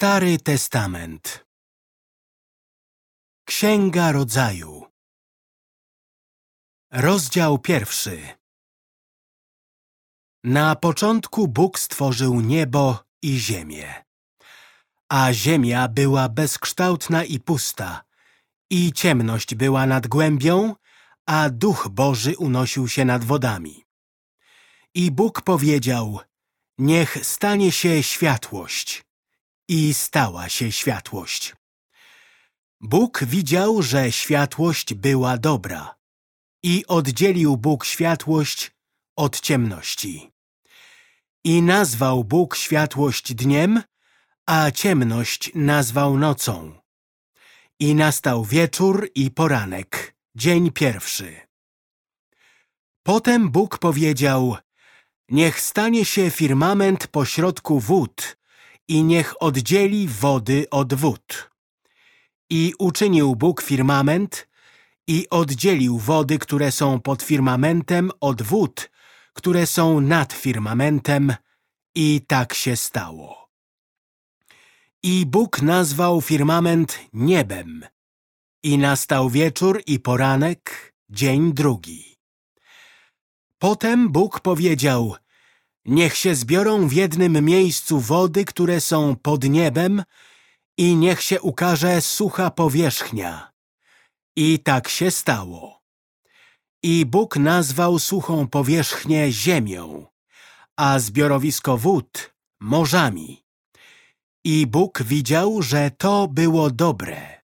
Stary Testament Księga Rodzaju Rozdział pierwszy Na początku Bóg stworzył niebo i ziemię. A ziemia była bezkształtna i pusta, i ciemność była nad głębią, a Duch Boży unosił się nad wodami. I Bóg powiedział, niech stanie się światłość. I stała się światłość. Bóg widział, że światłość była dobra i oddzielił Bóg światłość od ciemności. I nazwał Bóg światłość dniem, a ciemność nazwał nocą. I nastał wieczór i poranek, dzień pierwszy. Potem Bóg powiedział, niech stanie się firmament pośrodku wód i niech oddzieli wody od wód. I uczynił Bóg firmament i oddzielił wody, które są pod firmamentem od wód, które są nad firmamentem i tak się stało. I Bóg nazwał firmament niebem. I nastał wieczór i poranek, dzień drugi. Potem Bóg powiedział, niech się zbiorą w jednym miejscu wody, które są pod niebem i niech się ukaże sucha powierzchnia. I tak się stało. I Bóg nazwał suchą powierzchnię ziemią, a zbiorowisko wód morzami. I Bóg widział, że to było dobre.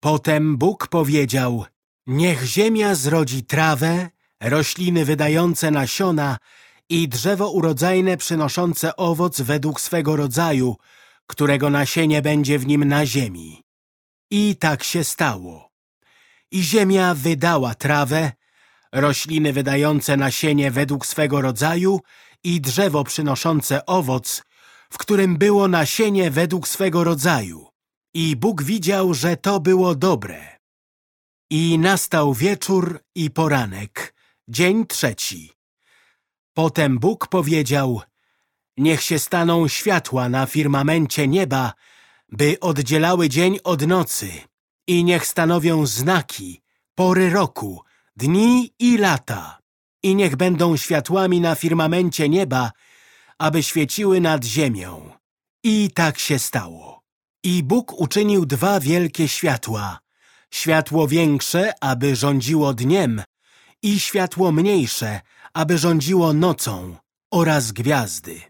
Potem Bóg powiedział, niech ziemia zrodzi trawę, rośliny wydające nasiona i drzewo urodzajne przynoszące owoc według swego rodzaju, którego nasienie będzie w nim na ziemi. I tak się stało. I ziemia wydała trawę, rośliny wydające nasienie według swego rodzaju i drzewo przynoszące owoc, w którym było nasienie według swego rodzaju. I Bóg widział, że to było dobre. I nastał wieczór i poranek, dzień trzeci. Potem Bóg powiedział, niech się staną światła na firmamencie nieba, by oddzielały dzień od nocy i niech stanowią znaki, pory roku, dni i lata i niech będą światłami na firmamencie nieba, aby świeciły nad ziemią. I tak się stało. I Bóg uczynił dwa wielkie światła, światło większe, aby rządziło dniem i światło mniejsze, aby rządziło nocą oraz gwiazdy.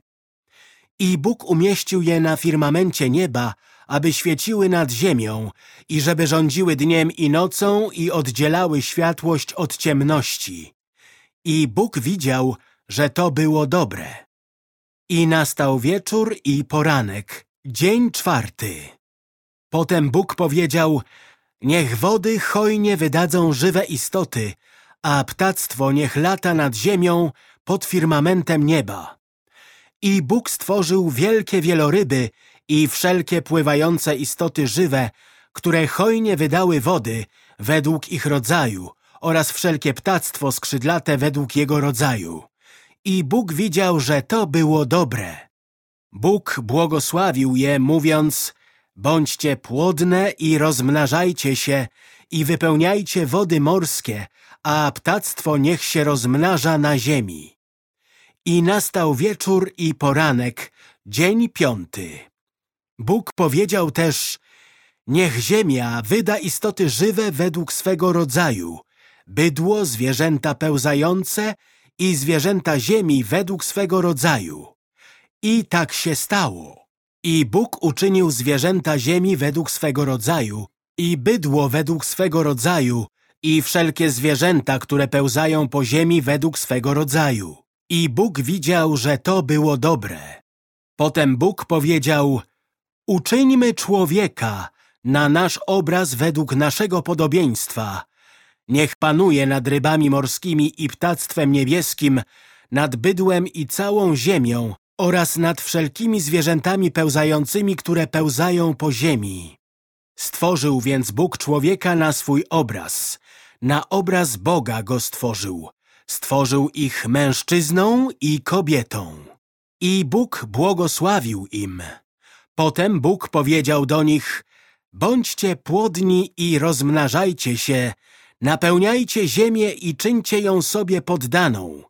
I Bóg umieścił je na firmamencie nieba, aby świeciły nad ziemią i żeby rządziły dniem i nocą i oddzielały światłość od ciemności. I Bóg widział, że to było dobre. I nastał wieczór i poranek, dzień czwarty. Potem Bóg powiedział, niech wody hojnie wydadzą żywe istoty, a ptactwo niech lata nad ziemią pod firmamentem nieba. I Bóg stworzył wielkie wieloryby i wszelkie pływające istoty żywe, które hojnie wydały wody według ich rodzaju oraz wszelkie ptactwo skrzydlate według jego rodzaju. I Bóg widział, że to było dobre. Bóg błogosławił je, mówiąc Bądźcie płodne i rozmnażajcie się i wypełniajcie wody morskie, a ptactwo niech się rozmnaża na ziemi. I nastał wieczór i poranek, dzień piąty. Bóg powiedział też, niech ziemia wyda istoty żywe według swego rodzaju, bydło, zwierzęta pełzające i zwierzęta ziemi według swego rodzaju. I tak się stało. I Bóg uczynił zwierzęta ziemi według swego rodzaju i bydło według swego rodzaju i wszelkie zwierzęta, które pełzają po ziemi według swego rodzaju. I Bóg widział, że to było dobre. Potem Bóg powiedział, uczyńmy człowieka na nasz obraz według naszego podobieństwa. Niech panuje nad rybami morskimi i ptactwem niebieskim, nad bydłem i całą ziemią oraz nad wszelkimi zwierzętami pełzającymi, które pełzają po ziemi. Stworzył więc Bóg człowieka na swój obraz. Na obraz Boga go stworzył. Stworzył ich mężczyzną i kobietą. I Bóg błogosławił im. Potem Bóg powiedział do nich, bądźcie płodni i rozmnażajcie się, napełniajcie ziemię i czyńcie ją sobie poddaną.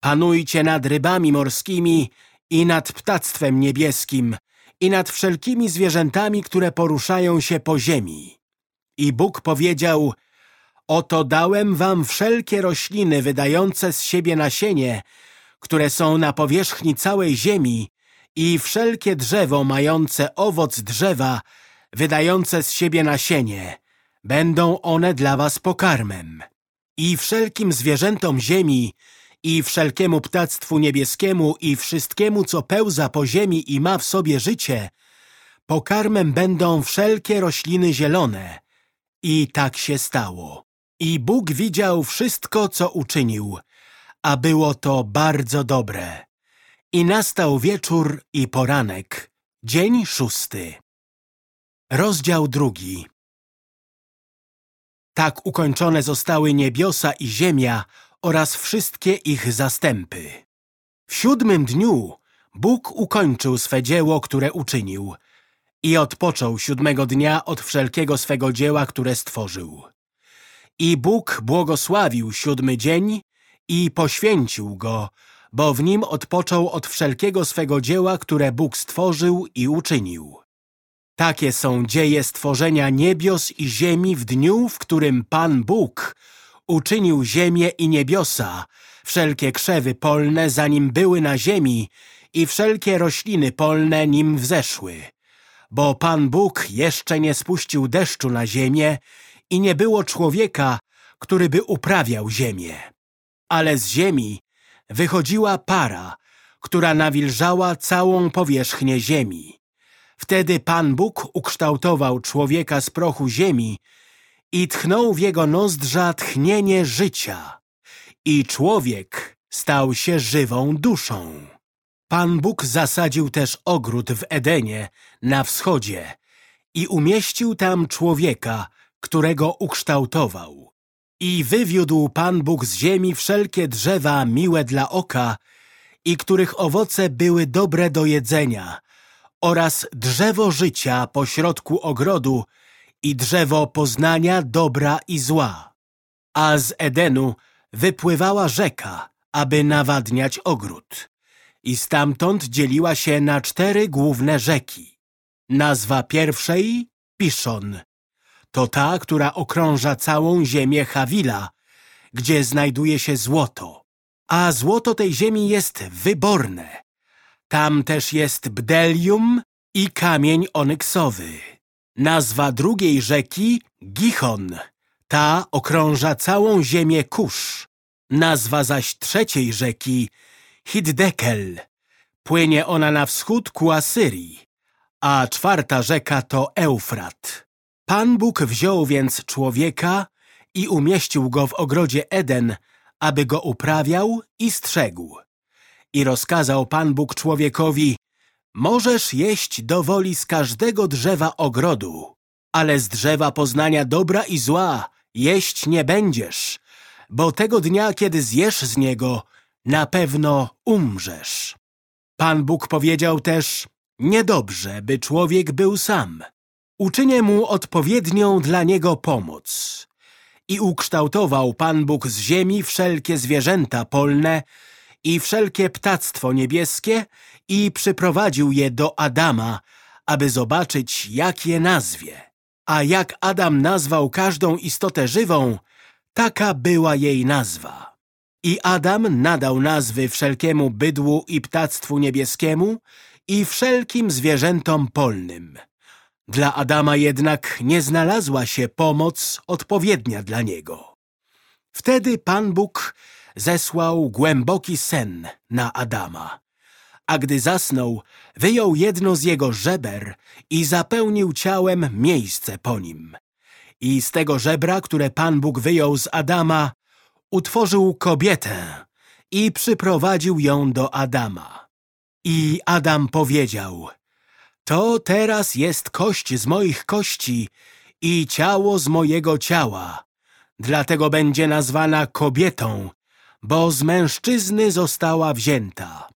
Panujcie nad rybami morskimi i nad ptactwem niebieskim i nad wszelkimi zwierzętami, które poruszają się po ziemi. I Bóg powiedział, oto dałem wam wszelkie rośliny wydające z siebie nasienie, które są na powierzchni całej ziemi i wszelkie drzewo mające owoc drzewa, wydające z siebie nasienie, będą one dla was pokarmem. I wszelkim zwierzętom ziemi, i wszelkiemu ptactwu niebieskiemu, i wszystkiemu, co pełza po ziemi i ma w sobie życie, pokarmem będą wszelkie rośliny zielone. I tak się stało. I Bóg widział wszystko, co uczynił, a było to bardzo dobre. I nastał wieczór i poranek, dzień szósty. Rozdział drugi Tak ukończone zostały niebiosa i ziemia oraz wszystkie ich zastępy. W siódmym dniu Bóg ukończył swe dzieło, które uczynił i odpoczął siódmego dnia od wszelkiego swego dzieła, które stworzył. I Bóg błogosławił siódmy dzień i poświęcił go, bo w nim odpoczął od wszelkiego swego dzieła, które Bóg stworzył i uczynił. Takie są dzieje stworzenia niebios i ziemi w dniu, w którym Pan Bóg uczynił ziemię i niebiosa, wszelkie krzewy polne, zanim były na ziemi i wszelkie rośliny polne nim wzeszły. Bo Pan Bóg jeszcze nie spuścił deszczu na ziemię i nie było człowieka, który by uprawiał ziemię. Ale z ziemi wychodziła para, która nawilżała całą powierzchnię ziemi. Wtedy Pan Bóg ukształtował człowieka z prochu ziemi i tchnął w jego nozdrza tchnienie życia. I człowiek stał się żywą duszą. Pan Bóg zasadził też ogród w Edenie na wschodzie i umieścił tam człowieka, którego ukształtował. I wywiódł Pan Bóg z ziemi wszelkie drzewa miłe dla oka i których owoce były dobre do jedzenia oraz drzewo życia pośrodku ogrodu i drzewo poznania dobra i zła. A z Edenu wypływała rzeka, aby nawadniać ogród. I stamtąd dzieliła się na cztery główne rzeki. Nazwa pierwszej Piszon, to ta, która okrąża całą ziemię Hawila, gdzie znajduje się złoto. A złoto tej ziemi jest wyborne. Tam też jest bdelium i kamień onyksowy. Nazwa drugiej rzeki Gichon. Ta okrąża całą ziemię Kusz. Nazwa zaś trzeciej rzeki Hiddekel. Płynie ona na wschód ku Asyrii, a czwarta rzeka to Eufrat. Pan Bóg wziął więc człowieka i umieścił go w ogrodzie Eden, aby go uprawiał i strzegł. I rozkazał Pan Bóg człowiekowi, możesz jeść do woli z każdego drzewa ogrodu, ale z drzewa poznania dobra i zła jeść nie będziesz, bo tego dnia, kiedy zjesz z niego, na pewno umrzesz. Pan Bóg powiedział też, niedobrze, by człowiek był sam. Uczynię mu odpowiednią dla niego pomoc. I ukształtował Pan Bóg z ziemi wszelkie zwierzęta polne i wszelkie ptactwo niebieskie i przyprowadził je do Adama, aby zobaczyć, jak je nazwie. A jak Adam nazwał każdą istotę żywą, taka była jej nazwa. I Adam nadał nazwy wszelkiemu bydłu i ptactwu niebieskiemu i wszelkim zwierzętom polnym. Dla Adama jednak nie znalazła się pomoc odpowiednia dla niego. Wtedy Pan Bóg zesłał głęboki sen na Adama. A gdy zasnął, wyjął jedno z jego żeber i zapełnił ciałem miejsce po nim. I z tego żebra, które Pan Bóg wyjął z Adama, utworzył kobietę i przyprowadził ją do Adama. I Adam powiedział, to teraz jest kość z moich kości i ciało z mojego ciała. Dlatego będzie nazwana kobietą, bo z mężczyzny została wzięta.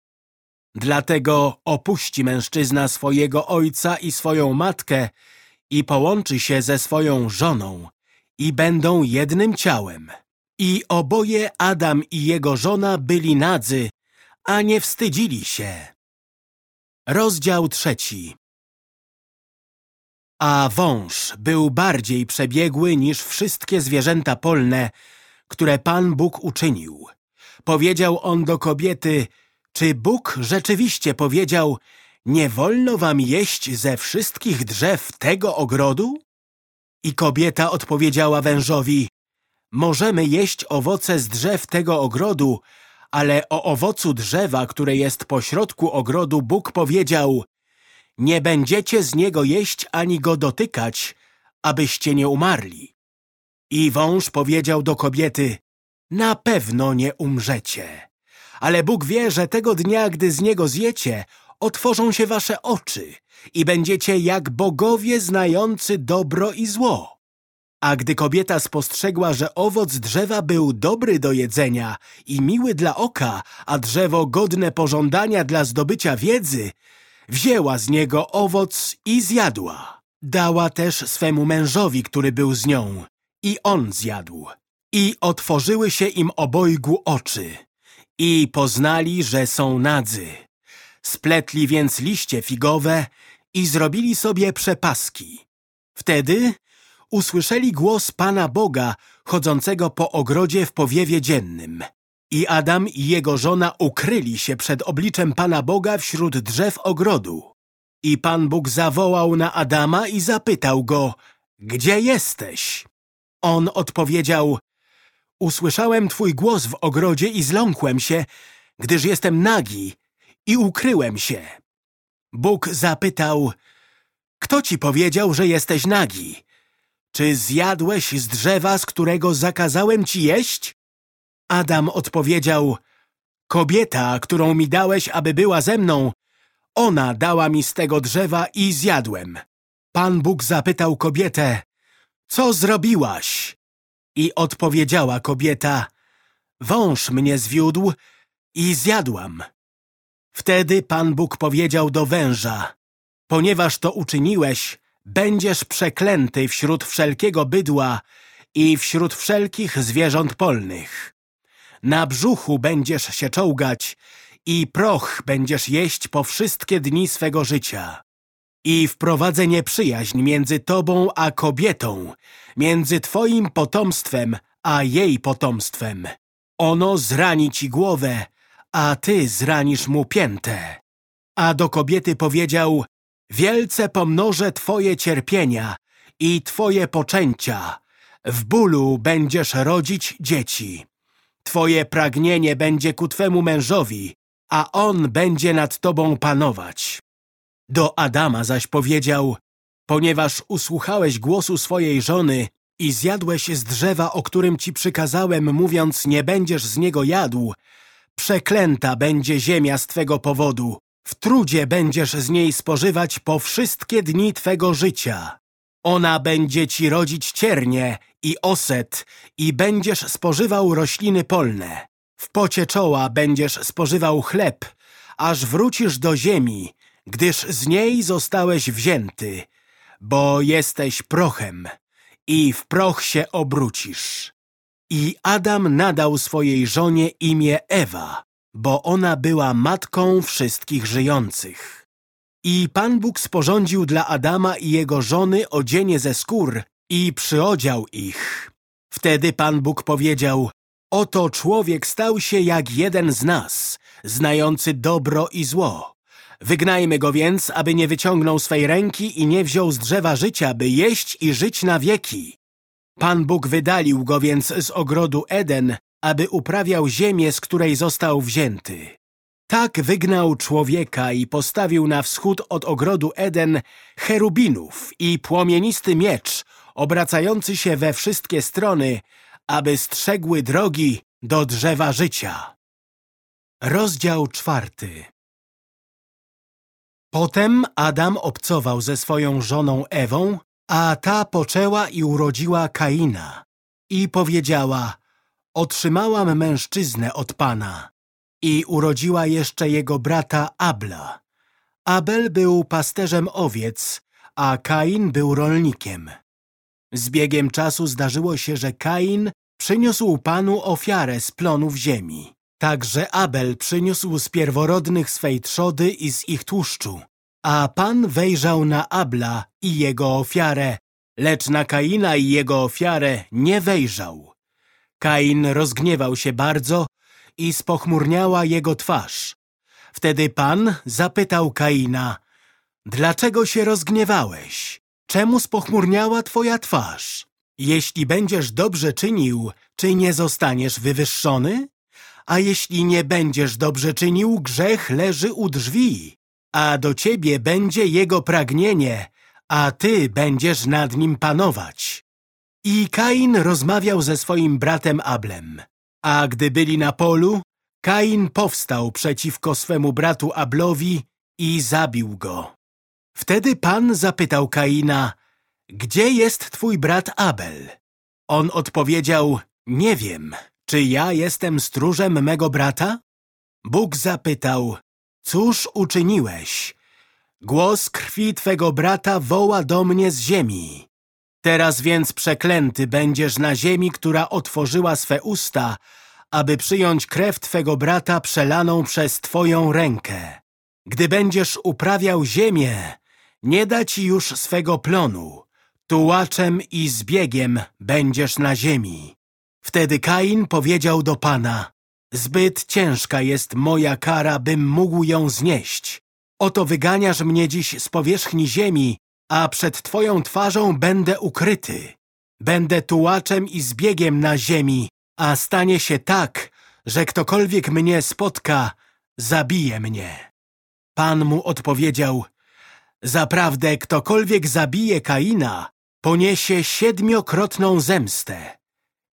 Dlatego opuści mężczyzna swojego ojca i swoją matkę i połączy się ze swoją żoną i będą jednym ciałem. I oboje Adam i jego żona byli nadzy, a nie wstydzili się. Rozdział trzeci A wąż był bardziej przebiegły niż wszystkie zwierzęta polne, które Pan Bóg uczynił. Powiedział on do kobiety, czy Bóg rzeczywiście powiedział, nie wolno wam jeść ze wszystkich drzew tego ogrodu? I kobieta odpowiedziała wężowi, możemy jeść owoce z drzew tego ogrodu, ale o owocu drzewa, które jest pośrodku ogrodu, Bóg powiedział, nie będziecie z niego jeść ani go dotykać, abyście nie umarli. I wąż powiedział do kobiety, na pewno nie umrzecie. Ale Bóg wie, że tego dnia, gdy z niego zjecie, otworzą się wasze oczy i będziecie jak bogowie znający dobro i zło. A gdy kobieta spostrzegła, że owoc drzewa był dobry do jedzenia i miły dla oka, a drzewo godne pożądania dla zdobycia wiedzy, wzięła z niego owoc i zjadła. Dała też swemu mężowi, który był z nią, i on zjadł. I otworzyły się im obojgu oczy i poznali, że są nadzy. Spletli więc liście figowe i zrobili sobie przepaski. Wtedy usłyszeli głos Pana Boga chodzącego po ogrodzie w powiewie dziennym. I Adam i jego żona ukryli się przed obliczem Pana Boga wśród drzew ogrodu. I Pan Bóg zawołał na Adama i zapytał go, gdzie jesteś? On odpowiedział, usłyszałem Twój głos w ogrodzie i zląkłem się, gdyż jestem nagi i ukryłem się. Bóg zapytał, kto Ci powiedział, że jesteś nagi? Czy zjadłeś z drzewa, z którego zakazałem Ci jeść? Adam odpowiedział, kobieta, którą mi dałeś, aby była ze mną, ona dała mi z tego drzewa i zjadłem. Pan Bóg zapytał kobietę, co zrobiłaś? I odpowiedziała kobieta, wąż mnie zwiódł i zjadłam. Wtedy Pan Bóg powiedział do węża, ponieważ to uczyniłeś, będziesz przeklęty wśród wszelkiego bydła i wśród wszelkich zwierząt polnych. Na brzuchu będziesz się czołgać i proch będziesz jeść po wszystkie dni swego życia i wprowadzę nieprzyjaźń między tobą a kobietą, między twoim potomstwem a jej potomstwem. Ono zrani ci głowę, a ty zranisz mu piętę. A do kobiety powiedział, wielce pomnożę twoje cierpienia i twoje poczęcia. W bólu będziesz rodzić dzieci. Twoje pragnienie będzie ku twemu mężowi, a on będzie nad tobą panować. Do Adama zaś powiedział, ponieważ usłuchałeś głosu swojej żony i zjadłeś z drzewa, o którym ci przykazałem, mówiąc, nie będziesz z niego jadł, przeklęta będzie ziemia z twego powodu. W trudzie będziesz z niej spożywać po wszystkie dni twego życia. Ona będzie ci rodzić ciernie i oset i będziesz spożywał rośliny polne. W pocie czoła będziesz spożywał chleb, aż wrócisz do ziemi, gdyż z niej zostałeś wzięty, bo jesteś prochem i w proch się obrócisz. I Adam nadał swojej żonie imię Ewa, bo ona była matką wszystkich żyjących. I Pan Bóg sporządził dla Adama i jego żony odzienie ze skór i przyodział ich. Wtedy Pan Bóg powiedział, oto człowiek stał się jak jeden z nas, znający dobro i zło. Wygnajmy go więc, aby nie wyciągnął swej ręki i nie wziął z drzewa życia, by jeść i żyć na wieki. Pan Bóg wydalił go więc z ogrodu Eden, aby uprawiał ziemię, z której został wzięty. Tak wygnał człowieka i postawił na wschód od ogrodu Eden cherubinów i płomienisty miecz, obracający się we wszystkie strony, aby strzegły drogi do drzewa życia. Rozdział czwarty Potem Adam obcował ze swoją żoną Ewą, a ta poczęła i urodziła Kaina. I powiedziała, otrzymałam mężczyznę od Pana. i urodziła jeszcze jego brata Abla. Abel był pasterzem owiec, a Kain był rolnikiem. Z biegiem czasu zdarzyło się, że Kain przyniósł Panu ofiarę z plonów ziemi. Także Abel przyniósł z pierworodnych swej trzody i z ich tłuszczu. A Pan wejrzał na Abla i jego ofiarę, lecz na Kaina i jego ofiarę nie wejrzał. Kain rozgniewał się bardzo i spochmurniała jego twarz. Wtedy Pan zapytał Kaina, dlaczego się rozgniewałeś? Czemu spochmurniała twoja twarz? Jeśli będziesz dobrze czynił, czy nie zostaniesz wywyższony? A jeśli nie będziesz dobrze czynił, grzech leży u drzwi, a do ciebie będzie jego pragnienie, a ty będziesz nad nim panować. I Kain rozmawiał ze swoim bratem Ablem. A gdy byli na polu, Kain powstał przeciwko swemu bratu Ablowi i zabił go. Wtedy Pan zapytał Kaina, gdzie jest twój brat Abel? On odpowiedział, nie wiem, czy ja jestem stróżem mego brata? Bóg zapytał, cóż uczyniłeś? Głos krwi twego brata woła do mnie z ziemi. Teraz więc przeklęty będziesz na ziemi, która otworzyła swe usta, aby przyjąć krew twego brata przelaną przez twoją rękę. Gdy będziesz uprawiał ziemię, nie da ci już swego plonu, tułaczem i zbiegiem będziesz na ziemi. Wtedy Kain powiedział do Pana, zbyt ciężka jest moja kara, bym mógł ją znieść. Oto wyganiasz mnie dziś z powierzchni ziemi, a przed Twoją twarzą będę ukryty. Będę tułaczem i zbiegiem na ziemi, a stanie się tak, że ktokolwiek mnie spotka, zabije mnie. Pan mu odpowiedział, zaprawdę ktokolwiek zabije Kaina, poniesie siedmiokrotną zemstę.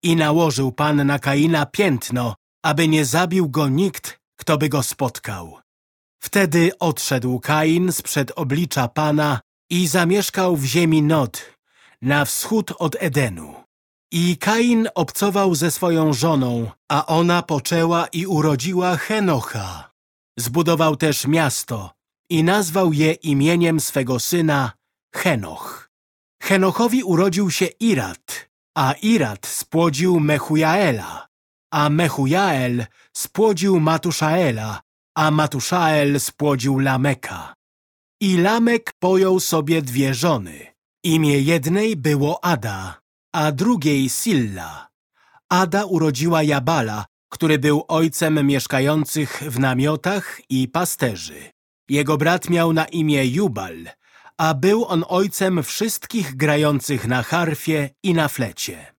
I nałożył Pan na Kaina piętno, aby nie zabił go nikt, kto by go spotkał. Wtedy odszedł Kain sprzed oblicza Pana i zamieszkał w ziemi Nod, na wschód od Edenu. I Kain obcował ze swoją żoną, a ona poczęła i urodziła Henocha. Zbudował też miasto i nazwał je imieniem swego syna Henoch. Henochowi urodził się Irat, a Irat spłodził Mechujaela, a Mechujael spłodził Matuszaela, a Matuszael spłodził Lameka. I Lamek pojął sobie dwie żony. Imię jednej było Ada, a drugiej Silla. Ada urodziła Jabala, który był ojcem mieszkających w namiotach i pasterzy. Jego brat miał na imię Jubal, a był on ojcem wszystkich grających na harfie i na flecie.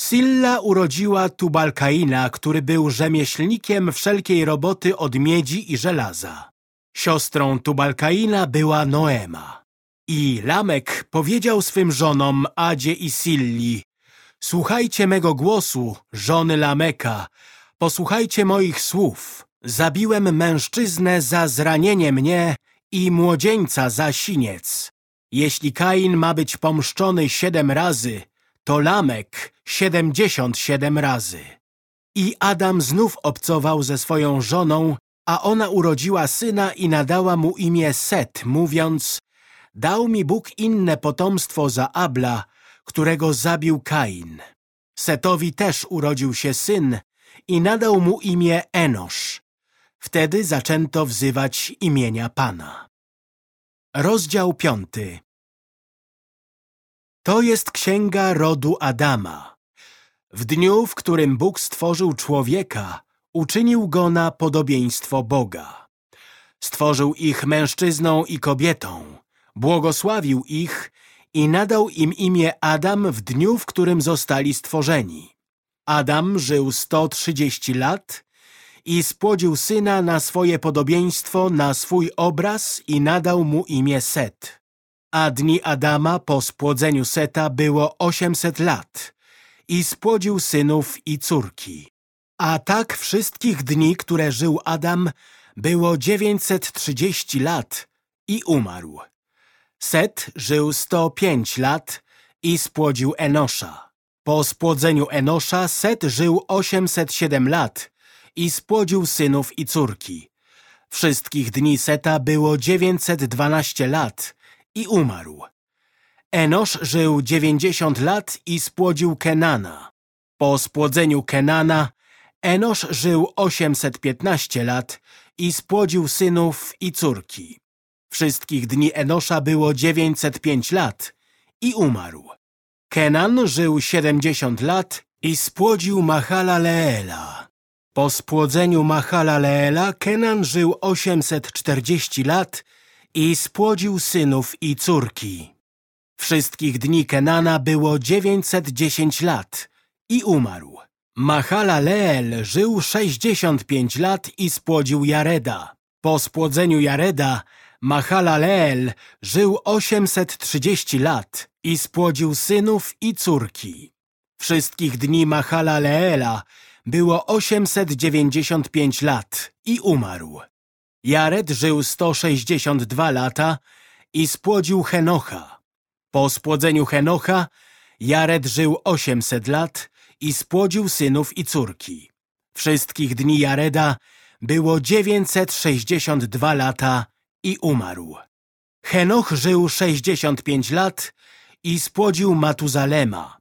Silla urodziła Tubalkaina, który był rzemieślnikiem wszelkiej roboty od miedzi i żelaza. Siostrą Tubalkaina była Noema. I Lamek powiedział swym żonom Adzie i Silli Słuchajcie mego głosu, żony Lameka, posłuchajcie moich słów. Zabiłem mężczyznę za zranienie mnie i młodzieńca za siniec. Jeśli Kain ma być pomszczony siedem razy, to Lamek siedemdziesiąt siedem razy. I Adam znów obcował ze swoją żoną, a ona urodziła syna i nadała mu imię Set, mówiąc Dał mi Bóg inne potomstwo za Abla, którego zabił Kain. Setowi też urodził się syn i nadał mu imię Enosz. Wtedy zaczęto wzywać imienia Pana. Rozdział piąty To jest księga rodu Adama. W dniu, w którym Bóg stworzył człowieka, uczynił go na podobieństwo Boga. Stworzył ich mężczyzną i kobietą, błogosławił ich i nadał im imię Adam w dniu, w którym zostali stworzeni. Adam żył 130 lat i spłodził syna na swoje podobieństwo, na swój obraz i nadał mu imię Set. A dni Adama po spłodzeniu Seta było 800 lat i spłodził synów i córki. A tak wszystkich dni, które żył Adam, było 930 lat i umarł. Set żył 105 lat i spłodził Enosza. Po spłodzeniu Enosza Set żył 807 lat i spłodził synów i córki. Wszystkich dni Seta było 912 lat i umarł. Enosz żył 90 lat i spłodził Kenana. Po spłodzeniu Kenana Enosz żył 815 lat i spłodził synów i córki. Wszystkich dni Enosza było 905 lat i umarł. Kenan żył 70 lat i spłodził Mahalaleela. Po spłodzeniu Mahalaleela Kenan żył 840 lat i spłodził synów i córki. Wszystkich dni Kenana było 910 lat i umarł. Mahalaleel żył 65 lat i spłodził Jareda. Po spłodzeniu Jareda Mahalaleel żył 830 lat i spłodził synów i córki. Wszystkich dni Mahalaleela było 895 lat i umarł. Jared żył 162 lata i spłodził Henocha. Po spłodzeniu Henocha Jared żył 800 lat i spłodził synów i córki. Wszystkich dni Jareda było 962 lata i umarł. Henoch żył 65 lat i spłodził Matuzalema.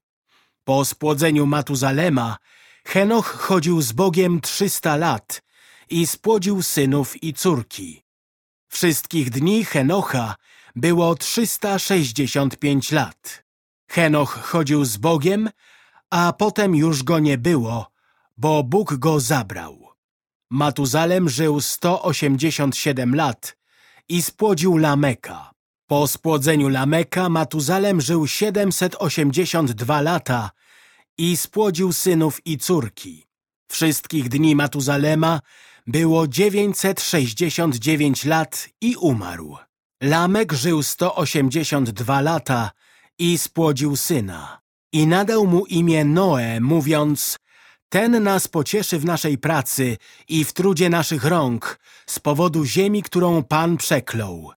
Po spłodzeniu Matuzalema Henoch chodził z Bogiem 300 lat i spłodził synów i córki. Wszystkich dni Henocha było 365 lat. Henoch chodził z Bogiem, a potem już go nie było, bo Bóg go zabrał. Matuzalem żył 187 lat i spłodził Lameka. Po spłodzeniu Lameka Matuzalem żył 782 lata i spłodził synów i córki. Wszystkich dni Matuzalema było 969 lat i umarł. Lamek żył 182 lata i spłodził syna. I nadał mu imię Noe, mówiąc Ten nas pocieszy w naszej pracy i w trudzie naszych rąk z powodu ziemi, którą Pan przeklął.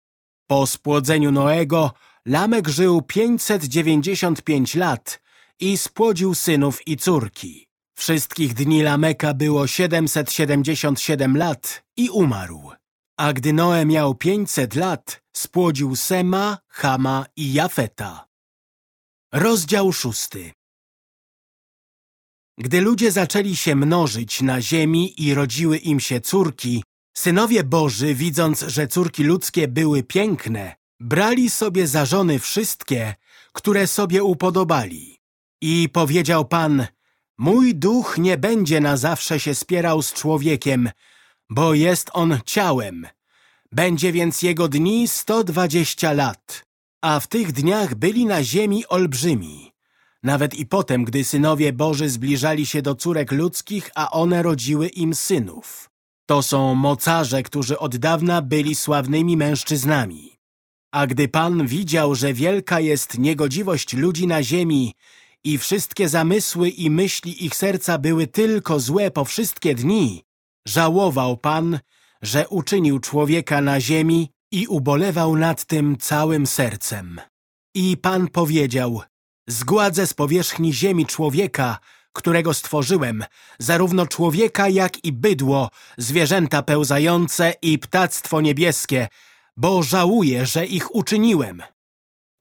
Po spłodzeniu Noego Lamek żył 595 lat i spłodził synów i córki. Wszystkich dni Lameka było 777 lat i umarł. A gdy Noe miał 500 lat, spłodził Sema, Hama i Jafeta. Rozdział szósty Gdy ludzie zaczęli się mnożyć na ziemi i rodziły im się córki, synowie Boży, widząc, że córki ludzkie były piękne, brali sobie za żony wszystkie, które sobie upodobali. I powiedział Pan, mój duch nie będzie na zawsze się spierał z człowiekiem, bo jest on ciałem. Będzie więc jego dni sto dwadzieścia lat. A w tych dniach byli na ziemi olbrzymi. Nawet i potem, gdy synowie Boży zbliżali się do córek ludzkich, a one rodziły im synów. To są mocarze, którzy od dawna byli sławnymi mężczyznami. A gdy Pan widział, że wielka jest niegodziwość ludzi na ziemi i wszystkie zamysły i myśli ich serca były tylko złe po wszystkie dni, żałował Pan, że uczynił człowieka na ziemi i ubolewał nad tym całym sercem. I Pan powiedział, zgładzę z powierzchni ziemi człowieka, którego stworzyłem, zarówno człowieka, jak i bydło, zwierzęta pełzające i ptactwo niebieskie, bo żałuję, że ich uczyniłem.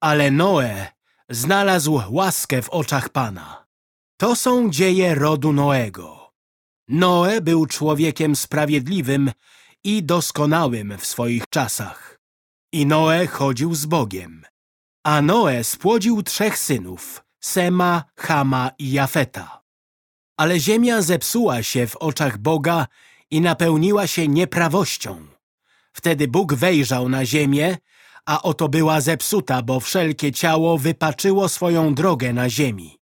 Ale Noe znalazł łaskę w oczach Pana. To są dzieje rodu Noego. Noe był człowiekiem sprawiedliwym i doskonałym w swoich czasach. I Noe chodził z Bogiem. A Noe spłodził trzech synów, Sema, Hama i Jafeta. Ale ziemia zepsuła się w oczach Boga i napełniła się nieprawością. Wtedy Bóg wejrzał na ziemię, a oto była zepsuta, bo wszelkie ciało wypaczyło swoją drogę na ziemi.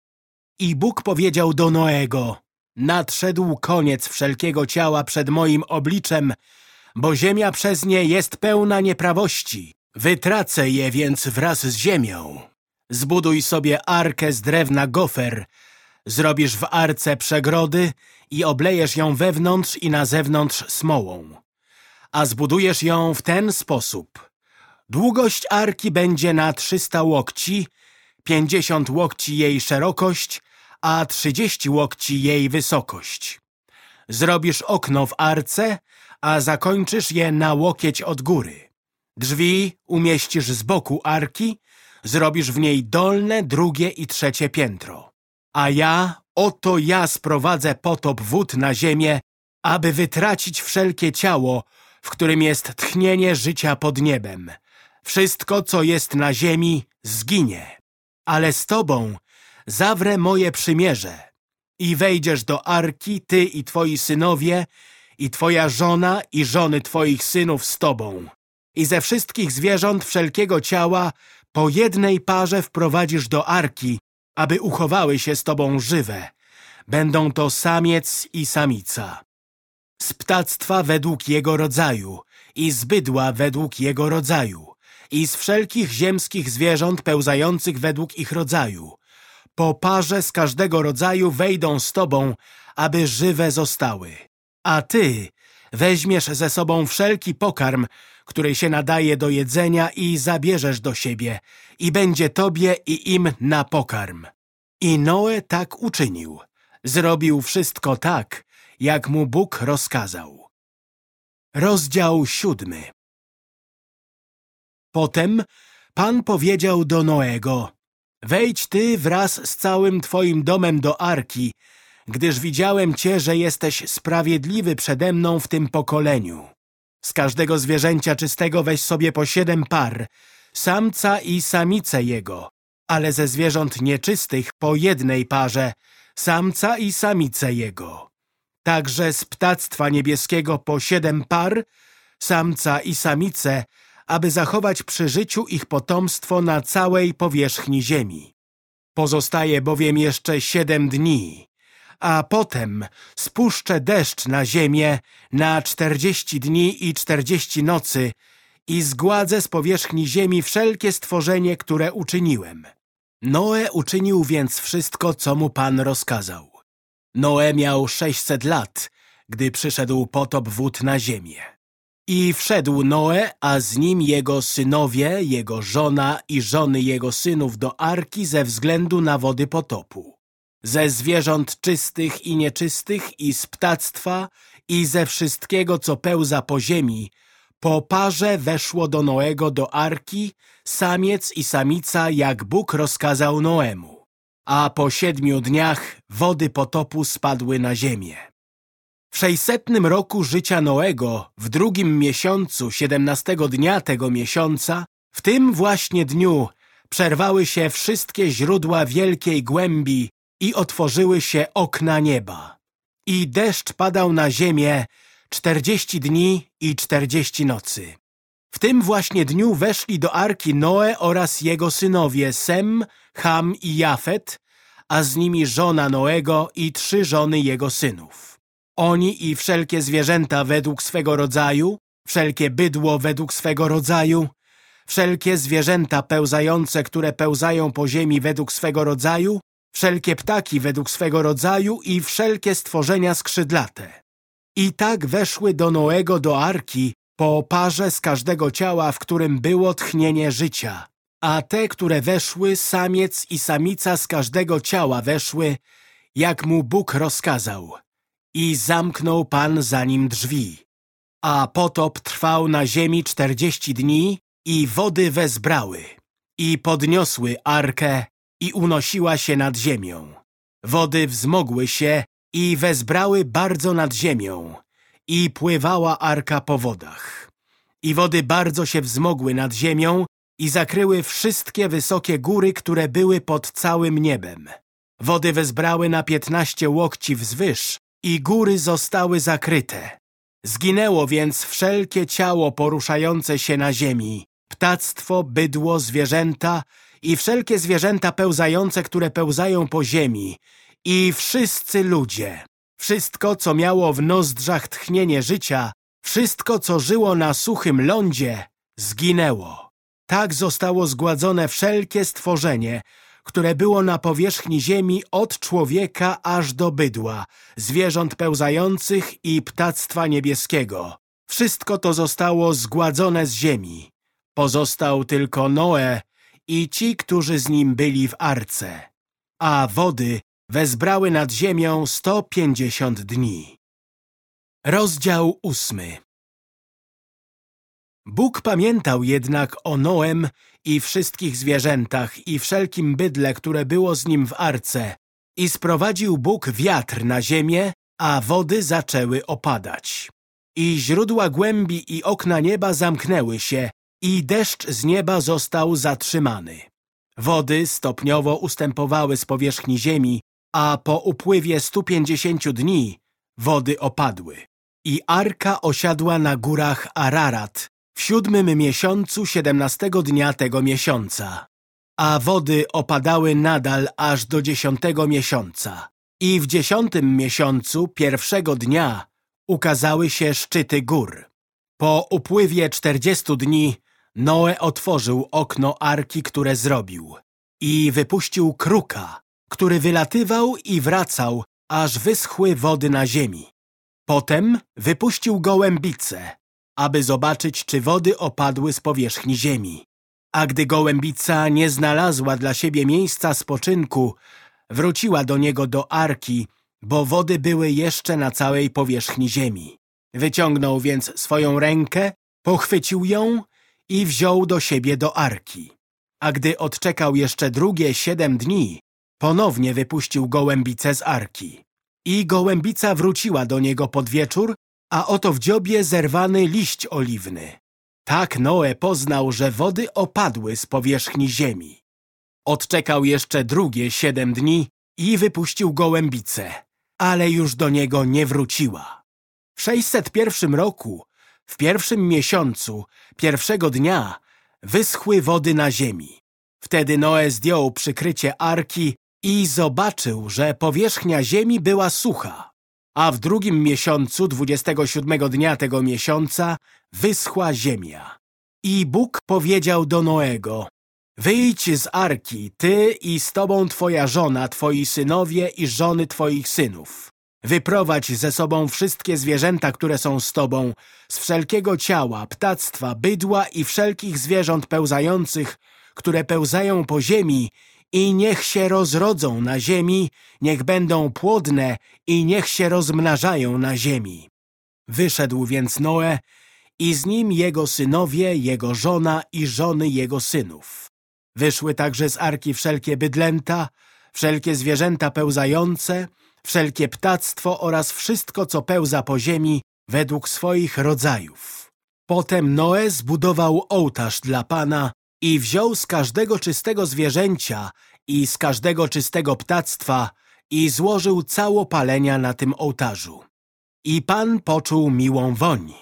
I Bóg powiedział do Noego, nadszedł koniec wszelkiego ciała przed moim obliczem, bo ziemia przez nie jest pełna nieprawości. Wytracę je więc wraz z ziemią. Zbuduj sobie arkę z drewna gofer, zrobisz w arce przegrody i oblejesz ją wewnątrz i na zewnątrz smołą. A zbudujesz ją w ten sposób. Długość arki będzie na 300 łokci, 50 łokci jej szerokość, a 30 łokci jej wysokość. Zrobisz okno w arce, a zakończysz je na łokieć od góry. Drzwi umieścisz z boku arki, zrobisz w niej dolne, drugie i trzecie piętro. A ja, oto ja sprowadzę potop wód na ziemię, aby wytracić wszelkie ciało, w którym jest tchnienie życia pod niebem. Wszystko, co jest na ziemi, zginie. Ale z tobą zawrę moje przymierze i wejdziesz do arki, ty i twoi synowie, i twoja żona i żony twoich synów z tobą. I ze wszystkich zwierząt wszelkiego ciała po jednej parze wprowadzisz do arki, aby uchowały się z tobą żywe. Będą to samiec i samica. Z ptactwa według jego rodzaju i z bydła według jego rodzaju i z wszelkich ziemskich zwierząt pełzających według ich rodzaju. Po parze z każdego rodzaju wejdą z tobą, aby żywe zostały. A ty weźmiesz ze sobą wszelki pokarm, który się nadaje do jedzenia i zabierzesz do siebie i będzie tobie i im na pokarm. I Noe tak uczynił. Zrobił wszystko tak, jak mu Bóg rozkazał. Rozdział siódmy Potem Pan powiedział do Noego, wejdź ty wraz z całym twoim domem do Arki, gdyż widziałem cię, że jesteś sprawiedliwy przede mną w tym pokoleniu. Z każdego zwierzęcia czystego weź sobie po siedem par, samca i samicę jego, ale ze zwierząt nieczystych po jednej parze, samca i samicę jego. Także z ptactwa niebieskiego po siedem par, samca i samicę, aby zachować przy życiu ich potomstwo na całej powierzchni ziemi. Pozostaje bowiem jeszcze siedem dni, a potem spuszczę deszcz na ziemię na czterdzieści dni i czterdzieści nocy i zgładzę z powierzchni ziemi wszelkie stworzenie, które uczyniłem. Noe uczynił więc wszystko, co mu Pan rozkazał. Noe miał sześćset lat, gdy przyszedł potop wód na ziemię. I wszedł Noe, a z nim jego synowie, jego żona i żony jego synów do arki ze względu na wody potopu. Ze zwierząt czystych i nieczystych i z ptactwa i ze wszystkiego, co pełza po ziemi, po parze weszło do Noego do arki samiec i samica, jak Bóg rozkazał Noemu. A po siedmiu dniach wody potopu spadły na ziemię. W sześćsetnym roku życia Noego, w drugim miesiącu, siedemnastego dnia tego miesiąca, w tym właśnie dniu przerwały się wszystkie źródła wielkiej głębi i otworzyły się okna nieba. I deszcz padał na ziemię czterdzieści dni i czterdzieści nocy. W tym właśnie dniu weszli do arki Noe oraz jego synowie Sem, Ham i Jafet, a z nimi żona Noego i trzy żony jego synów. Oni i wszelkie zwierzęta według swego rodzaju, wszelkie bydło według swego rodzaju, wszelkie zwierzęta pełzające, które pełzają po ziemi według swego rodzaju, wszelkie ptaki według swego rodzaju i wszelkie stworzenia skrzydlate. I tak weszły do Noego do arki po parze z każdego ciała, w którym było tchnienie życia. A te, które weszły, samiec i samica z każdego ciała weszły, jak mu Bóg rozkazał i zamknął Pan za nim drzwi. A potop trwał na ziemi czterdzieści dni i wody wezbrały i podniosły arkę i unosiła się nad ziemią. Wody wzmogły się i wezbrały bardzo nad ziemią i pływała arka po wodach. I wody bardzo się wzmogły nad ziemią i zakryły wszystkie wysokie góry, które były pod całym niebem. Wody wezbrały na piętnaście łokci wzwyż i góry zostały zakryte. Zginęło więc wszelkie ciało poruszające się na ziemi, ptactwo, bydło, zwierzęta i wszelkie zwierzęta pełzające, które pełzają po ziemi i wszyscy ludzie. Wszystko, co miało w nozdrzach tchnienie życia, wszystko, co żyło na suchym lądzie, zginęło. Tak zostało zgładzone wszelkie stworzenie, które było na powierzchni ziemi od człowieka aż do bydła, zwierząt pełzających i ptactwa niebieskiego. Wszystko to zostało zgładzone z ziemi. Pozostał tylko Noe i ci, którzy z nim byli w arce. A wody wezbrały nad ziemią sto pięćdziesiąt dni. Rozdział ósmy Bóg pamiętał jednak o Noem i wszystkich zwierzętach i wszelkim bydle, które było z nim w arce i sprowadził Bóg wiatr na ziemię, a wody zaczęły opadać. I źródła głębi i okna nieba zamknęły się i deszcz z nieba został zatrzymany. Wody stopniowo ustępowały z powierzchni ziemi, a po upływie 150 dni wody opadły. I Arka osiadła na górach Ararat w siódmym miesiącu siedemnastego dnia tego miesiąca. A wody opadały nadal aż do dziesiątego miesiąca. I w dziesiątym miesiącu pierwszego dnia ukazały się szczyty gór. Po upływie czterdziestu dni Noe otworzył okno arki, które zrobił i wypuścił kruka, który wylatywał i wracał, aż wyschły wody na ziemi. Potem wypuścił gołębice, aby zobaczyć, czy wody opadły z powierzchni ziemi. A gdy gołębica nie znalazła dla siebie miejsca spoczynku, wróciła do niego do arki, bo wody były jeszcze na całej powierzchni ziemi. Wyciągnął więc swoją rękę, pochwycił ją i wziął do siebie do arki. A gdy odczekał jeszcze drugie siedem dni, ponownie wypuścił gołębicę z arki. I gołębica wróciła do niego pod wieczór, a oto w dziobie zerwany liść oliwny. Tak Noe poznał, że wody opadły z powierzchni ziemi. Odczekał jeszcze drugie siedem dni i wypuścił gołębicę, ale już do niego nie wróciła. W 601 roku, w pierwszym miesiącu, pierwszego dnia, wyschły wody na ziemi. Wtedy Noe zdjął przykrycie arki i zobaczył, że powierzchnia ziemi była sucha. A w drugim miesiącu, 27 dnia tego miesiąca, wyschła ziemia. I Bóg powiedział do Noego, Wyjdź z arki, ty i z tobą twoja żona, twoi synowie i żony twoich synów. Wyprowadź ze sobą wszystkie zwierzęta, które są z tobą, z wszelkiego ciała, ptactwa, bydła i wszelkich zwierząt pełzających, które pełzają po ziemi i niech się rozrodzą na ziemi, niech będą płodne i niech się rozmnażają na ziemi. Wyszedł więc Noe i z nim jego synowie, jego żona i żony jego synów. Wyszły także z arki wszelkie bydlęta, wszelkie zwierzęta pełzające, wszelkie ptactwo oraz wszystko, co pełza po ziemi według swoich rodzajów. Potem Noe zbudował ołtarz dla Pana i wziął z każdego czystego zwierzęcia i z każdego czystego ptactwa i złożył całopalenia na tym ołtarzu. I Pan poczuł miłą woń.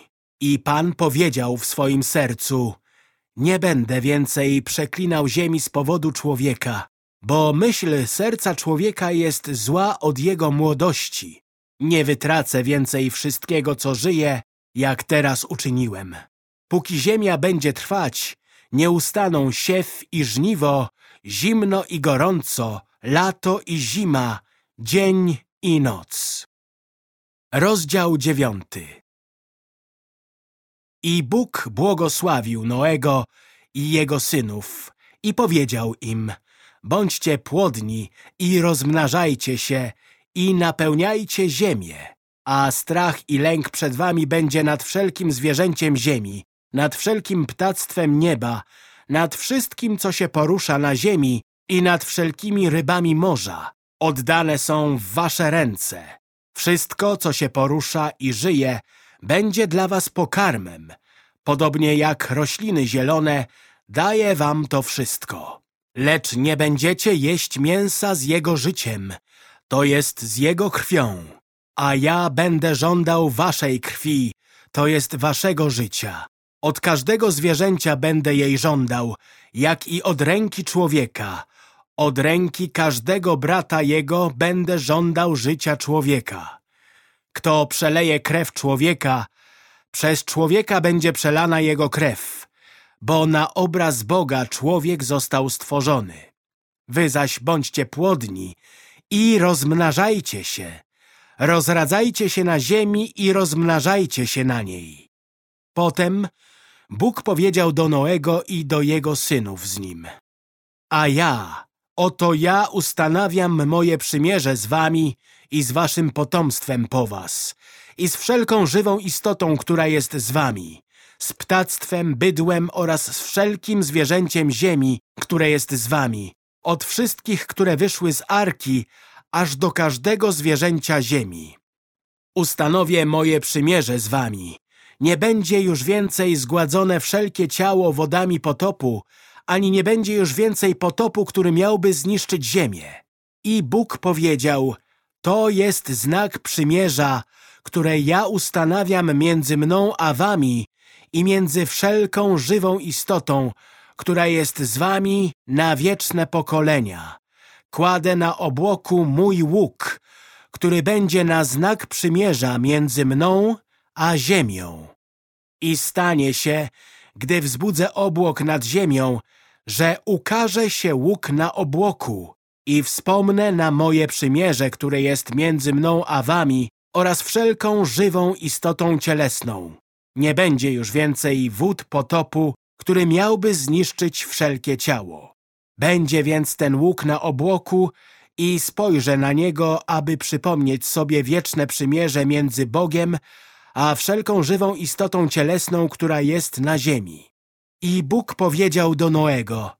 I Pan powiedział w swoim sercu, nie będę więcej przeklinał ziemi z powodu człowieka, bo myśl serca człowieka jest zła od jego młodości. Nie wytracę więcej wszystkiego, co żyje, jak teraz uczyniłem. Póki ziemia będzie trwać, nie ustaną siew i żniwo, zimno i gorąco, lato i zima, dzień i noc. Rozdział dziewiąty I Bóg błogosławił Noego i jego synów i powiedział im Bądźcie płodni i rozmnażajcie się i napełniajcie ziemię, a strach i lęk przed wami będzie nad wszelkim zwierzęciem ziemi, nad wszelkim ptactwem nieba, nad wszystkim, co się porusza na ziemi i nad wszelkimi rybami morza. Oddane są w wasze ręce. Wszystko, co się porusza i żyje, będzie dla was pokarmem. Podobnie jak rośliny zielone, daje wam to wszystko. Lecz nie będziecie jeść mięsa z jego życiem, to jest z jego krwią. A ja będę żądał waszej krwi, to jest waszego życia. Od każdego zwierzęcia będę jej żądał, jak i od ręki człowieka. Od ręki każdego brata jego będę żądał życia człowieka. Kto przeleje krew człowieka, przez człowieka będzie przelana jego krew, bo na obraz Boga człowiek został stworzony. Wy zaś bądźcie płodni i rozmnażajcie się. Rozradzajcie się na ziemi i rozmnażajcie się na niej. Potem Bóg powiedział do Noego i do jego synów z nim. A ja, oto ja ustanawiam moje przymierze z wami i z waszym potomstwem po was i z wszelką żywą istotą, która jest z wami, z ptactwem, bydłem oraz z wszelkim zwierzęciem ziemi, które jest z wami, od wszystkich, które wyszły z arki, aż do każdego zwierzęcia ziemi. Ustanowię moje przymierze z wami. Nie będzie już więcej zgładzone wszelkie ciało wodami potopu, ani nie będzie już więcej potopu, który miałby zniszczyć ziemię. I Bóg powiedział, to jest znak przymierza, które ja ustanawiam między mną a wami i między wszelką żywą istotą, która jest z wami na wieczne pokolenia. Kładę na obłoku mój łuk, który będzie na znak przymierza między mną a ziemią. I stanie się, gdy wzbudzę obłok nad ziemią, że ukaże się łuk na obłoku i wspomnę na moje przymierze, które jest między mną a wami oraz wszelką żywą istotą cielesną. Nie będzie już więcej wód potopu, który miałby zniszczyć wszelkie ciało. Będzie więc ten łuk na obłoku i spojrzę na niego, aby przypomnieć sobie wieczne przymierze między Bogiem a wszelką żywą istotą cielesną, która jest na ziemi. I Bóg powiedział do Noego,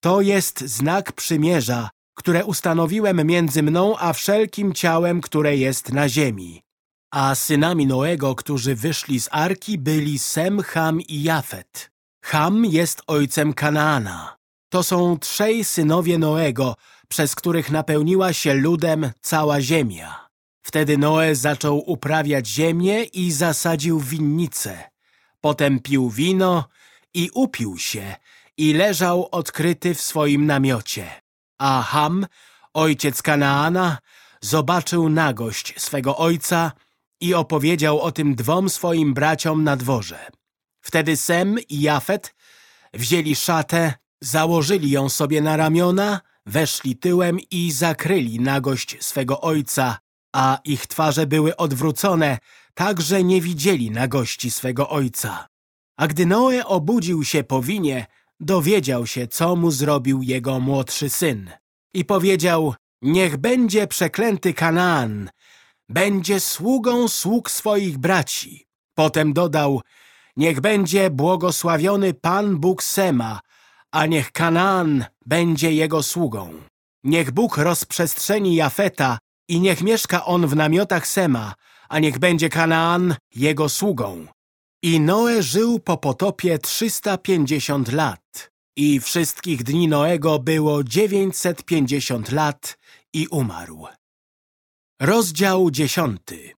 to jest znak przymierza, które ustanowiłem między mną a wszelkim ciałem, które jest na ziemi. A synami Noego, którzy wyszli z Arki, byli Sem, Ham i Jafet. Ham jest ojcem Kanaana. To są trzej synowie Noego, przez których napełniła się ludem cała ziemia. Wtedy Noe zaczął uprawiać ziemię i zasadził winnice. Potem pił wino i upił się i leżał odkryty w swoim namiocie. A Ham, ojciec Kanaana, zobaczył nagość swego ojca i opowiedział o tym dwom swoim braciom na dworze. Wtedy Sem i Jafet wzięli szatę, założyli ją sobie na ramiona, weszli tyłem i zakryli nagość swego ojca, a ich twarze były odwrócone, tak że nie widzieli nagości swego ojca. A gdy Noe obudził się po winie, dowiedział się, co mu zrobił jego młodszy syn. I powiedział, niech będzie przeklęty Kanaan, będzie sługą sług swoich braci. Potem dodał, niech będzie błogosławiony Pan Bóg Sema, a niech Kanaan będzie jego sługą. Niech Bóg rozprzestrzeni Jafeta i niech mieszka on w namiotach Sema, a niech będzie Kanaan jego sługą. I Noe żył po potopie 350 lat. I wszystkich dni Noego było 950 lat i umarł. Rozdział dziesiąty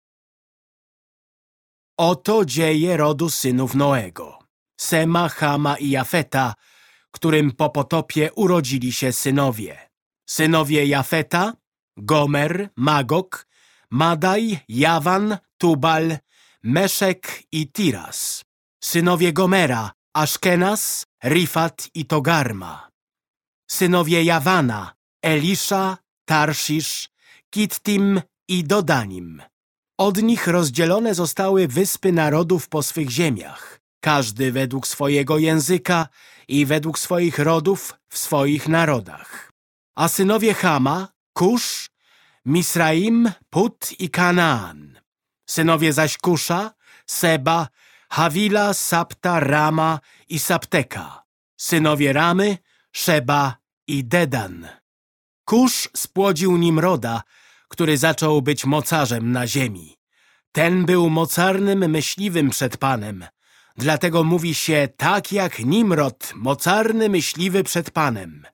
Oto dzieje rodu synów Noego, Sema, Hama i Jafeta, którym po potopie urodzili się synowie. Synowie Jafeta, Gomer, Magok, Madaj, Jawan, Tubal, Meszek i Tiras. Synowie Gomera, Aszkenas, Rifat i Togarma. Synowie Jawana, Elisza, Tarszisz, Kittim i Dodanim. Od nich rozdzielone zostały wyspy narodów po swych ziemiach, każdy według swojego języka i według swoich rodów w swoich narodach. A synowie Hama, Kusz, Misraim, Put i Kanaan. Synowie zaś Kusza, Seba, Hawila, Sapta, Rama i Sapteka. Synowie Ramy, Szeba i Dedan. Kusz spłodził Nimroda, który zaczął być mocarzem na ziemi. Ten był mocarnym myśliwym przed Panem. Dlatego mówi się tak jak Nimrod, mocarny myśliwy przed Panem.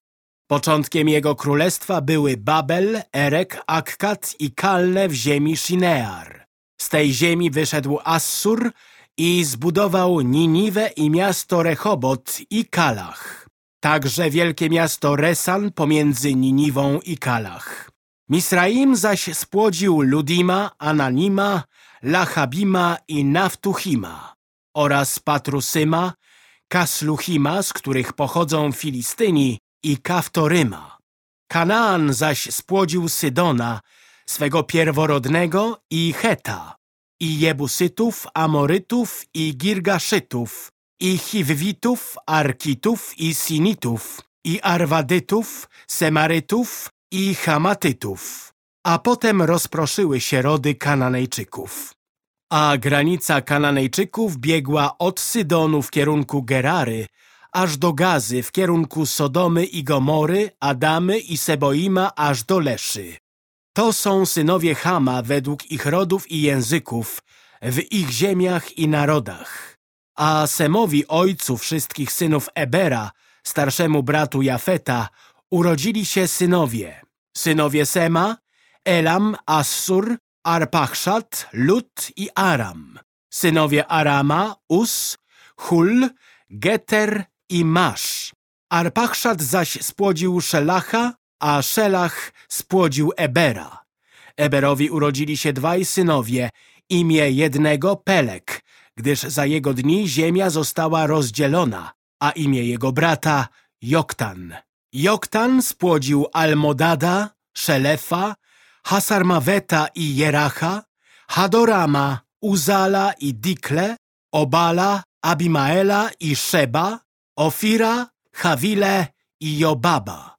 Początkiem jego królestwa były Babel, Erek, Akkad i Kalne w ziemi Shinear. Z tej ziemi wyszedł Assur i zbudował Niniwę i miasto Rehobot i Kalach. Także wielkie miasto Resan pomiędzy Niniwą i Kalach. Misraim zaś spłodził Ludima, Ananima, Lachabima i Naftuchima oraz Patrusyma, Kasluchima, z których pochodzą Filistyni i Kaftoryma. Kanaan zaś spłodził Sydona, swego pierworodnego i Heta, i Jebusytów, Amorytów i Girgaszytów, i Chiwwitów, Arkitów i Sinitów, i Arwadytów, Semarytów i Hamatytów. A potem rozproszyły się rody Kananejczyków. A granica Kananejczyków biegła od Sydonu w kierunku Gerary, aż do Gazy w kierunku Sodomy i Gomory, Adamy i Seboima aż do Leszy. To są synowie Hama według ich rodów i języków, w ich ziemiach i narodach. A Semowi ojcu wszystkich synów Ebera, starszemu bratu Jafeta, urodzili się synowie. Synowie Sema, Elam, Assur, Arpachszad, Lut i Aram. Synowie Arama, Us, Hul, Geter i Masz. Arpachszad zaś spłodził Szelacha, a Szelach spłodził Ebera. Eberowi urodzili się dwaj synowie, imię jednego Pelek, gdyż za jego dni ziemia została rozdzielona, a imię jego brata Joktan. Joktan spłodził Almodada, Szelefa, Hasarmaweta i Jeracha, Hadorama, Uzala i Dikle, Obala, Abimaela i Szeba, Ofira, Hawile i Jobaba.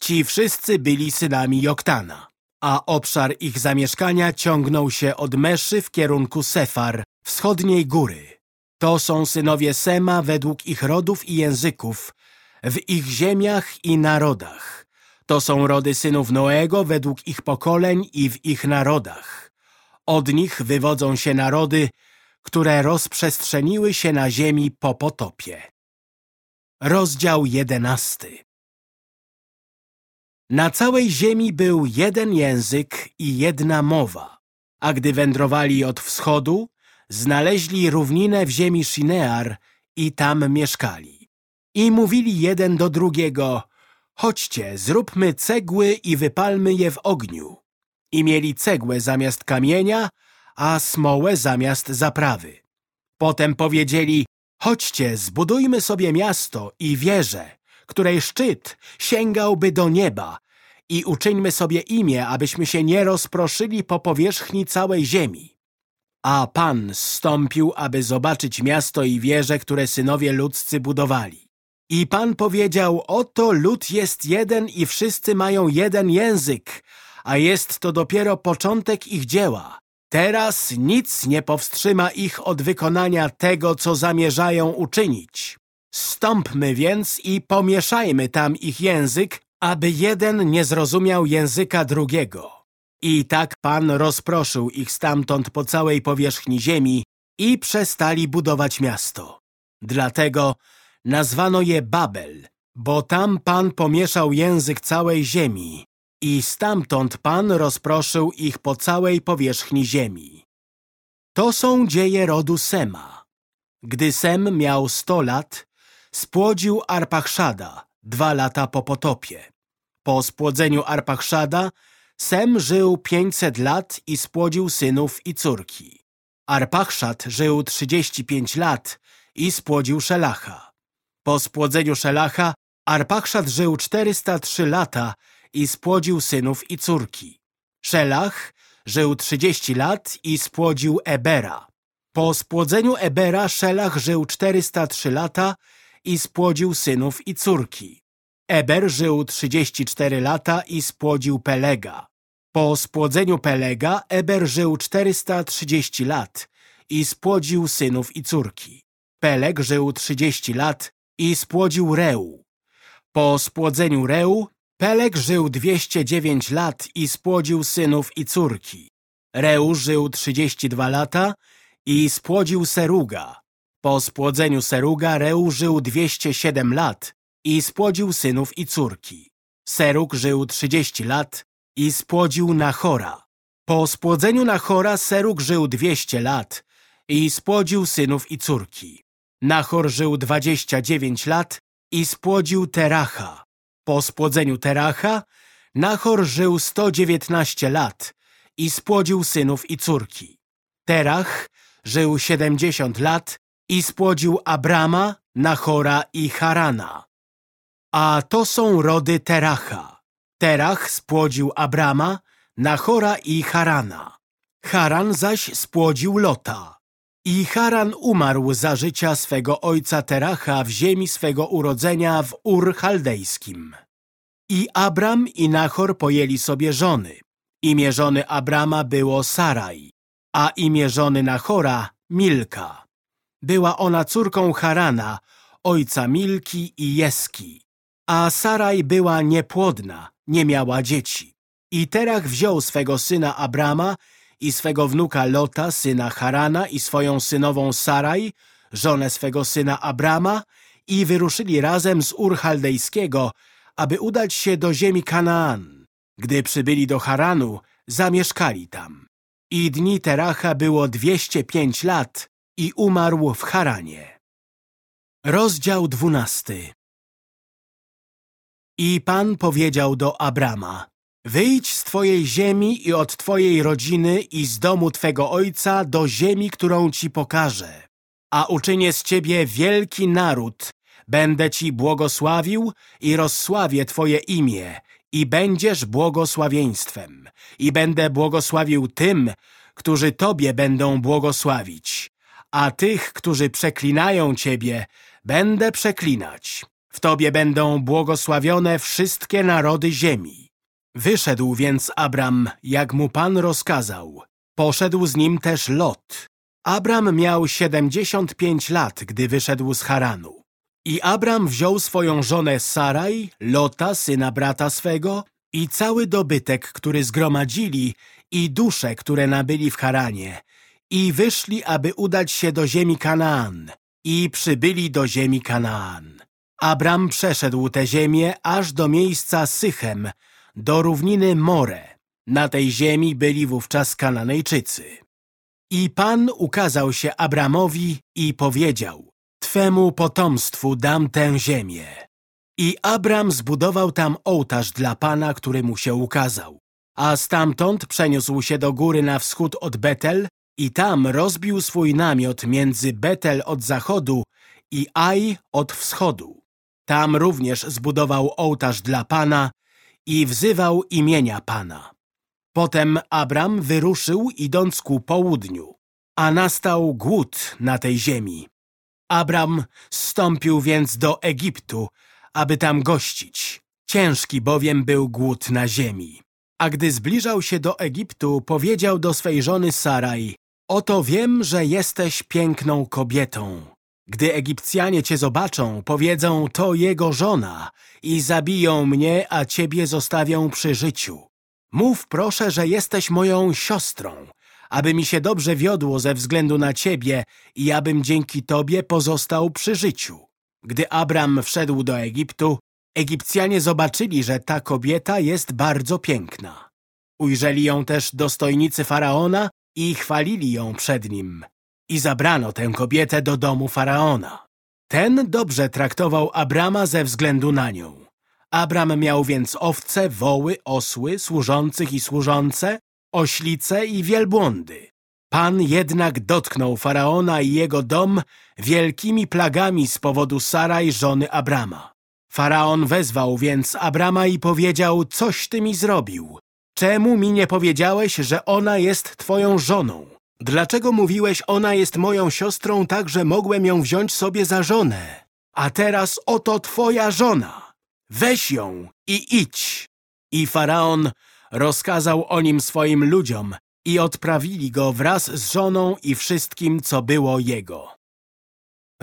Ci wszyscy byli synami Joktana, a obszar ich zamieszkania ciągnął się od Meszy w kierunku Sefar, wschodniej góry. To są synowie Sema według ich rodów i języków, w ich ziemiach i narodach. To są rody synów Noego według ich pokoleń i w ich narodach. Od nich wywodzą się narody, które rozprzestrzeniły się na ziemi po potopie. Rozdział jedenasty Na całej ziemi był jeden język i jedna mowa, a gdy wędrowali od wschodu, znaleźli równinę w ziemi Shinear i tam mieszkali. I mówili jeden do drugiego, chodźcie, zróbmy cegły i wypalmy je w ogniu. I mieli cegłę zamiast kamienia, a smołę zamiast zaprawy. Potem powiedzieli, chodźcie, zbudujmy sobie miasto i wieżę, której szczyt sięgałby do nieba i uczyńmy sobie imię, abyśmy się nie rozproszyli po powierzchni całej ziemi. A Pan zstąpił, aby zobaczyć miasto i wieże, które synowie ludzcy budowali. I Pan powiedział, oto lud jest jeden i wszyscy mają jeden język, a jest to dopiero początek ich dzieła. Teraz nic nie powstrzyma ich od wykonania tego, co zamierzają uczynić. Stąpmy więc i pomieszajmy tam ich język, aby jeden nie zrozumiał języka drugiego. I tak Pan rozproszył ich stamtąd po całej powierzchni ziemi i przestali budować miasto. Dlatego nazwano je Babel, bo tam Pan pomieszał język całej ziemi i stamtąd Pan rozproszył ich po całej powierzchni ziemi. To są dzieje rodu Sema. Gdy Sem miał sto lat, spłodził Arpachszada dwa lata po potopie. Po spłodzeniu Arpachszada Sem żył pięćset lat i spłodził synów i córki. Arpachszad żył trzydzieści pięć lat i spłodził Szelacha. Po spłodzeniu Szelacha Arpachszad żył czterysta trzy lata i spłodził synów i córki. Szelach żył trzydzieści lat i spłodził Ebera. Po spłodzeniu Ebera Szelach żył czterysta trzy lata i spłodził synów i córki. Eber żył trzydzieści cztery lata i spłodził Pelega. Po spłodzeniu Pelega Eber żył czterysta trzydzieści lat i spłodził synów i córki. Peleg żył trzydzieści lat i spłodził Reu. Po spłodzeniu Reu Peleg żył 209 lat i spłodził synów i córki. Reu żył 32 lata i spłodził Seruga. Po spłodzeniu Seruga Reu żył 207 lat i spłodził synów i córki. Serug żył 30 lat i spłodził Nachora. Po spłodzeniu Nachora Serug żył 200 lat i spłodził synów i córki. Nachor żył 29 lat i spłodził Teracha. Po spłodzeniu Teracha Nachor żył 119 lat i spłodził synów i córki. Terach żył 70 lat i spłodził Abrama, Nachora i Harana. A to są rody Teracha. Terach spłodził Abrama, Nachora i Harana. Haran zaś spłodził Lota. I Haran umarł za życia swego ojca Teracha w ziemi swego urodzenia w Ur Chaldejskim. I Abram i Nachor pojęli sobie żony. Imię żony Abrama było Saraj. a imię żony Nachora Milka. Była ona córką Harana, ojca Milki i Jeski. A Saraj była niepłodna, nie miała dzieci. I Terach wziął swego syna Abrama i swego wnuka Lota, syna Harana i swoją synową Saraj, żonę swego syna Abrama i wyruszyli razem z Ur Chaldejskiego, aby udać się do ziemi Kanaan. Gdy przybyli do Haranu, zamieszkali tam. I dni Teracha było 205 lat i umarł w Haranie. Rozdział dwunasty I Pan powiedział do Abrama, Wyjdź z Twojej ziemi i od Twojej rodziny i z domu Twego ojca do ziemi, którą Ci pokażę. A uczynię z Ciebie wielki naród, będę Ci błogosławił i rozsławię Twoje imię i będziesz błogosławieństwem. I będę błogosławił tym, którzy Tobie będą błogosławić, a tych, którzy przeklinają Ciebie, będę przeklinać. W Tobie będą błogosławione wszystkie narody ziemi. Wyszedł więc Abram, jak mu Pan rozkazał. Poszedł z nim też Lot. Abram miał siedemdziesiąt pięć lat, gdy wyszedł z Haranu. I Abram wziął swoją żonę Saraj, Lota, syna brata swego, i cały dobytek, który zgromadzili, i dusze, które nabyli w Haranie, i wyszli, aby udać się do ziemi Kanaan, i przybyli do ziemi Kanaan. Abram przeszedł tę ziemię aż do miejsca Sychem, do równiny More. Na tej ziemi byli wówczas Kananejczycy. I Pan ukazał się Abramowi i powiedział, Twemu potomstwu dam tę ziemię. I Abram zbudował tam ołtarz dla Pana, który mu się ukazał. A stamtąd przeniósł się do góry na wschód od Betel i tam rozbił swój namiot między Betel od zachodu i Aj od wschodu. Tam również zbudował ołtarz dla Pana i wzywał imienia Pana. Potem Abram wyruszył, idąc ku południu, a nastał głód na tej ziemi. Abram zstąpił więc do Egiptu, aby tam gościć. Ciężki bowiem był głód na ziemi. A gdy zbliżał się do Egiptu, powiedział do swej żony Saraj, Oto wiem, że jesteś piękną kobietą. Gdy Egipcjanie cię zobaczą, powiedzą, to jego żona i zabiją mnie, a ciebie zostawią przy życiu. Mów proszę, że jesteś moją siostrą, aby mi się dobrze wiodło ze względu na ciebie i abym dzięki tobie pozostał przy życiu. Gdy Abram wszedł do Egiptu, Egipcjanie zobaczyli, że ta kobieta jest bardzo piękna. Ujrzeli ją też dostojnicy Faraona i chwalili ją przed nim. I zabrano tę kobietę do domu Faraona. Ten dobrze traktował Abrama ze względu na nią. Abram miał więc owce, woły, osły, służących i służące, oślice i wielbłądy. Pan jednak dotknął Faraona i jego dom wielkimi plagami z powodu Saraj, żony Abrama. Faraon wezwał więc Abrama i powiedział, coś ty mi zrobił. Czemu mi nie powiedziałeś, że ona jest twoją żoną? Dlaczego mówiłeś, ona jest moją siostrą, tak że mogłem ją wziąć sobie za żonę? A teraz oto twoja żona. Weź ją i idź. I Faraon rozkazał o nim swoim ludziom i odprawili go wraz z żoną i wszystkim, co było jego.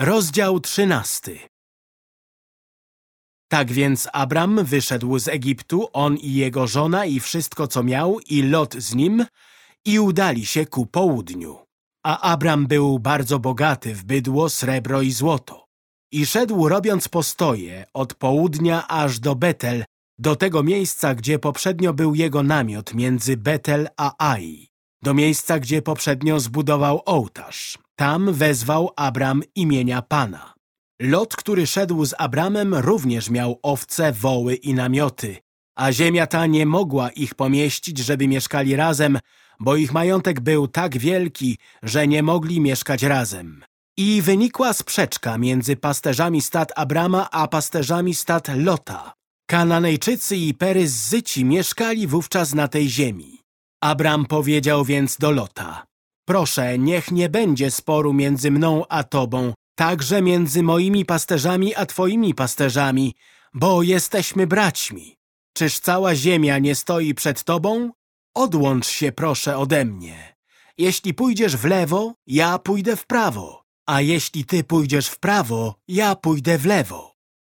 Rozdział trzynasty Tak więc Abram wyszedł z Egiptu, on i jego żona i wszystko, co miał, i Lot z nim, i udali się ku południu. A Abram był bardzo bogaty w bydło, srebro i złoto. I szedł robiąc postoje od południa aż do Betel, do tego miejsca, gdzie poprzednio był jego namiot między Betel a Ai, do miejsca, gdzie poprzednio zbudował ołtarz. Tam wezwał Abram imienia Pana. Lot, który szedł z Abramem, również miał owce, woły i namioty, a ziemia ta nie mogła ich pomieścić, żeby mieszkali razem, bo ich majątek był tak wielki, że nie mogli mieszkać razem. I wynikła sprzeczka między pasterzami stad Abrama a pasterzami stad Lota. Kananejczycy i Peryzzyci mieszkali wówczas na tej ziemi. Abram powiedział więc do Lota, proszę, niech nie będzie sporu między mną a tobą, także między moimi pasterzami a twoimi pasterzami, bo jesteśmy braćmi. Czyż cała ziemia nie stoi przed tobą? Odłącz się proszę ode mnie. jeśli pójdziesz w lewo, ja pójdę w prawo, a jeśli ty pójdziesz w prawo, ja pójdę w lewo.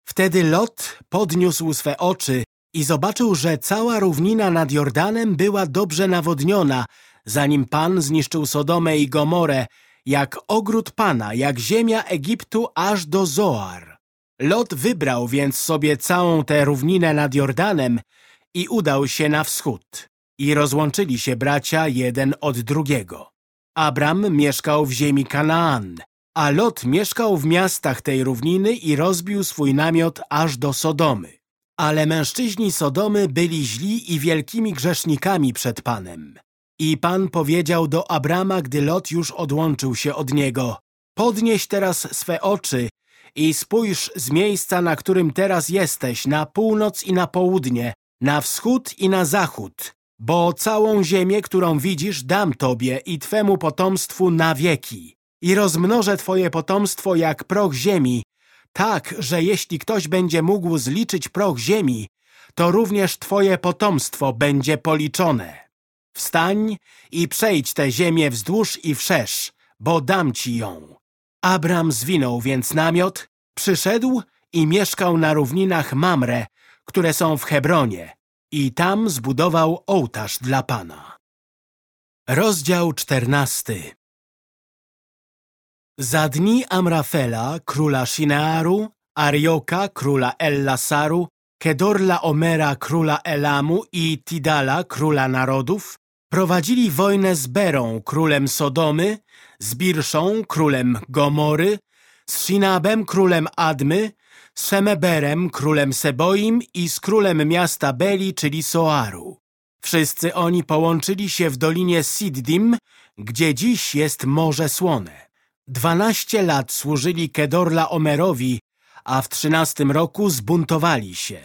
Wtedy Lot podniósł swe oczy i zobaczył, że cała równina nad Jordanem była dobrze nawodniona, zanim Pan zniszczył Sodomę i Gomorę, jak ogród Pana, jak ziemia Egiptu aż do Zoar. Lot wybrał więc sobie całą tę równinę nad Jordanem i udał się na wschód. I rozłączyli się bracia jeden od drugiego. Abram mieszkał w ziemi Kanaan, a Lot mieszkał w miastach tej równiny i rozbił swój namiot aż do Sodomy. Ale mężczyźni Sodomy byli źli i wielkimi grzesznikami przed Panem. I Pan powiedział do Abrama, gdy Lot już odłączył się od niego, podnieś teraz swe oczy i spójrz z miejsca, na którym teraz jesteś, na północ i na południe, na wschód i na zachód, bo całą ziemię, którą widzisz, dam Tobie i Twemu potomstwu na wieki. I rozmnożę Twoje potomstwo jak proch ziemi, tak, że jeśli ktoś będzie mógł zliczyć proch ziemi, to również Twoje potomstwo będzie policzone. Wstań i przejdź tę ziemię wzdłuż i wszerz, bo dam Ci ją. Abram zwinął więc namiot, przyszedł i mieszkał na równinach Mamre, które są w Hebronie, i tam zbudował ołtarz dla Pana. Rozdział czternasty Za dni Amrafela, króla Shinearu, Arioka, króla Ellasaru, Kedorla Omera, króla Elamu i Tidala, króla narodów, prowadzili wojnę z Berą, królem Sodomy, z Birszą, królem Gomory, z Shinabem, królem Admy, z Shemeberem, królem Seboim i z królem miasta Beli, czyli Soaru. Wszyscy oni połączyli się w dolinie Siddim, gdzie dziś jest Morze Słone. Dwanaście lat służyli Kedorla Omerowi, a w trzynastym roku zbuntowali się.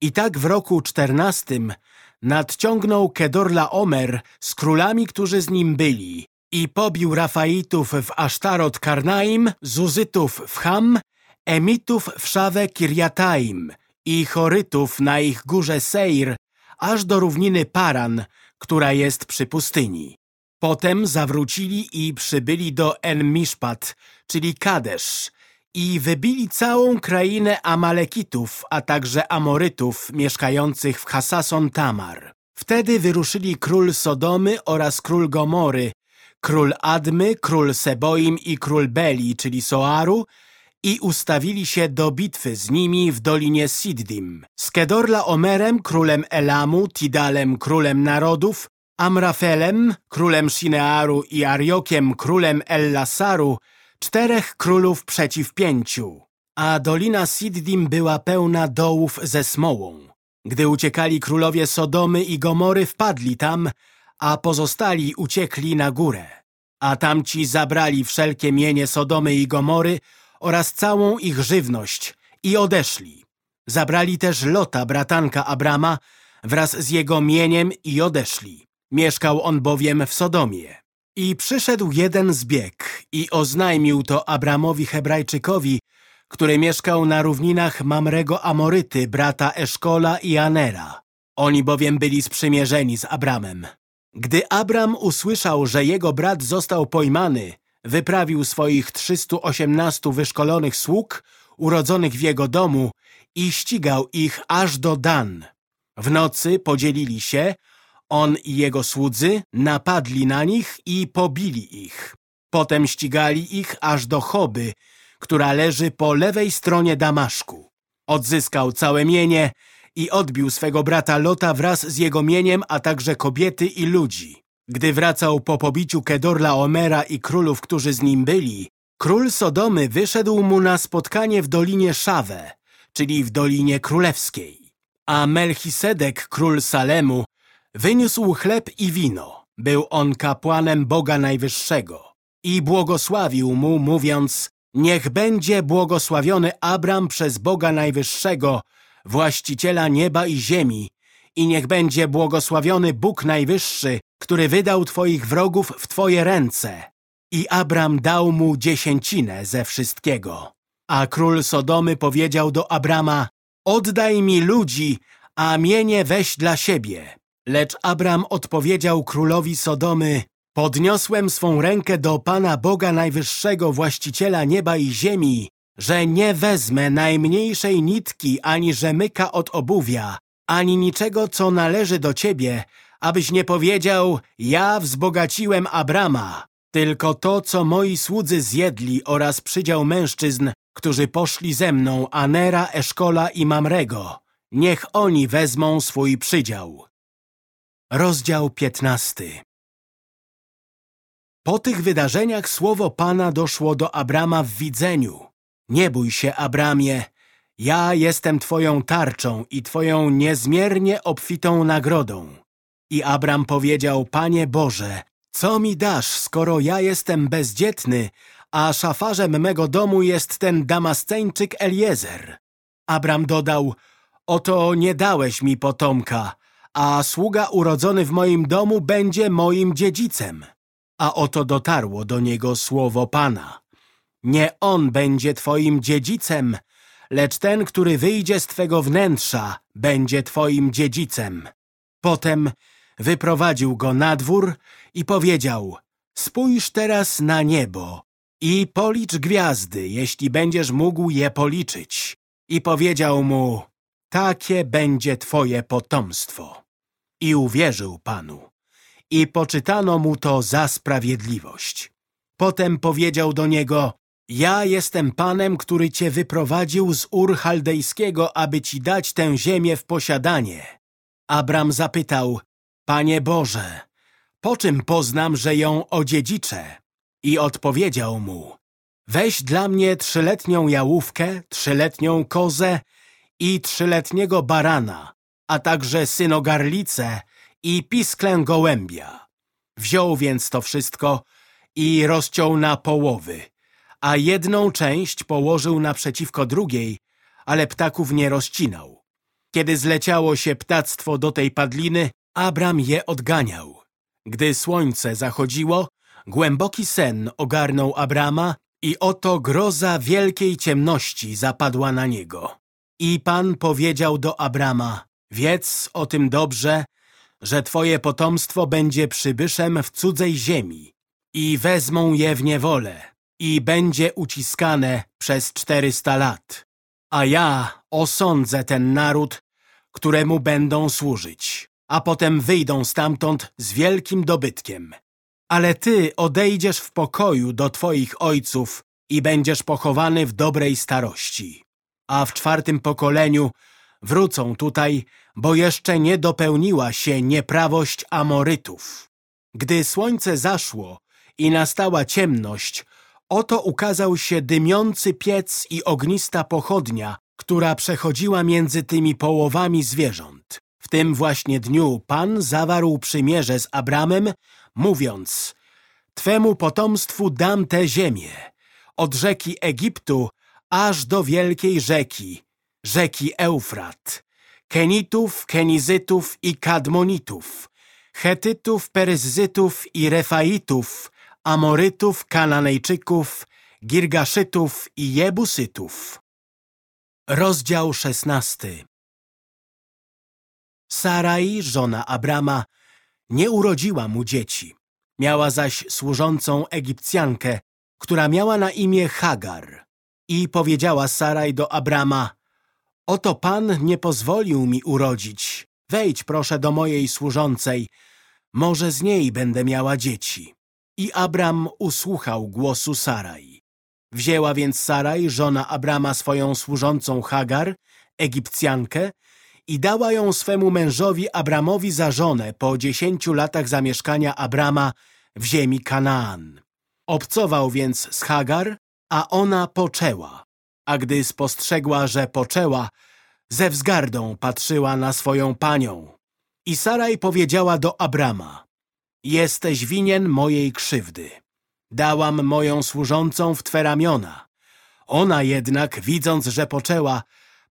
I tak w roku czternastym nadciągnął Kedorla Omer z królami, którzy z nim byli i pobił Rafaitów w Asztarot Karnaim, Zuzytów w Ham, Emitów w Szawę Kirjataim i Chorytów na ich górze Seir, aż do równiny Paran, która jest przy pustyni. Potem zawrócili i przybyli do En-Mishpat, czyli Kadesz, i wybili całą krainę Amalekitów, a także Amorytów mieszkających w Hasason Tamar. Wtedy wyruszyli król Sodomy oraz król Gomory, król Admy, król Seboim i król Beli, czyli Soaru, i ustawili się do bitwy z nimi w dolinie Siddim. Z Kedorla Omerem, królem Elamu, Tidalem, królem narodów, Amrafelem, królem Shinearu i Ariokiem, królem Ellasaru, czterech królów przeciw pięciu. A dolina Siddim była pełna dołów ze smołą. Gdy uciekali królowie Sodomy i Gomory, wpadli tam, a pozostali uciekli na górę. A tamci zabrali wszelkie mienie Sodomy i Gomory oraz całą ich żywność i odeszli. Zabrali też Lota, bratanka Abrama, wraz z jego mieniem i odeszli. Mieszkał on bowiem w Sodomie. I przyszedł jeden zbieg i oznajmił to Abramowi Hebrajczykowi, który mieszkał na równinach Mamrego Amoryty, brata Eszkola i Anera. Oni bowiem byli sprzymierzeni z Abramem. Gdy Abram usłyszał, że jego brat został pojmany, wyprawił swoich 318 wyszkolonych sług, urodzonych w jego domu i ścigał ich aż do Dan. W nocy podzielili się, on i jego słudzy napadli na nich i pobili ich. Potem ścigali ich aż do Choby, która leży po lewej stronie Damaszku. Odzyskał całe mienie i odbił swego brata Lota wraz z jego mieniem, a także kobiety i ludzi. Gdy wracał po pobiciu Kedorla Omera i królów, którzy z nim byli, król Sodomy wyszedł mu na spotkanie w Dolinie Szawę, czyli w Dolinie Królewskiej. A Melchisedek, król Salemu, wyniósł chleb i wino. Był on kapłanem Boga Najwyższego i błogosławił mu, mówiąc Niech będzie błogosławiony Abram przez Boga Najwyższego, właściciela nieba i ziemi, i niech będzie błogosławiony Bóg Najwyższy, który wydał Twoich wrogów w Twoje ręce. I Abram dał mu dziesięcinę ze wszystkiego. A król Sodomy powiedział do Abrama, oddaj mi ludzi, a mienie weź dla siebie. Lecz Abram odpowiedział królowi Sodomy, Podniosłem swą rękę do Pana Boga Najwyższego, właściciela nieba i ziemi, że nie wezmę najmniejszej nitki ani rzemyka od obuwia, ani niczego, co należy do Ciebie, abyś nie powiedział, ja wzbogaciłem Abrama, tylko to, co moi słudzy zjedli oraz przydział mężczyzn, którzy poszli ze mną, Anera, Eszkola i Mamrego. Niech oni wezmą swój przydział. Rozdział piętnasty Po tych wydarzeniach słowo Pana doszło do Abrama w widzeniu. Nie bój się, Abramie, ja jestem Twoją tarczą i Twoją niezmiernie obfitą nagrodą. I Abram powiedział, Panie Boże, co mi dasz, skoro ja jestem bezdzietny, a szafarzem mego domu jest ten damasceńczyk Eliezer? Abram dodał, oto nie dałeś mi potomka, a sługa urodzony w moim domu będzie moim dziedzicem. A oto dotarło do niego słowo Pana. Nie on będzie twoim dziedzicem, lecz ten, który wyjdzie z twego wnętrza, będzie twoim dziedzicem. Potem wyprowadził go na dwór i powiedział, spójrz teraz na niebo i policz gwiazdy, jeśli będziesz mógł je policzyć. I powiedział mu, takie będzie twoje potomstwo. I uwierzył Panu. I poczytano mu to za sprawiedliwość. Potem powiedział do niego, ja jestem Panem, który cię wyprowadził z Ur Chaldejskiego, aby ci dać tę ziemię w posiadanie. Abram zapytał, Panie Boże, po czym poznam, że ją odziedziczę? I odpowiedział mu, weź dla mnie trzyletnią jałówkę, trzyletnią kozę i trzyletniego barana, a także synogarlicę i pisklę gołębia. Wziął więc to wszystko i rozciął na połowy a jedną część położył naprzeciwko drugiej, ale ptaków nie rozcinał. Kiedy zleciało się ptactwo do tej padliny, Abram je odganiał. Gdy słońce zachodziło, głęboki sen ogarnął Abrama i oto groza wielkiej ciemności zapadła na niego. I Pan powiedział do Abrama, wiedz o tym dobrze, że twoje potomstwo będzie przybyszem w cudzej ziemi i wezmą je w niewolę i będzie uciskane przez czterysta lat. A ja osądzę ten naród, któremu będą służyć, a potem wyjdą stamtąd z wielkim dobytkiem. Ale ty odejdziesz w pokoju do twoich ojców i będziesz pochowany w dobrej starości. A w czwartym pokoleniu wrócą tutaj, bo jeszcze nie dopełniła się nieprawość Amorytów. Gdy słońce zaszło i nastała ciemność, Oto ukazał się dymiący piec i ognista pochodnia, która przechodziła między tymi połowami zwierząt. Tym właśnie dniu Pan zawarł przymierze z Abramem, mówiąc Twemu potomstwu dam tę ziemię, od rzeki Egiptu aż do wielkiej rzeki, rzeki Eufrat, Kenitów, Kenizytów i Kadmonitów, Chetytów, Peryzzytów i Refaitów, Amorytów, Kananejczyków, Girgaszytów i Jebusytów. Rozdział szesnasty Sarai, żona Abrama, nie urodziła mu dzieci. Miała zaś służącą Egipcjankę, która miała na imię Hagar. I powiedziała Saraj do Abrama, oto Pan nie pozwolił mi urodzić. Wejdź proszę do mojej służącej, może z niej będę miała dzieci. I Abram usłuchał głosu Saraj. Wzięła więc Saraj, żona Abrama, swoją służącą Hagar, Egipcjankę, i dała ją swemu mężowi Abramowi za żonę po dziesięciu latach zamieszkania Abrama w ziemi Kanaan. Obcował więc z Hagar, a ona poczęła. A gdy spostrzegła, że poczęła, ze wzgardą patrzyła na swoją panią. I Saraj powiedziała do Abrama, Jesteś winien mojej krzywdy. Dałam moją służącą w Twe ramiona. Ona jednak, widząc, że poczęła,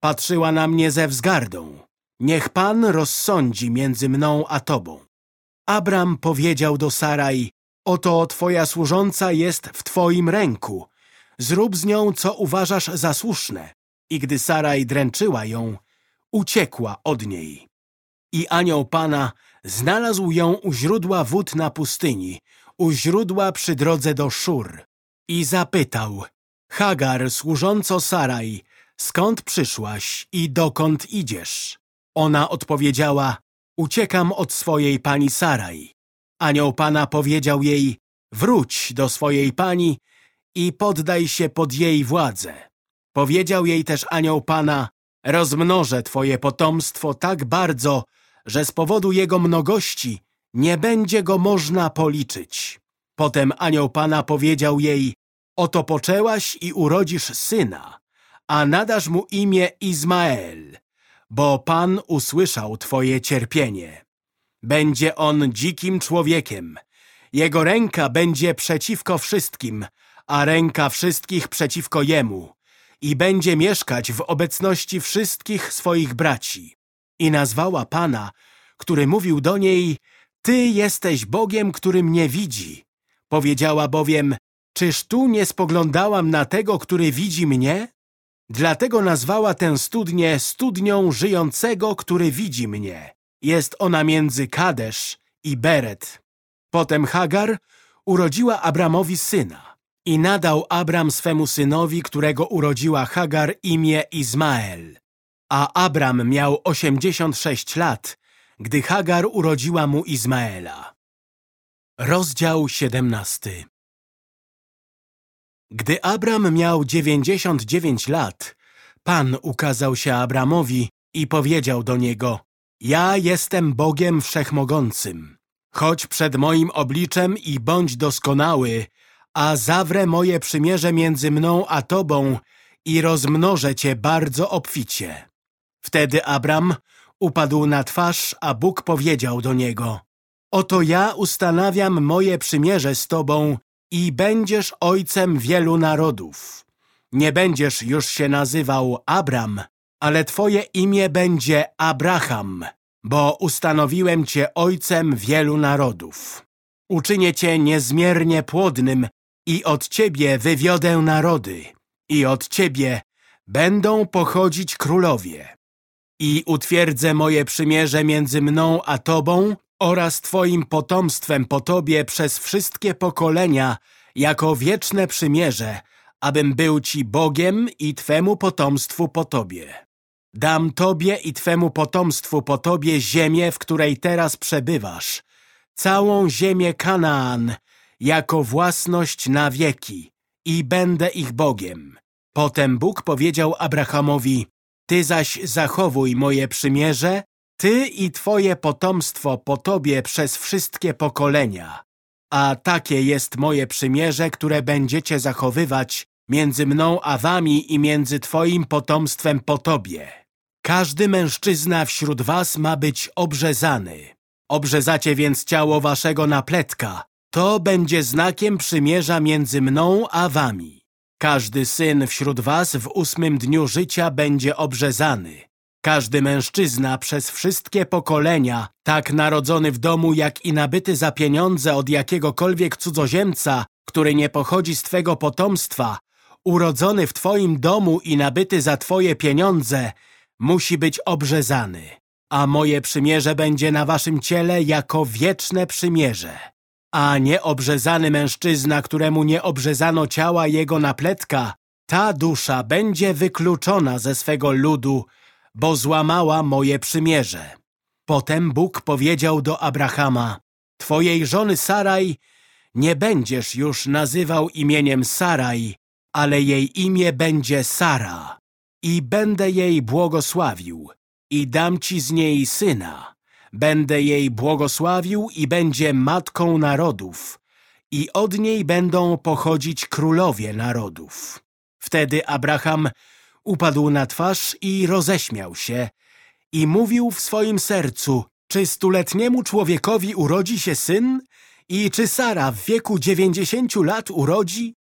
patrzyła na mnie ze wzgardą. Niech Pan rozsądzi między mną a Tobą. Abram powiedział do Saraj, oto Twoja służąca jest w Twoim ręku. Zrób z nią, co uważasz za słuszne. I gdy Saraj dręczyła ją, uciekła od niej. I anioł Pana znalazł ją u źródła wód na pustyni, u źródła przy drodze do Szur i zapytał Hagar, służąco Saraj, skąd przyszłaś i dokąd idziesz? Ona odpowiedziała, uciekam od swojej pani Saraj. Anioł Pana powiedział jej, wróć do swojej pani i poddaj się pod jej władzę. Powiedział jej też anioł Pana, rozmnożę twoje potomstwo tak bardzo, że z powodu jego mnogości nie będzie go można policzyć. Potem anioł Pana powiedział jej, oto poczęłaś i urodzisz syna, a nadasz mu imię Izmael, bo Pan usłyszał twoje cierpienie. Będzie on dzikim człowiekiem. Jego ręka będzie przeciwko wszystkim, a ręka wszystkich przeciwko jemu i będzie mieszkać w obecności wszystkich swoich braci. I nazwała Pana, który mówił do niej, Ty jesteś Bogiem, który mnie widzi. Powiedziała bowiem, czyż tu nie spoglądałam na tego, który widzi mnie? Dlatego nazwała tę studnię studnią żyjącego, który widzi mnie. Jest ona między Kadesz i Beret. Potem Hagar urodziła Abramowi syna i nadał Abram swemu synowi, którego urodziła Hagar imię Izmael. A Abram miał osiemdziesiąt sześć lat, gdy Hagar urodziła mu Izmaela. Rozdział siedemnasty Gdy Abram miał dziewięćdziesiąt dziewięć lat, Pan ukazał się Abramowi i powiedział do niego Ja jestem Bogiem Wszechmogącym. Chodź przed moim obliczem i bądź doskonały, a zawrę moje przymierze między mną a tobą i rozmnożę cię bardzo obficie. Wtedy Abram upadł na twarz, a Bóg powiedział do niego Oto ja ustanawiam moje przymierze z tobą i będziesz ojcem wielu narodów. Nie będziesz już się nazywał Abram, ale twoje imię będzie Abraham, bo ustanowiłem cię ojcem wielu narodów. Uczynię cię niezmiernie płodnym i od ciebie wywiodę narody i od ciebie będą pochodzić królowie. I utwierdzę moje przymierze między mną a tobą oraz twoim potomstwem po tobie przez wszystkie pokolenia jako wieczne przymierze, abym był ci Bogiem i twemu potomstwu po tobie. Dam tobie i twemu potomstwu po tobie ziemię, w której teraz przebywasz, całą ziemię Kanaan, jako własność na wieki i będę ich Bogiem. Potem Bóg powiedział Abrahamowi, Ty zaś zachowuj moje przymierze, Ty i Twoje potomstwo po Tobie przez wszystkie pokolenia. A takie jest moje przymierze, które będziecie zachowywać między mną a wami i między Twoim potomstwem po Tobie. Każdy mężczyzna wśród was ma być obrzezany. Obrzezacie więc ciało waszego napletka. To będzie znakiem przymierza między mną a wami. Każdy syn wśród was w ósmym dniu życia będzie obrzezany. Każdy mężczyzna przez wszystkie pokolenia, tak narodzony w domu, jak i nabyty za pieniądze od jakiegokolwiek cudzoziemca, który nie pochodzi z twego potomstwa, urodzony w twoim domu i nabyty za twoje pieniądze, musi być obrzezany, a moje przymierze będzie na waszym ciele jako wieczne przymierze. A nieobrzezany mężczyzna, któremu nie obrzezano ciała jego napletka, ta dusza będzie wykluczona ze swego ludu, bo złamała moje przymierze. Potem Bóg powiedział do Abrahama, Twojej żony Saraj nie będziesz już nazywał imieniem Saraj, ale jej imię będzie Sara i będę jej błogosławił i dam ci z niej syna. Będę jej błogosławił i będzie matką narodów i od niej będą pochodzić królowie narodów. Wtedy Abraham upadł na twarz i roześmiał się i mówił w swoim sercu, czy stuletniemu człowiekowi urodzi się syn i czy Sara w wieku dziewięćdziesięciu lat urodzi?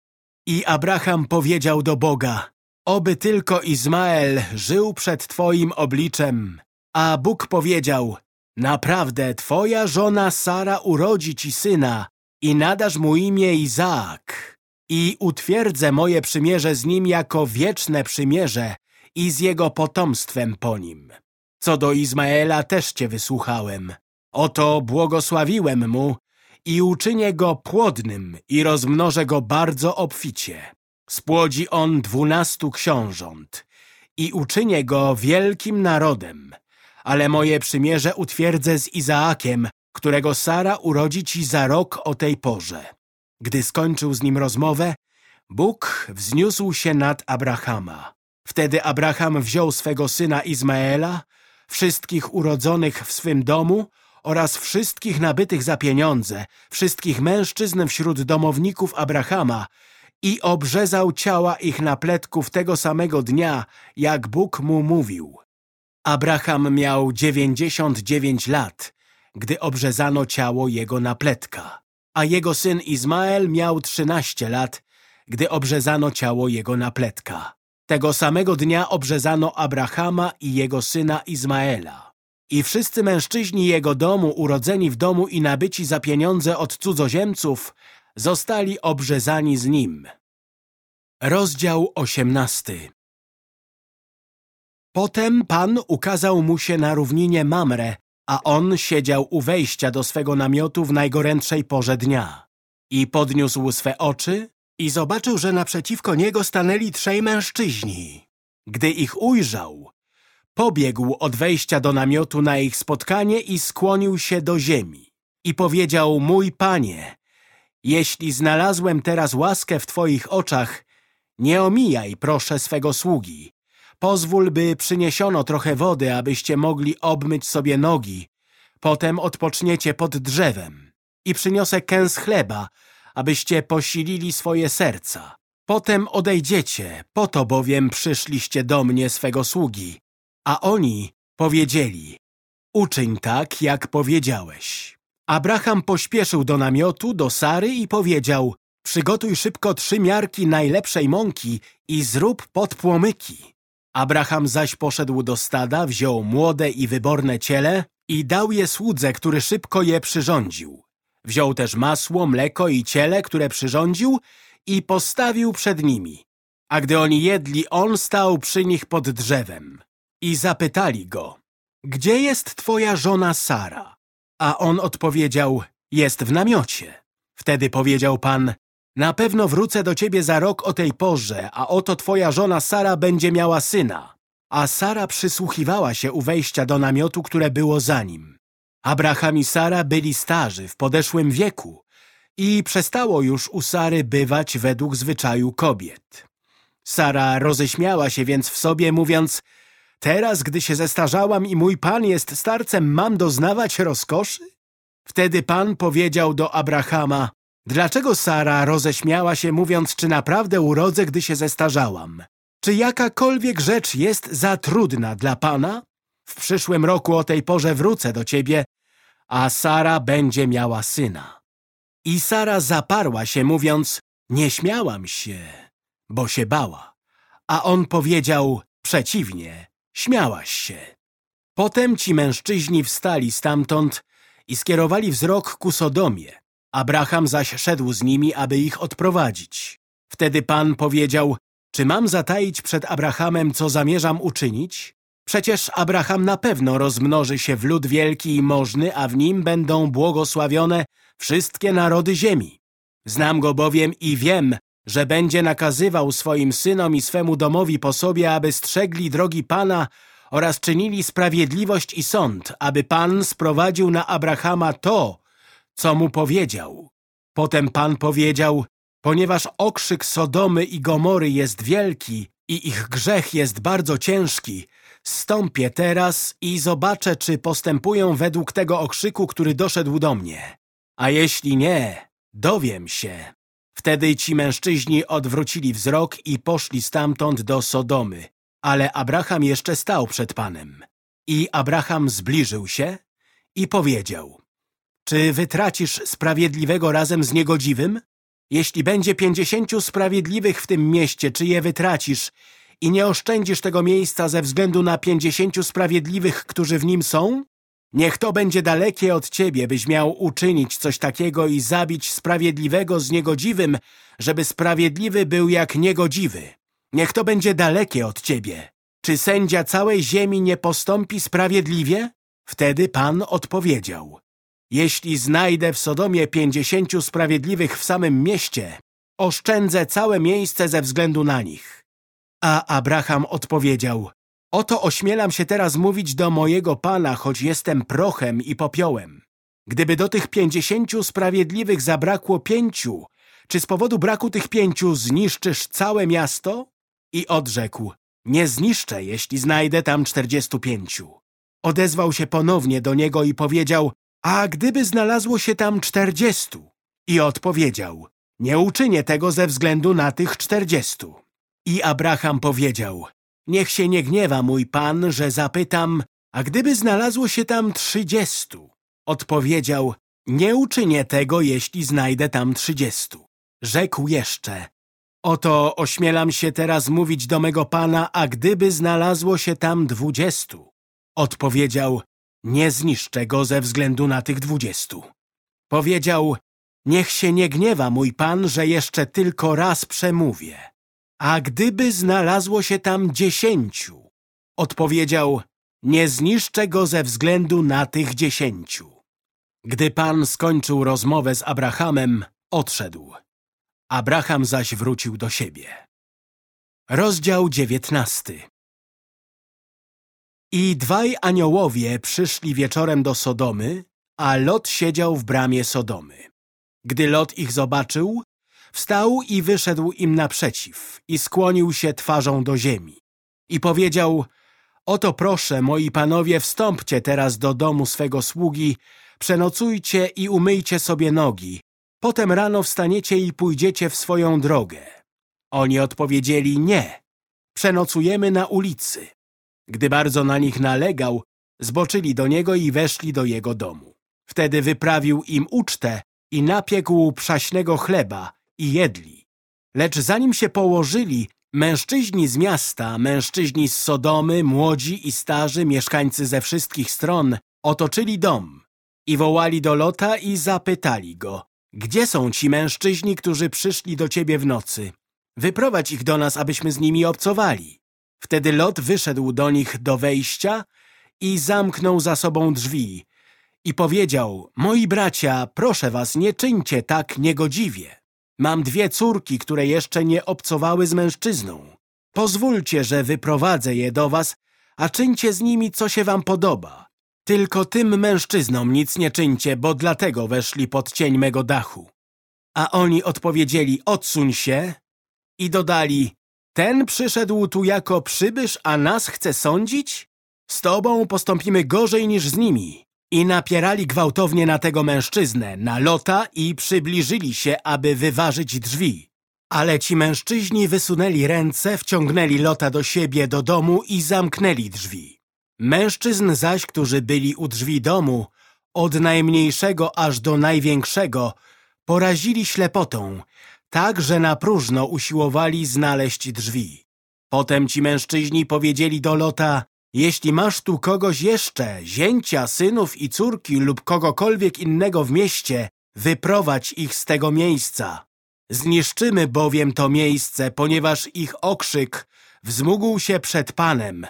I Abraham powiedział do Boga, Oby tylko Izmael żył przed Twoim obliczem. A Bóg powiedział, naprawdę Twoja żona Sara urodzi Ci syna i nadasz mu imię Izaak. I utwierdzę moje przymierze z nim jako wieczne przymierze i z jego potomstwem po nim. Co do Izmaela też Cię wysłuchałem. Oto błogosławiłem mu i uczynię go płodnym i rozmnożę go bardzo obficie. Spłodzi on dwunastu książąt i uczynię go wielkim narodem, ale moje przymierze utwierdzę z Izaakiem, którego Sara urodzi ci za rok o tej porze. Gdy skończył z nim rozmowę, Bóg wzniósł się nad Abrahama. Wtedy Abraham wziął swego syna Izmaela, wszystkich urodzonych w swym domu oraz wszystkich nabytych za pieniądze, wszystkich mężczyzn wśród domowników Abrahama i obrzezał ciała ich na pletków tego samego dnia, jak Bóg mu mówił. Abraham miał dziewięćdziesiąt dziewięć lat, gdy obrzezano ciało jego napletka, a jego syn Izmael miał trzynaście lat, gdy obrzezano ciało jego napletka. Tego samego dnia obrzezano Abrahama i jego syna Izmaela. I wszyscy mężczyźni jego domu, urodzeni w domu i nabyci za pieniądze od cudzoziemców, zostali obrzezani z nim. Rozdział osiemnasty Potem Pan ukazał mu się na równinie Mamre, a on siedział u wejścia do swego namiotu w najgorętszej porze dnia. I podniósł swe oczy i zobaczył, że naprzeciwko niego stanęli trzej mężczyźni. Gdy ich ujrzał, pobiegł od wejścia do namiotu na ich spotkanie i skłonił się do ziemi. I powiedział, mój panie, jeśli znalazłem teraz łaskę w twoich oczach, nie omijaj, proszę, swego sługi. Pozwól, by przyniesiono trochę wody, abyście mogli obmyć sobie nogi. Potem odpoczniecie pod drzewem. I przyniosę kęs chleba, abyście posilili swoje serca. Potem odejdziecie, po to bowiem przyszliście do mnie swego sługi. A oni powiedzieli, uczyń tak, jak powiedziałeś. Abraham pośpieszył do namiotu, do Sary i powiedział, przygotuj szybko trzy miarki najlepszej mąki i zrób podpłomyki. Abraham zaś poszedł do stada, wziął młode i wyborne ciele i dał je słudze, który szybko je przyrządził. Wziął też masło, mleko i ciele, które przyrządził i postawił przed nimi. A gdy oni jedli, on stał przy nich pod drzewem. I zapytali go, gdzie jest twoja żona Sara? A on odpowiedział, jest w namiocie. Wtedy powiedział Pan, na pewno wrócę do ciebie za rok o tej porze, a oto twoja żona Sara będzie miała syna. A Sara przysłuchiwała się u wejścia do namiotu, które było za nim. Abraham i Sara byli starzy, w podeszłym wieku i przestało już u Sary bywać według zwyczaju kobiet. Sara roześmiała się więc w sobie, mówiąc Teraz, gdy się zestarzałam i mój Pan jest starcem, mam doznawać rozkoszy? Wtedy Pan powiedział do Abrahama Dlaczego Sara roześmiała się, mówiąc, czy naprawdę urodzę, gdy się zestarzałam? Czy jakakolwiek rzecz jest za trudna dla Pana? W przyszłym roku o tej porze wrócę do ciebie, a Sara będzie miała syna. I Sara zaparła się, mówiąc, nie śmiałam się, bo się bała. A on powiedział, przeciwnie, śmiałaś się. Potem ci mężczyźni wstali stamtąd i skierowali wzrok ku Sodomie. Abraham zaś szedł z nimi, aby ich odprowadzić. Wtedy Pan powiedział, czy mam zataić przed Abrahamem, co zamierzam uczynić? Przecież Abraham na pewno rozmnoży się w lud wielki i możny, a w nim będą błogosławione wszystkie narody ziemi. Znam go bowiem i wiem, że będzie nakazywał swoim synom i swemu domowi po sobie, aby strzegli drogi Pana oraz czynili sprawiedliwość i sąd, aby Pan sprowadził na Abrahama to, co mu powiedział. Potem Pan powiedział, ponieważ okrzyk Sodomy i Gomory jest wielki i ich grzech jest bardzo ciężki, stąpię teraz i zobaczę, czy postępują według tego okrzyku, który doszedł do mnie. A jeśli nie, dowiem się. Wtedy ci mężczyźni odwrócili wzrok i poszli stamtąd do Sodomy. Ale Abraham jeszcze stał przed Panem. I Abraham zbliżył się i powiedział czy wytracisz sprawiedliwego razem z niegodziwym? Jeśli będzie pięćdziesięciu sprawiedliwych w tym mieście, czy je wytracisz i nie oszczędzisz tego miejsca ze względu na pięćdziesięciu sprawiedliwych, którzy w nim są? Niech to będzie dalekie od ciebie, byś miał uczynić coś takiego i zabić sprawiedliwego z niegodziwym, żeby sprawiedliwy był jak niegodziwy. Niech to będzie dalekie od ciebie. Czy sędzia całej ziemi nie postąpi sprawiedliwie? Wtedy Pan odpowiedział. Jeśli znajdę w Sodomie pięćdziesięciu sprawiedliwych w samym mieście, oszczędzę całe miejsce ze względu na nich. A Abraham odpowiedział, oto ośmielam się teraz mówić do mojego Pana, choć jestem prochem i popiołem. Gdyby do tych pięćdziesięciu sprawiedliwych zabrakło pięciu, czy z powodu braku tych pięciu zniszczysz całe miasto? I odrzekł, nie zniszczę, jeśli znajdę tam czterdziestu pięciu. Odezwał się ponownie do niego i powiedział, a gdyby znalazło się tam czterdziestu? I odpowiedział, nie uczynię tego ze względu na tych czterdziestu. I Abraham powiedział, niech się nie gniewa mój pan, że zapytam, a gdyby znalazło się tam trzydziestu? Odpowiedział, nie uczynię tego, jeśli znajdę tam trzydziestu. Rzekł jeszcze, oto ośmielam się teraz mówić do mego pana, a gdyby znalazło się tam dwudziestu? Odpowiedział, nie zniszczę go ze względu na tych dwudziestu. Powiedział, niech się nie gniewa mój pan, że jeszcze tylko raz przemówię. A gdyby znalazło się tam dziesięciu? Odpowiedział, nie zniszczę go ze względu na tych dziesięciu. Gdy pan skończył rozmowę z Abrahamem, odszedł. Abraham zaś wrócił do siebie. Rozdział dziewiętnasty I dwaj aniołowie przyszli wieczorem do Sodomy, a Lot siedział w bramie Sodomy. Gdy Lot ich zobaczył, wstał i wyszedł im naprzeciw i skłonił się twarzą do ziemi. I powiedział, oto proszę, moi panowie, wstąpcie teraz do domu swego sługi, przenocujcie i umyjcie sobie nogi, Potem rano wstaniecie i pójdziecie w swoją drogę. Oni odpowiedzieli nie. Przenocujemy na ulicy. Gdy bardzo na nich nalegał, zboczyli do niego i weszli do jego domu. Wtedy wyprawił im ucztę i napiekł przaśnego chleba i jedli. Lecz zanim się położyli, mężczyźni z miasta, mężczyźni z Sodomy, młodzi i starzy, mieszkańcy ze wszystkich stron, otoczyli dom i wołali do Lota i zapytali go, gdzie są ci mężczyźni, którzy przyszli do ciebie w nocy? Wyprowadź ich do nas, abyśmy z nimi obcowali. Wtedy Lot wyszedł do nich do wejścia i zamknął za sobą drzwi i powiedział, moi bracia, proszę was, nie czyńcie tak niegodziwie. Mam dwie córki, które jeszcze nie obcowały z mężczyzną. Pozwólcie, że wyprowadzę je do was, a czyńcie z nimi, co się wam podoba. Tylko tym mężczyznom nic nie czyńcie, bo dlatego weszli pod cień mego dachu. A oni odpowiedzieli, odsuń się i dodali, ten przyszedł tu jako przybysz, a nas chce sądzić? Z tobą postąpimy gorzej niż z nimi. I napierali gwałtownie na tego mężczyznę, na Lota i przybliżyli się, aby wyważyć drzwi. Ale ci mężczyźni wysunęli ręce, wciągnęli Lota do siebie do domu i zamknęli drzwi. Mężczyzn zaś, którzy byli u drzwi domu, od najmniejszego aż do największego, porazili ślepotą, tak, że na próżno usiłowali znaleźć drzwi. Potem ci mężczyźni powiedzieli do Lota, jeśli masz tu kogoś jeszcze, zięcia, synów i córki lub kogokolwiek innego w mieście, wyprowadź ich z tego miejsca. Zniszczymy bowiem to miejsce, ponieważ ich okrzyk wzmógł się przed Panem,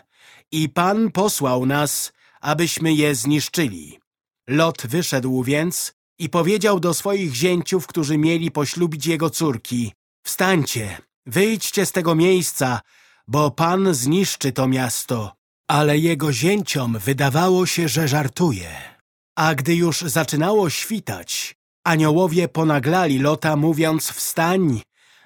i Pan posłał nas, abyśmy je zniszczyli. Lot wyszedł więc i powiedział do swoich zięciów, którzy mieli poślubić jego córki, wstańcie, wyjdźcie z tego miejsca, bo Pan zniszczy to miasto. Ale jego zięciom wydawało się, że żartuje. A gdy już zaczynało świtać, aniołowie ponaglali Lota, mówiąc, wstań,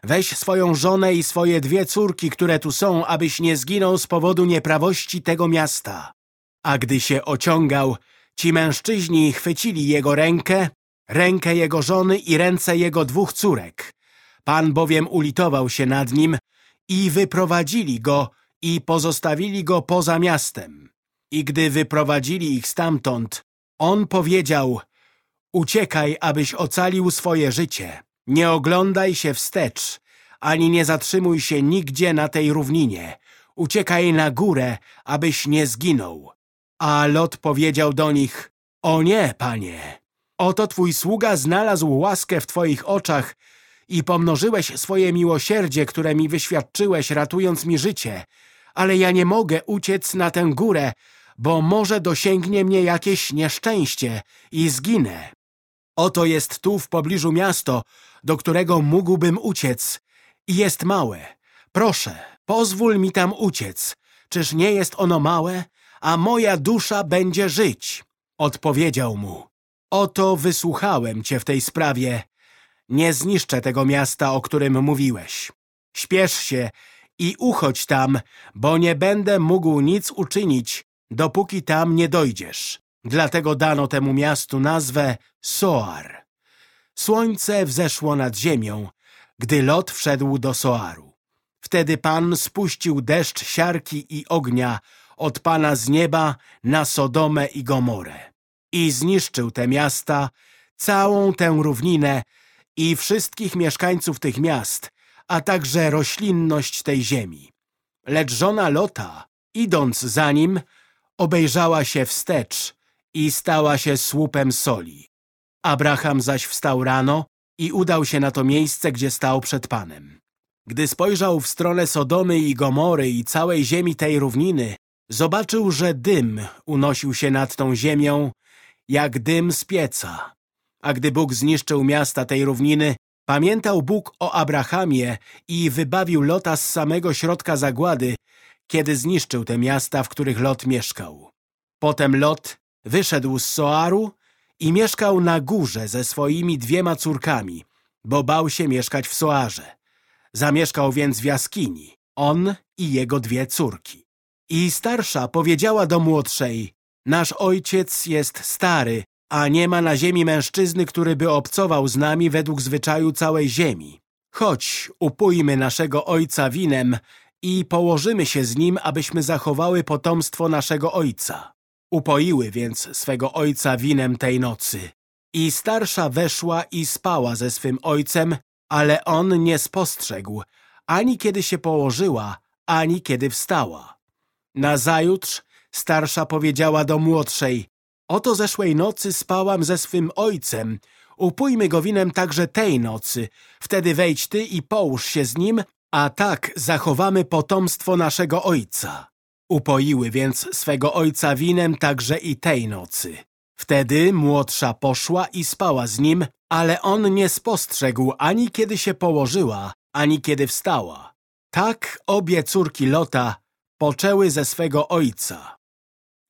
Weź swoją żonę i swoje dwie córki, które tu są, abyś nie zginął z powodu nieprawości tego miasta. A gdy się ociągał, ci mężczyźni chwycili jego rękę, rękę jego żony i ręce jego dwóch córek. Pan bowiem ulitował się nad nim i wyprowadzili go i pozostawili go poza miastem. I gdy wyprowadzili ich stamtąd, on powiedział, uciekaj, abyś ocalił swoje życie. Nie oglądaj się wstecz, ani nie zatrzymuj się nigdzie na tej równinie. Uciekaj na górę, abyś nie zginął. A Lot powiedział do nich, o nie, panie, oto twój sługa znalazł łaskę w twoich oczach i pomnożyłeś swoje miłosierdzie, które mi wyświadczyłeś, ratując mi życie, ale ja nie mogę uciec na tę górę, bo może dosięgnie mnie jakieś nieszczęście i zginę. Oto jest tu w pobliżu miasto, do którego mógłbym uciec i jest małe. Proszę, pozwól mi tam uciec. Czyż nie jest ono małe? A moja dusza będzie żyć. Odpowiedział mu. Oto wysłuchałem cię w tej sprawie. Nie zniszczę tego miasta, o którym mówiłeś. Śpiesz się i uchodź tam, bo nie będę mógł nic uczynić, dopóki tam nie dojdziesz. Dlatego dano temu miastu nazwę Soar. Słońce wzeszło nad ziemią, gdy Lot wszedł do Soaru. Wtedy Pan spuścił deszcz siarki i ognia od Pana z nieba na Sodomę i Gomorę i zniszczył te miasta, całą tę równinę i wszystkich mieszkańców tych miast, a także roślinność tej ziemi. Lecz żona Lota, idąc za nim, obejrzała się wstecz i stała się słupem soli. Abraham zaś wstał rano i udał się na to miejsce, gdzie stał przed Panem. Gdy spojrzał w stronę Sodomy i Gomory i całej ziemi tej równiny, zobaczył, że dym unosił się nad tą ziemią, jak dym z pieca. A gdy Bóg zniszczył miasta tej równiny, pamiętał Bóg o Abrahamie i wybawił Lota z samego środka zagłady, kiedy zniszczył te miasta, w których Lot mieszkał. Potem Lot wyszedł z Soaru i mieszkał na górze ze swoimi dwiema córkami, bo bał się mieszkać w Soarze. Zamieszkał więc w jaskini, on i jego dwie córki. I starsza powiedziała do młodszej, nasz ojciec jest stary, a nie ma na ziemi mężczyzny, który by obcował z nami według zwyczaju całej ziemi. Chodź, upójmy naszego ojca winem i położymy się z nim, abyśmy zachowały potomstwo naszego ojca. Upoiły więc swego ojca winem tej nocy. I starsza weszła i spała ze swym ojcem, ale on nie spostrzegł, ani kiedy się położyła, ani kiedy wstała. Nazajutrz starsza powiedziała do młodszej, oto zeszłej nocy spałam ze swym ojcem, upójmy go winem także tej nocy, wtedy wejdź ty i połóż się z nim, a tak zachowamy potomstwo naszego ojca. Upoiły więc swego ojca winem także i tej nocy. Wtedy młodsza poszła i spała z nim, ale on nie spostrzegł ani kiedy się położyła, ani kiedy wstała. Tak obie córki Lota poczęły ze swego ojca.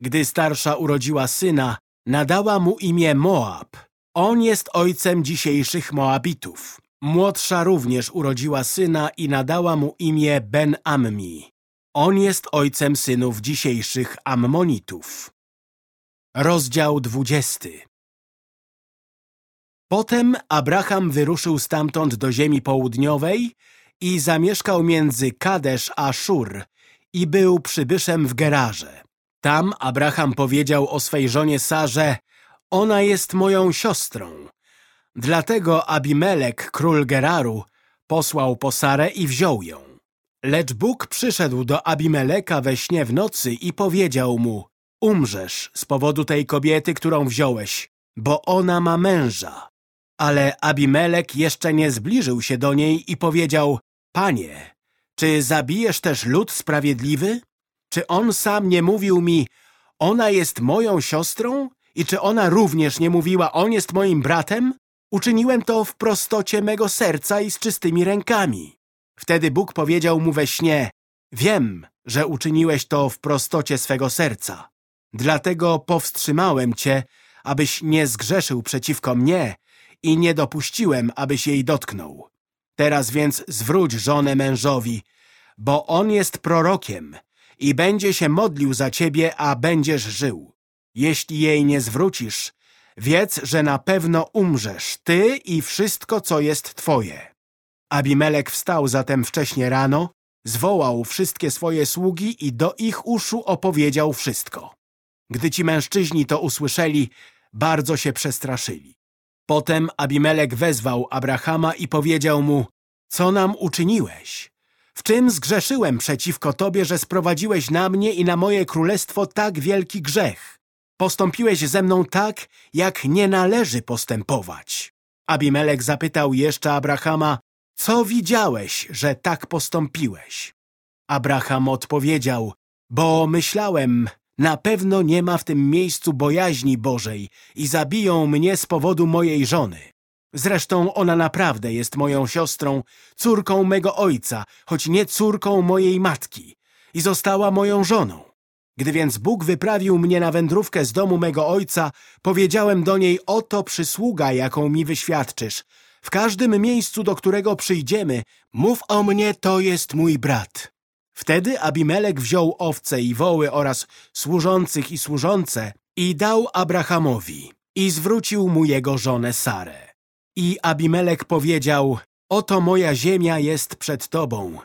Gdy starsza urodziła syna, nadała mu imię Moab. On jest ojcem dzisiejszych Moabitów. Młodsza również urodziła syna i nadała mu imię Ben-Ammi. On jest ojcem synów dzisiejszych Ammonitów. Rozdział dwudziesty Potem Abraham wyruszył stamtąd do ziemi południowej i zamieszkał między Kadesz a Szur i był przybyszem w Gerarze. Tam Abraham powiedział o swej żonie Sarze, ona jest moją siostrą. Dlatego Abimelek, król Geraru, posłał po Sarę i wziął ją. Lecz Bóg przyszedł do Abimeleka we śnie w nocy i powiedział mu, umrzesz z powodu tej kobiety, którą wziąłeś, bo ona ma męża. Ale Abimelek jeszcze nie zbliżył się do niej i powiedział, Panie, czy zabijesz też lud sprawiedliwy? Czy on sam nie mówił mi, ona jest moją siostrą? I czy ona również nie mówiła, on jest moim bratem? Uczyniłem to w prostocie mego serca i z czystymi rękami. Wtedy Bóg powiedział mu we śnie, wiem, że uczyniłeś to w prostocie swego serca. Dlatego powstrzymałem cię, abyś nie zgrzeszył przeciwko mnie i nie dopuściłem, abyś jej dotknął. Teraz więc zwróć żonę mężowi, bo on jest prorokiem i będzie się modlił za ciebie, a będziesz żył. Jeśli jej nie zwrócisz, wiedz, że na pewno umrzesz, ty i wszystko, co jest twoje. Abimelek wstał zatem wcześnie rano, zwołał wszystkie swoje sługi i do ich uszu opowiedział wszystko. Gdy ci mężczyźni to usłyszeli, bardzo się przestraszyli. Potem Abimelek wezwał Abrahama i powiedział mu, co nam uczyniłeś? W czym zgrzeszyłem przeciwko Tobie, że sprowadziłeś na mnie i na moje królestwo tak wielki grzech? Postąpiłeś ze mną tak, jak nie należy postępować. Abimelek zapytał jeszcze Abrahama, co widziałeś, że tak postąpiłeś? Abraham odpowiedział, bo myślałem, Na pewno nie ma w tym miejscu bojaźni Bożej i zabiją mnie z powodu mojej żony. Zresztą ona naprawdę jest moją siostrą, córką mego ojca, choć nie córką mojej matki i została moją żoną. Gdy więc Bóg wyprawił mnie na wędrówkę z domu mego ojca, powiedziałem do niej, oto przysługa, jaką mi wyświadczysz. W każdym miejscu, do którego przyjdziemy, mów o mnie, to jest mój brat. Wtedy Abimelek wziął owce i woły oraz służących i służące i dał Abrahamowi i zwrócił mu jego żonę Sarę. I Abimelek powiedział, oto moja ziemia jest przed tobą,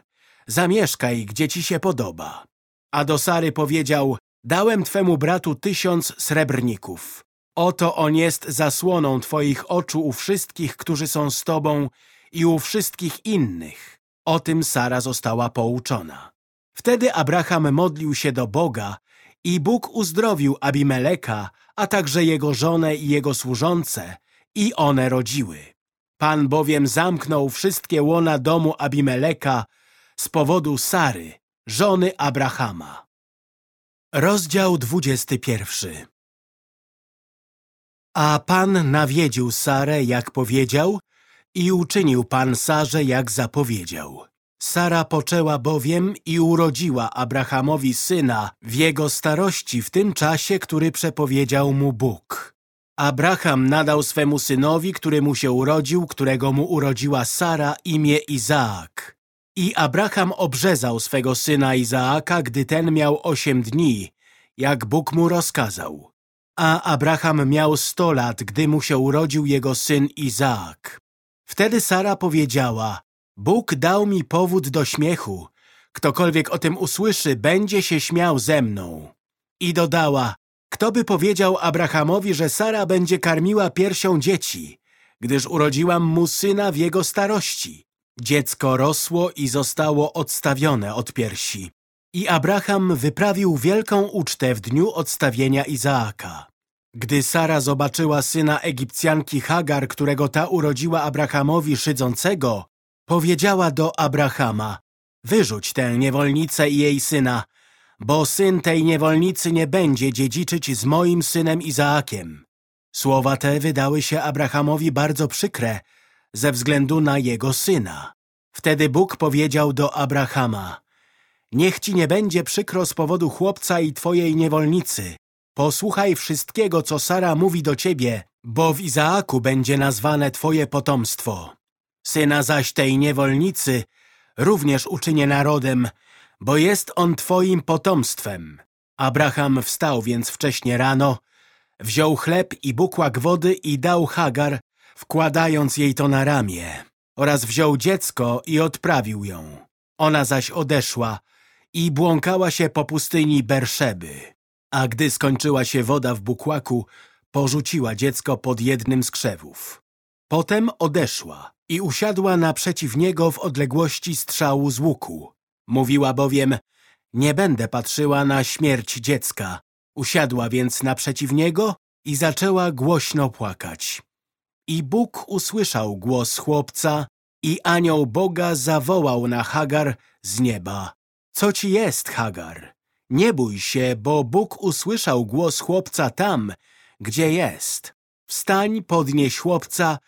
zamieszkaj, gdzie ci się podoba. A do Sary powiedział, dałem twemu bratu tysiąc srebrników. Oto on jest zasłoną twoich oczu u wszystkich, którzy są z tobą i u wszystkich innych. O tym Sara została pouczona. Wtedy Abraham modlił się do Boga i Bóg uzdrowił Abimeleka, a także jego żonę i jego służące i one rodziły. Pan bowiem zamknął wszystkie łona domu Abimeleka z powodu Sary, żony Abrahama. Rozdział 21 A Pan nawiedził Sarę, jak powiedział, i uczynił Pan Sarze, jak zapowiedział. Sara poczęła bowiem i urodziła Abrahamowi syna w jego starości w tym czasie, który przepowiedział mu Bóg. Abraham nadał swemu synowi, który mu się urodził, którego mu urodziła Sara, imię Izaak. I Abraham obrzezał swego syna Izaaka, gdy ten miał osiem dni, jak Bóg mu rozkazał. A Abraham miał sto lat, gdy mu się urodził jego syn Izaak. Wtedy Sara powiedziała, Bóg dał mi powód do śmiechu. Ktokolwiek o tym usłyszy, będzie się śmiał ze mną. I dodała, kto by powiedział Abrahamowi, że Sara będzie karmiła piersią dzieci, gdyż urodziłam mu syna w jego starości. Dziecko rosło i zostało odstawione od piersi. I Abraham wyprawił wielką ucztę w dniu odstawienia Izaaka. Gdy Sara zobaczyła syna Egipcjanki Hagar, którego ta urodziła Abrahamowi szydzącego, powiedziała do Abrahama, wyrzuć tę niewolnicę i jej syna, bo syn tej niewolnicy nie będzie dziedziczyć z moim synem Izaakiem. Słowa te wydały się Abrahamowi bardzo przykre ze względu na jego syna. Wtedy Bóg powiedział do Abrahama, niech ci nie będzie przykro z powodu chłopca i twojej niewolnicy. Posłuchaj wszystkiego, co Sara mówi do ciebie, bo w Izaaku będzie nazwane twoje potomstwo. Syna zaś tej niewolnicy również uczynię narodem, bo jest on twoim potomstwem. Abraham wstał więc wcześnie rano, wziął chleb i bukłak wody i dał Hagar, wkładając jej to na ramię, oraz wziął dziecko i odprawił ją. Ona zaś odeszła i błąkała się po pustyni Berszeby. A gdy skończyła się woda w bukłaku, porzuciła dziecko pod jednym z krzewów. Potem odeszła i usiadła naprzeciw niego w odległości strzału z łuku. Mówiła bowiem, nie będę patrzyła na śmierć dziecka. Usiadła więc naprzeciw niego i zaczęła głośno płakać. I Bóg usłyszał głos chłopca i anioł Boga zawołał na Hagar z nieba. Co ci jest, Hagar? Nie bój się, bo Bóg usłyszał głos chłopca tam, gdzie jest. Wstań, podnieś chłopca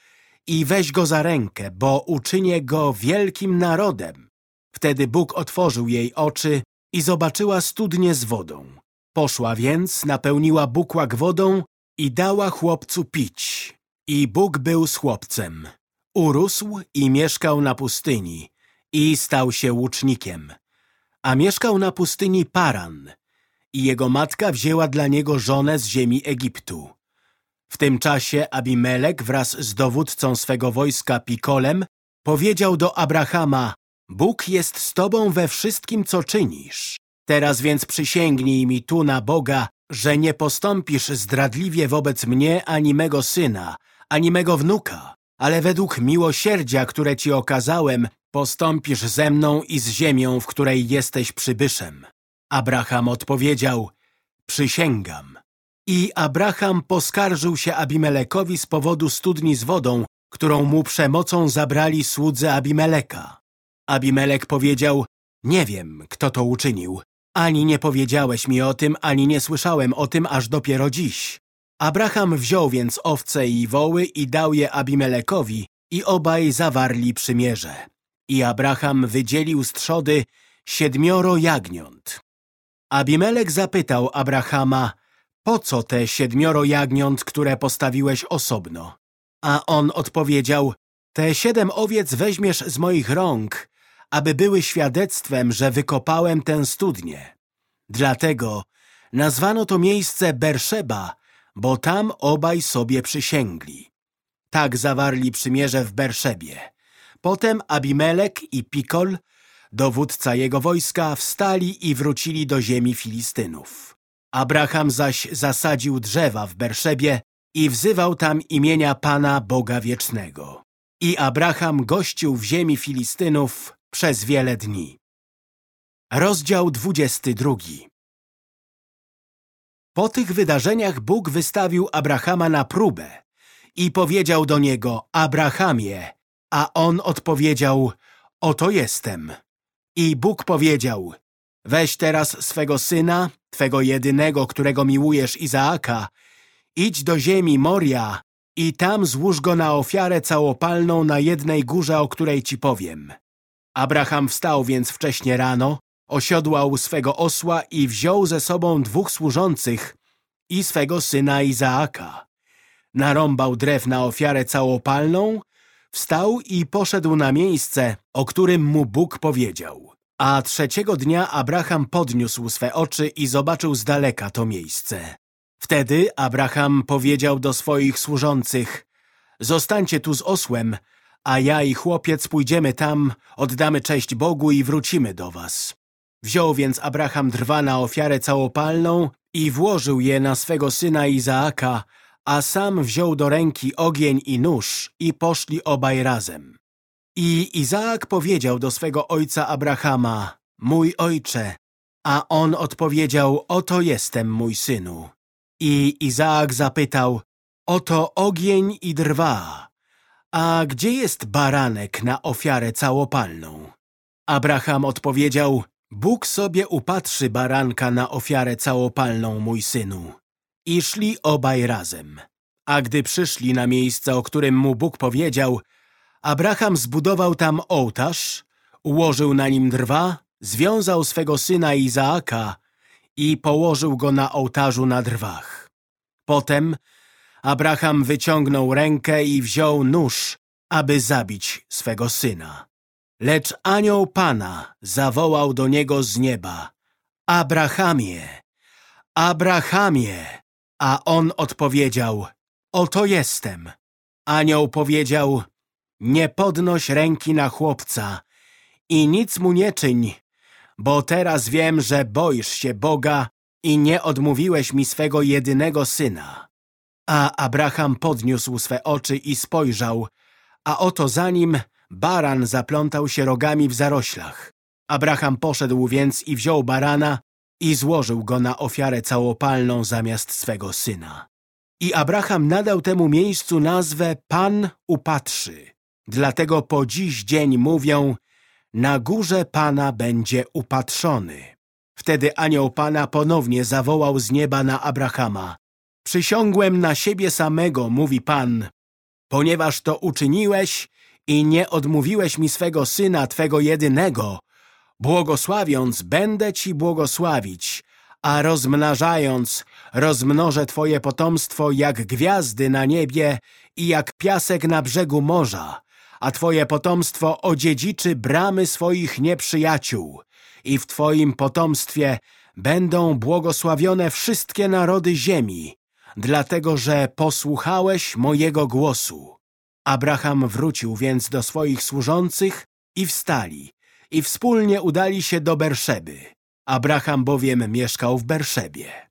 i weź go za rękę, bo uczynię go wielkim narodem. Wtedy Bóg otworzył jej oczy i zobaczyła studnię z wodą. Poszła więc, napełniła bukłak wodą i dała chłopcu pić. I Bóg był z chłopcem. Urósł i mieszkał na pustyni i stał się łucznikiem. A mieszkał na pustyni Paran i jego matka wzięła dla niego żonę z ziemi Egiptu. W tym czasie Abimelek wraz z dowódcą swego wojska Pikolem powiedział do Abrahama Bóg jest z tobą we wszystkim, co czynisz. Teraz więc przysięgnij mi tu na Boga, że nie postąpisz zdradliwie wobec mnie ani mego syna, ani mego wnuka, ale według miłosierdzia, które ci okazałem, postąpisz ze mną i z ziemią, w której jesteś przybyszem. Abraham odpowiedział, przysięgam. I Abraham poskarżył się Abimelekowi z powodu studni z wodą, którą mu przemocą zabrali słudzy Abimeleka. Abimelek powiedział, nie wiem, kto to uczynił, Ani nie powiedziałeś mi o tym, ani nie słyszałem o tym aż dopiero dziś. Abraham wziął więc owce i woły i dał je Abimelekowi i obaj zawarli przymierze. I Abraham wydzielił z trzody siedmioro jagniąt. Abimelek zapytał Abrahama, po co te siedmioro jagniąt, które postawiłeś osobno? A on odpowiedział, te siedem owiec weźmiesz z moich rąk, aby były świadectwem, że wykopałem tę studnię. Dlatego nazwano to miejsce Berszeba, bo tam obaj sobie przysięgli. Tak zawarli przymierze w Berszebie. Potem Abimelek i Pikol, dowódca jego wojska, wstali i wrócili do ziemi Filistynów. Abraham zaś zasadził drzewa w Berszebie i wzywał tam imienia Pana Boga Wiecznego. I Abraham gościł w ziemi Filistynów przez wiele dni. Rozdział 22 Po tych wydarzeniach Bóg wystawił Abrahama na próbę i powiedział do niego, Abrahamie, a on odpowiedział, oto jestem. I Bóg powiedział, weź teraz swego syna, twego jedynego, którego miłujesz Izaaka, idź do ziemi Moria i tam złóż go na ofiarę całopalną na jednej górze, o której ci powiem. Abraham wstał więc wcześnie rano, osiodłał swego osła i wziął ze sobą dwóch służących i swego syna Izaaka. Narąbał drew na ofiarę całopalną, wstał i poszedł na miejsce, o którym mu Bóg powiedział. A trzeciego dnia Abraham podniósł swe oczy i zobaczył z daleka to miejsce. Wtedy Abraham powiedział do swoich służących, zostańcie tu z osłem, a ja i chłopiec pójdziemy tam, oddamy cześć Bogu i wrócimy do was. Wziął więc Abraham drwa na ofiarę całopalną i włożył je na swego syna Izaaka, a sam wziął do ręki ogień i nóż i poszli obaj razem. I Izaak powiedział do swego ojca Abrahama, mój ojcze, a on odpowiedział, oto jestem, mój synu. I Izaak zapytał, oto ogień i drwa, a gdzie jest baranek na ofiarę całopalną? Abraham odpowiedział, Bóg sobie upatrzy baranka na ofiarę całopalną, mój synu. I szli obaj razem. A gdy przyszli na miejsce, o którym mu Bóg powiedział, Abraham zbudował tam ołtarz, ułożył na nim drwa, związał swego syna Izaaka i położył go na ołtarzu na drwach. Potem Abraham wyciągnął rękę i wziął nóż, aby zabić swego syna. Lecz anioł Pana zawołał do niego z nieba, Abrahamie, Abrahamie, a on odpowiedział, oto jestem. Anioł powiedział, nie podnoś ręki na chłopca i nic mu nie czyń, bo teraz wiem, że boisz się Boga i nie odmówiłeś mi swego jedynego syna. A Abraham podniósł swe oczy i spojrzał, a oto za nim baran zaplątał się rogami w zaroślach. Abraham poszedł więc i wziął barana i złożył go na ofiarę całopalną zamiast swego syna. I Abraham nadał temu miejscu nazwę Pan upatrzy. Dlatego po dziś dzień mówią, na górze Pana będzie upatrzony. Wtedy anioł Pana ponownie zawołał z nieba na Abrahama. Przysiągłem na siebie samego, mówi Pan, ponieważ to uczyniłeś i nie odmówiłeś mi swego Syna, Twego jedynego, błogosławiąc będę Ci błogosławić, a rozmnażając rozmnożę Twoje potomstwo jak gwiazdy na niebie i jak piasek na brzegu morza, a Twoje potomstwo odziedziczy bramy swoich nieprzyjaciół i w Twoim potomstwie będą błogosławione wszystkie narody ziemi, dlatego że posłuchałeś mojego głosu. Abraham wrócił więc do swoich służących i wstali i wspólnie udali się do Berszeby. Abraham bowiem mieszkał w Berszebie.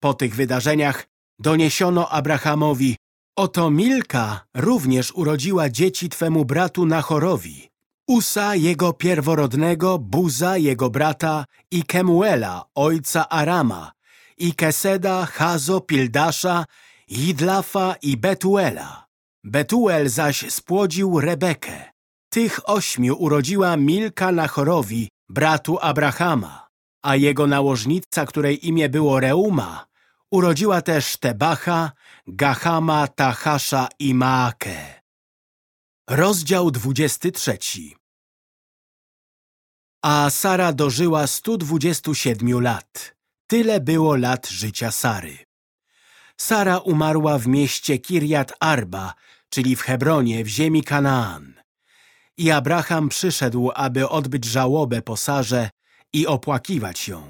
Po tych wydarzeniach doniesiono Abrahamowi, oto Milka również urodziła dzieci twemu bratu Nachorowi, Usa jego pierworodnego, Buza jego brata i Kemuela, ojca Arama, i Keseda, Hazo, Pildasza, Idlafa i Betuela. Betuel zaś spłodził Rebekę. Tych ośmiu urodziła Milka Nachorowi, bratu Abrahama. A jego nałożnica, której imię było Reuma, urodziła też Tebacha, Gahama, Tahasza i Maakę. Rozdział 23 A Sara dożyła 127 lat. Tyle było lat życia Sary. Sara umarła w mieście Kirjat Arba, czyli w Hebronie, w ziemi Kanaan. I Abraham przyszedł, aby odbyć żałobę po Sarze i opłakiwać ją.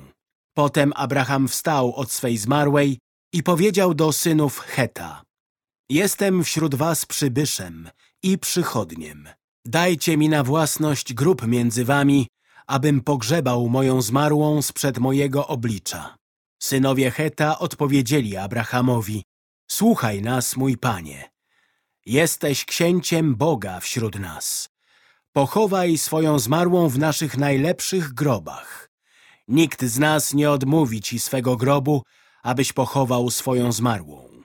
Potem Abraham wstał od swej zmarłej i powiedział do synów Heta Jestem wśród was przybyszem i przychodniem. Dajcie mi na własność grób między wami, abym pogrzebał moją zmarłą sprzed mojego oblicza. Synowie Heta odpowiedzieli Abrahamowi Słuchaj nas, mój panie. Jesteś księciem Boga wśród nas. Pochowaj swoją zmarłą w naszych najlepszych grobach. Nikt z nas nie odmówi ci swego grobu, abyś pochował swoją zmarłą.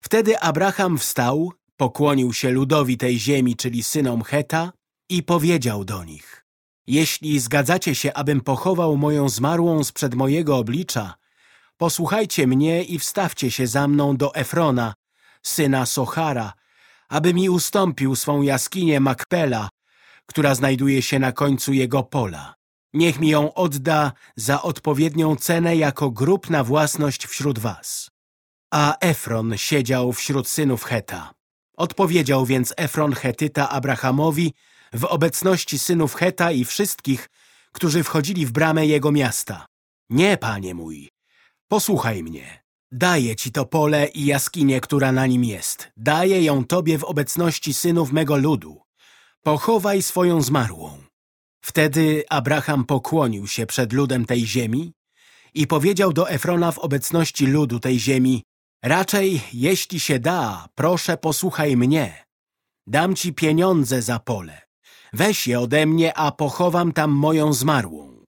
Wtedy Abraham wstał, pokłonił się ludowi tej ziemi, czyli synom Heta i powiedział do nich Jeśli zgadzacie się, abym pochował moją zmarłą sprzed mojego oblicza, posłuchajcie mnie i wstawcie się za mną do Efrona, syna Sochara, aby mi ustąpił swą jaskinię Makpela, która znajduje się na końcu jego pola. Niech mi ją odda za odpowiednią cenę jako grób na własność wśród was. A Efron siedział wśród synów Heta. Odpowiedział więc Efron Hetyta Abrahamowi w obecności synów Heta i wszystkich, którzy wchodzili w bramę jego miasta. Nie, panie mój, posłuchaj mnie. Daję ci to pole i jaskinię, która na nim jest. Daję ją tobie w obecności synów mego ludu. Pochowaj swoją zmarłą. Wtedy Abraham pokłonił się przed ludem tej ziemi i powiedział do Efrona w obecności ludu tej ziemi Raczej, jeśli się da, proszę posłuchaj mnie. Dam ci pieniądze za pole. Weź je ode mnie, a pochowam tam moją zmarłą.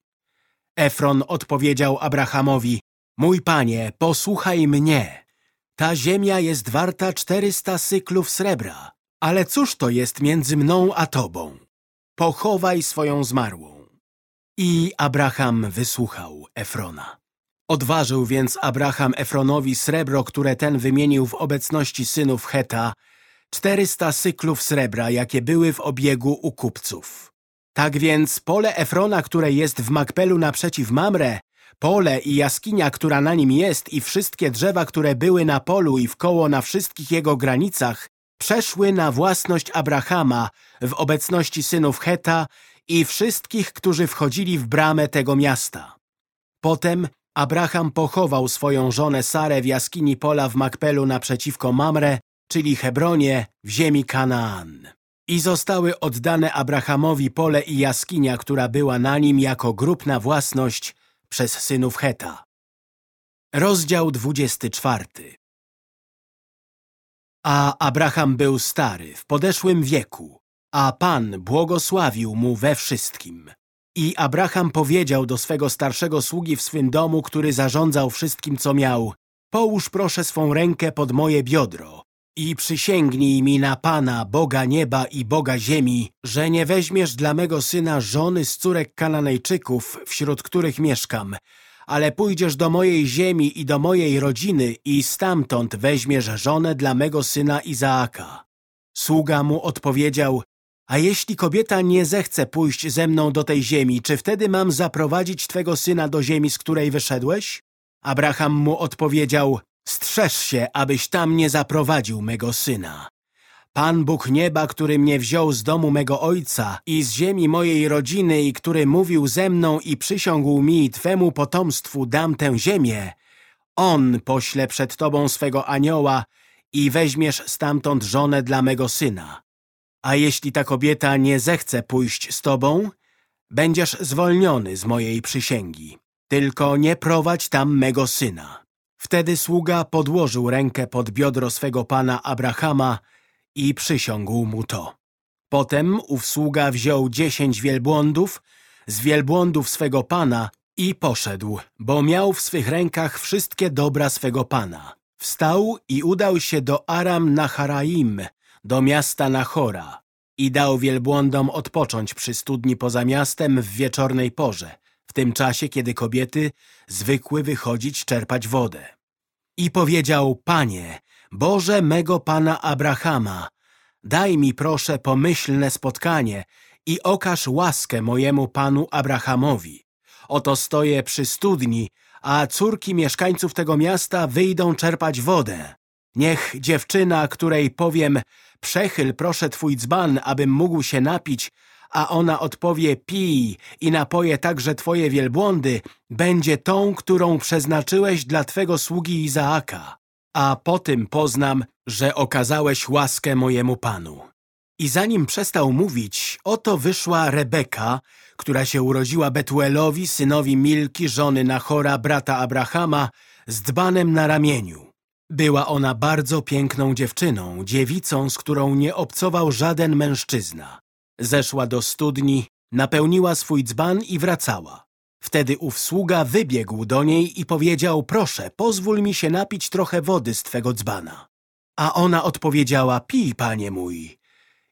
Efron odpowiedział Abrahamowi Mój panie, posłuchaj mnie. Ta ziemia jest warta czterysta syklów srebra. Ale cóż to jest między mną a tobą? Pochowaj swoją zmarłą. I Abraham wysłuchał Efrona. Odważył więc Abraham Efronowi srebro, które ten wymienił w obecności synów Heta, czterysta syklów srebra, jakie były w obiegu u kupców. Tak więc pole Efrona, które jest w Makpelu naprzeciw Mamre, pole i jaskinia, która na nim jest i wszystkie drzewa, które były na polu i wkoło na wszystkich jego granicach, przeszły na własność Abrahama w obecności synów Heta i wszystkich, którzy wchodzili w bramę tego miasta. Potem Abraham pochował swoją żonę Sarę w jaskini pola w Makpelu naprzeciwko Mamre, czyli Hebronie, w ziemi Kanaan. I zostały oddane Abrahamowi pole i jaskinia, która była na nim jako grób na własność przez synów Heta. Rozdział 24 A Abraham był stary, w podeszłym wieku, a Pan błogosławił mu we wszystkim. I Abraham powiedział do swego starszego sługi w swym domu, który zarządzał wszystkim, co miał, połóż proszę swą rękę pod moje biodro i przysięgnij mi na Pana, Boga nieba i Boga ziemi, że nie weźmiesz dla mego syna żony z córek Kananejczyków, wśród których mieszkam, ale pójdziesz do mojej ziemi i do mojej rodziny i stamtąd weźmiesz żonę dla mego syna Izaaka. Sługa mu odpowiedział, a jeśli kobieta nie zechce pójść ze mną do tej ziemi, czy wtedy mam zaprowadzić twego syna do ziemi, z której wyszedłeś? Abraham mu odpowiedział, strzeż się, abyś tam nie zaprowadził mego syna. Pan Bóg nieba, który mnie wziął z domu mego ojca i z ziemi mojej rodziny i który mówił ze mną i przysiągł mi Twemu potomstwu dam tę ziemię, On pośle przed Tobą swego anioła i weźmiesz stamtąd żonę dla mego syna. A jeśli ta kobieta nie zechce pójść z tobą, będziesz zwolniony z mojej przysięgi. Tylko nie prowadź tam mego syna. Wtedy sługa podłożył rękę pod biodro swego pana Abrahama i przysiągł mu to. Potem ów sługa wziął dziesięć wielbłądów z wielbłądów swego pana i poszedł, bo miał w swych rękach wszystkie dobra swego pana. Wstał i udał się do Aram Naharaim, do miasta Nachora i dał wielbłądom odpocząć przy studni poza miastem w wieczornej porze, w tym czasie, kiedy kobiety zwykły wychodzić czerpać wodę. I powiedział, Panie, Boże mego Pana Abrahama, daj mi proszę pomyślne spotkanie i okaż łaskę mojemu Panu Abrahamowi. Oto stoję przy studni, a córki mieszkańców tego miasta wyjdą czerpać wodę. Niech dziewczyna, której powiem, przechyl proszę twój dzban, abym mógł się napić, a ona odpowie pij i napoje także twoje wielbłądy, będzie tą, którą przeznaczyłeś dla twego sługi Izaaka. A po tym poznam, że okazałeś łaskę mojemu Panu. I zanim przestał mówić, oto wyszła Rebeka, która się urodziła Betuelowi, synowi Milki, żony Nachora, brata Abrahama, z dbanem na ramieniu. Była ona bardzo piękną dziewczyną, dziewicą, z którą nie obcował żaden mężczyzna. Zeszła do studni, napełniła swój dzban i wracała. Wtedy ów sługa wybiegł do niej i powiedział, proszę, pozwól mi się napić trochę wody z twego dzbana. A ona odpowiedziała, pij, panie mój.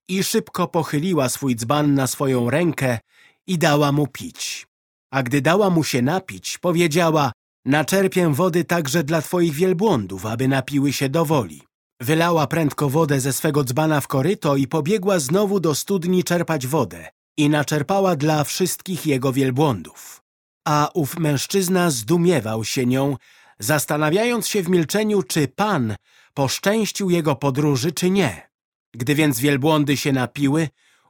I szybko pochyliła swój dzban na swoją rękę i dała mu pić. A gdy dała mu się napić, powiedziała, naczerpię wody także dla twoich wielbłądów, aby napiły się do woli. Wylała prędko wodę ze swego dzbana w koryto i pobiegła znowu do studni czerpać wodę i naczerpała dla wszystkich jego wielbłądów. A ów mężczyzna zdumiewał się nią, zastanawiając się w milczeniu, czy Pan poszczęścił jego podróży, czy nie. Gdy więc wielbłądy się napiły,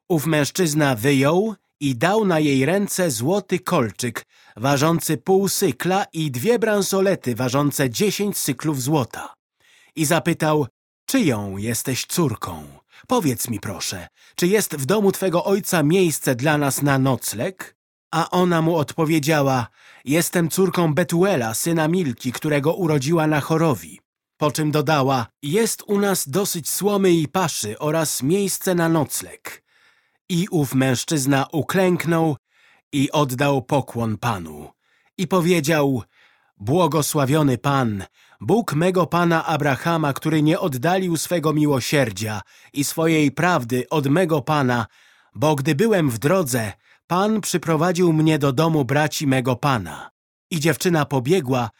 ów mężczyzna wyjął i dał na jej ręce złoty kolczyk, ważący pół sykla i dwie bransolety ważące dziesięć syklów złota. I zapytał, czyją jesteś córką? Powiedz mi proszę, czy jest w domu twego ojca miejsce dla nas na nocleg? A ona mu odpowiedziała, jestem córką Betuela, syna Milki, którego urodziła na chorowi. Po czym dodała, jest u nas dosyć słomy i paszy oraz miejsce na nocleg. I ów mężczyzna uklęknął i oddał pokłon Panu. I powiedział, błogosławiony Pan, Bóg mego Pana Abrahama, który nie oddalił swego miłosierdzia i swojej prawdy od mego Pana, bo gdy byłem w drodze, Pan przyprowadził mnie do domu braci mego Pana. I dziewczyna pobiegła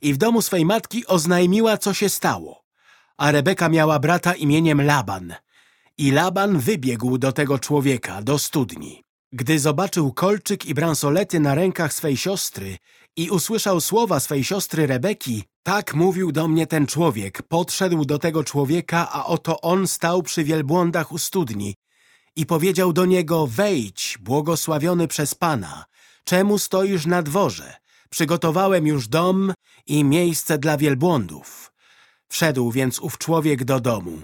i w domu swej matki oznajmiła, co się stało. A Rebeka miała brata imieniem Laban. I Laban wybiegł do tego człowieka, do studni. Gdy zobaczył kolczyk i bransolety na rękach swej siostry i usłyszał słowa swej siostry Rebeki, tak mówił do mnie ten człowiek, podszedł do tego człowieka, a oto on stał przy wielbłądach u studni i powiedział do niego, wejdź, błogosławiony przez Pana, czemu stoisz na dworze? Przygotowałem już dom i miejsce dla wielbłądów. Wszedł więc ów człowiek do domu.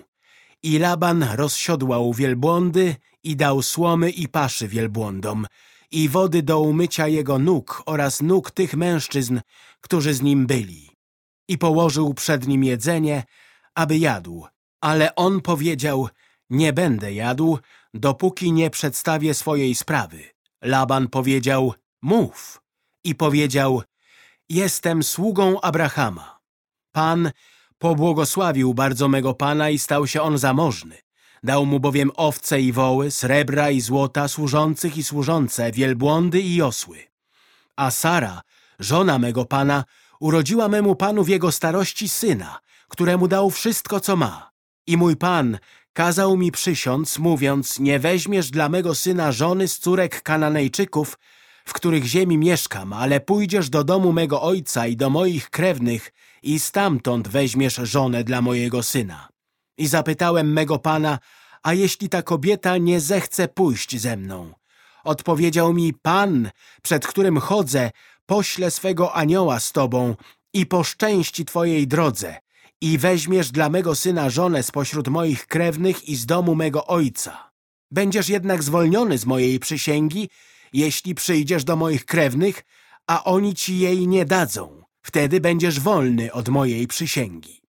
I Laban rozsiodłał wielbłądy i dał słomy i paszy wielbłądom i wody do umycia jego nóg oraz nóg tych mężczyzn, którzy z nim byli. I położył przed nim jedzenie, aby jadł. Ale on powiedział, nie będę jadł, dopóki nie przedstawię swojej sprawy. Laban powiedział, mów. I powiedział, jestem sługą Abrahama. Pan pobłogosławił bardzo mego Pana i stał się on zamożny. Dał mu bowiem owce i woły, srebra i złota, służących i służące, wielbłądy i osły. A Sara, żona mego Pana, urodziła memu Panu w jego starości syna, któremu dał wszystko, co ma. I mój Pan kazał mi przysiąc, mówiąc, nie weźmiesz dla mego syna żony z córek Kananejczyków, w których ziemi mieszkam, ale pójdziesz do domu mego ojca i do moich krewnych i stamtąd weźmiesz żonę dla mojego syna. I zapytałem mego pana, a jeśli ta kobieta nie zechce pójść ze mną? Odpowiedział mi, Pan, przed którym chodzę, pośle swego anioła z tobą i poszczęści twojej drodze i weźmiesz dla mego syna żonę spośród moich krewnych i z domu mego ojca. Będziesz jednak zwolniony z mojej przysięgi, jeśli przyjdziesz do moich krewnych, a oni ci jej nie dadzą. Wtedy będziesz wolny od mojej przysięgi.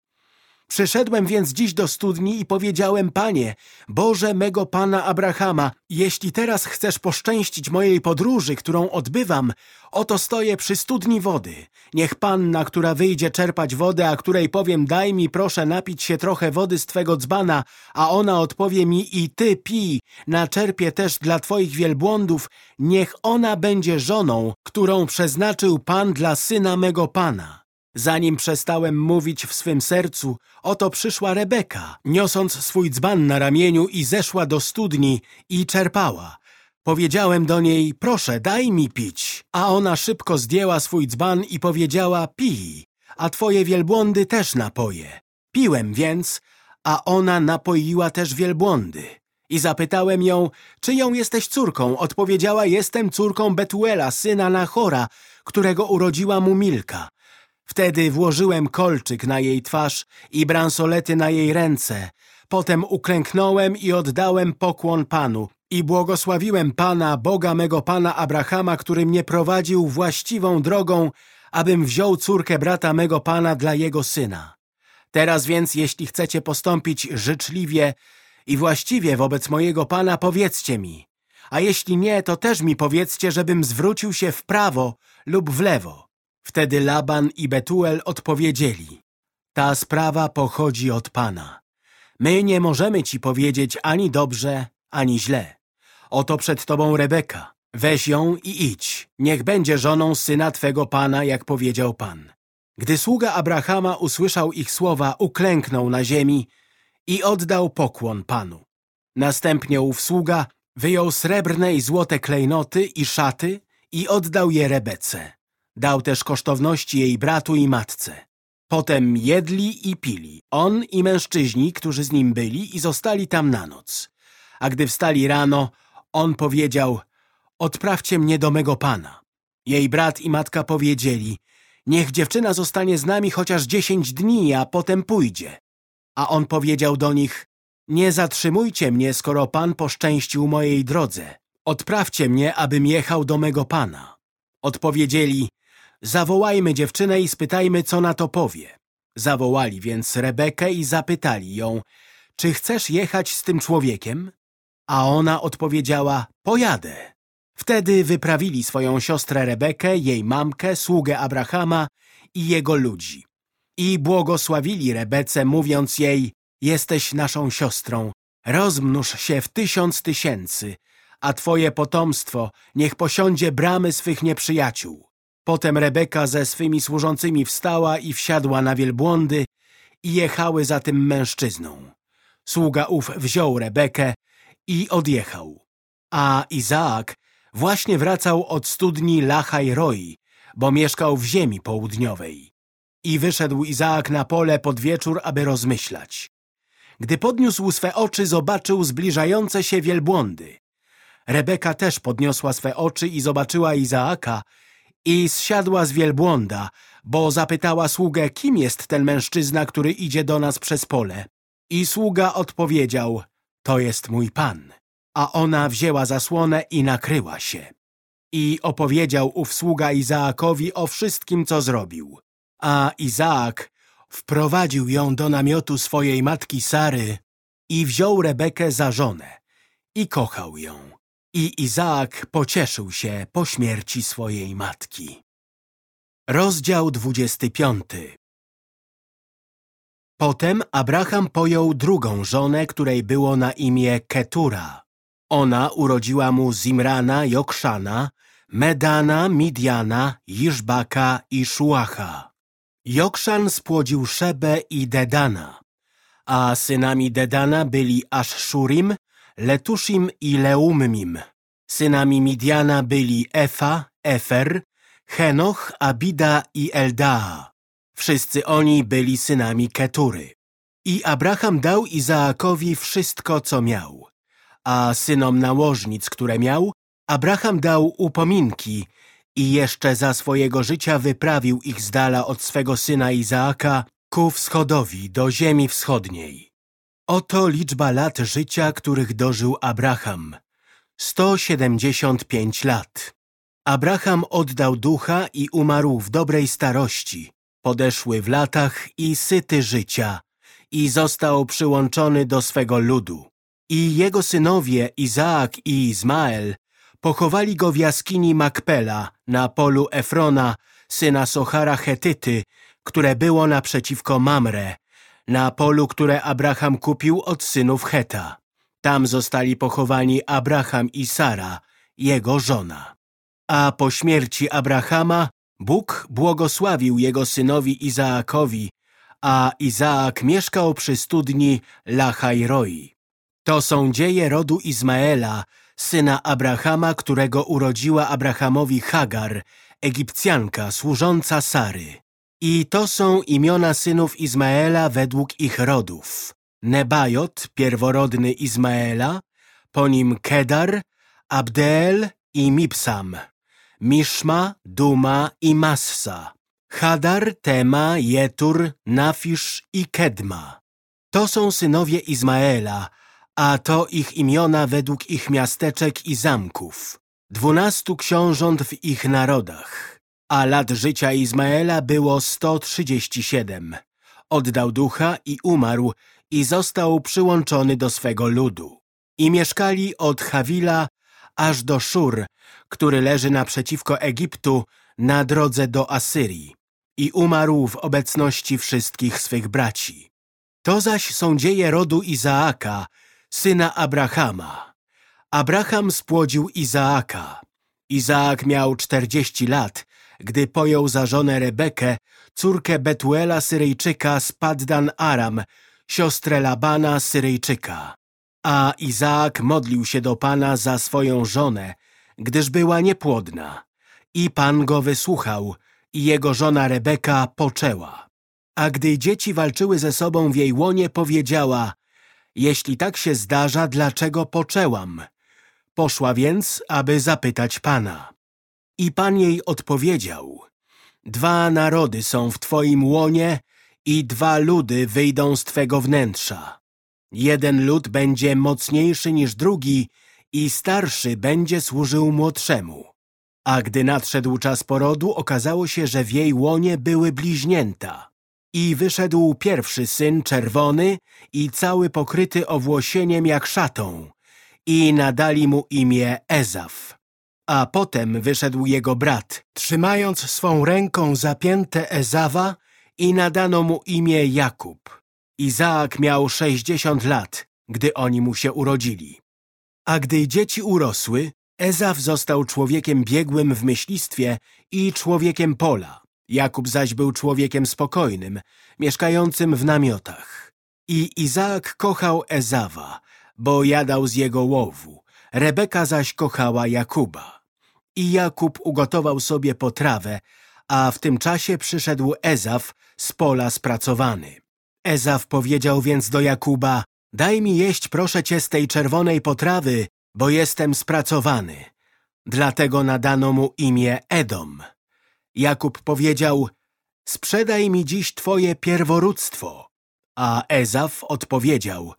Przyszedłem więc dziś do studni i powiedziałem, Panie, Boże mego Pana Abrahama, jeśli teraz chcesz poszczęścić mojej podróży, którą odbywam, oto stoję przy studni wody. Niech Panna, która wyjdzie czerpać wodę, a której powiem, daj mi proszę napić się trochę wody z Twego dzbana, a ona odpowie mi i Ty pij, naczerpię też dla Twoich wielbłądów, niech ona będzie żoną, którą przeznaczył Pan dla syna mego Pana. Zanim przestałem mówić w swym sercu, oto przyszła Rebeka, niosąc swój dzban na ramieniu i zeszła do studni i czerpała. Powiedziałem do niej, proszę, daj mi pić. A ona szybko zdjęła swój dzban i powiedziała, pij, a twoje wielbłądy też napoje. Piłem więc, a ona napoiła też wielbłądy. I zapytałem ją, czyją jesteś córką? Odpowiedziała, jestem córką Betuela, syna Nachora, którego urodziła mu Milka. Wtedy włożyłem kolczyk na jej twarz i bransolety na jej ręce. Potem uklęknąłem i oddałem pokłon Panu i błogosławiłem Pana, Boga mego Pana Abrahama, który mnie prowadził właściwą drogą, abym wziął córkę brata mego Pana dla jego syna. Teraz więc, jeśli chcecie postąpić życzliwie i właściwie wobec mojego Pana, powiedzcie mi. A jeśli nie, to też mi powiedzcie, żebym zwrócił się w prawo lub w lewo. Wtedy Laban i Betuel odpowiedzieli, ta sprawa pochodzi od Pana. My nie możemy ci powiedzieć ani dobrze, ani źle. Oto przed tobą Rebeka. Weź ją i idź. Niech będzie żoną syna twego Pana, jak powiedział Pan. Gdy sługa Abrahama usłyszał ich słowa, uklęknął na ziemi i oddał pokłon Panu. Następnie ów sługa wyjął srebrne i złote klejnoty i szaty i oddał je Rebece. Dał też kosztowności jej bratu i matce. Potem jedli i pili, on i mężczyźni, którzy z nim byli i zostali tam na noc. A gdy wstali rano, on powiedział, odprawcie mnie do mego pana. Jej brat i matka powiedzieli, niech dziewczyna zostanie z nami chociaż dziesięć dni, a potem pójdzie. A on powiedział do nich, nie zatrzymujcie mnie, skoro pan poszczęścił mojej drodze. Odprawcie mnie, abym jechał do mego pana. Odpowiedzieli, Zawołajmy dziewczynę i spytajmy, co na to powie. Zawołali więc Rebekę i zapytali ją, czy chcesz jechać z tym człowiekiem? A ona odpowiedziała, pojadę. Wtedy wyprawili swoją siostrę Rebekę, jej mamkę, sługę Abrahama i jego ludzi. I błogosławili Rebece, mówiąc jej, jesteś naszą siostrą, rozmnóż się w tysiąc tysięcy, a twoje potomstwo niech posiądzie bramy swych nieprzyjaciół. Potem Rebeka ze swymi służącymi wstała i wsiadła na wielbłądy i jechały za tym mężczyzną. Sługa ów wziął Rebekę i odjechał. A Izaak właśnie wracał od studni Lachaj Roi, bo mieszkał w ziemi południowej. I wyszedł Izaak na pole pod wieczór, aby rozmyślać. Gdy podniósł swe oczy, zobaczył zbliżające się wielbłądy. Rebeka też podniosła swe oczy i zobaczyła Izaaka, i zsiadła z wielbłąda, bo zapytała sługę, kim jest ten mężczyzna, który idzie do nas przez pole. I sługa odpowiedział, to jest mój pan. A ona wzięła zasłonę i nakryła się. I opowiedział ów sługa Izaakowi o wszystkim, co zrobił. A Izaak wprowadził ją do namiotu swojej matki Sary i wziął Rebekę za żonę i kochał ją. I Izaak pocieszył się po śmierci swojej matki. Rozdział 25 Potem Abraham pojął drugą żonę, której było na imię Ketura. Ona urodziła mu Zimrana, Jokszana, Medana, Midiana, Jiżbaka i Szuacha. Jokszan spłodził Szebę i Dedana, a synami Dedana byli Aszszurim, Letuszim i Leummim. Synami Midiana byli Efa, Efer, Henoch, Abida i Eldaa. Wszyscy oni byli synami Ketury. I Abraham dał Izaakowi wszystko, co miał. A synom nałożnic, które miał, Abraham dał upominki i jeszcze za swojego życia wyprawił ich z dala od swego syna Izaaka ku wschodowi, do ziemi wschodniej. Oto liczba lat życia, których dożył Abraham. 175 lat. Abraham oddał ducha i umarł w dobrej starości, podeszły w latach i syty życia i został przyłączony do swego ludu. I jego synowie Izaak i Izmael pochowali go w jaskini Makpela na polu Efrona, syna Sochara Chetyty, które było naprzeciwko Mamre, na polu, które Abraham kupił od synów Heta. Tam zostali pochowani Abraham i Sara, jego żona. A po śmierci Abrahama Bóg błogosławił jego synowi Izaakowi, a Izaak mieszkał przy studni Lachajroi. To są dzieje rodu Izmaela, syna Abrahama, którego urodziła Abrahamowi Hagar, Egipcjanka służąca Sary. I to są imiona synów Izmaela według ich rodów. Nebajot, pierworodny Izmaela, po nim Kedar, Abdeel i Mipsam, Miszma, Duma i Massa, Hadar, Tema, Jetur, Nafisz i Kedma. To są synowie Izmaela, a to ich imiona według ich miasteczek i zamków. Dwunastu książąt w ich narodach. A lat życia Izmaela było sto trzydzieści siedem. Oddał ducha i umarł i został przyłączony do swego ludu. I mieszkali od Hawila aż do Szur, który leży naprzeciwko Egiptu na drodze do Asyrii i umarł w obecności wszystkich swych braci. To zaś są dzieje rodu Izaaka, syna Abrahama. Abraham spłodził Izaaka. Izaak miał czterdzieści lat, gdy pojął za żonę Rebekę, córkę Betuela Syryjczyka z Paddan Aram, siostrę Labana Syryjczyka. A Izaak modlił się do Pana za swoją żonę, gdyż była niepłodna. I Pan go wysłuchał i jego żona Rebeka poczęła. A gdy dzieci walczyły ze sobą w jej łonie, powiedziała Jeśli tak się zdarza, dlaczego poczęłam? Poszła więc, aby zapytać Pana. I Pan jej odpowiedział Dwa narody są w Twoim łonie i dwa ludy wyjdą z Twego wnętrza. Jeden lud będzie mocniejszy niż drugi i starszy będzie służył młodszemu. A gdy nadszedł czas porodu, okazało się, że w jej łonie były bliźnięta. I wyszedł pierwszy syn czerwony i cały pokryty owłosieniem jak szatą i nadali mu imię Ezaf. A potem wyszedł jego brat, trzymając swą ręką zapięte Ezawa i nadano mu imię Jakub. Izaak miał sześćdziesiąt lat, gdy oni mu się urodzili. A gdy dzieci urosły, Ezaf został człowiekiem biegłym w myślistwie i człowiekiem pola. Jakub zaś był człowiekiem spokojnym, mieszkającym w namiotach. I Izaak kochał Ezawa, bo jadał z jego łowu. Rebeka zaś kochała Jakuba. I Jakub ugotował sobie potrawę, a w tym czasie przyszedł Ezaf z pola spracowany. Ezaf powiedział więc do Jakuba, daj mi jeść proszę cię z tej czerwonej potrawy, bo jestem spracowany. Dlatego nadano mu imię Edom. Jakub powiedział, sprzedaj mi dziś twoje pierworództwo. A Ezaf odpowiedział,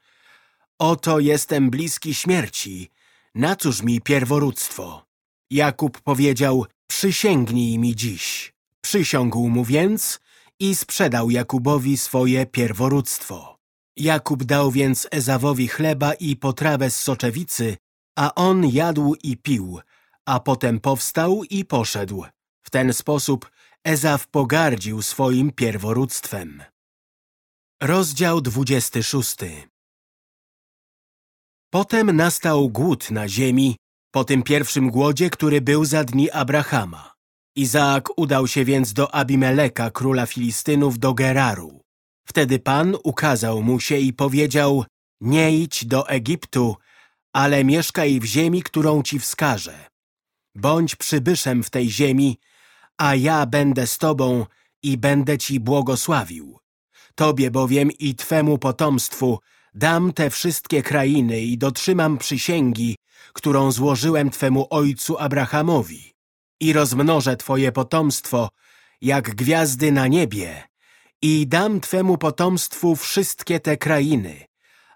oto jestem bliski śmierci, na cóż mi pierworództwo? Jakub powiedział, przysięgnij mi dziś. Przysiągł mu więc i sprzedał Jakubowi swoje pierworództwo. Jakub dał więc Ezawowi chleba i potrawę z soczewicy, a on jadł i pił, a potem powstał i poszedł. W ten sposób Ezaw pogardził swoim pierworództwem. Rozdział 26 Potem nastał głód na ziemi, po tym pierwszym głodzie, który był za dni Abrahama. Izaak udał się więc do Abimeleka, króla Filistynów, do Geraru. Wtedy Pan ukazał mu się i powiedział, nie idź do Egiptu, ale mieszkaj w ziemi, którą ci wskażę. Bądź przybyszem w tej ziemi, a ja będę z tobą i będę ci błogosławił. Tobie bowiem i twemu potomstwu dam te wszystkie krainy i dotrzymam przysięgi, którą złożyłem twemu ojcu Abrahamowi. I rozmnożę twoje potomstwo, jak gwiazdy na niebie, i dam twemu potomstwu wszystkie te krainy,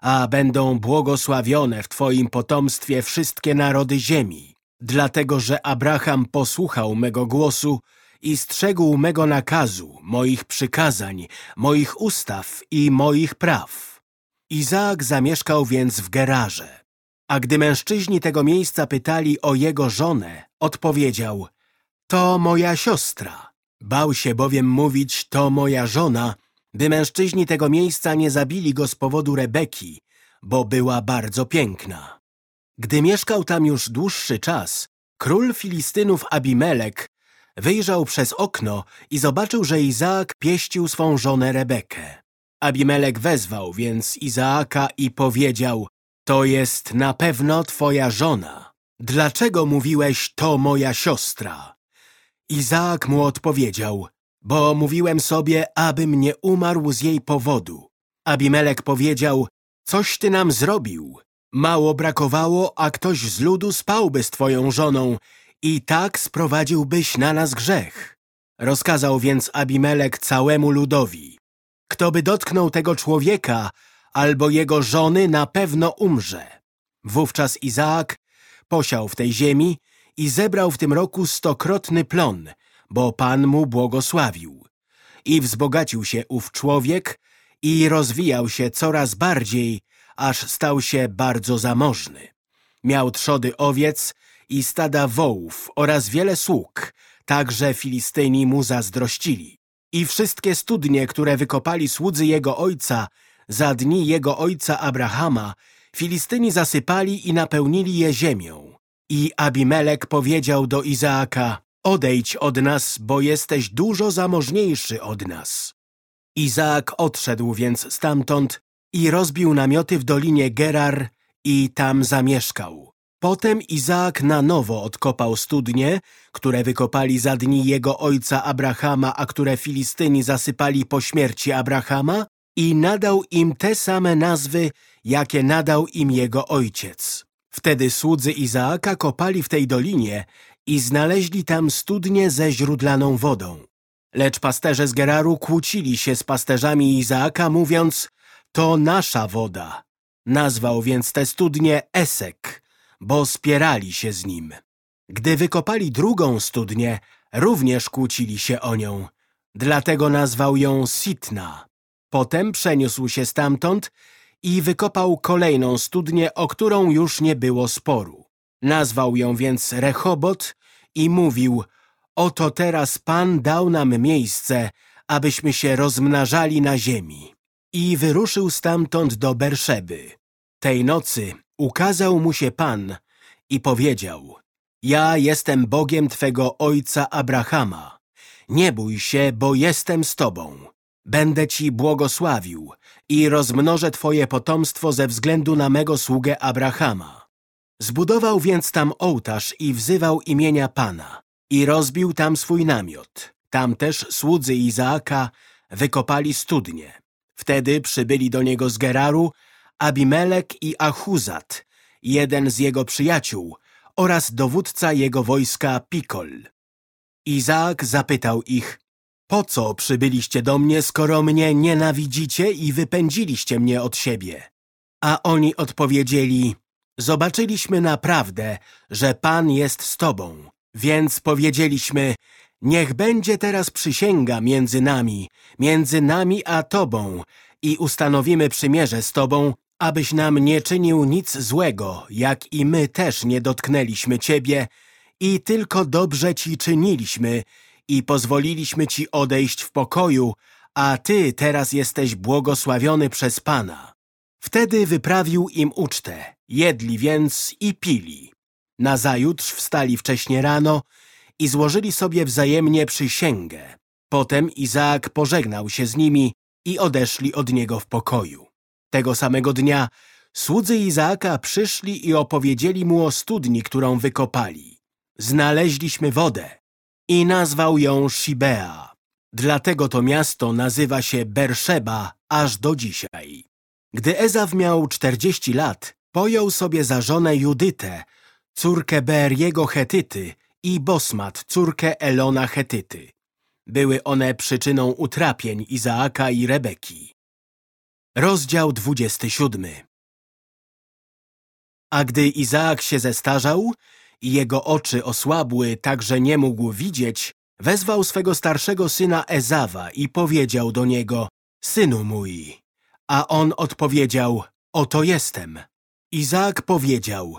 a będą błogosławione w twoim potomstwie wszystkie narody ziemi. Dlatego, że Abraham posłuchał mego głosu i strzegł mego nakazu, moich przykazań, moich ustaw i moich praw. Izaak zamieszkał więc w Gerarze. A gdy mężczyźni tego miejsca pytali o jego żonę, odpowiedział To moja siostra. Bał się bowiem mówić to moja żona, by mężczyźni tego miejsca nie zabili go z powodu Rebeki, bo była bardzo piękna. Gdy mieszkał tam już dłuższy czas, król Filistynów Abimelek wyjrzał przez okno i zobaczył, że Izaak pieścił swą żonę Rebekę. Abimelek wezwał więc Izaaka i powiedział To jest na pewno twoja żona. Dlaczego mówiłeś to moja siostra? Izaak mu odpowiedział Bo mówiłem sobie, abym nie umarł z jej powodu. Abimelek powiedział Coś ty nam zrobił. Mało brakowało, a ktoś z ludu spałby z twoją żoną i tak sprowadziłbyś na nas grzech. Rozkazał więc Abimelek całemu ludowi. Kto by dotknął tego człowieka albo jego żony, na pewno umrze. Wówczas Izaak posiał w tej ziemi i zebrał w tym roku stokrotny plon, bo Pan mu błogosławił. I wzbogacił się ów człowiek i rozwijał się coraz bardziej, aż stał się bardzo zamożny. Miał trzody owiec i stada wołów oraz wiele sług, tak że Filistyni mu zazdrościli. I wszystkie studnie, które wykopali słudzy jego ojca za dni jego ojca Abrahama, Filistyni zasypali i napełnili je ziemią. I Abimelek powiedział do Izaaka, odejdź od nas, bo jesteś dużo zamożniejszy od nas. Izaak odszedł więc stamtąd i rozbił namioty w dolinie Gerar i tam zamieszkał. Potem Izaak na nowo odkopał studnie, które wykopali za dni jego ojca Abrahama, a które Filistyni zasypali po śmierci Abrahama i nadał im te same nazwy, jakie nadał im jego ojciec. Wtedy słudzy Izaaka kopali w tej dolinie i znaleźli tam studnię ze źródlaną wodą. Lecz pasterze z Geraru kłócili się z pasterzami Izaaka, mówiąc to nasza woda. Nazwał więc te studnie Esek, bo spierali się z nim. Gdy wykopali drugą studnię, również kłócili się o nią. Dlatego nazwał ją Sitna. Potem przeniósł się stamtąd i wykopał kolejną studnię, o którą już nie było sporu. Nazwał ją więc Rechobot i mówił Oto teraz Pan dał nam miejsce, abyśmy się rozmnażali na ziemi i wyruszył stamtąd do Berszeby. Tej nocy ukazał mu się Pan i powiedział Ja jestem Bogiem Twego ojca Abrahama. Nie bój się, bo jestem z Tobą. Będę Ci błogosławił i rozmnożę Twoje potomstwo ze względu na mego sługę Abrahama. Zbudował więc tam ołtarz i wzywał imienia Pana i rozbił tam swój namiot. Tam też słudzy Izaaka wykopali studnie. Wtedy przybyli do niego z Geraru Abimelek i Achuzat, jeden z jego przyjaciół, oraz dowódca jego wojska Pikol. Izaak zapytał ich, po co przybyliście do mnie, skoro mnie nienawidzicie i wypędziliście mnie od siebie? A oni odpowiedzieli, zobaczyliśmy naprawdę, że Pan jest z tobą, więc powiedzieliśmy, Niech będzie teraz przysięga między nami, między nami a Tobą i ustanowimy przymierze z Tobą, abyś nam nie czynił nic złego, jak i my też nie dotknęliśmy Ciebie i tylko dobrze Ci czyniliśmy i pozwoliliśmy Ci odejść w pokoju, a Ty teraz jesteś błogosławiony przez Pana. Wtedy wyprawił im ucztę, jedli więc i pili. Nazajutrz wstali wcześnie rano i złożyli sobie wzajemnie przysięgę. Potem Izaak pożegnał się z nimi i odeszli od niego w pokoju. Tego samego dnia słudzy Izaaka przyszli i opowiedzieli mu o studni, którą wykopali. Znaleźliśmy wodę i nazwał ją Shibea. Dlatego to miasto nazywa się Berszeba aż do dzisiaj. Gdy Ezaw miał czterdzieści lat, pojął sobie za żonę Judytę, córkę Beeriego Chetyty, i Bosmat, córkę Elona Chetyty. Były one przyczyną utrapień Izaaka i Rebeki. Rozdział 27 A gdy Izaak się zestarzał i jego oczy osłabły tak, że nie mógł widzieć, wezwał swego starszego syna Ezawa i powiedział do niego, Synu mój. A on odpowiedział, Oto jestem. Izaak powiedział,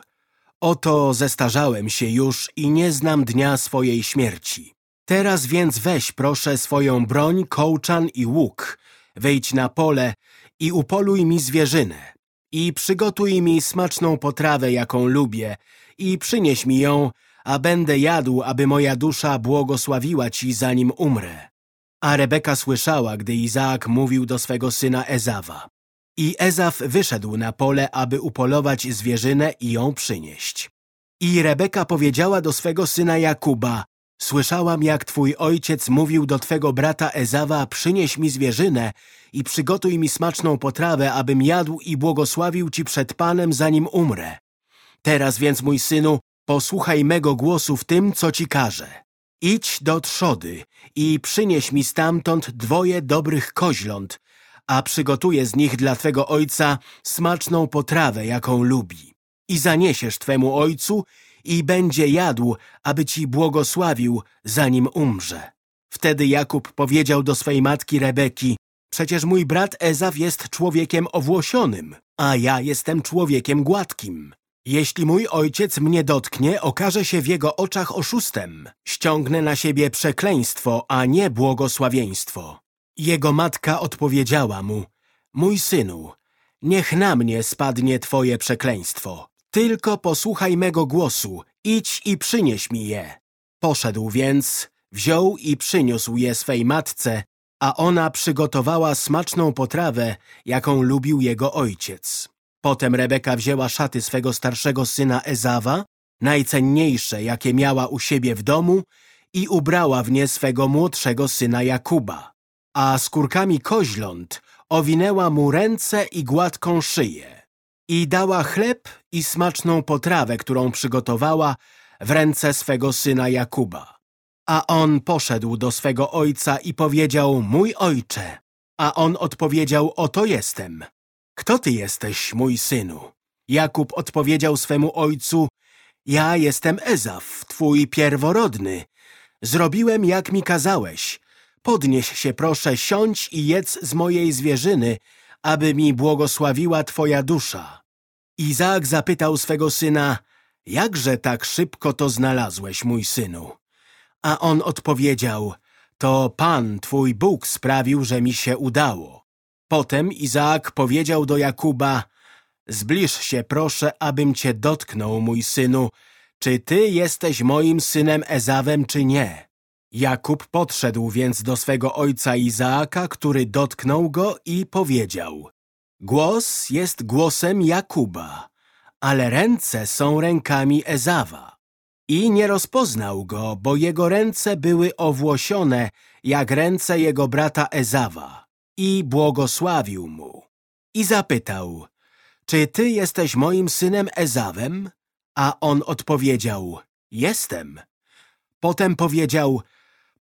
Oto zestarzałem się już i nie znam dnia swojej śmierci. Teraz więc weź proszę swoją broń, kołczan i łuk, wejdź na pole i upoluj mi zwierzynę i przygotuj mi smaczną potrawę, jaką lubię i przynieś mi ją, a będę jadł, aby moja dusza błogosławiła Ci, zanim umrę. A Rebeka słyszała, gdy Izaak mówił do swego syna Ezawa. I Ezaf wyszedł na pole, aby upolować zwierzynę i ją przynieść. I Rebeka powiedziała do swego syna Jakuba, Słyszałam, jak twój ojciec mówił do twego brata Ezawa, przynieś mi zwierzynę i przygotuj mi smaczną potrawę, abym jadł i błogosławił ci przed Panem, zanim umrę. Teraz więc, mój synu, posłuchaj mego głosu w tym, co ci każę. Idź do trzody i przynieś mi stamtąd dwoje dobrych koźląt, a przygotuję z nich dla twego ojca smaczną potrawę, jaką lubi. I zaniesiesz twemu ojcu i będzie jadł, aby ci błogosławił, zanim umrze. Wtedy Jakub powiedział do swej matki Rebeki, przecież mój brat Ezaw jest człowiekiem owłosionym, a ja jestem człowiekiem gładkim. Jeśli mój ojciec mnie dotknie, okaże się w jego oczach oszustem. Ściągnę na siebie przekleństwo, a nie błogosławieństwo. Jego matka odpowiedziała mu, mój synu, niech na mnie spadnie twoje przekleństwo. Tylko posłuchaj mego głosu, idź i przynieś mi je. Poszedł więc, wziął i przyniósł je swej matce, a ona przygotowała smaczną potrawę, jaką lubił jego ojciec. Potem Rebeka wzięła szaty swego starszego syna Ezawa, najcenniejsze, jakie miała u siebie w domu, i ubrała w nie swego młodszego syna Jakuba. A skórkami koźląt owinęła mu ręce i gładką szyję. I dała chleb i smaczną potrawę, którą przygotowała w ręce swego syna Jakuba. A on poszedł do swego ojca i powiedział, mój ojcze. A on odpowiedział, oto jestem. Kto ty jesteś, mój synu? Jakub odpowiedział swemu ojcu, ja jestem Ezaf, twój pierworodny. Zrobiłem, jak mi kazałeś. Podnieś się, proszę, siądź i jedz z mojej zwierzyny, aby mi błogosławiła twoja dusza. Izaak zapytał swego syna, jakże tak szybko to znalazłeś, mój synu? A on odpowiedział, to Pan, twój Bóg sprawił, że mi się udało. Potem Izaak powiedział do Jakuba, zbliż się proszę, abym cię dotknął, mój synu, czy ty jesteś moim synem Ezawem, czy nie? Jakub podszedł więc do swego ojca Izaaka, który dotknął go i powiedział Głos jest głosem Jakuba, ale ręce są rękami Ezawa. I nie rozpoznał go, bo jego ręce były owłosione, jak ręce jego brata Ezawa. I błogosławił mu. I zapytał, czy ty jesteś moim synem Ezawem? A on odpowiedział, jestem. Potem powiedział,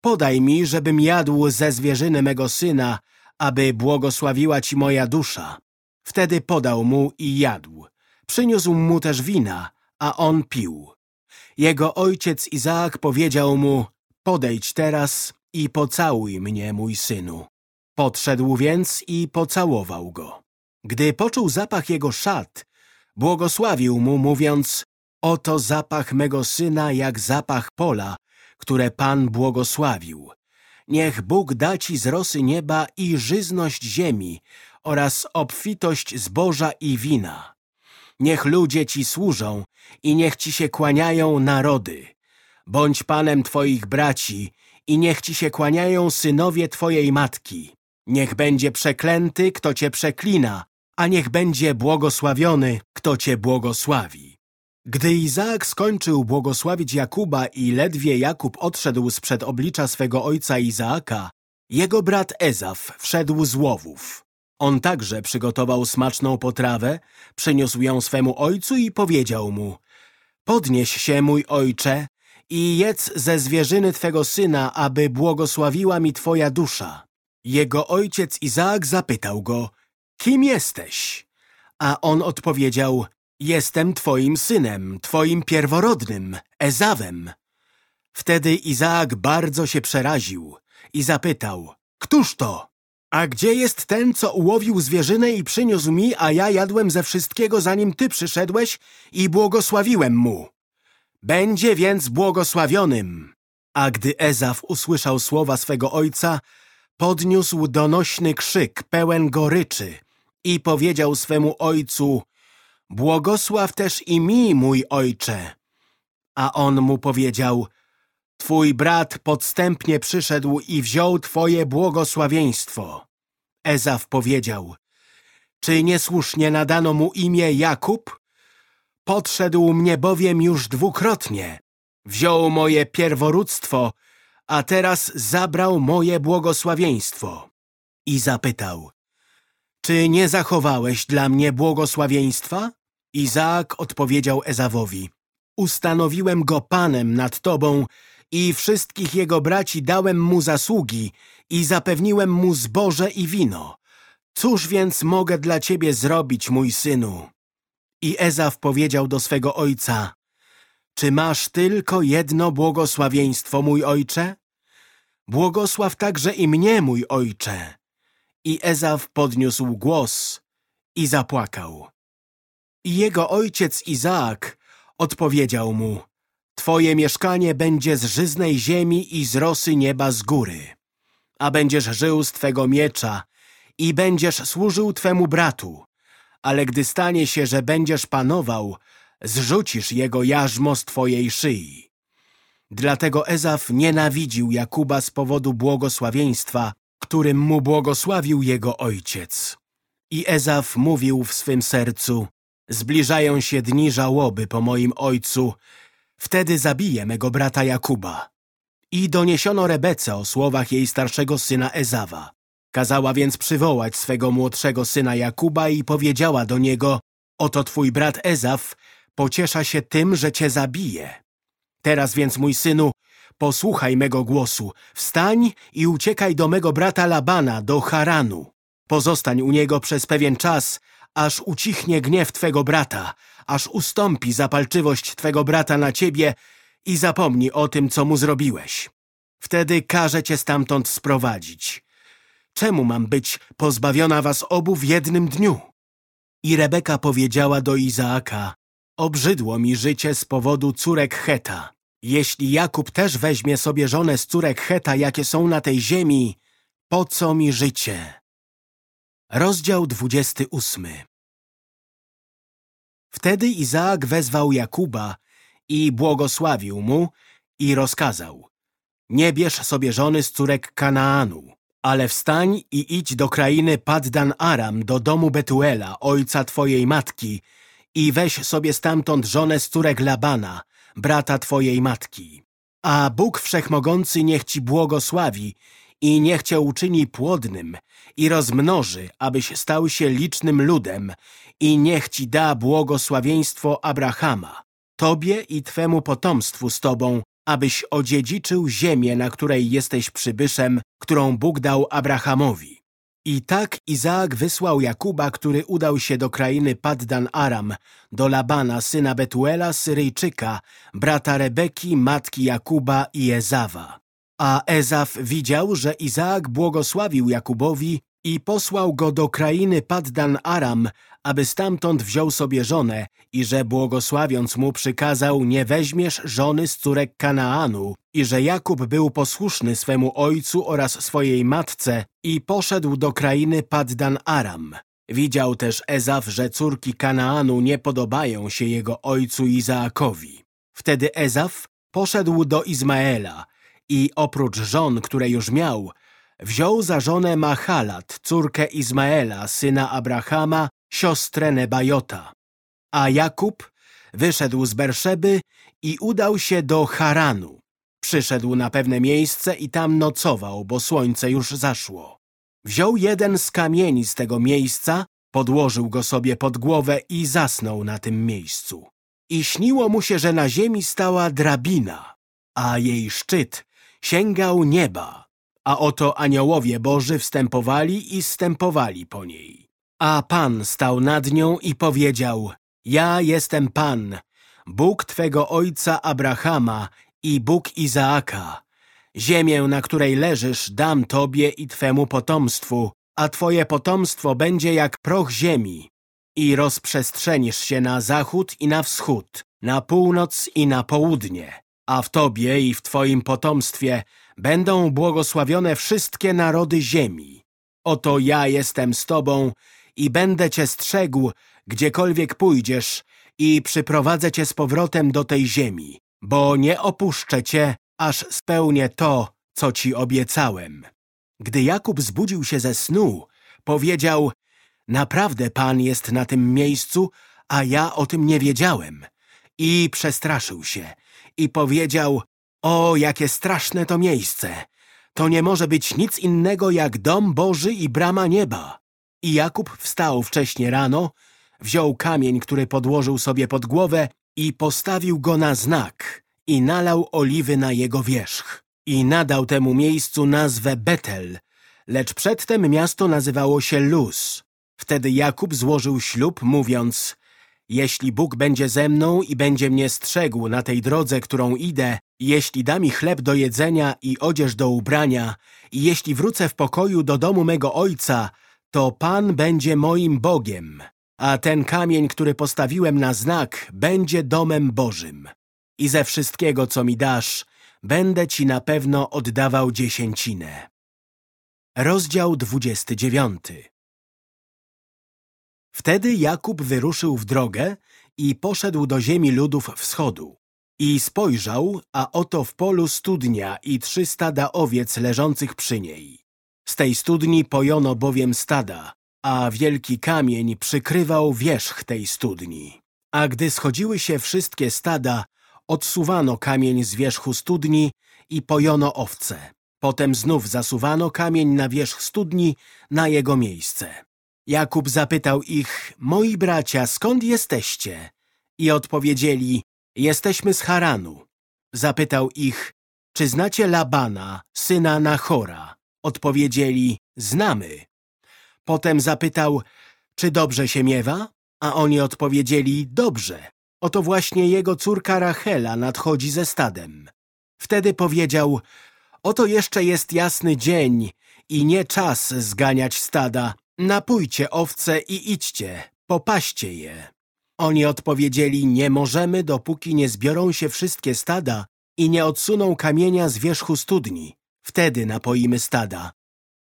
podaj mi, żebym jadł ze zwierzyny mego syna, aby błogosławiła ci moja dusza. Wtedy podał mu i jadł. Przyniósł mu też wina, a on pił. Jego ojciec Izaak powiedział mu, podejdź teraz i pocałuj mnie, mój synu. Podszedł więc i pocałował go. Gdy poczuł zapach jego szat, błogosławił mu, mówiąc, oto zapach mego syna jak zapach pola, które Pan błogosławił. Niech Bóg da ci z rosy nieba i żyzność ziemi oraz obfitość zboża i wina. Niech ludzie ci służą i niech ci się kłaniają narody. Bądź panem twoich braci i niech ci się kłaniają synowie twojej matki. Niech będzie przeklęty, kto cię przeklina, a niech będzie błogosławiony, kto cię błogosławi. Gdy Izaak skończył błogosławić Jakuba i ledwie Jakub odszedł sprzed oblicza swego ojca Izaaka, jego brat Ezaf wszedł z łowów. On także przygotował smaczną potrawę, przyniósł ją swemu ojcu i powiedział mu Podnieś się, mój ojcze, i jedz ze zwierzyny twego syna, aby błogosławiła mi twoja dusza. Jego ojciec Izaak zapytał go, kim jesteś? A on odpowiedział, jestem twoim synem, twoim pierworodnym, Ezawem. Wtedy Izaak bardzo się przeraził i zapytał, Któż to? A gdzie jest ten, co ułowił zwierzynę i przyniósł mi, a ja jadłem ze wszystkiego, zanim ty przyszedłeś i błogosławiłem mu? Będzie więc błogosławionym. A gdy Ezaf usłyszał słowa swego ojca, podniósł donośny krzyk pełen goryczy i powiedział swemu ojcu, błogosław też i mi, mój ojcze. A on mu powiedział, twój brat podstępnie przyszedł i wziął twoje błogosławieństwo. Ezaf powiedział, czy niesłusznie nadano mu imię Jakub? Podszedł mnie bowiem już dwukrotnie. Wziął moje pierworództwo, a teraz zabrał moje błogosławieństwo. I zapytał, czy nie zachowałeś dla mnie błogosławieństwa? Izaak odpowiedział Ezawowi, ustanowiłem go panem nad tobą i wszystkich jego braci dałem mu zasługi i zapewniłem mu zboże i wino. Cóż więc mogę dla ciebie zrobić, mój synu? I Ezaf powiedział do swego ojca, czy masz tylko jedno błogosławieństwo, mój ojcze? Błogosław także i mnie, mój ojcze. I Ezaf podniósł głos i zapłakał. I jego ojciec Izaak odpowiedział mu, Twoje mieszkanie będzie z żyznej ziemi i z rosy nieba z góry. A będziesz żył z Twego miecza i będziesz służył Twemu bratu. Ale gdy stanie się, że będziesz panował, zrzucisz jego jarzmo z Twojej szyi. Dlatego Ezaf nienawidził Jakuba z powodu błogosławieństwa, którym mu błogosławił jego ojciec. I Ezaf mówił w swym sercu, zbliżają się dni żałoby po moim ojcu, wtedy zabiję mego brata Jakuba. I doniesiono Rebece o słowach jej starszego syna Ezawa. Kazała więc przywołać swego młodszego syna Jakuba i powiedziała do niego, oto twój brat Ezaf pociesza się tym, że cię zabije. Teraz więc, mój synu, posłuchaj mego głosu. Wstań i uciekaj do mego brata Labana, do Haranu. Pozostań u niego przez pewien czas, aż ucichnie gniew twego brata, aż ustąpi zapalczywość twego brata na ciebie i zapomnij o tym, co mu zrobiłeś. Wtedy każę cię stamtąd sprowadzić. Czemu mam być pozbawiona was obu w jednym dniu? I Rebeka powiedziała do Izaaka, obrzydło mi życie z powodu córek Heta. Jeśli Jakub też weźmie sobie żonę z córek Heta, jakie są na tej ziemi, po co mi życie? Rozdział 28 Wtedy Izaak wezwał Jakuba i błogosławił mu i rozkazał Nie bierz sobie żony z córek Kanaanu, ale wstań i idź do krainy Paddan Aram, do domu Betuela, ojca twojej matki i weź sobie stamtąd żonę z córek Labana, brata twojej matki. A Bóg Wszechmogący niech ci błogosławi i niech cię uczyni płodnym i rozmnoży, abyś stał się licznym ludem i niech ci da błogosławieństwo Abrahama, tobie i twemu potomstwu z tobą, abyś odziedziczył ziemię, na której jesteś przybyszem, którą Bóg dał Abrahamowi. I tak Izaak wysłał Jakuba, który udał się do krainy Paddan Aram, do Labana, syna Betuela, Syryjczyka, brata Rebeki, matki Jakuba i Ezawa. A Ezaf widział, że Izaak błogosławił Jakubowi i posłał go do krainy Paddan Aram, aby stamtąd wziął sobie żonę i że błogosławiąc mu przykazał nie weźmiesz żony z córek Kanaanu i że Jakub był posłuszny swemu ojcu oraz swojej matce i poszedł do krainy Paddan Aram. Widział też Ezaf, że córki Kanaanu nie podobają się jego ojcu Izaakowi. Wtedy Ezaf poszedł do Izmaela i oprócz żon, które już miał, wziął za żonę Mahalat, córkę Izmaela, syna Abrahama, siostrę Nebajota. A Jakub wyszedł z Berszeby i udał się do Haranu. Przyszedł na pewne miejsce i tam nocował, bo słońce już zaszło. Wziął jeden z kamieni z tego miejsca, podłożył go sobie pod głowę i zasnął na tym miejscu. I śniło mu się, że na ziemi stała drabina, a jej szczyt sięgał nieba, a oto aniołowie Boży wstępowali i stępowali po niej. A Pan stał nad nią i powiedział, ja jestem Pan, Bóg Twego ojca Abrahama i Bóg Izaaka, ziemię, na której leżysz, dam tobie i twemu potomstwu, a twoje potomstwo będzie jak proch ziemi i rozprzestrzenisz się na zachód i na wschód, na północ i na południe, a w tobie i w twoim potomstwie będą błogosławione wszystkie narody ziemi. Oto ja jestem z tobą i będę cię strzegł, gdziekolwiek pójdziesz i przyprowadzę cię z powrotem do tej ziemi, bo nie opuszczę cię, aż spełnię to, co ci obiecałem. Gdy Jakub zbudził się ze snu, powiedział, naprawdę Pan jest na tym miejscu, a ja o tym nie wiedziałem. I przestraszył się i powiedział, o, jakie straszne to miejsce! To nie może być nic innego jak dom Boży i brama nieba. I Jakub wstał wcześnie rano, wziął kamień, który podłożył sobie pod głowę i postawił go na znak i nalał oliwy na jego wierzch. I nadał temu miejscu nazwę Betel, lecz przedtem miasto nazywało się Luz. Wtedy Jakub złożył ślub, mówiąc Jeśli Bóg będzie ze mną i będzie mnie strzegł na tej drodze, którą idę, jeśli da mi chleb do jedzenia i odzież do ubrania, i jeśli wrócę w pokoju do domu mego ojca, to Pan będzie moim Bogiem, a ten kamień, który postawiłem na znak, będzie domem Bożym. I ze wszystkiego, co mi dasz, będę ci na pewno oddawał dziesięcinę. Rozdział 29 Wtedy Jakub wyruszył w drogę i poszedł do ziemi ludów wschodu. I spojrzał, a oto w polu studnia i trzy stada owiec leżących przy niej. Z tej studni pojono bowiem stada, a wielki kamień przykrywał wierzch tej studni. A gdy schodziły się wszystkie stada, odsuwano kamień z wierzchu studni i pojono owce. Potem znów zasuwano kamień na wierzch studni na jego miejsce. Jakub zapytał ich, moi bracia, skąd jesteście? I odpowiedzieli, jesteśmy z Haranu. Zapytał ich, czy znacie Labana, syna Nachora? Odpowiedzieli, znamy. Potem zapytał, czy dobrze się miewa? A oni odpowiedzieli, dobrze. Oto właśnie jego córka Rachela nadchodzi ze stadem. Wtedy powiedział, oto jeszcze jest jasny dzień i nie czas zganiać stada. Napójcie owce i idźcie, popaście je. Oni odpowiedzieli, nie możemy, dopóki nie zbiorą się wszystkie stada i nie odsuną kamienia z wierzchu studni. Wtedy napoimy stada.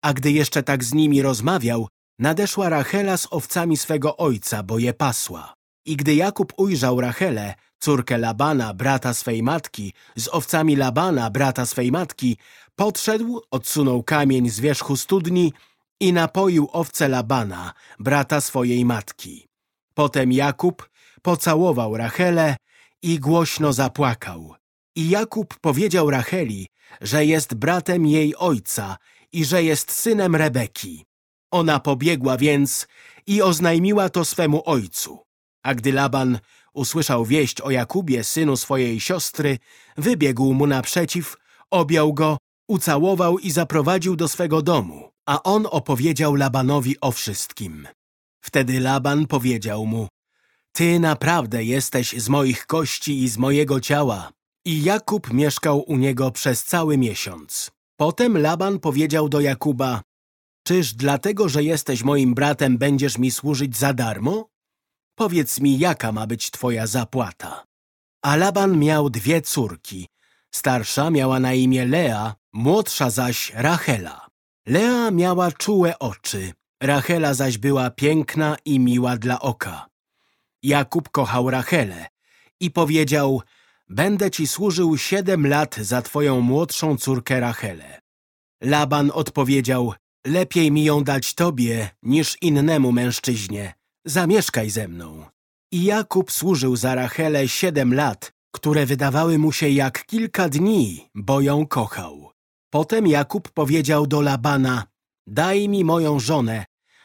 A gdy jeszcze tak z nimi rozmawiał, nadeszła Rachela z owcami swego ojca, bo je pasła. I gdy Jakub ujrzał Rachelę, córkę Labana, brata swej matki, z owcami Labana, brata swej matki, podszedł, odsunął kamień z wierzchu studni i napoił owce Labana, brata swojej matki. Potem Jakub pocałował Rachelę i głośno zapłakał. I Jakub powiedział Racheli, że jest bratem jej ojca i że jest synem Rebeki. Ona pobiegła więc i oznajmiła to swemu ojcu. A gdy Laban usłyszał wieść o Jakubie, synu swojej siostry, wybiegł mu naprzeciw, objął go, ucałował i zaprowadził do swego domu, a on opowiedział Labanowi o wszystkim. Wtedy Laban powiedział mu, Ty naprawdę jesteś z moich kości i z mojego ciała. I Jakub mieszkał u niego przez cały miesiąc. Potem Laban powiedział do Jakuba, Czyż dlatego, że jesteś moim bratem, będziesz mi służyć za darmo? Powiedz mi, jaka ma być twoja zapłata? A Laban miał dwie córki. Starsza miała na imię Lea, młodsza zaś Rachela. Lea miała czułe oczy, Rachela zaś była piękna i miła dla oka. Jakub kochał Rachelę i powiedział, będę ci służył siedem lat za twoją młodszą córkę Rachelę. Laban odpowiedział, lepiej mi ją dać tobie niż innemu mężczyźnie, zamieszkaj ze mną. I Jakub służył za Rachelę siedem lat, które wydawały mu się jak kilka dni, bo ją kochał. Potem Jakub powiedział do Labana, daj mi moją żonę,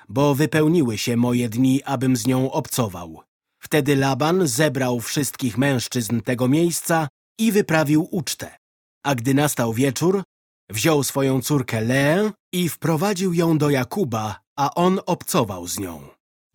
bo wypełniły się moje dni, abym z nią obcował. Wtedy Laban zebrał wszystkich mężczyzn tego miejsca i wyprawił ucztę. A gdy nastał wieczór, wziął swoją córkę Leę i wprowadził ją do Jakuba, a on obcował z nią.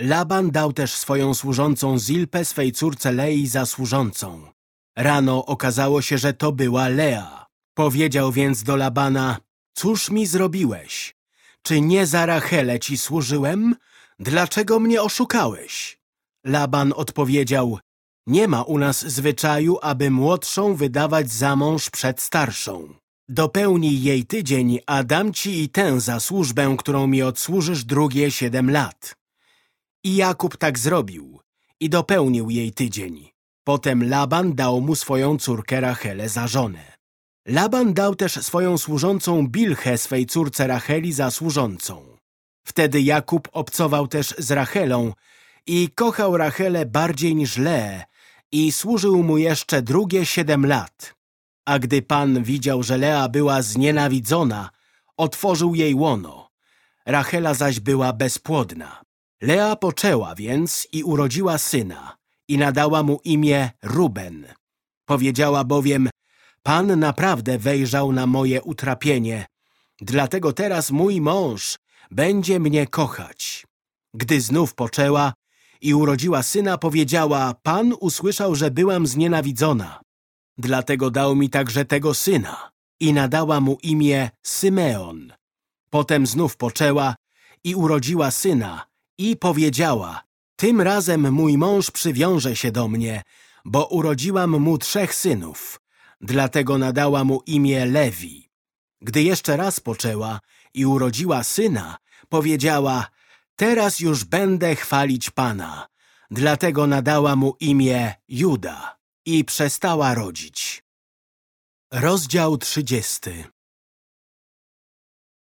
Laban dał też swoją służącą Zilpę swej córce Lei za służącą. Rano okazało się, że to była Lea. Powiedział więc do Labana, cóż mi zrobiłeś? Czy nie za Rachelę ci służyłem? Dlaczego mnie oszukałeś? Laban odpowiedział, nie ma u nas zwyczaju, aby młodszą wydawać za mąż przed starszą. Dopełnij jej tydzień, a dam ci i tę za służbę, którą mi odsłużysz drugie siedem lat. I Jakub tak zrobił i dopełnił jej tydzień. Potem Laban dał mu swoją córkę Rachelę za żonę. Laban dał też swoją służącą Bilchę swej córce Racheli za służącą. Wtedy Jakub obcował też z Rachelą i kochał Rachelę bardziej niż Leę i służył mu jeszcze drugie siedem lat. A gdy Pan widział, że Lea była znienawidzona, otworzył jej łono. Rachela zaś była bezpłodna. Lea poczęła więc i urodziła syna i nadała mu imię Ruben. Powiedziała bowiem, Pan naprawdę wejrzał na moje utrapienie, dlatego teraz mój mąż będzie mnie kochać. Gdy znów poczęła i urodziła syna, powiedziała, Pan usłyszał, że byłam znienawidzona. Dlatego dał mi także tego syna i nadała mu imię Symeon. Potem znów poczęła i urodziła syna i powiedziała, tym razem mój mąż przywiąże się do mnie, bo urodziłam mu trzech synów. Dlatego nadała mu imię Lewi. Gdy jeszcze raz poczęła i urodziła syna, powiedziała, teraz już będę chwalić Pana. Dlatego nadała mu imię Juda i przestała rodzić. Rozdział trzydziesty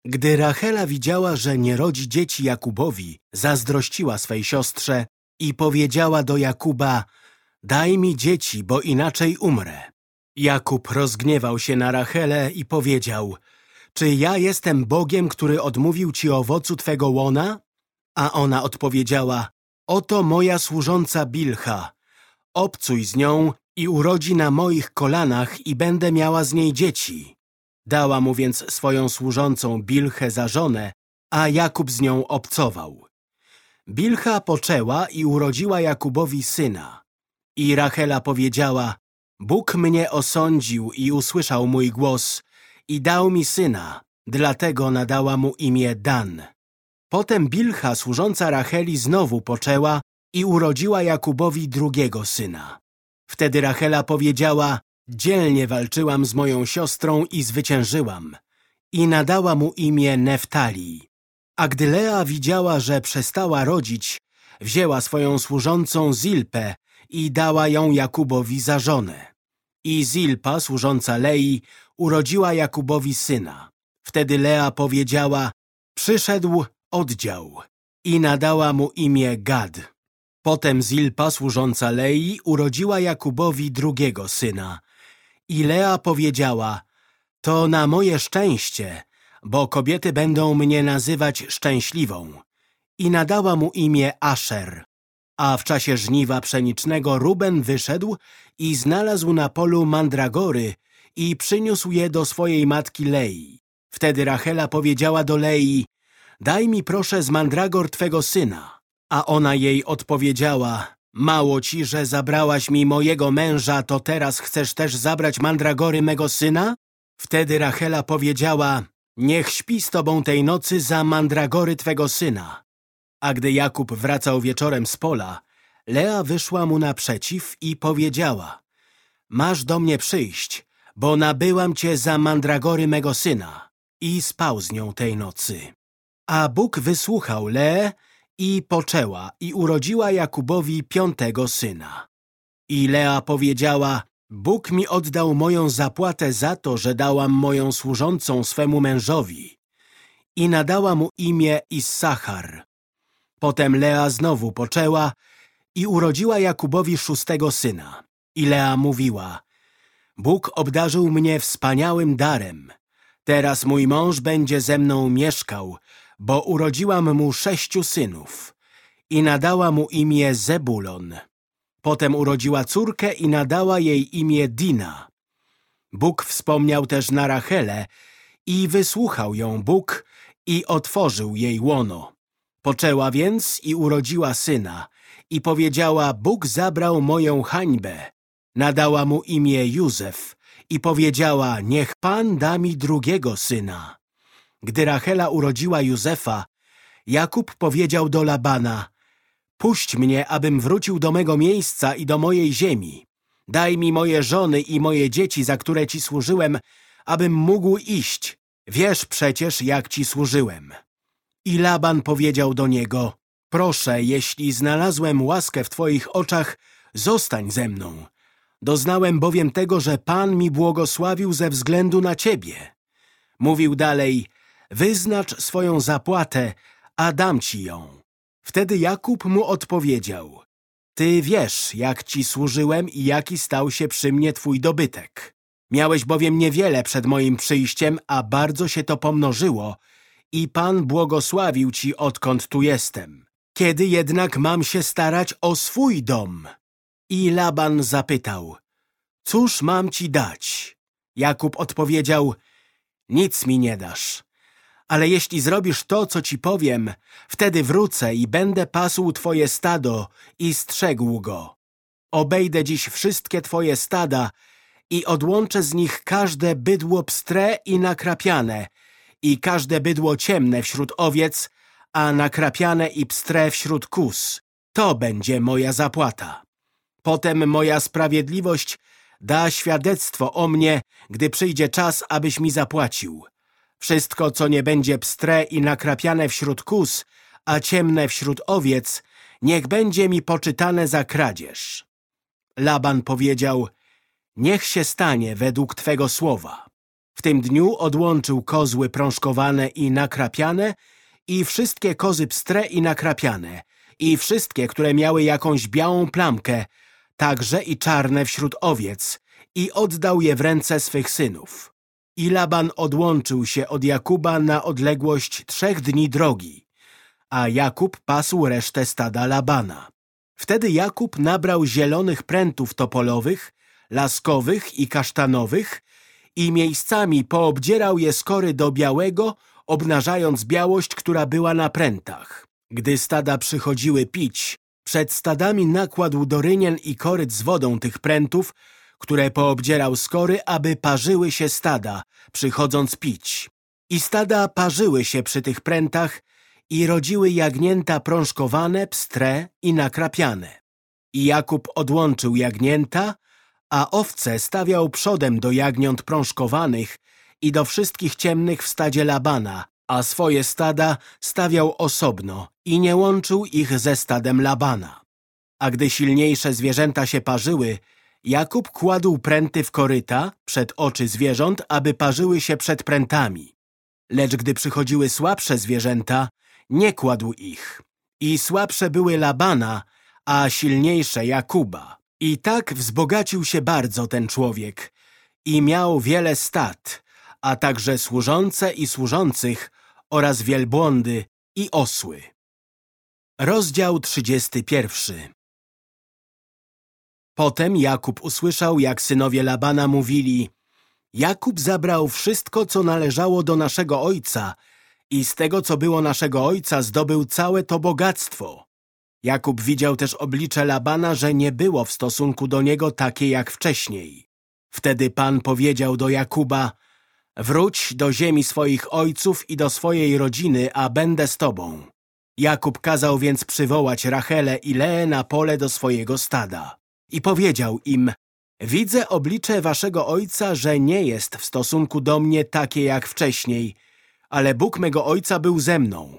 Gdy Rachela widziała, że nie rodzi dzieci Jakubowi, zazdrościła swej siostrze i powiedziała do Jakuba, daj mi dzieci, bo inaczej umrę. Jakub rozgniewał się na Rachelę i powiedział, czy ja jestem Bogiem, który odmówił ci owocu twego łona? A ona odpowiedziała, oto moja służąca Bilcha, obcuj z nią i urodzi na moich kolanach i będę miała z niej dzieci. Dała mu więc swoją służącą Bilchę za żonę, a Jakub z nią obcował. Bilcha poczęła i urodziła Jakubowi syna. I Rachela powiedziała, Bóg mnie osądził i usłyszał mój głos i dał mi syna, dlatego nadała mu imię Dan. Potem Bilcha, służąca Racheli, znowu poczęła i urodziła Jakubowi drugiego syna. Wtedy Rachela powiedziała, dzielnie walczyłam z moją siostrą i zwyciężyłam. I nadała mu imię Neftali. A gdy Lea widziała, że przestała rodzić, wzięła swoją służącą Zilpę i dała ją Jakubowi za żonę. I Zilpa, służąca Lei, urodziła Jakubowi syna. Wtedy Lea powiedziała, przyszedł oddział i nadała mu imię Gad. Potem Zilpa, służąca Lei, urodziła Jakubowi drugiego syna. I Lea powiedziała, to na moje szczęście, bo kobiety będą mnie nazywać szczęśliwą. I nadała mu imię Asher. A w czasie żniwa pszenicznego Ruben wyszedł i znalazł na polu mandragory i przyniósł je do swojej matki Lei. Wtedy Rachela powiedziała do Lei, daj mi proszę z mandragor twego syna. A ona jej odpowiedziała, mało ci, że zabrałaś mi mojego męża, to teraz chcesz też zabrać mandragory mego syna? Wtedy Rachela powiedziała, niech śpi z tobą tej nocy za mandragory twego syna. A gdy Jakub wracał wieczorem z pola, Lea wyszła mu naprzeciw i powiedziała, masz do mnie przyjść, bo nabyłam cię za mandragory mego syna. I spał z nią tej nocy. A Bóg wysłuchał Leę i poczęła i urodziła Jakubowi piątego syna. I Lea powiedziała, Bóg mi oddał moją zapłatę za to, że dałam moją służącą swemu mężowi. I nadała mu imię Issachar. Potem Lea znowu poczęła i urodziła Jakubowi szóstego syna. I Lea mówiła, Bóg obdarzył mnie wspaniałym darem. Teraz mój mąż będzie ze mną mieszkał, bo urodziłam mu sześciu synów i nadała mu imię Zebulon. Potem urodziła córkę i nadała jej imię Dina. Bóg wspomniał też na Rachelę i wysłuchał ją Bóg i otworzył jej łono. Poczęła więc i urodziła syna i powiedziała, Bóg zabrał moją hańbę, Nadała mu imię Józef i powiedziała, niech Pan da mi drugiego syna. Gdy Rachela urodziła Józefa, Jakub powiedział do Labana, puść mnie, abym wrócił do mego miejsca i do mojej ziemi. Daj mi moje żony i moje dzieci, za które ci służyłem, abym mógł iść. Wiesz przecież, jak ci służyłem. I Laban powiedział do niego, proszę, jeśli znalazłem łaskę w twoich oczach, zostań ze mną. Doznałem bowiem tego, że Pan mi błogosławił ze względu na ciebie. Mówił dalej, wyznacz swoją zapłatę, a dam ci ją. Wtedy Jakub mu odpowiedział, ty wiesz, jak ci służyłem i jaki stał się przy mnie twój dobytek. Miałeś bowiem niewiele przed moim przyjściem, a bardzo się to pomnożyło i Pan błogosławił ci, odkąd tu jestem. Kiedy jednak mam się starać o swój dom? I Laban zapytał, cóż mam ci dać? Jakub odpowiedział, nic mi nie dasz. Ale jeśli zrobisz to, co ci powiem, wtedy wrócę i będę pasł twoje stado i strzegł go. Obejdę dziś wszystkie twoje stada i odłączę z nich każde bydło pstre i nakrapiane i każde bydło ciemne wśród owiec, a nakrapiane i pstre wśród kus. To będzie moja zapłata. Potem moja sprawiedliwość da świadectwo o mnie, gdy przyjdzie czas, abyś mi zapłacił. Wszystko, co nie będzie pstre i nakrapiane wśród kus, a ciemne wśród owiec, niech będzie mi poczytane za kradzież. Laban powiedział, niech się stanie według Twego słowa. W tym dniu odłączył kozły prążkowane i nakrapiane i wszystkie kozy pstre i nakrapiane i wszystkie, które miały jakąś białą plamkę, także i czarne wśród owiec i oddał je w ręce swych synów. I Laban odłączył się od Jakuba na odległość trzech dni drogi, a Jakub pasł resztę stada Labana. Wtedy Jakub nabrał zielonych prętów topolowych, laskowych i kasztanowych i miejscami poobdzierał je skory do białego, obnażając białość, która była na prętach. Gdy stada przychodziły pić, przed stadami nakładł do rynien i koryt z wodą tych prętów, które poobdzierał skory, aby parzyły się stada, przychodząc pić. I stada parzyły się przy tych prętach i rodziły jagnięta prążkowane, pstre i nakrapiane. I Jakub odłączył jagnięta, a owce stawiał przodem do jagniąt prążkowanych i do wszystkich ciemnych w stadzie Labana, a swoje stada stawiał osobno i nie łączył ich ze stadem Labana. A gdy silniejsze zwierzęta się parzyły, Jakub kładł pręty w koryta przed oczy zwierząt, aby parzyły się przed prętami. Lecz gdy przychodziły słabsze zwierzęta, nie kładł ich. I słabsze były Labana, a silniejsze Jakuba. I tak wzbogacił się bardzo ten człowiek i miał wiele stad, a także służące i służących oraz wielbłądy i osły. Rozdział 31 Potem Jakub usłyszał, jak synowie Labana mówili Jakub zabrał wszystko, co należało do naszego ojca i z tego, co było naszego ojca, zdobył całe to bogactwo. Jakub widział też oblicze Labana, że nie było w stosunku do niego takie jak wcześniej. Wtedy Pan powiedział do Jakuba Wróć do ziemi swoich ojców i do swojej rodziny, a będę z tobą. Jakub kazał więc przywołać Rachelę i Leę na pole do swojego stada. I powiedział im Widzę oblicze waszego ojca, że nie jest w stosunku do mnie takie jak wcześniej, ale Bóg mego ojca był ze mną.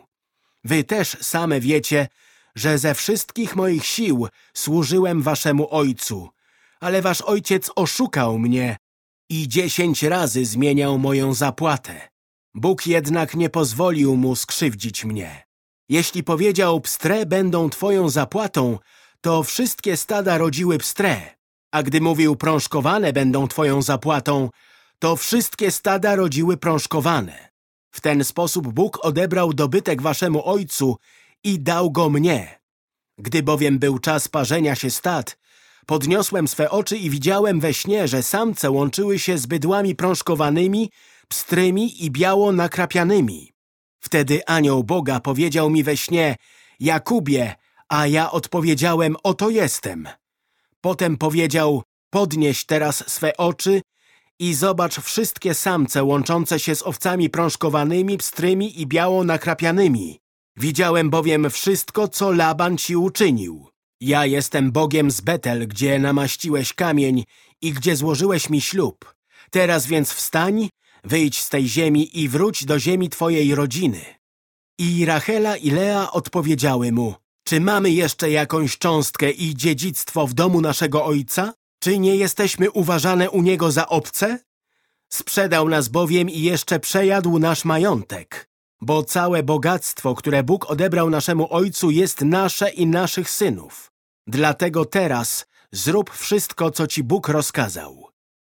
Wy też same wiecie, że ze wszystkich moich sił służyłem waszemu ojcu, ale wasz ojciec oszukał mnie i dziesięć razy zmieniał moją zapłatę. Bóg jednak nie pozwolił mu skrzywdzić mnie. Jeśli powiedział, pstre będą twoją zapłatą, to wszystkie stada rodziły pstre, a gdy mówił, prążkowane będą twoją zapłatą, to wszystkie stada rodziły prążkowane. W ten sposób Bóg odebrał dobytek waszemu ojcu i dał go mnie. Gdy bowiem był czas parzenia się stad, podniosłem swe oczy i widziałem we śnie, że samce łączyły się z bydłami prążkowanymi, pstrymi i biało nakrapianymi. Wtedy anioł Boga powiedział mi we śnie, Jakubie, a ja odpowiedziałem, oto jestem. Potem powiedział, Podnieś teraz swe oczy i zobacz wszystkie samce łączące się z owcami prążkowanymi, pstrymi i biało nakrapianymi. Widziałem bowiem wszystko, co Laban ci uczynił. Ja jestem Bogiem z Betel, gdzie namaściłeś kamień i gdzie złożyłeś mi ślub. Teraz więc wstań, wyjdź z tej ziemi i wróć do ziemi twojej rodziny. I Rachela i Lea odpowiedziały mu, czy mamy jeszcze jakąś cząstkę i dziedzictwo w domu naszego ojca? Czy nie jesteśmy uważane u niego za obce? Sprzedał nas bowiem i jeszcze przejadł nasz majątek, bo całe bogactwo, które Bóg odebrał naszemu ojcu, jest nasze i naszych synów. Dlatego teraz zrób wszystko, co ci Bóg rozkazał.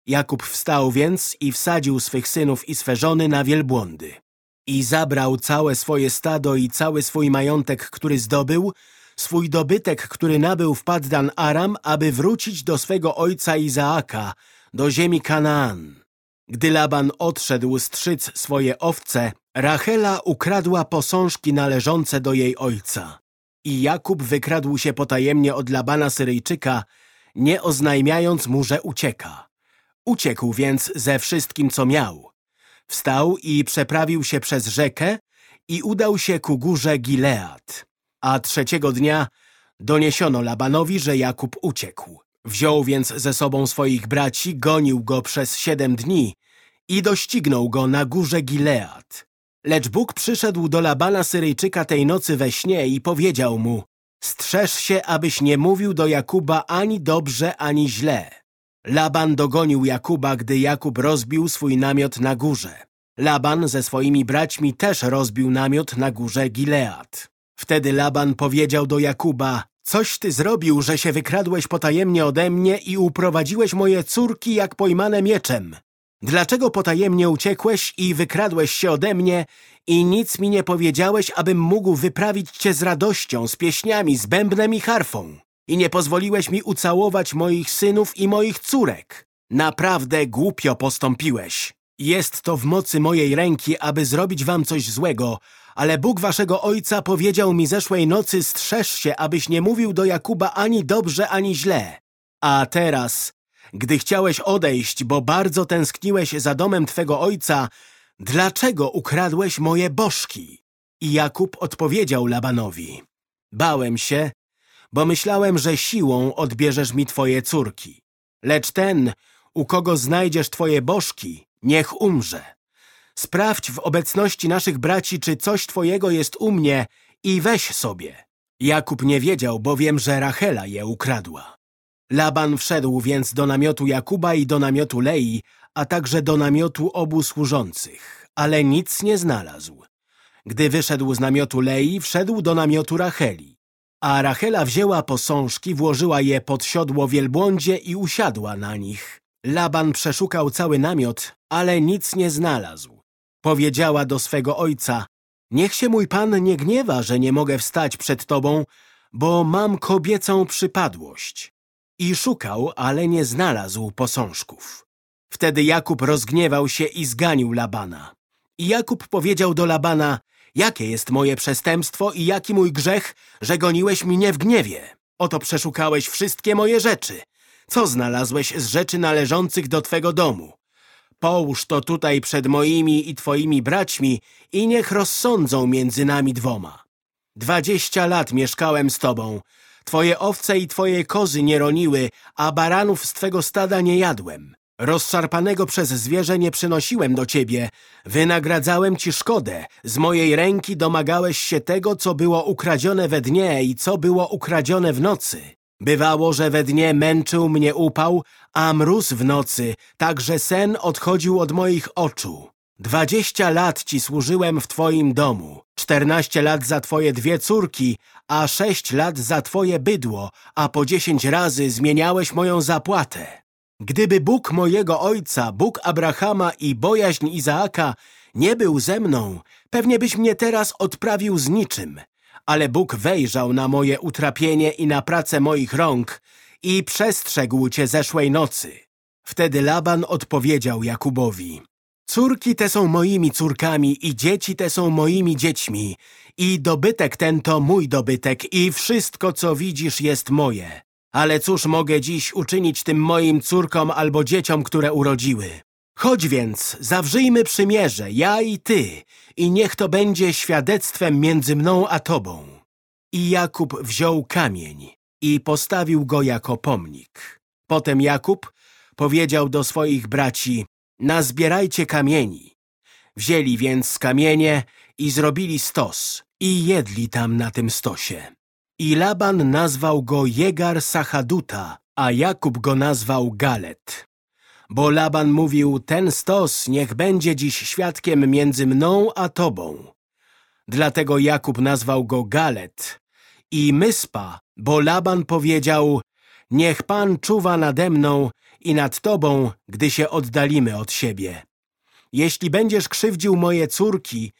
Jakub wstał więc i wsadził swych synów i swe żony na wielbłądy. I zabrał całe swoje stado i cały swój majątek, który zdobył, swój dobytek, który nabył w Paddan Aram, aby wrócić do swego ojca Izaaka, do ziemi Kanaan. Gdy Laban odszedł strzyc swoje owce, Rachela ukradła posążki należące do jej ojca. I Jakub wykradł się potajemnie od Labana Syryjczyka, nie oznajmiając mu, że ucieka. Uciekł więc ze wszystkim, co miał. Wstał i przeprawił się przez rzekę i udał się ku górze Gilead. A trzeciego dnia doniesiono Labanowi, że Jakub uciekł. Wziął więc ze sobą swoich braci, gonił go przez siedem dni i doścignął go na górze Gilead. Lecz Bóg przyszedł do Labana Syryjczyka tej nocy we śnie i powiedział mu Strzeż się, abyś nie mówił do Jakuba ani dobrze, ani źle. Laban dogonił Jakuba, gdy Jakub rozbił swój namiot na górze. Laban ze swoimi braćmi też rozbił namiot na górze Gilead. Wtedy Laban powiedział do Jakuba, coś ty zrobił, że się wykradłeś potajemnie ode mnie i uprowadziłeś moje córki jak pojmane mieczem. Dlaczego potajemnie uciekłeś i wykradłeś się ode mnie i nic mi nie powiedziałeś, abym mógł wyprawić cię z radością, z pieśniami, z bębnem i harfą? I nie pozwoliłeś mi ucałować moich synów i moich córek. Naprawdę głupio postąpiłeś. Jest to w mocy mojej ręki, aby zrobić wam coś złego, ale Bóg waszego ojca powiedział mi zeszłej nocy, strzeż się, abyś nie mówił do Jakuba ani dobrze, ani źle. A teraz, gdy chciałeś odejść, bo bardzo tęskniłeś za domem twego ojca, dlaczego ukradłeś moje bożki? I Jakub odpowiedział Labanowi, bałem się, bo myślałem, że siłą odbierzesz mi twoje córki. Lecz ten, u kogo znajdziesz twoje bożki, niech umrze. Sprawdź w obecności naszych braci, czy coś twojego jest u mnie i weź sobie. Jakub nie wiedział, bowiem, że Rachela je ukradła. Laban wszedł więc do namiotu Jakuba i do namiotu Lei, a także do namiotu obu służących, ale nic nie znalazł. Gdy wyszedł z namiotu Lei, wszedł do namiotu Racheli. A Rachela wzięła posążki, włożyła je pod siodło wielbłądzie i usiadła na nich. Laban przeszukał cały namiot, ale nic nie znalazł. Powiedziała do swego ojca, niech się mój pan nie gniewa, że nie mogę wstać przed tobą, bo mam kobiecą przypadłość. I szukał, ale nie znalazł posążków. Wtedy Jakub rozgniewał się i zganił Labana. I Jakub powiedział do Labana, jakie jest moje przestępstwo i jaki mój grzech, że goniłeś mnie w gniewie. Oto przeszukałeś wszystkie moje rzeczy. Co znalazłeś z rzeczy należących do twego domu? Połóż to tutaj przed moimi i twoimi braćmi i niech rozsądzą między nami dwoma. Dwadzieścia lat mieszkałem z tobą. Twoje owce i twoje kozy nie roniły, a baranów z twego stada nie jadłem. Rozszarpanego przez zwierzę nie przynosiłem do ciebie. Wynagradzałem ci szkodę. Z mojej ręki domagałeś się tego, co było ukradzione we dnie i co było ukradzione w nocy. Bywało, że we dnie męczył mnie upał, a mróz w nocy, tak że sen odchodził od moich oczu. Dwadzieścia lat ci służyłem w twoim domu, czternaście lat za twoje dwie córki, a sześć lat za twoje bydło, a po dziesięć razy zmieniałeś moją zapłatę. Gdyby Bóg mojego ojca, Bóg Abrahama i bojaźń Izaaka nie był ze mną, pewnie byś mnie teraz odprawił z niczym ale Bóg wejrzał na moje utrapienie i na pracę moich rąk i przestrzegł cię zeszłej nocy. Wtedy Laban odpowiedział Jakubowi, Córki te są moimi córkami i dzieci te są moimi dziećmi i dobytek ten to mój dobytek i wszystko, co widzisz, jest moje. Ale cóż mogę dziś uczynić tym moim córkom albo dzieciom, które urodziły? Chodź więc, zawrzyjmy przymierze, ja i ty, i niech to będzie świadectwem między mną a tobą. I Jakub wziął kamień i postawił go jako pomnik. Potem Jakub powiedział do swoich braci, nazbierajcie kamieni. Wzięli więc kamienie i zrobili stos i jedli tam na tym stosie. I Laban nazwał go Jegar Sachaduta, a Jakub go nazwał Galet. Bo Laban mówił, ten stos niech będzie dziś świadkiem między mną a tobą. Dlatego Jakub nazwał go Galet i Myspa, bo Laban powiedział, niech Pan czuwa nade mną i nad tobą, gdy się oddalimy od siebie. Jeśli będziesz krzywdził moje córki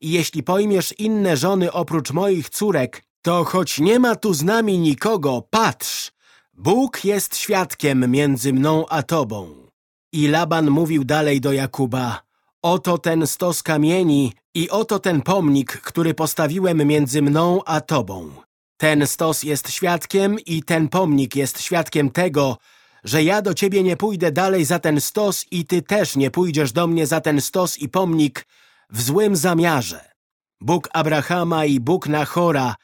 i jeśli pojmiesz inne żony oprócz moich córek, to choć nie ma tu z nami nikogo, patrz, Bóg jest świadkiem między mną a tobą. I Laban mówił dalej do Jakuba, oto ten stos kamieni i oto ten pomnik, który postawiłem między mną a tobą. Ten stos jest świadkiem i ten pomnik jest świadkiem tego, że ja do ciebie nie pójdę dalej za ten stos i ty też nie pójdziesz do mnie za ten stos i pomnik w złym zamiarze. Bóg Abrahama i Bóg Nachora,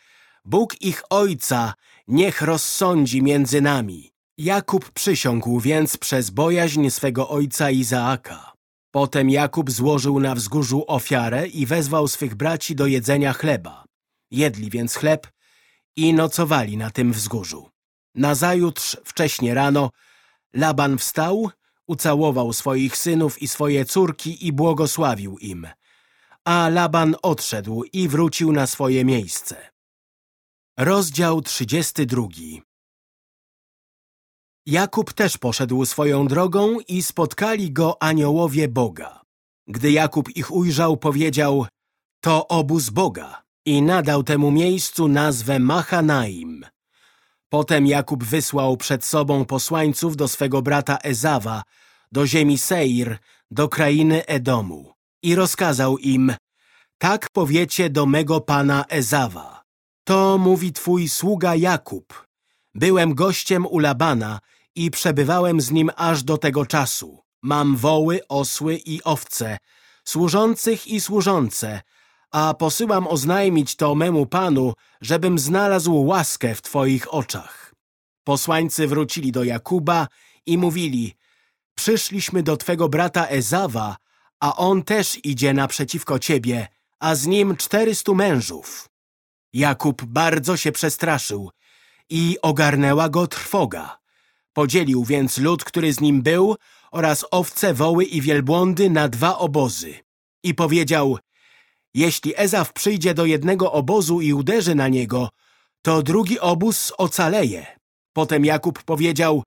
Bóg ich ojca, niech rozsądzi między nami. Jakub przysiągł więc przez bojaźń swego ojca Izaaka. Potem Jakub złożył na wzgórzu ofiarę i wezwał swych braci do jedzenia chleba. Jedli więc chleb i nocowali na tym wzgórzu. Nazajutrz, wcześnie rano, Laban wstał, ucałował swoich synów i swoje córki i błogosławił im. A Laban odszedł i wrócił na swoje miejsce. Rozdział 32 Jakub też poszedł swoją drogą i spotkali go aniołowie Boga. Gdy Jakub ich ujrzał, powiedział, to obóz Boga i nadał temu miejscu nazwę Machanaim. Potem Jakub wysłał przed sobą posłańców do swego brata Ezawa, do ziemi Seir, do krainy Edomu i rozkazał im, tak powiecie do mego pana Ezawa. To mówi twój sługa Jakub. Byłem gościem u Labana i przebywałem z nim aż do tego czasu. Mam woły, osły i owce, służących i służące, a posyłam oznajmić to memu panu, żebym znalazł łaskę w twoich oczach. Posłańcy wrócili do Jakuba i mówili, przyszliśmy do twego brata Ezawa, a on też idzie naprzeciwko ciebie, a z nim czterystu mężów. Jakub bardzo się przestraszył i ogarnęła go trwoga. Podzielił więc lud, który z nim był, oraz owce, woły i wielbłądy na dwa obozy. I powiedział, jeśli Ezaf przyjdzie do jednego obozu i uderzy na niego, to drugi obóz ocaleje. Potem Jakub powiedział,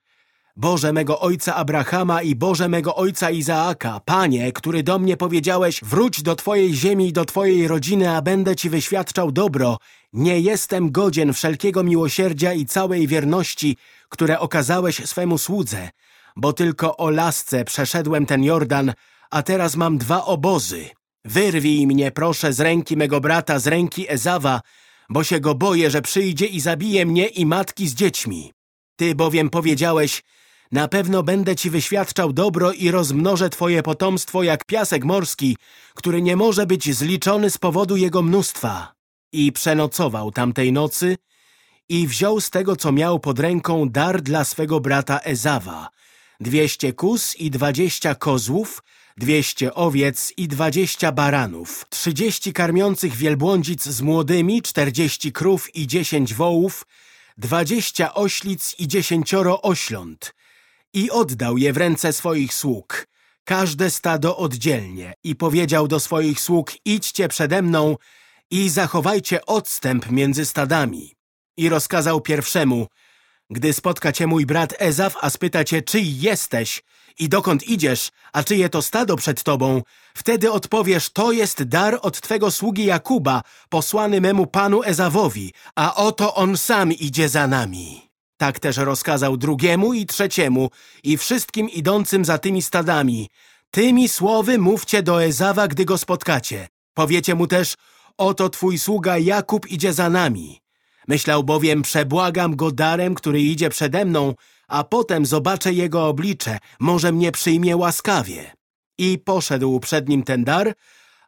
Boże mego ojca Abrahama i Boże mego ojca Izaaka, Panie, który do mnie powiedziałeś, wróć do Twojej ziemi i do Twojej rodziny, a będę Ci wyświadczał dobro, nie jestem godzien wszelkiego miłosierdzia i całej wierności, które okazałeś swemu słudze, bo tylko o lasce przeszedłem ten Jordan, a teraz mam dwa obozy. Wyrwij mnie, proszę, z ręki mego brata, z ręki Ezawa, bo się go boję, że przyjdzie i zabije mnie i matki z dziećmi. Ty bowiem powiedziałeś, na pewno będę ci wyświadczał dobro i rozmnożę twoje potomstwo jak piasek morski, który nie może być zliczony z powodu jego mnóstwa. I przenocował tamtej nocy i wziął z tego, co miał pod ręką, dar dla swego brata Ezawa, dwieście kus i dwadzieścia kozłów, dwieście owiec i dwadzieścia baranów, trzydzieści karmiących wielbłądzic z młodymi, czterdzieści krów i dziesięć wołów, dwadzieścia oślic i dziesięcioro ośląt i oddał je w ręce swoich sług, każde stado oddzielnie i powiedział do swoich sług, idźcie przede mną i zachowajcie odstęp między stadami. I rozkazał pierwszemu, gdy spotka cię mój brat Ezaf, a spyta cię, czyj jesteś i dokąd idziesz, a czyje to stado przed tobą, wtedy odpowiesz, to jest dar od twego sługi Jakuba, posłany memu panu Ezawowi, a oto on sam idzie za nami. Tak też rozkazał drugiemu i trzeciemu i wszystkim idącym za tymi stadami. Tymi słowy mówcie do Ezawa, gdy go spotkacie. Powiecie mu też, oto twój sługa Jakub idzie za nami. Myślał bowiem, przebłagam go darem, który idzie przede mną, a potem zobaczę jego oblicze, może mnie przyjmie łaskawie. I poszedł przed nim ten dar,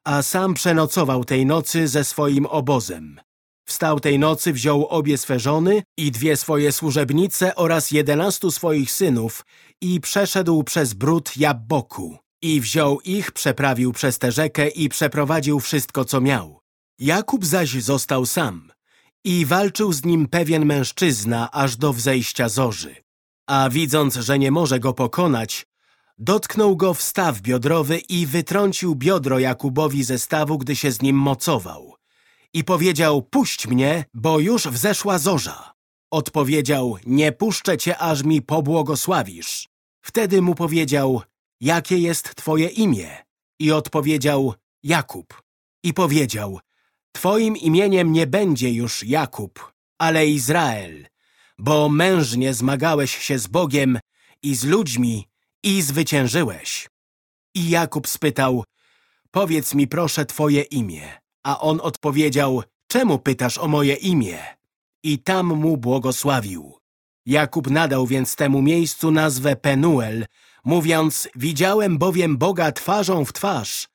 a sam przenocował tej nocy ze swoim obozem. Wstał tej nocy, wziął obie swe żony i dwie swoje służebnice oraz jedenastu swoich synów i przeszedł przez bród Jabboku. I wziął ich, przeprawił przez tę rzekę i przeprowadził wszystko, co miał. Jakub zaś został sam i walczył z nim pewien mężczyzna aż do wzejścia zorzy. A widząc, że nie może go pokonać, dotknął go w staw biodrowy i wytrącił biodro Jakubowi ze stawu, gdy się z nim mocował. I powiedział, puść mnie, bo już wzeszła zorza. Odpowiedział, nie puszczę cię, aż mi pobłogosławisz. Wtedy mu powiedział, jakie jest twoje imię? I odpowiedział, Jakub. I powiedział, twoim imieniem nie będzie już Jakub, ale Izrael, bo mężnie zmagałeś się z Bogiem i z ludźmi i zwyciężyłeś. I Jakub spytał, powiedz mi proszę twoje imię. A on odpowiedział, czemu pytasz o moje imię? I tam mu błogosławił. Jakub nadał więc temu miejscu nazwę Penuel, mówiąc, widziałem bowiem Boga twarzą w twarz,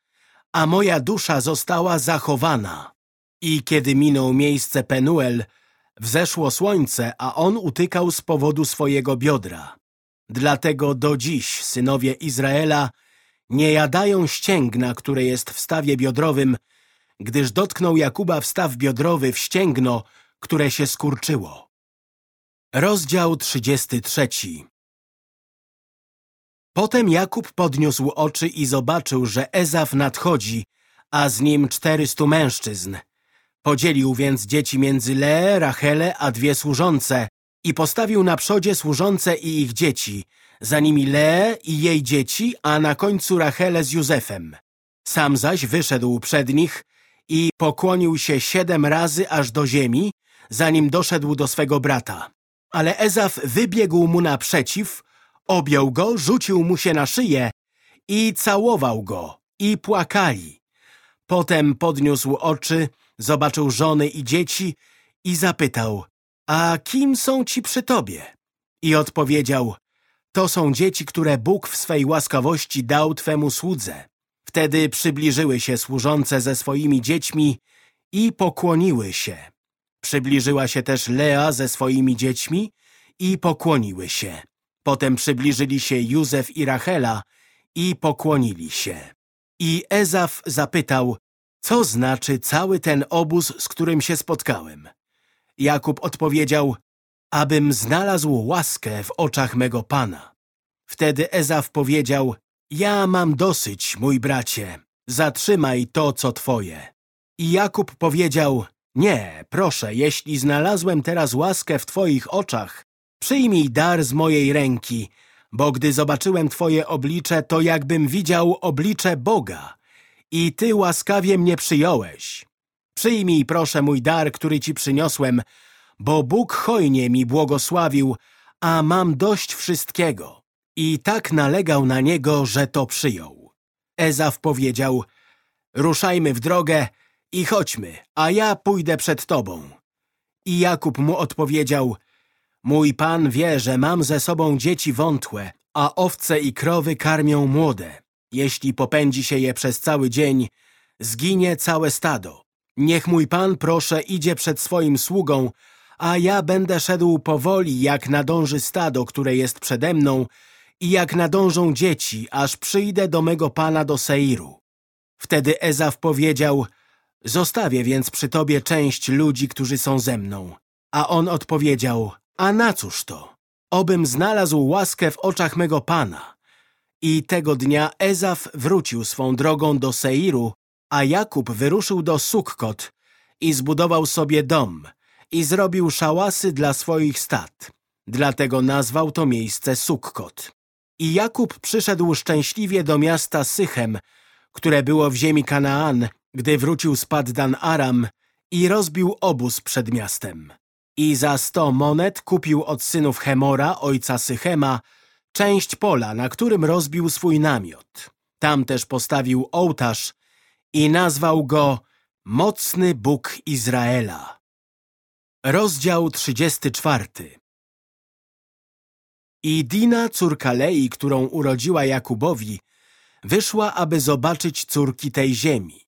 a moja dusza została zachowana. I kiedy minął miejsce Penuel, wzeszło słońce, a on utykał z powodu swojego biodra. Dlatego do dziś synowie Izraela nie jadają ścięgna, które jest w stawie biodrowym, gdyż dotknął Jakuba wstaw biodrowy w ścięgno, które się skurczyło. Rozdział 33 Potem Jakub podniósł oczy i zobaczył, że Ezaf nadchodzi, a z nim czterystu mężczyzn. Podzielił więc dzieci między Leę, Rachelę, a dwie służące i postawił na przodzie służące i ich dzieci, za nimi Leę i jej dzieci, a na końcu Rachelę z Józefem. Sam zaś wyszedł przed nich i pokłonił się siedem razy aż do ziemi, zanim doszedł do swego brata. Ale Ezaf wybiegł mu naprzeciw, objął go, rzucił mu się na szyję i całował go i płakali. Potem podniósł oczy, zobaczył żony i dzieci i zapytał, a kim są ci przy tobie? I odpowiedział, to są dzieci, które Bóg w swej łaskawości dał twemu słudze. Wtedy przybliżyły się służące ze swoimi dziećmi i pokłoniły się. Przybliżyła się też Lea ze swoimi dziećmi i pokłoniły się. Potem przybliżyli się Józef i Rachela i pokłonili się. I Ezaf zapytał, co znaczy cały ten obóz, z którym się spotkałem? Jakub odpowiedział, abym znalazł łaskę w oczach mego Pana. Wtedy Ezaf powiedział, ja mam dosyć, mój bracie, zatrzymaj to, co twoje. I Jakub powiedział, nie, proszę, jeśli znalazłem teraz łaskę w twoich oczach, przyjmij dar z mojej ręki, bo gdy zobaczyłem twoje oblicze, to jakbym widział oblicze Boga i ty łaskawie mnie przyjąłeś. Przyjmij proszę mój dar, który ci przyniosłem, bo Bóg hojnie mi błogosławił, a mam dość wszystkiego. I tak nalegał na niego, że to przyjął. Ezaf powiedział, ruszajmy w drogę i chodźmy, a ja pójdę przed tobą. I Jakub mu odpowiedział, mój pan wie, że mam ze sobą dzieci wątłe, a owce i krowy karmią młode. Jeśli popędzi się je przez cały dzień, zginie całe stado. Niech mój pan, proszę, idzie przed swoim sługą, a ja będę szedł powoli, jak nadąży stado, które jest przede mną i jak nadążą dzieci, aż przyjdę do mego pana do Seiru. Wtedy Ezaf powiedział, zostawię więc przy tobie część ludzi, którzy są ze mną. A on odpowiedział, a na cóż to? Obym znalazł łaskę w oczach mego pana. I tego dnia Ezaf wrócił swą drogą do Seiru, a Jakub wyruszył do Sukkot i zbudował sobie dom i zrobił szałasy dla swoich stad. Dlatego nazwał to miejsce Sukkot. I Jakub przyszedł szczęśliwie do miasta Sychem, które było w ziemi Kanaan, gdy wrócił z Paddan Aram i rozbił obóz przed miastem. I za sto monet kupił od synów Hemora, ojca Sychema, część pola, na którym rozbił swój namiot. Tam też postawił ołtarz i nazwał go Mocny Bóg Izraela. Rozdział 34 I Dina, córka Lei, którą urodziła Jakubowi, wyszła, aby zobaczyć córki tej ziemi.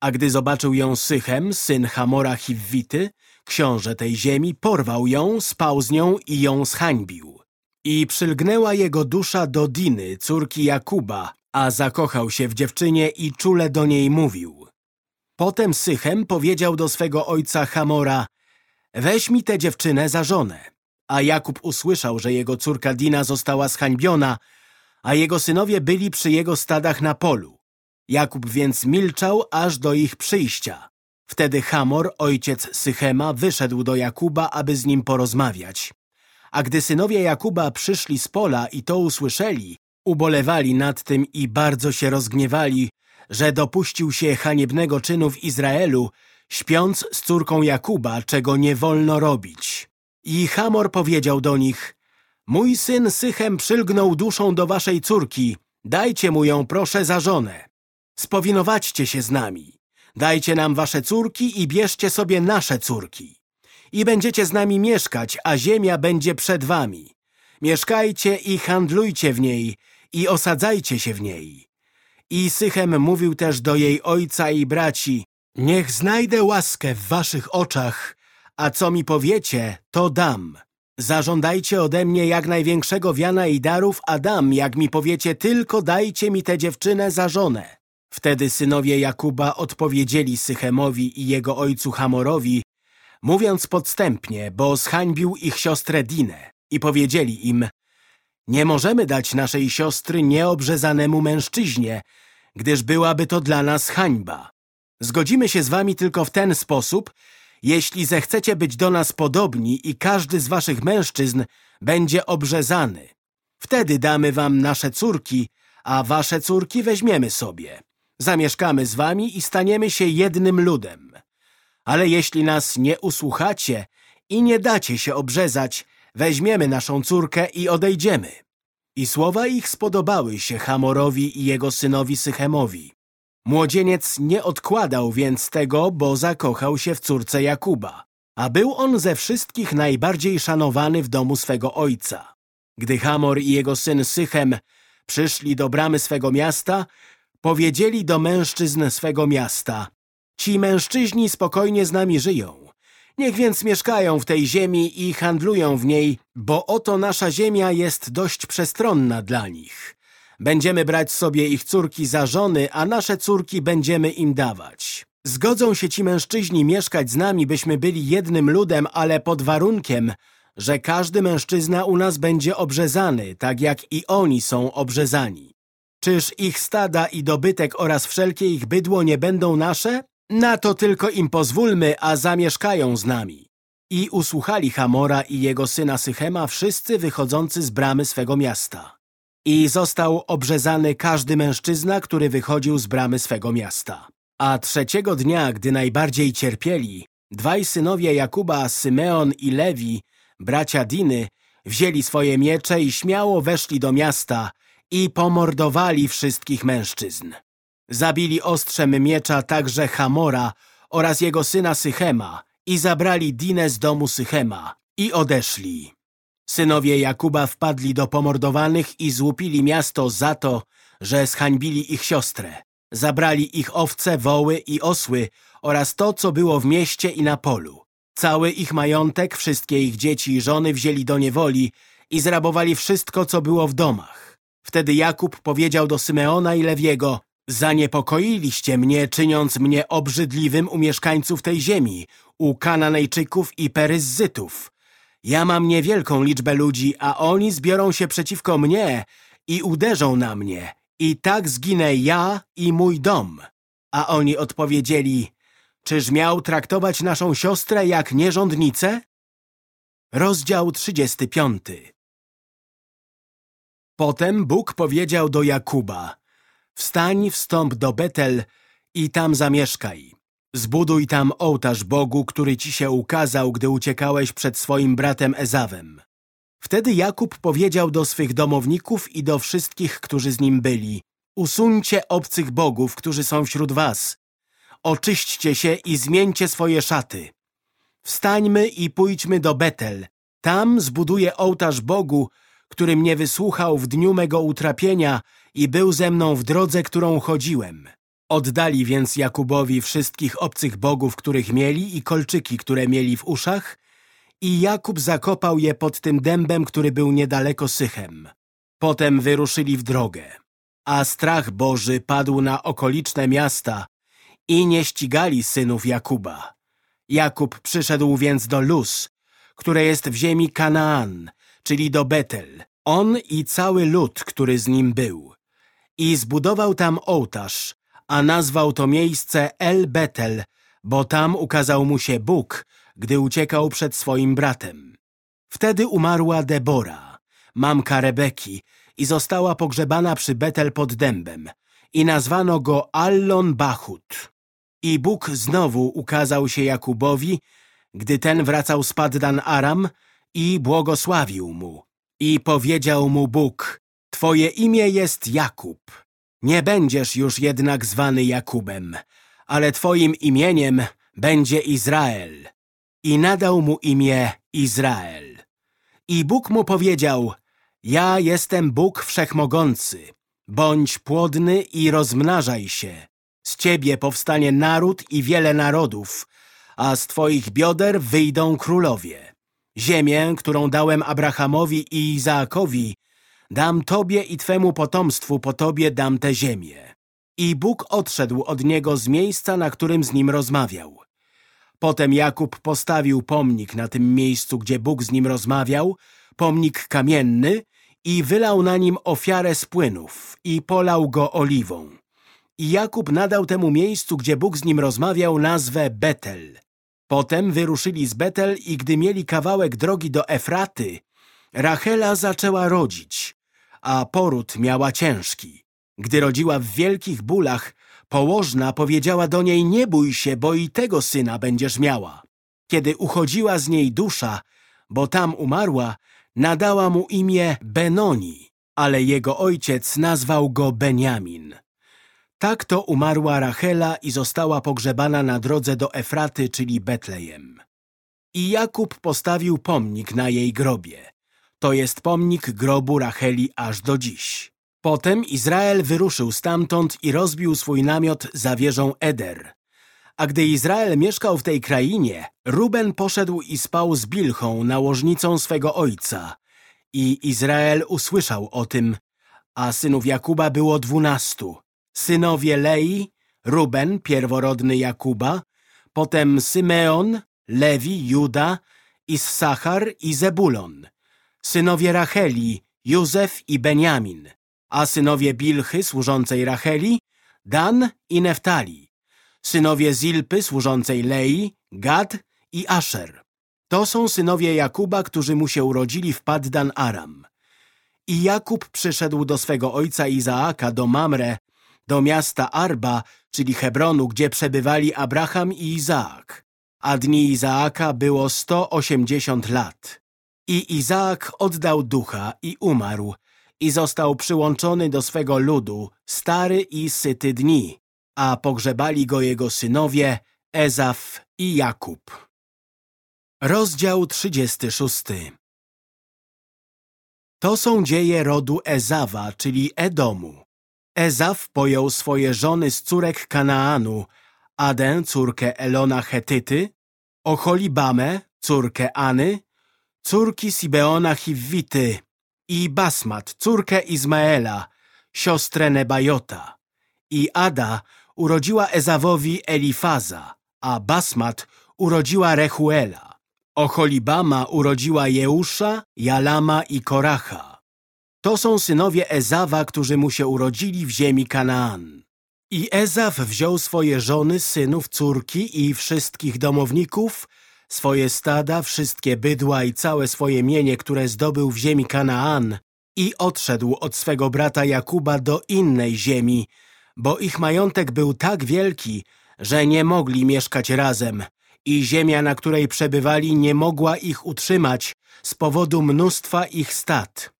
A gdy zobaczył ją Sychem, syn Hamora Hiwity, książę tej ziemi, porwał ją, spał z nią i ją zhańbił. I przylgnęła jego dusza do Diny, córki Jakuba, a zakochał się w dziewczynie i czule do niej mówił. Potem Sychem powiedział do swego ojca Hamora, weź mi tę dziewczynę za żonę. A Jakub usłyszał, że jego córka Dina została zhańbiona, a jego synowie byli przy jego stadach na polu. Jakub więc milczał aż do ich przyjścia. Wtedy Hamor, ojciec Sychema, wyszedł do Jakuba, aby z nim porozmawiać. A gdy synowie Jakuba przyszli z pola i to usłyszeli, ubolewali nad tym i bardzo się rozgniewali, że dopuścił się haniebnego czynu w Izraelu, śpiąc z córką Jakuba, czego nie wolno robić. I Hamor powiedział do nich, mój syn Sychem przylgnął duszą do waszej córki, dajcie mu ją proszę za żonę. Spowinowaćcie się z nami, dajcie nam wasze córki i bierzcie sobie nasze córki. I będziecie z nami mieszkać, a ziemia będzie przed wami. Mieszkajcie i handlujcie w niej i osadzajcie się w niej. I Sychem mówił też do jej ojca i braci, Niech znajdę łaskę w waszych oczach, a co mi powiecie, to dam. Zażądajcie ode mnie jak największego wiana i darów, a dam, jak mi powiecie, tylko dajcie mi tę dziewczynę za żonę. Wtedy synowie Jakuba odpowiedzieli Sychemowi i jego ojcu Hamorowi, mówiąc podstępnie, bo zhańbił ich siostrę Dinę i powiedzieli im, nie możemy dać naszej siostry nieobrzezanemu mężczyźnie, gdyż byłaby to dla nas hańba. Zgodzimy się z wami tylko w ten sposób, jeśli zechcecie być do nas podobni i każdy z waszych mężczyzn będzie obrzezany. Wtedy damy wam nasze córki, a wasze córki weźmiemy sobie. Zamieszkamy z wami i staniemy się jednym ludem. Ale jeśli nas nie usłuchacie i nie dacie się obrzezać, weźmiemy naszą córkę i odejdziemy. I słowa ich spodobały się Hamorowi i jego synowi Sychemowi. Młodzieniec nie odkładał więc tego, bo zakochał się w córce Jakuba, a był on ze wszystkich najbardziej szanowany w domu swego ojca. Gdy Hamor i jego syn Sychem przyszli do bramy swego miasta, powiedzieli do mężczyzn swego miasta Ci mężczyźni spokojnie z nami żyją. Niech więc mieszkają w tej ziemi i handlują w niej, bo oto nasza ziemia jest dość przestronna dla nich. Będziemy brać sobie ich córki za żony, a nasze córki będziemy im dawać. Zgodzą się ci mężczyźni mieszkać z nami, byśmy byli jednym ludem, ale pod warunkiem, że każdy mężczyzna u nas będzie obrzezany, tak jak i oni są obrzezani. Czyż ich stada i dobytek oraz wszelkie ich bydło nie będą nasze? Na to tylko im pozwólmy, a zamieszkają z nami. I usłuchali Hamora i jego syna Sychema wszyscy wychodzący z bramy swego miasta i został obrzezany każdy mężczyzna, który wychodził z bramy swego miasta. A trzeciego dnia, gdy najbardziej cierpieli, dwaj synowie Jakuba, Symeon i Lewi, bracia Diny, wzięli swoje miecze i śmiało weszli do miasta i pomordowali wszystkich mężczyzn. Zabili ostrzem miecza także Hamora oraz jego syna Sychema i zabrali Dinę z domu Sychema i odeszli. Synowie Jakuba wpadli do pomordowanych i złupili miasto za to, że zhańbili ich siostrę. Zabrali ich owce, woły i osły oraz to, co było w mieście i na polu. Cały ich majątek, wszystkie ich dzieci i żony wzięli do niewoli i zrabowali wszystko, co było w domach. Wtedy Jakub powiedział do Symeona i Lewiego, Zaniepokoiliście mnie, czyniąc mnie obrzydliwym u mieszkańców tej ziemi, u Kananejczyków i Peryzzytów. Ja mam niewielką liczbę ludzi, a oni zbiorą się przeciwko mnie i uderzą na mnie. I tak zginę ja i mój dom. A oni odpowiedzieli, czyż miał traktować naszą siostrę jak nierządnicę? Rozdział 35 Potem Bóg powiedział do Jakuba, wstań, wstąp do Betel i tam zamieszkaj. Zbuduj tam ołtarz Bogu, który ci się ukazał, gdy uciekałeś przed swoim bratem Ezawem. Wtedy Jakub powiedział do swych domowników i do wszystkich, którzy z nim byli Usuńcie obcych bogów, którzy są wśród was. Oczyśćcie się i zmieńcie swoje szaty. Wstańmy i pójdźmy do Betel. Tam zbuduję ołtarz Bogu, który mnie wysłuchał w dniu mego utrapienia i był ze mną w drodze, którą chodziłem. Oddali więc Jakubowi wszystkich obcych bogów, których mieli i kolczyki, które mieli w uszach i Jakub zakopał je pod tym dębem, który był niedaleko Sychem. Potem wyruszyli w drogę, a strach Boży padł na okoliczne miasta i nie ścigali synów Jakuba. Jakub przyszedł więc do Luz, które jest w ziemi Kanaan, czyli do Betel, on i cały lud, który z nim był. I zbudował tam ołtarz, a nazwał to miejsce El Betel, bo tam ukazał mu się Bóg, gdy uciekał przed swoim bratem. Wtedy umarła Debora, mamka Rebeki, i została pogrzebana przy Betel pod dębem i nazwano go Allon Bachut. I Bóg znowu ukazał się Jakubowi, gdy ten wracał z Paddan Aram i błogosławił mu. I powiedział mu Bóg, Twoje imię jest Jakub. Nie będziesz już jednak zwany Jakubem, ale Twoim imieniem będzie Izrael. I nadał mu imię Izrael. I Bóg mu powiedział, ja jestem Bóg Wszechmogący. Bądź płodny i rozmnażaj się. Z ciebie powstanie naród i wiele narodów, a z twoich bioder wyjdą królowie. Ziemię, którą dałem Abrahamowi i Izaakowi, dam tobie i twemu potomstwu po tobie dam tę ziemię. I Bóg odszedł od niego z miejsca, na którym z nim rozmawiał. Potem Jakub postawił pomnik na tym miejscu, gdzie Bóg z nim rozmawiał, pomnik kamienny i wylał na nim ofiarę z płynów i polał go oliwą. I Jakub nadał temu miejscu, gdzie Bóg z nim rozmawiał, nazwę Betel. Potem wyruszyli z Betel i gdy mieli kawałek drogi do Efraty, Rachela zaczęła rodzić, a poród miała ciężki. Gdy rodziła w wielkich bólach, położna powiedziała do niej, nie bój się, bo i tego syna będziesz miała. Kiedy uchodziła z niej dusza, bo tam umarła, nadała mu imię Benoni, ale jego ojciec nazwał go Beniamin. Tak to umarła Rachela i została pogrzebana na drodze do Efraty, czyli Betlejem. I Jakub postawił pomnik na jej grobie. To jest pomnik grobu Racheli aż do dziś. Potem Izrael wyruszył stamtąd i rozbił swój namiot za wieżą Eder. A gdy Izrael mieszkał w tej krainie, Ruben poszedł i spał z Bilchą, nałożnicą swego ojca. I Izrael usłyszał o tym, a synów Jakuba było dwunastu. Synowie Lei, Ruben, pierworodny Jakuba, potem Symeon, Lewi, Juda, Issachar i Zebulon. Synowie Racheli, Józef i Beniamin, a synowie Bilchy służącej Racheli, Dan i Neftali synowie Zilpy służącej Lei, Gad i Asher. To są synowie Jakuba, którzy mu się urodzili w Paddan Aram. I Jakub przyszedł do swego ojca Izaaka, do Mamre, do miasta Arba, czyli Hebronu, gdzie przebywali Abraham i Izaak. A dni Izaaka było sto osiemdziesiąt lat. I Izaak oddał ducha i umarł, i został przyłączony do swego ludu, stary i syty dni, a pogrzebali go jego synowie Ezaf i Jakub. Rozdział 36 To są dzieje rodu Ezawa, czyli Edomu. Ezaf pojął swoje żony z córek Kanaanu, Adę, córkę Elona Chetyty, Ocholibamę, córkę Any, córki Sibeona Hiwity i Basmat, córkę Izmaela, siostrę Nebajota. I Ada urodziła Ezawowi Elifaza, a Basmat urodziła Rechuela. Ocholibama urodziła Jeusza, Jalama i Koracha. To są synowie Ezawa, którzy mu się urodzili w ziemi Kanaan. I Ezaf wziął swoje żony, synów, córki i wszystkich domowników, swoje stada, wszystkie bydła i całe swoje mienie, które zdobył w ziemi Kanaan i odszedł od swego brata Jakuba do innej ziemi, bo ich majątek był tak wielki, że nie mogli mieszkać razem i ziemia, na której przebywali, nie mogła ich utrzymać z powodu mnóstwa ich stad.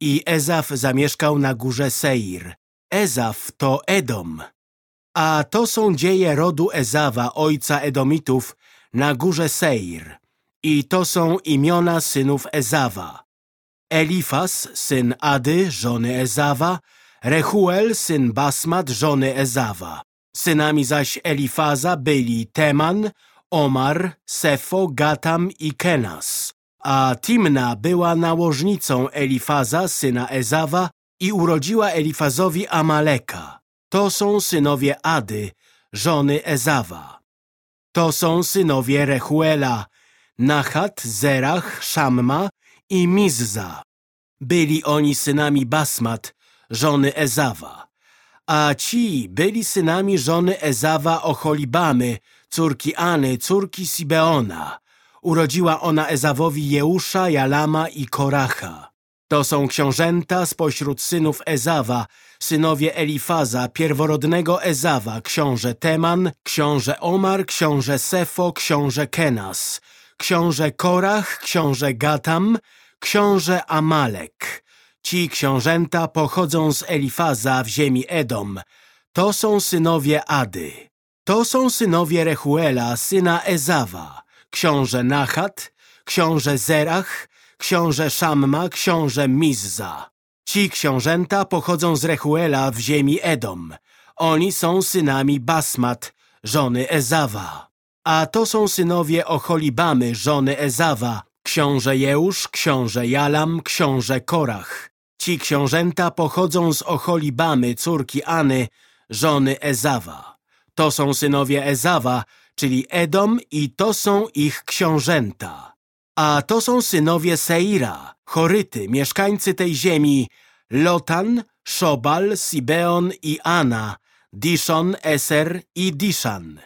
I Ezaf zamieszkał na górze Seir. Ezaf to Edom. A to są dzieje rodu Ezawa, ojca Edomitów, na górze Seir. I to są imiona synów Ezawa. Elifas, syn Ady, żony Ezawa, Rehuel, syn Basmat, żony Ezawa. Synami zaś Elifaza byli Teman, Omar, Sefo, Gatam i Kenas. A Timna była nałożnicą Elifaza, syna Ezawa i urodziła Elifazowi Amaleka. To są synowie Ady, żony Ezawa. To są synowie Rehuela, Nachat, Zerach, Szamma i Mizza. Byli oni synami Basmat, żony Ezawa. A ci byli synami żony Ezawa Ocholibamy, córki Any, córki Sibeona. Urodziła ona Ezawowi Jeusza, Jalama i Koracha. To są książęta spośród synów Ezawa, synowie Elifaza, pierworodnego Ezawa, książę Teman, książę Omar, książę Sefo, książę Kenas, książę Korach, książę Gatam, książę Amalek. Ci książęta pochodzą z Elifaza w ziemi Edom. To są synowie Ady. To są synowie Rehuela, syna Ezawa, książę Nachat, książę Zerach, książę Szamma, książę Mizza. Ci książęta pochodzą z Rehuela w ziemi Edom. Oni są synami Basmat, żony Ezawa. A to są synowie Ocholibamy, żony Ezawa, książę Jeusz, książę Jalam, książę Korach. Ci książęta pochodzą z Ocholibamy, córki Any, żony Ezawa. To są synowie Ezawa, czyli Edom i to są ich książęta. A to są synowie Seira, Choryty, mieszkańcy tej ziemi, Lotan, Szobal, Sibeon i Ana, Dishon, Eser i Dishan.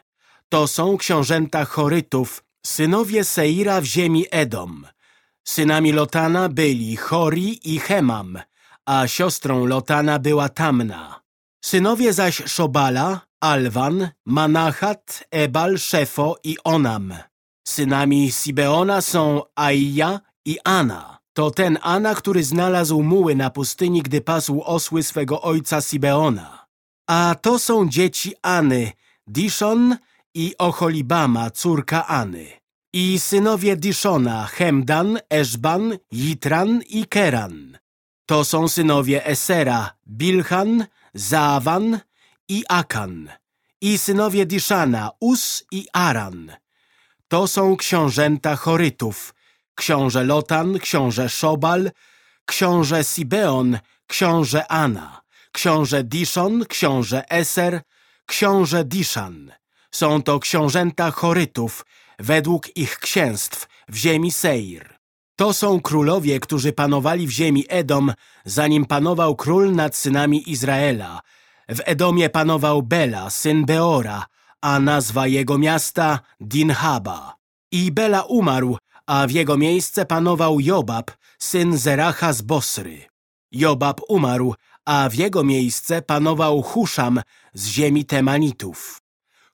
To są książęta Chorytów, synowie Seira w ziemi Edom. Synami Lotana byli Chori i Hemam, a siostrą Lotana była Tamna. Synowie zaś Szobala, Alwan, Manachat, Ebal, Szefo i Onam. Synami Sibeona są Aija i Ana. To ten Ana, który znalazł muły na pustyni, gdy pasł osły swego ojca Sibeona. A to są dzieci Any, Dishon i Ocholibama, córka Any. I synowie Dishona, Hemdan, Eszban, Jitran i Keran. To są synowie Esera, Bilhan, Zaawan i Akan. I synowie Dishana, Us i Aran. To są książęta Chorytów, książę Lotan, książę Szobal, książę Sibeon, książę Ana, książę Dishon, książę Eser, książę Dishan. Są to książęta Chorytów, według ich księstw w ziemi Seir. To są królowie, którzy panowali w ziemi Edom, zanim panował król nad synami Izraela. W Edomie panował Bela, syn Beora, a nazwa jego miasta Dinhaba. I Bela umarł, a w jego miejsce panował Jobab, syn Zeracha z Bosry. Jobab umarł, a w jego miejsce panował Huszam z ziemi Temanitów.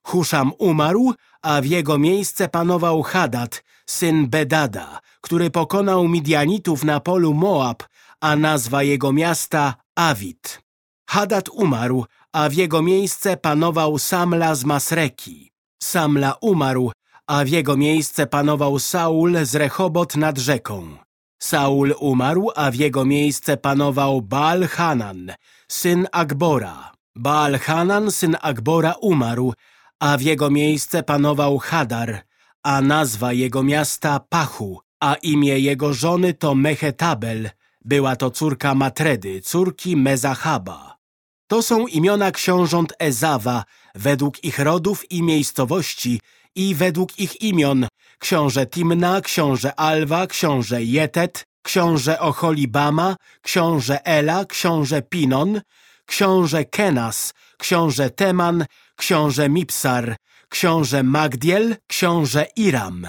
Huszam umarł, a w jego miejsce panował Hadad, syn Bedada, który pokonał Midianitów na polu Moab, a nazwa jego miasta Awit. Hadad umarł, a w jego miejsce panował Samla z Masreki. Samla umarł, a w jego miejsce panował Saul z Rechobot nad rzeką. Saul umarł, a w jego miejsce panował Baal Hanan, syn Agbora. Baal Hanan, syn Agbora umarł, a w jego miejsce panował Hadar, a nazwa jego miasta Pachu, a imię jego żony to Mechetabel, była to córka Matredy, córki Mezachaba. To są imiona książąt Ezawa, według ich rodów i miejscowości i według ich imion książę Timna, książę Alwa, książę Jetet, książę Ocholibama, książę Ela, książę Pinon, książę Kenas, książę Teman, książę Mipsar, książę Magdiel, książę Iram.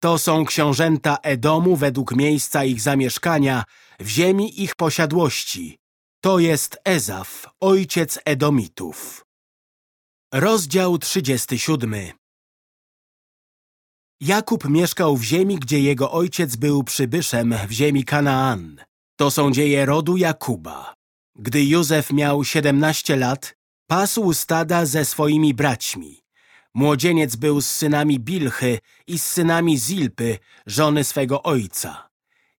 To są książęta Edomu według miejsca ich zamieszkania w ziemi ich posiadłości. To jest Ezaf, ojciec Edomitów. Rozdział 37 Jakub mieszkał w ziemi, gdzie jego ojciec był przybyszem w ziemi Kanaan. To są dzieje rodu Jakuba. Gdy Józef miał siedemnaście lat, pasł stada ze swoimi braćmi. Młodzieniec był z synami Bilchy i z synami Zilpy, żony swego ojca.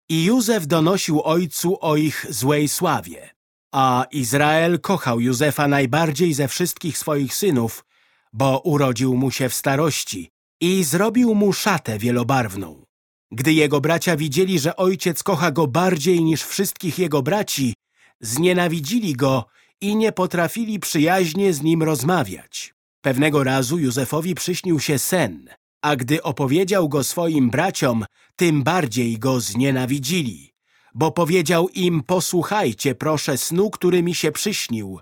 I Józef donosił ojcu o ich złej sławie. A Izrael kochał Józefa najbardziej ze wszystkich swoich synów, bo urodził mu się w starości i zrobił mu szatę wielobarwną. Gdy jego bracia widzieli, że ojciec kocha go bardziej niż wszystkich jego braci, znienawidzili go i nie potrafili przyjaźnie z nim rozmawiać. Pewnego razu Józefowi przyśnił się sen, a gdy opowiedział go swoim braciom, tym bardziej go znienawidzili. Bo powiedział im, posłuchajcie proszę snu, który mi się przyśnił.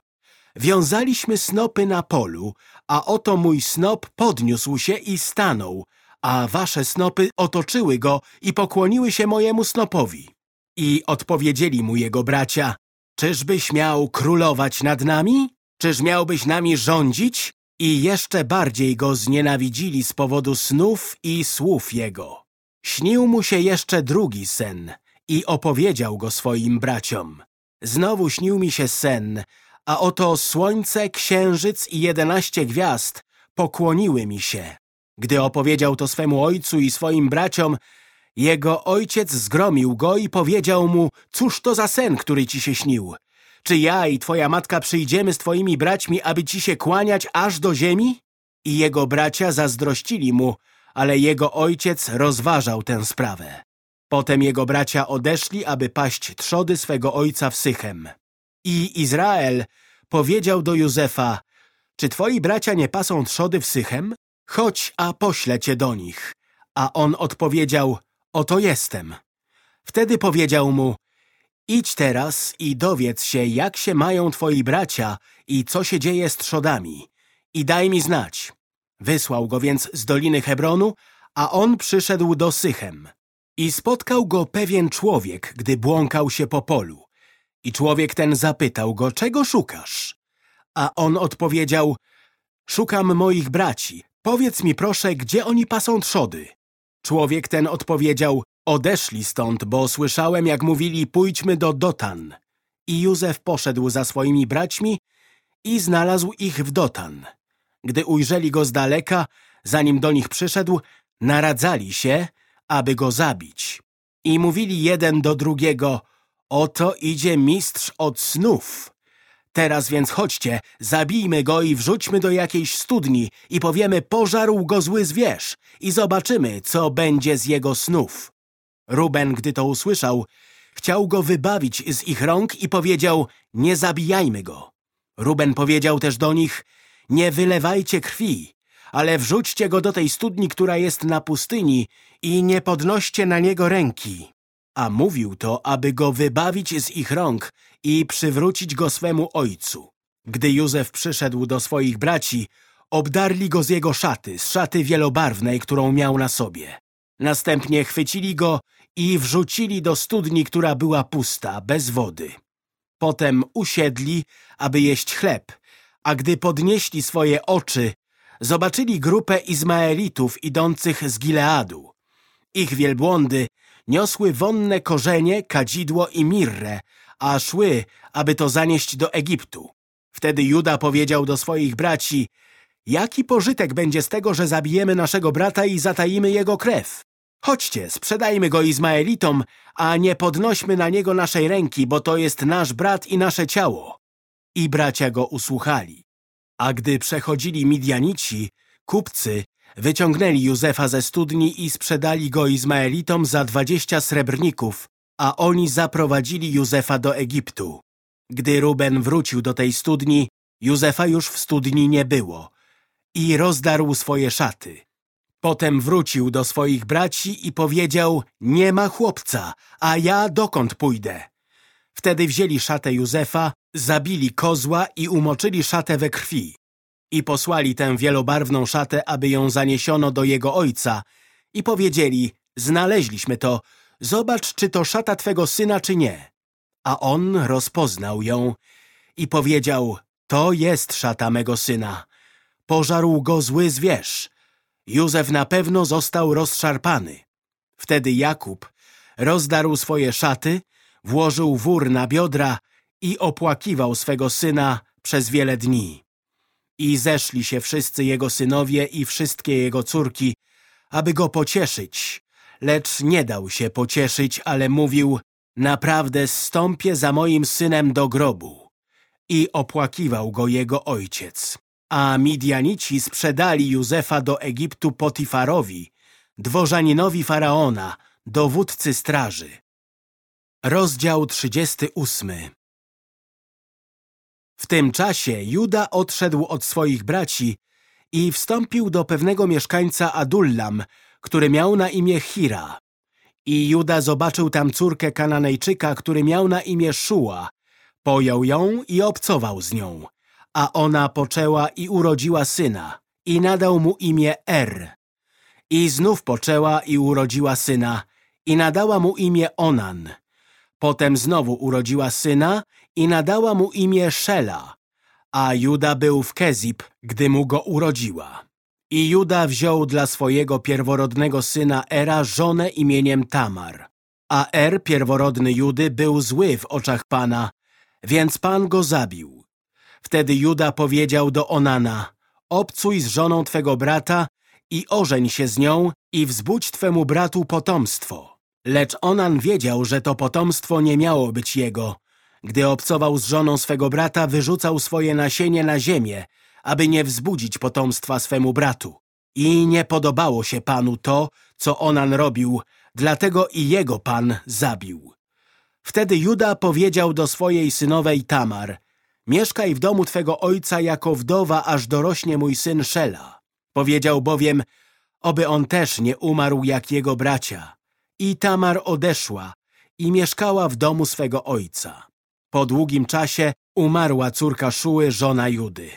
Wiązaliśmy snopy na polu, a oto mój snop podniósł się i stanął, a wasze snopy otoczyły go i pokłoniły się mojemu snopowi. I odpowiedzieli mu jego bracia, czyżbyś miał królować nad nami? Czyż miałbyś nami rządzić? I jeszcze bardziej go znienawidzili z powodu snów i słów jego. Śnił mu się jeszcze drugi sen i opowiedział go swoim braciom. Znowu śnił mi się sen, a oto słońce, księżyc i jedenaście gwiazd pokłoniły mi się. Gdy opowiedział to swemu ojcu i swoim braciom, jego ojciec zgromił go i powiedział mu, cóż to za sen, który ci się śnił? Czy ja i twoja matka przyjdziemy z twoimi braćmi, aby ci się kłaniać aż do ziemi? I jego bracia zazdrościli mu, ale jego ojciec rozważał tę sprawę. Potem jego bracia odeszli, aby paść trzody swego ojca w Sychem. I Izrael powiedział do Józefa, czy twoi bracia nie pasą trzody w Sychem? Chodź, a poślę cię do nich. A on odpowiedział, oto jestem. Wtedy powiedział mu, idź teraz i dowiedz się, jak się mają twoi bracia i co się dzieje z trzodami. I daj mi znać. Wysłał go więc z Doliny Hebronu, a on przyszedł do Sychem. I spotkał go pewien człowiek, gdy błąkał się po polu. I człowiek ten zapytał go, czego szukasz? A on odpowiedział, szukam moich braci. Powiedz mi proszę, gdzie oni pasą trzody? Człowiek ten odpowiedział, odeszli stąd, bo słyszałem, jak mówili, pójdźmy do Dotan. I Józef poszedł za swoimi braćmi i znalazł ich w Dotan. Gdy ujrzeli go z daleka, zanim do nich przyszedł, naradzali się, aby go zabić. I mówili jeden do drugiego, oto idzie mistrz od snów. Teraz więc chodźcie, zabijmy go i wrzućmy do jakiejś studni i powiemy, pożarł go zły zwierz i zobaczymy, co będzie z jego snów. Ruben, gdy to usłyszał, chciał go wybawić z ich rąk i powiedział, nie zabijajmy go. Ruben powiedział też do nich, nie wylewajcie krwi, ale wrzućcie go do tej studni, która jest na pustyni i nie podnoście na niego ręki. A mówił to, aby go wybawić z ich rąk i przywrócić go swemu ojcu. Gdy Józef przyszedł do swoich braci, obdarli go z jego szaty, z szaty wielobarwnej, którą miał na sobie. Następnie chwycili go i wrzucili do studni, która była pusta, bez wody. Potem usiedli, aby jeść chleb, a gdy podnieśli swoje oczy, zobaczyli grupę Izmaelitów idących z Gileadu. Ich wielbłądy niosły wonne korzenie, kadzidło i mirrę, a szły, aby to zanieść do Egiptu. Wtedy Juda powiedział do swoich braci, jaki pożytek będzie z tego, że zabijemy naszego brata i zatajimy jego krew? Chodźcie, sprzedajmy go Izmaelitom, a nie podnośmy na niego naszej ręki, bo to jest nasz brat i nasze ciało. I bracia go usłuchali. A gdy przechodzili Midianici, kupcy wyciągnęli Józefa ze studni i sprzedali go Izmaelitom za dwadzieścia srebrników, a oni zaprowadzili Józefa do Egiptu. Gdy Ruben wrócił do tej studni, Józefa już w studni nie było i rozdarł swoje szaty. Potem wrócił do swoich braci i powiedział, nie ma chłopca, a ja dokąd pójdę? Wtedy wzięli szatę Józefa, zabili kozła i umoczyli szatę we krwi. I posłali tę wielobarwną szatę, aby ją zaniesiono do jego ojca i powiedzieli, znaleźliśmy to, zobacz, czy to szata twego syna, czy nie. A on rozpoznał ją i powiedział, to jest szata mego syna. Pożarł go zły zwierz. Józef na pewno został rozszarpany. Wtedy Jakub rozdarł swoje szaty, włożył wór na biodra i opłakiwał swego syna przez wiele dni. I zeszli się wszyscy jego synowie i wszystkie jego córki, aby go pocieszyć. Lecz nie dał się pocieszyć, ale mówił, naprawdę stąpię za moim synem do grobu. I opłakiwał go jego ojciec. A Midianici sprzedali Józefa do Egiptu Potifarowi, dworzaninowi Faraona, dowódcy straży. Rozdział 38 W tym czasie Juda odszedł od swoich braci i wstąpił do pewnego mieszkańca Adullam, który miał na imię Hira. I Juda zobaczył tam córkę Kananejczyka, który miał na imię Szua. Pojął ją i obcował z nią. A ona poczęła i urodziła syna i nadał mu imię Er. I znów poczęła i urodziła syna i nadała mu imię Onan. Potem znowu urodziła syna i nadała mu imię Szela, a Juda był w Kezib, gdy mu go urodziła. I Juda wziął dla swojego pierworodnego syna Era żonę imieniem Tamar. A Er, pierworodny Judy, był zły w oczach Pana, więc Pan go zabił. Wtedy Juda powiedział do Onana, obcuj z żoną twego brata i ożeń się z nią i wzbudź twemu bratu potomstwo. Lecz Onan wiedział, że to potomstwo nie miało być jego. Gdy obcował z żoną swego brata, wyrzucał swoje nasienie na ziemię, aby nie wzbudzić potomstwa swemu bratu. I nie podobało się Panu to, co Onan robił, dlatego i jego Pan zabił. Wtedy Juda powiedział do swojej synowej Tamar, mieszkaj w domu twego ojca jako wdowa, aż dorośnie mój syn Szela. Powiedział bowiem, oby on też nie umarł jak jego bracia. I Tamar odeszła i mieszkała w domu swego ojca. Po długim czasie umarła córka Szuły, żona Judy.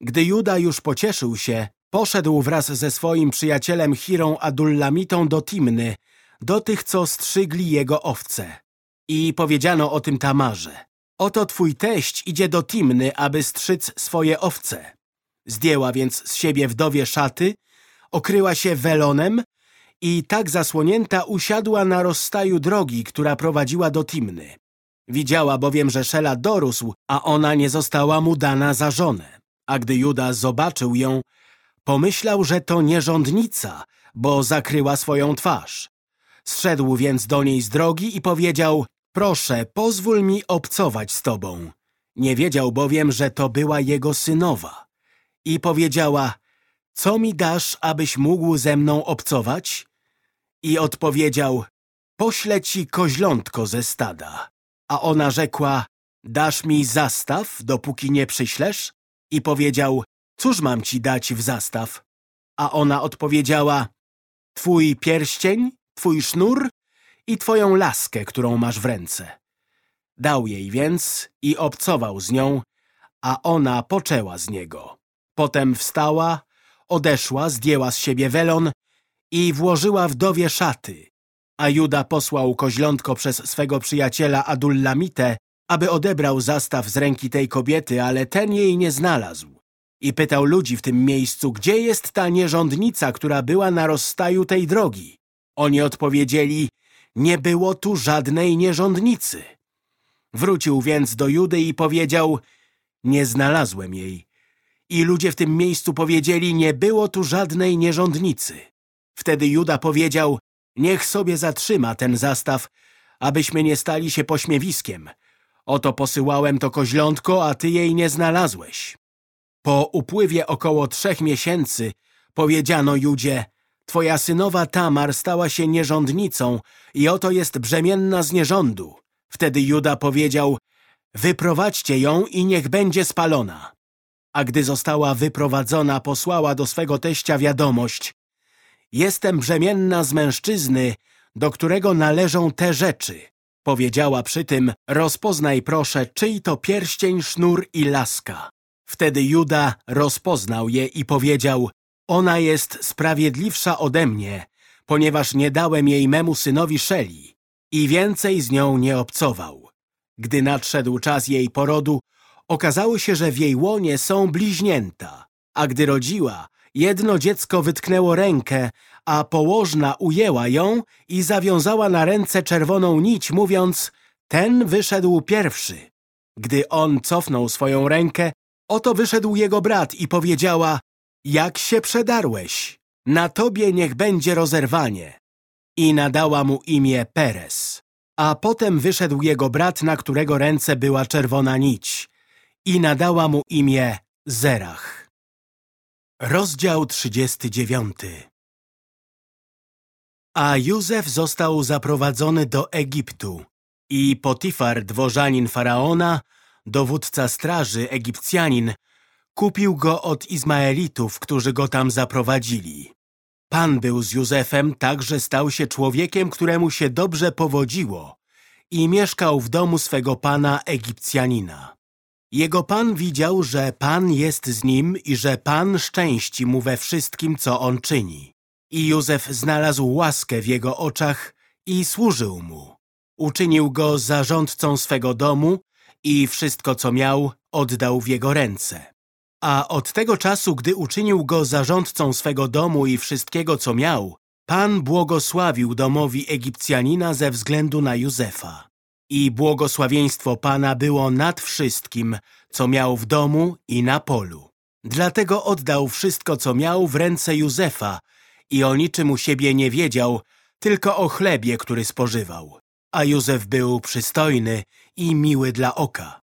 Gdy Juda już pocieszył się, poszedł wraz ze swoim przyjacielem Hirą Adullamitą do Timny, do tych, co strzygli jego owce. I powiedziano o tym Tamarze. Oto twój teść idzie do Timny, aby strzyc swoje owce. Zdjęła więc z siebie wdowie szaty, okryła się welonem i tak zasłonięta usiadła na rozstaju drogi, która prowadziła do Timny. Widziała bowiem, że Szela dorósł, a ona nie została mu dana za żonę. A gdy Juda zobaczył ją, pomyślał, że to nierządnica, bo zakryła swoją twarz. Zszedł więc do niej z drogi i powiedział, proszę, pozwól mi obcować z tobą. Nie wiedział bowiem, że to była jego synowa. I powiedziała, co mi dasz, abyś mógł ze mną obcować? I odpowiedział, poślę ci koźlątko ze stada. A ona rzekła, dasz mi zastaw, dopóki nie przyślesz? I powiedział, cóż mam ci dać w zastaw? A ona odpowiedziała, twój pierścień, twój sznur i twoją laskę, którą masz w ręce. Dał jej więc i obcował z nią, a ona poczęła z niego. Potem wstała, odeszła, zdjęła z siebie welon i włożyła wdowie szaty. A Juda posłał koźlątko przez swego przyjaciela Adullamitę, aby odebrał zastaw z ręki tej kobiety, ale ten jej nie znalazł. I pytał ludzi w tym miejscu, gdzie jest ta nierządnica, która była na rozstaju tej drogi. Oni odpowiedzieli, nie było tu żadnej nierządnicy. Wrócił więc do Judy i powiedział, nie znalazłem jej. I ludzie w tym miejscu powiedzieli, nie było tu żadnej nierządnicy. Wtedy Juda powiedział, niech sobie zatrzyma ten zastaw, abyśmy nie stali się pośmiewiskiem. Oto posyłałem to koźlątko, a ty jej nie znalazłeś. Po upływie około trzech miesięcy powiedziano Judzie, twoja synowa Tamar stała się nierządnicą i oto jest brzemienna z nierządu. Wtedy Juda powiedział, wyprowadźcie ją i niech będzie spalona. A gdy została wyprowadzona, posłała do swego teścia wiadomość. Jestem brzemienna z mężczyzny, do którego należą te rzeczy. Powiedziała przy tym, rozpoznaj proszę, czyj to pierścień, sznur i laska. Wtedy Juda rozpoznał je i powiedział, ona jest sprawiedliwsza ode mnie, ponieważ nie dałem jej memu synowi Szeli i więcej z nią nie obcował. Gdy nadszedł czas jej porodu, okazało się, że w jej łonie są bliźnięta, a gdy rodziła, jedno dziecko wytknęło rękę, a położna ujęła ją i zawiązała na ręce czerwoną nić, mówiąc, ten wyszedł pierwszy. Gdy on cofnął swoją rękę, Oto wyszedł jego brat i powiedziała, jak się przedarłeś, na tobie niech będzie rozerwanie. I nadała mu imię Perez. A potem wyszedł jego brat, na którego ręce była czerwona nić i nadała mu imię Zerach. Rozdział 39 A Józef został zaprowadzony do Egiptu i Potifar, dworzanin Faraona, dowódca straży, Egipcjanin, kupił go od Izmaelitów, którzy go tam zaprowadzili. Pan był z Józefem tak, że stał się człowiekiem, któremu się dobrze powodziło i mieszkał w domu swego pana Egipcjanina. Jego pan widział, że pan jest z nim i że pan szczęści mu we wszystkim, co on czyni. I Józef znalazł łaskę w jego oczach i służył mu. Uczynił go zarządcą swego domu i wszystko, co miał, oddał w jego ręce. A od tego czasu, gdy uczynił go zarządcą swego domu i wszystkiego, co miał, Pan błogosławił domowi Egipcjanina ze względu na Józefa. I błogosławieństwo Pana było nad wszystkim, co miał w domu i na polu. Dlatego oddał wszystko, co miał w ręce Józefa i o niczym u siebie nie wiedział, tylko o chlebie, który spożywał. A Józef był przystojny i miły dla oka.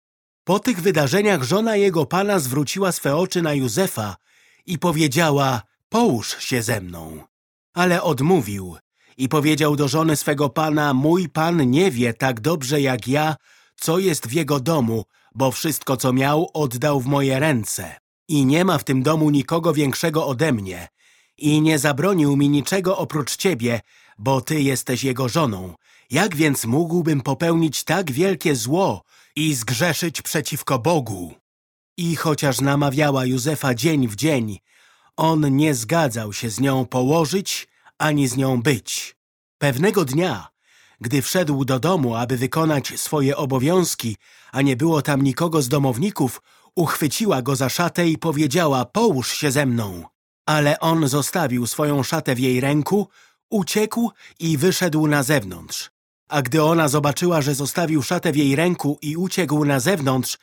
Po tych wydarzeniach żona jego pana zwróciła swe oczy na Józefa i powiedziała, połóż się ze mną. Ale odmówił i powiedział do żony swego pana, mój pan nie wie tak dobrze jak ja, co jest w jego domu, bo wszystko, co miał, oddał w moje ręce. I nie ma w tym domu nikogo większego ode mnie. I nie zabronił mi niczego oprócz ciebie, bo ty jesteś jego żoną. Jak więc mógłbym popełnić tak wielkie zło i zgrzeszyć przeciwko Bogu? I chociaż namawiała Józefa dzień w dzień, on nie zgadzał się z nią położyć, ani z nią być. Pewnego dnia, gdy wszedł do domu, aby wykonać swoje obowiązki, a nie było tam nikogo z domowników, uchwyciła go za szatę i powiedziała, połóż się ze mną. Ale on zostawił swoją szatę w jej ręku, uciekł i wyszedł na zewnątrz. A gdy ona zobaczyła, że zostawił szatę w jej ręku i uciekł na zewnątrz,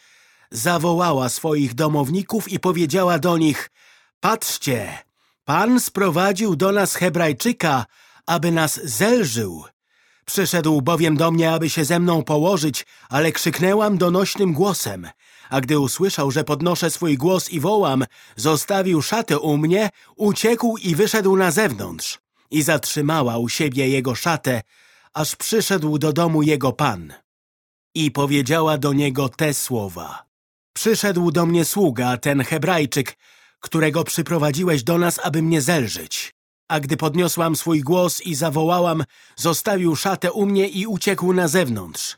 zawołała swoich domowników i powiedziała do nich Patrzcie, Pan sprowadził do nas Hebrajczyka, aby nas zelżył. Przyszedł bowiem do mnie, aby się ze mną położyć, ale krzyknęłam donośnym głosem. A gdy usłyszał, że podnoszę swój głos i wołam, zostawił szatę u mnie, uciekł i wyszedł na zewnątrz. I zatrzymała u siebie jego szatę, aż przyszedł do domu jego pan. I powiedziała do niego te słowa. Przyszedł do mnie sługa, ten Hebrajczyk, którego przyprowadziłeś do nas, aby mnie zelżyć. A gdy podniosłam swój głos i zawołałam, zostawił szatę u mnie i uciekł na zewnątrz.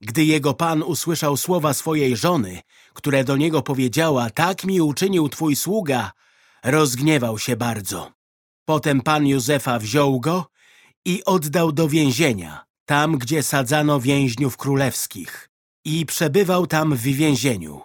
Gdy jego pan usłyszał słowa swojej żony, które do niego powiedziała, tak mi uczynił twój sługa, rozgniewał się bardzo. Potem pan Józefa wziął go i oddał do więzienia, tam gdzie sadzano więźniów królewskich. I przebywał tam w więzieniu.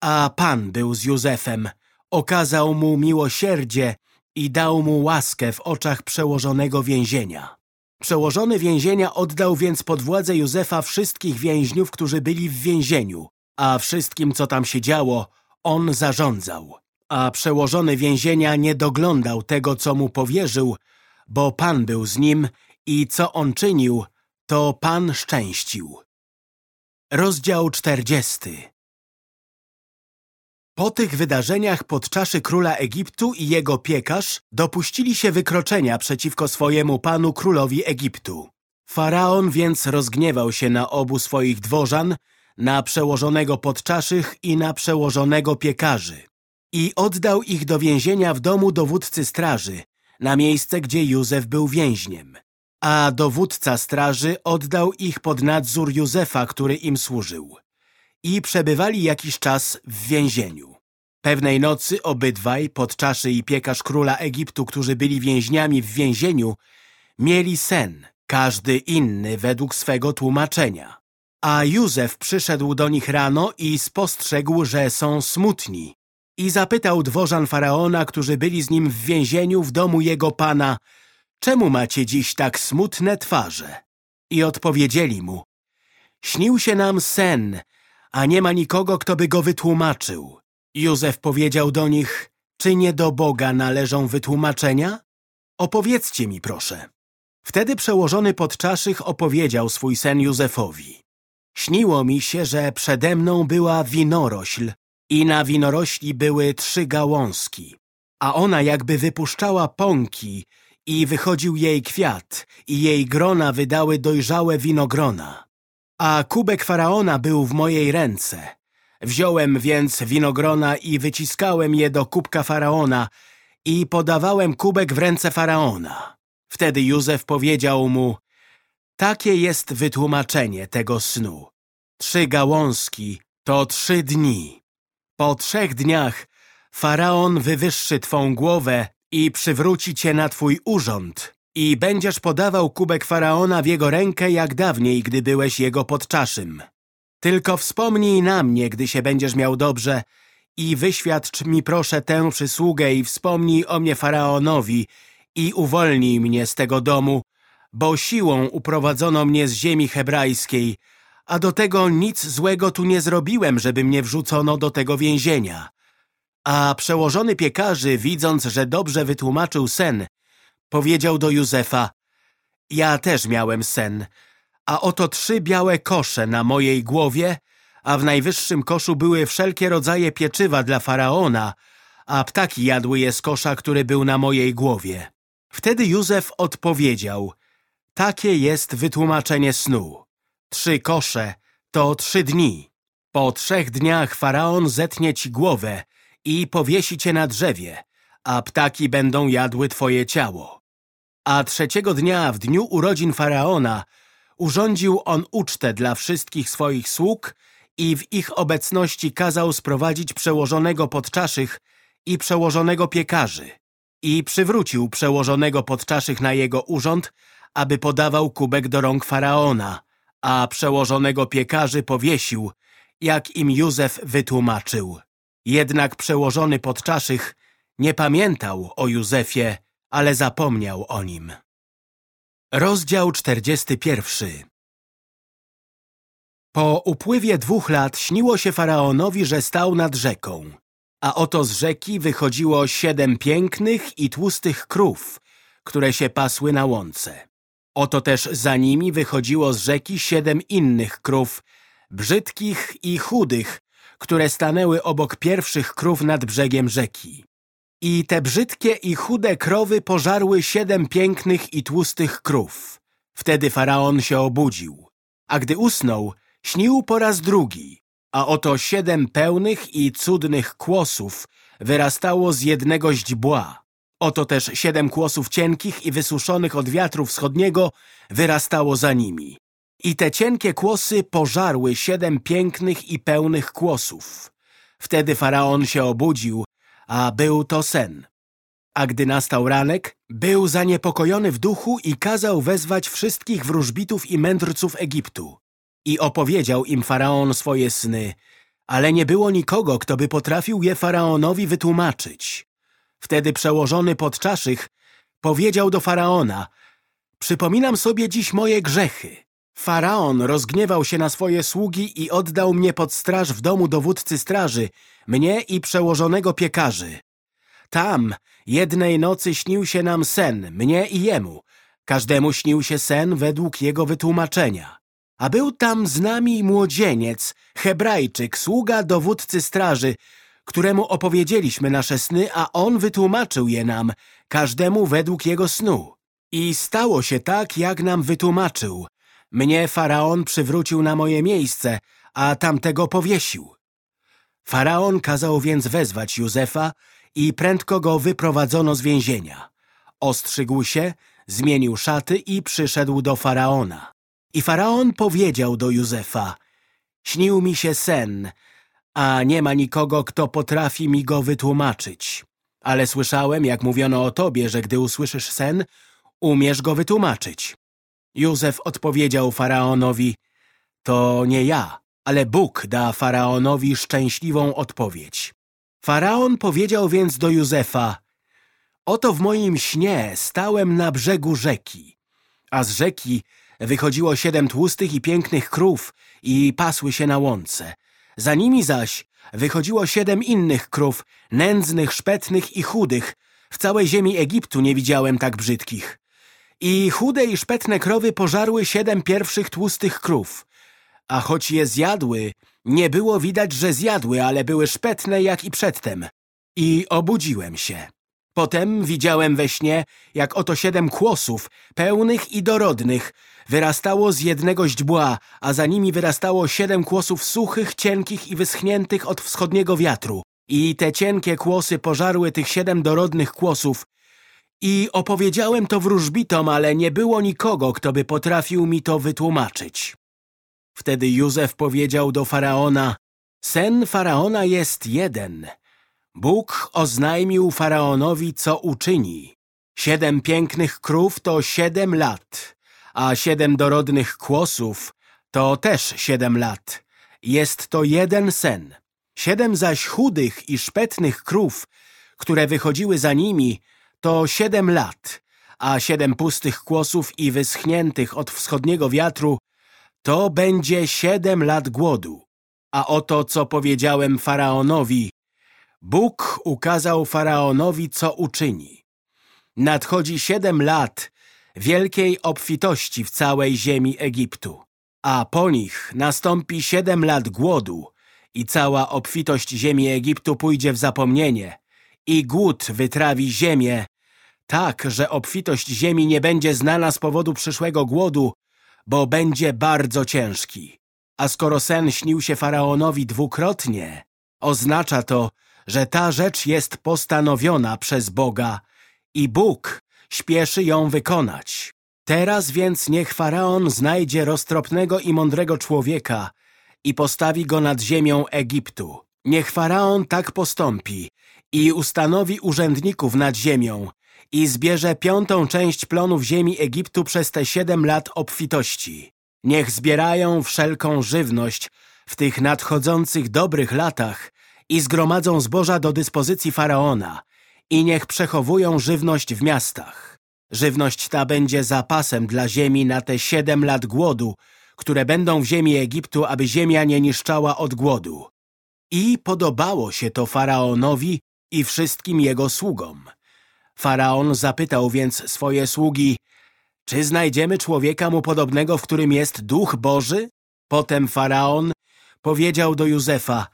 A pan był z Józefem, okazał mu miłosierdzie i dał mu łaskę w oczach przełożonego więzienia. Przełożony więzienia oddał więc pod władzę Józefa wszystkich więźniów, którzy byli w więzieniu, a wszystkim, co tam się działo, on zarządzał. A przełożony więzienia nie doglądał tego, co mu powierzył, bo Pan był z nim i co on czynił, to Pan szczęścił. Rozdział czterdziesty po tych wydarzeniach podczaszy króla Egiptu i jego piekarz dopuścili się wykroczenia przeciwko swojemu panu królowi Egiptu. Faraon więc rozgniewał się na obu swoich dworzan, na przełożonego podczaszych i na przełożonego piekarzy i oddał ich do więzienia w domu dowódcy straży, na miejsce, gdzie Józef był więźniem. A dowódca straży oddał ich pod nadzór Józefa, który im służył i przebywali jakiś czas w więzieniu. Pewnej nocy obydwaj, podczaszy i piekarz króla Egiptu, którzy byli więźniami w więzieniu, mieli sen, każdy inny według swego tłumaczenia. A Józef przyszedł do nich rano i spostrzegł, że są smutni. I zapytał dworzan Faraona, którzy byli z nim w więzieniu w domu jego pana, czemu macie dziś tak smutne twarze? I odpowiedzieli mu, śnił się nam sen, a nie ma nikogo, kto by go wytłumaczył. Józef powiedział do nich, czy nie do Boga należą wytłumaczenia? Opowiedzcie mi proszę. Wtedy przełożony podczaszych opowiedział swój sen Józefowi. Śniło mi się, że przede mną była winorośl i na winorośli były trzy gałązki, a ona jakby wypuszczała pąki i wychodził jej kwiat i jej grona wydały dojrzałe winogrona. A kubek faraona był w mojej ręce. Wziąłem więc winogrona i wyciskałem je do kubka faraona i podawałem kubek w ręce faraona. Wtedy Józef powiedział mu, takie jest wytłumaczenie tego snu. Trzy gałązki to trzy dni. Po trzech dniach faraon wywyższy twą głowę i przywróci cię na twój urząd i będziesz podawał kubek faraona w jego rękę jak dawniej, gdy byłeś jego podczaszym. Tylko wspomnij na mnie, gdy się będziesz miał dobrze i wyświadcz mi proszę tę przysługę i wspomnij o mnie faraonowi i uwolnij mnie z tego domu, bo siłą uprowadzono mnie z ziemi hebrajskiej, a do tego nic złego tu nie zrobiłem, żeby mnie wrzucono do tego więzienia. A przełożony piekarzy, widząc, że dobrze wytłumaczył sen, powiedział do Józefa, ja też miałem sen, a oto trzy białe kosze na mojej głowie, a w najwyższym koszu były wszelkie rodzaje pieczywa dla Faraona, a ptaki jadły je z kosza, który był na mojej głowie. Wtedy Józef odpowiedział, takie jest wytłumaczenie snu. Trzy kosze to trzy dni. Po trzech dniach Faraon zetnie ci głowę i powiesi cię na drzewie, a ptaki będą jadły twoje ciało. A trzeciego dnia, w dniu urodzin Faraona, urządził on ucztę dla wszystkich swoich sług i w ich obecności kazał sprowadzić przełożonego podczaszych i przełożonego piekarzy i przywrócił przełożonego podczaszych na jego urząd, aby podawał kubek do rąk Faraona, a przełożonego piekarzy powiesił, jak im Józef wytłumaczył. Jednak przełożony podczaszych nie pamiętał o Józefie, ale zapomniał o nim. Rozdział 41 Po upływie dwóch lat śniło się Faraonowi, że stał nad rzeką. A oto z rzeki wychodziło siedem pięknych i tłustych krów, które się pasły na łące. Oto też za nimi wychodziło z rzeki siedem innych krów, brzydkich i chudych, które stanęły obok pierwszych krów nad brzegiem rzeki. I te brzydkie i chude krowy pożarły siedem pięknych i tłustych krów. Wtedy Faraon się obudził, a gdy usnął, śnił po raz drugi, a oto siedem pełnych i cudnych kłosów wyrastało z jednego źdźbła. Oto też siedem kłosów cienkich i wysuszonych od wiatru wschodniego wyrastało za nimi. I te cienkie kłosy pożarły siedem pięknych i pełnych kłosów. Wtedy Faraon się obudził, a był to sen. A gdy nastał ranek, był zaniepokojony w duchu i kazał wezwać wszystkich wróżbitów i mędrców Egiptu. I opowiedział im Faraon swoje sny, ale nie było nikogo, kto by potrafił je Faraonowi wytłumaczyć. Wtedy przełożony podczaszych powiedział do Faraona Przypominam sobie dziś moje grzechy. Faraon rozgniewał się na swoje sługi i oddał mnie pod straż w domu dowódcy straży, mnie i przełożonego piekarzy. Tam jednej nocy śnił się nam sen, mnie i jemu. Każdemu śnił się sen według jego wytłumaczenia. A był tam z nami młodzieniec, hebrajczyk, sługa dowódcy straży, któremu opowiedzieliśmy nasze sny, a on wytłumaczył je nam, każdemu według jego snu. I stało się tak, jak nam wytłumaczył. Mnie Faraon przywrócił na moje miejsce, a tamtego powiesił. Faraon kazał więc wezwać Józefa i prędko go wyprowadzono z więzienia. Ostrzygł się, zmienił szaty i przyszedł do Faraona. I Faraon powiedział do Józefa, śnił mi się sen, a nie ma nikogo, kto potrafi mi go wytłumaczyć. Ale słyszałem, jak mówiono o tobie, że gdy usłyszysz sen, umiesz go wytłumaczyć. Józef odpowiedział Faraonowi, to nie ja, ale Bóg da Faraonowi szczęśliwą odpowiedź. Faraon powiedział więc do Józefa, oto w moim śnie stałem na brzegu rzeki, a z rzeki wychodziło siedem tłustych i pięknych krów i pasły się na łące. Za nimi zaś wychodziło siedem innych krów, nędznych, szpetnych i chudych. W całej ziemi Egiptu nie widziałem tak brzydkich. I chude i szpetne krowy pożarły siedem pierwszych tłustych krów. A choć je zjadły, nie było widać, że zjadły, ale były szpetne jak i przedtem. I obudziłem się. Potem widziałem we śnie, jak oto siedem kłosów, pełnych i dorodnych, wyrastało z jednego źdźbła, a za nimi wyrastało siedem kłosów suchych, cienkich i wyschniętych od wschodniego wiatru. I te cienkie kłosy pożarły tych siedem dorodnych kłosów. I opowiedziałem to wróżbitom, ale nie było nikogo, kto by potrafił mi to wytłumaczyć. Wtedy Józef powiedział do Faraona, sen Faraona jest jeden. Bóg oznajmił Faraonowi, co uczyni. Siedem pięknych krów to siedem lat, a siedem dorodnych kłosów to też siedem lat. Jest to jeden sen. Siedem zaś chudych i szpetnych krów, które wychodziły za nimi, to siedem lat, a siedem pustych kłosów i wyschniętych od wschodniego wiatru to będzie siedem lat głodu. A oto, co powiedziałem Faraonowi, Bóg ukazał Faraonowi, co uczyni. Nadchodzi siedem lat wielkiej obfitości w całej ziemi Egiptu, a po nich nastąpi siedem lat głodu i cała obfitość ziemi Egiptu pójdzie w zapomnienie i głód wytrawi ziemię, tak, że obfitość ziemi nie będzie znana z powodu przyszłego głodu, bo będzie bardzo ciężki. A skoro sen śnił się Faraonowi dwukrotnie, oznacza to, że ta rzecz jest postanowiona przez Boga i Bóg śpieszy ją wykonać. Teraz więc niech Faraon znajdzie roztropnego i mądrego człowieka i postawi go nad ziemią Egiptu. Niech Faraon tak postąpi i ustanowi urzędników nad ziemią i zbierze piątą część plonów ziemi Egiptu przez te siedem lat obfitości. Niech zbierają wszelką żywność w tych nadchodzących dobrych latach i zgromadzą zboża do dyspozycji Faraona i niech przechowują żywność w miastach. Żywność ta będzie zapasem dla ziemi na te siedem lat głodu, które będą w ziemi Egiptu, aby ziemia nie niszczała od głodu. I podobało się to Faraonowi i wszystkim jego sługom. Faraon zapytał więc swoje sługi, czy znajdziemy człowieka mu podobnego, w którym jest duch Boży? Potem Faraon powiedział do Józefa,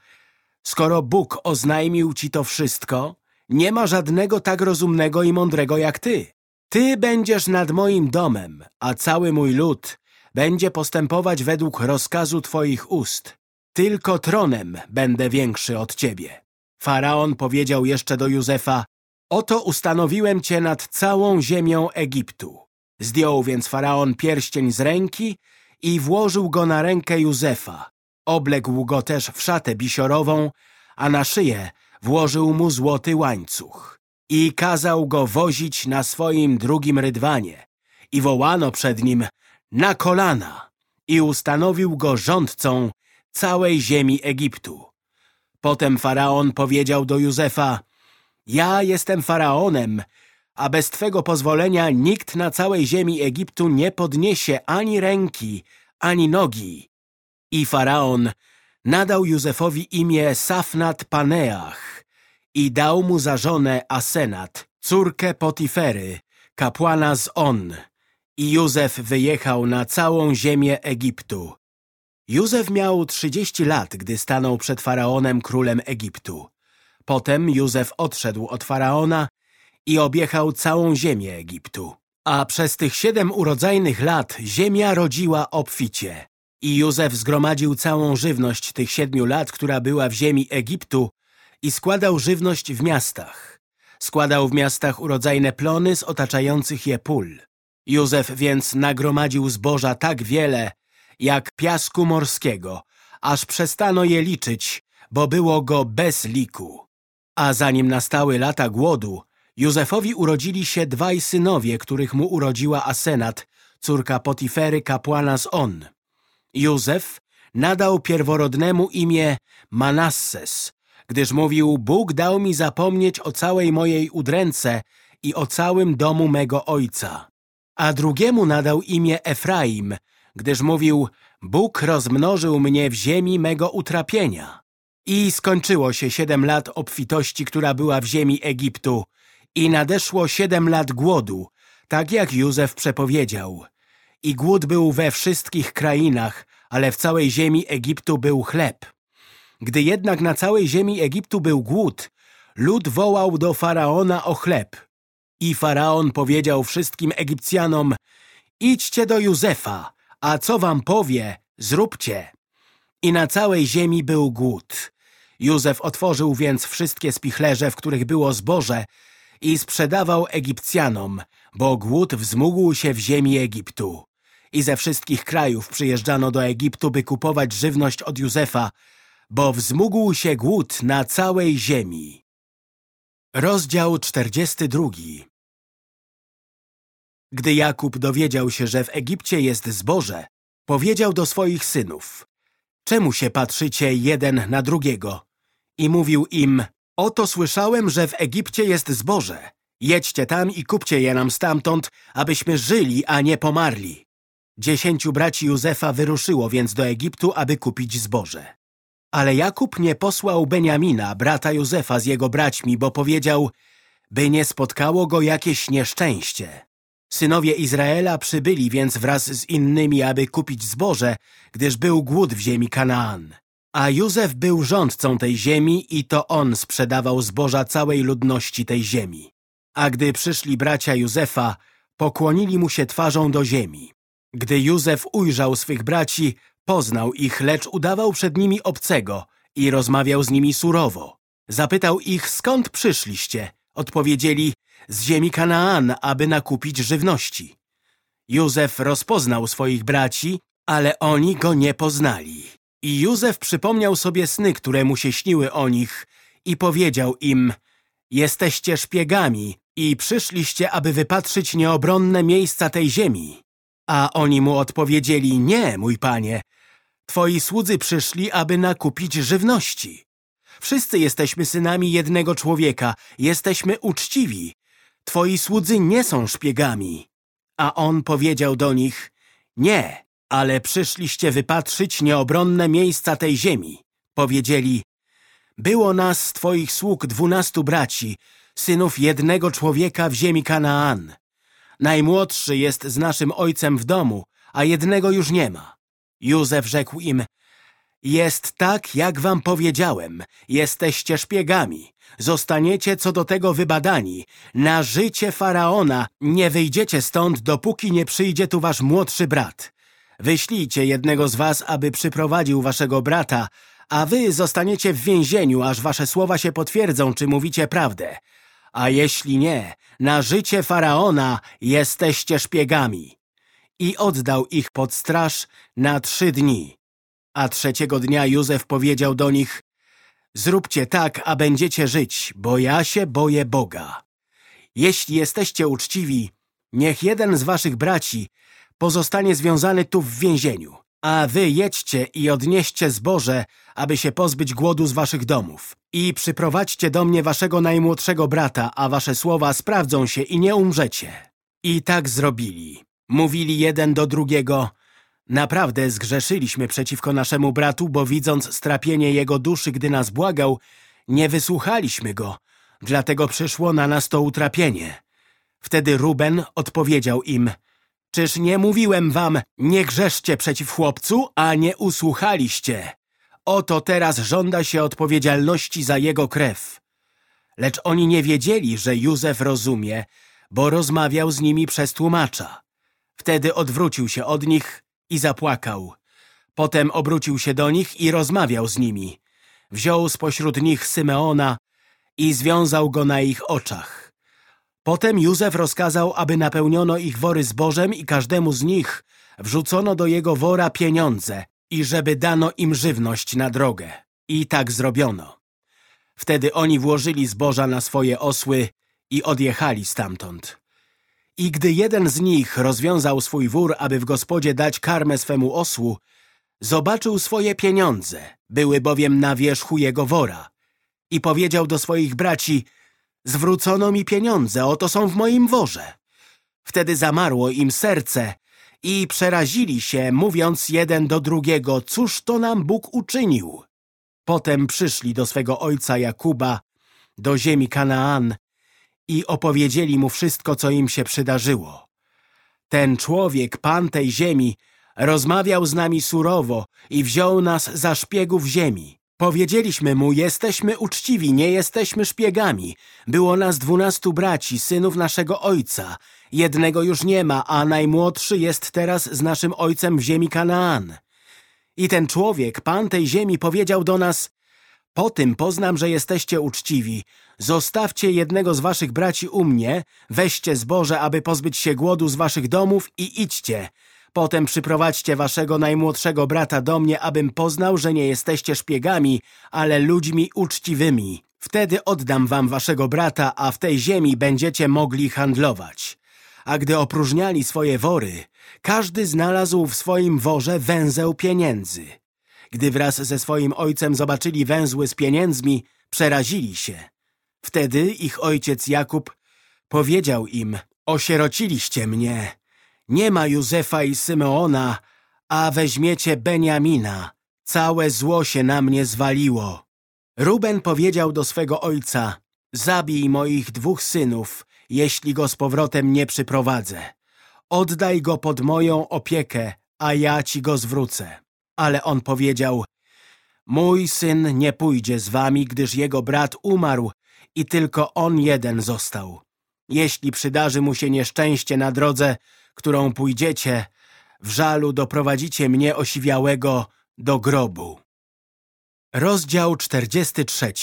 skoro Bóg oznajmił ci to wszystko, nie ma żadnego tak rozumnego i mądrego jak ty. Ty będziesz nad moim domem, a cały mój lud będzie postępować według rozkazu twoich ust. Tylko tronem będę większy od ciebie. Faraon powiedział jeszcze do Józefa, Oto ustanowiłem cię nad całą ziemią Egiptu. Zdjął więc Faraon pierścień z ręki i włożył go na rękę Józefa. Obległ go też w szatę bisiorową, a na szyję włożył mu złoty łańcuch. I kazał go wozić na swoim drugim rydwanie. I wołano przed nim na kolana i ustanowił go rządcą całej ziemi Egiptu. Potem Faraon powiedział do Józefa, ja jestem faraonem, a bez Twego pozwolenia nikt na całej ziemi Egiptu nie podniesie ani ręki, ani nogi. I faraon nadał Józefowi imię Safnat Paneach i dał mu za żonę Asenat, córkę Potifery, kapłana z On. I Józef wyjechał na całą ziemię Egiptu. Józef miał trzydzieści lat, gdy stanął przed faraonem królem Egiptu. Potem Józef odszedł od Faraona i objechał całą ziemię Egiptu. A przez tych siedem urodzajnych lat ziemia rodziła obficie. I Józef zgromadził całą żywność tych siedmiu lat, która była w ziemi Egiptu i składał żywność w miastach. Składał w miastach urodzajne plony z otaczających je pól. Józef więc nagromadził zboża tak wiele, jak piasku morskiego, aż przestano je liczyć, bo było go bez liku. A zanim nastały lata głodu, Józefowi urodzili się dwaj synowie, których mu urodziła Asenat, córka Potifery kapłana z On. Józef nadał pierworodnemu imię Manasses, gdyż mówił, Bóg dał mi zapomnieć o całej mojej udręce i o całym domu mego ojca. A drugiemu nadał imię Efraim, gdyż mówił, Bóg rozmnożył mnie w ziemi mego utrapienia. I skończyło się siedem lat obfitości, która była w ziemi Egiptu i nadeszło siedem lat głodu, tak jak Józef przepowiedział. I głód był we wszystkich krainach, ale w całej ziemi Egiptu był chleb. Gdy jednak na całej ziemi Egiptu był głód, lud wołał do Faraona o chleb. I Faraon powiedział wszystkim Egipcjanom, idźcie do Józefa, a co wam powie, zróbcie. I na całej ziemi był głód. Józef otworzył więc wszystkie spichlerze, w których było zboże i sprzedawał Egipcjanom, bo głód wzmógł się w ziemi Egiptu. I ze wszystkich krajów przyjeżdżano do Egiptu, by kupować żywność od Józefa, bo wzmógł się głód na całej ziemi. Rozdział 42 Gdy Jakub dowiedział się, że w Egipcie jest zboże, powiedział do swoich synów Czemu się patrzycie jeden na drugiego? I mówił im Oto słyszałem, że w Egipcie jest zboże. Jedźcie tam i kupcie je nam stamtąd, abyśmy żyli, a nie pomarli. Dziesięciu braci Józefa wyruszyło więc do Egiptu, aby kupić zboże. Ale Jakub nie posłał Beniamina, brata Józefa z jego braćmi, bo powiedział, by nie spotkało go jakieś nieszczęście. Synowie Izraela przybyli więc wraz z innymi, aby kupić zboże, gdyż był głód w ziemi Kanaan. A Józef był rządcą tej ziemi i to on sprzedawał zboża całej ludności tej ziemi. A gdy przyszli bracia Józefa, pokłonili mu się twarzą do ziemi. Gdy Józef ujrzał swych braci, poznał ich, lecz udawał przed nimi obcego i rozmawiał z nimi surowo. Zapytał ich, skąd przyszliście? Odpowiedzieli, z ziemi Kanaan, aby nakupić żywności. Józef rozpoznał swoich braci, ale oni go nie poznali. I Józef przypomniał sobie sny, które mu się śniły o nich i powiedział im, jesteście szpiegami i przyszliście, aby wypatrzyć nieobronne miejsca tej ziemi. A oni mu odpowiedzieli, nie, mój panie, twoi słudzy przyszli, aby nakupić żywności. Wszyscy jesteśmy synami jednego człowieka, jesteśmy uczciwi. Twoi słudzy nie są szpiegami. A on powiedział do nich, nie, ale przyszliście wypatrzyć nieobronne miejsca tej ziemi. Powiedzieli, było nas z twoich sług dwunastu braci, synów jednego człowieka w ziemi Kanaan. Najmłodszy jest z naszym ojcem w domu, a jednego już nie ma. Józef rzekł im, jest tak, jak wam powiedziałem, jesteście szpiegami. Zostaniecie co do tego wybadani. Na życie Faraona nie wyjdziecie stąd, dopóki nie przyjdzie tu wasz młodszy brat. Wyślijcie jednego z was, aby przyprowadził waszego brata, a wy zostaniecie w więzieniu, aż wasze słowa się potwierdzą, czy mówicie prawdę. A jeśli nie, na życie Faraona jesteście szpiegami. I oddał ich pod straż na trzy dni. A trzeciego dnia Józef powiedział do nich, Zróbcie tak, a będziecie żyć, bo ja się boję Boga. Jeśli jesteście uczciwi, niech jeden z waszych braci pozostanie związany tu w więzieniu, a wy jedźcie i odnieście zboże, aby się pozbyć głodu z waszych domów. I przyprowadźcie do mnie waszego najmłodszego brata, a wasze słowa sprawdzą się i nie umrzecie. I tak zrobili. Mówili jeden do drugiego, Naprawdę zgrzeszyliśmy przeciwko naszemu bratu, bo widząc strapienie jego duszy, gdy nas błagał, nie wysłuchaliśmy go, dlatego przyszło na nas to utrapienie. Wtedy Ruben odpowiedział im, Czyż nie mówiłem wam, nie grzeszcie przeciw chłopcu, a nie usłuchaliście? Oto teraz żąda się odpowiedzialności za jego krew. Lecz oni nie wiedzieli, że Józef rozumie, bo rozmawiał z nimi przez tłumacza. Wtedy odwrócił się od nich i zapłakał. Potem obrócił się do nich i rozmawiał z nimi. Wziął spośród nich Symeona i związał go na ich oczach. Potem Józef rozkazał, aby napełniono ich wory zbożem i każdemu z nich wrzucono do jego wora pieniądze i żeby dano im żywność na drogę. I tak zrobiono. Wtedy oni włożyli zboża na swoje osły i odjechali stamtąd. I gdy jeden z nich rozwiązał swój wór, aby w gospodzie dać karmę swemu osłu, zobaczył swoje pieniądze, były bowiem na wierzchu jego wora. I powiedział do swoich braci, zwrócono mi pieniądze, oto są w moim worze. Wtedy zamarło im serce i przerazili się, mówiąc jeden do drugiego, cóż to nam Bóg uczynił? Potem przyszli do swego ojca Jakuba, do ziemi Kanaan i opowiedzieli mu wszystko, co im się przydarzyło. Ten człowiek, pan tej ziemi, rozmawiał z nami surowo i wziął nas za szpiegów ziemi. Powiedzieliśmy mu, jesteśmy uczciwi, nie jesteśmy szpiegami. Było nas dwunastu braci, synów naszego ojca. Jednego już nie ma, a najmłodszy jest teraz z naszym ojcem w ziemi Kanaan. I ten człowiek, pan tej ziemi, powiedział do nas, po tym poznam, że jesteście uczciwi. Zostawcie jednego z waszych braci u mnie, weźcie zboże, aby pozbyć się głodu z waszych domów i idźcie. Potem przyprowadźcie waszego najmłodszego brata do mnie, abym poznał, że nie jesteście szpiegami, ale ludźmi uczciwymi. Wtedy oddam wam waszego brata, a w tej ziemi będziecie mogli handlować. A gdy opróżniali swoje wory, każdy znalazł w swoim worze węzeł pieniędzy. Gdy wraz ze swoim ojcem zobaczyli węzły z pieniędzmi, przerazili się. Wtedy ich ojciec Jakub powiedział im, osierociliście mnie, nie ma Józefa i Symeona, a weźmiecie Beniamina. Całe zło się na mnie zwaliło. Ruben powiedział do swego ojca, zabij moich dwóch synów, jeśli go z powrotem nie przyprowadzę. Oddaj go pod moją opiekę, a ja ci go zwrócę. Ale on powiedział, mój syn nie pójdzie z wami, gdyż jego brat umarł i tylko on jeden został. Jeśli przydarzy mu się nieszczęście na drodze, którą pójdziecie, w żalu doprowadzicie mnie osiwiałego do grobu. Rozdział 43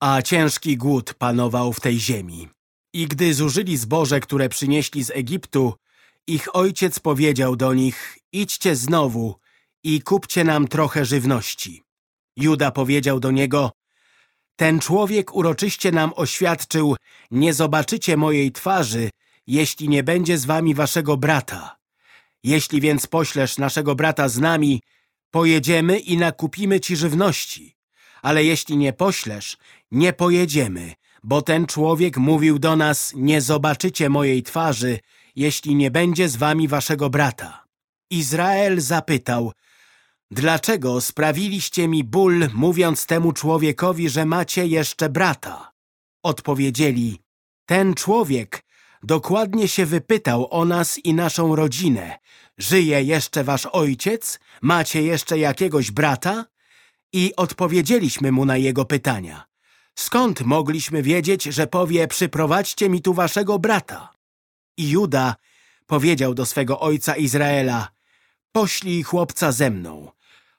A ciężki głód panował w tej ziemi. I gdy zużyli zboże, które przynieśli z Egiptu, ich ojciec powiedział do nich, idźcie znowu i kupcie nam trochę żywności. Juda powiedział do niego, ten człowiek uroczyście nam oświadczył, nie zobaczycie mojej twarzy, jeśli nie będzie z wami waszego brata. Jeśli więc poślesz naszego brata z nami, pojedziemy i nakupimy ci żywności. Ale jeśli nie poślesz, nie pojedziemy, bo ten człowiek mówił do nas, nie zobaczycie mojej twarzy, jeśli nie będzie z wami waszego brata. Izrael zapytał, dlaczego sprawiliście mi ból, mówiąc temu człowiekowi, że macie jeszcze brata? Odpowiedzieli, ten człowiek dokładnie się wypytał o nas i naszą rodzinę. Żyje jeszcze wasz ojciec? Macie jeszcze jakiegoś brata? I odpowiedzieliśmy mu na jego pytania. Skąd mogliśmy wiedzieć, że powie, przyprowadźcie mi tu waszego brata? I Juda powiedział do swego ojca Izraela, poślij chłopca ze mną.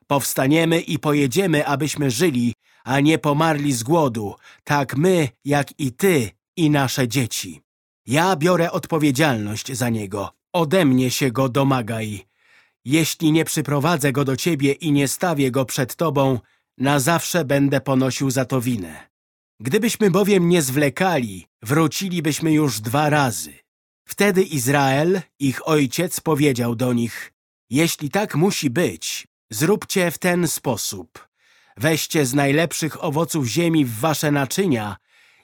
Powstaniemy i pojedziemy, abyśmy żyli, a nie pomarli z głodu, tak my, jak i ty i nasze dzieci. Ja biorę odpowiedzialność za niego. Ode mnie się go domagaj. Jeśli nie przyprowadzę go do ciebie i nie stawię go przed tobą, na zawsze będę ponosił za to winę. Gdybyśmy bowiem nie zwlekali, wrócilibyśmy już dwa razy. Wtedy Izrael, ich ojciec, powiedział do nich, jeśli tak musi być, zróbcie w ten sposób. Weźcie z najlepszych owoców ziemi w wasze naczynia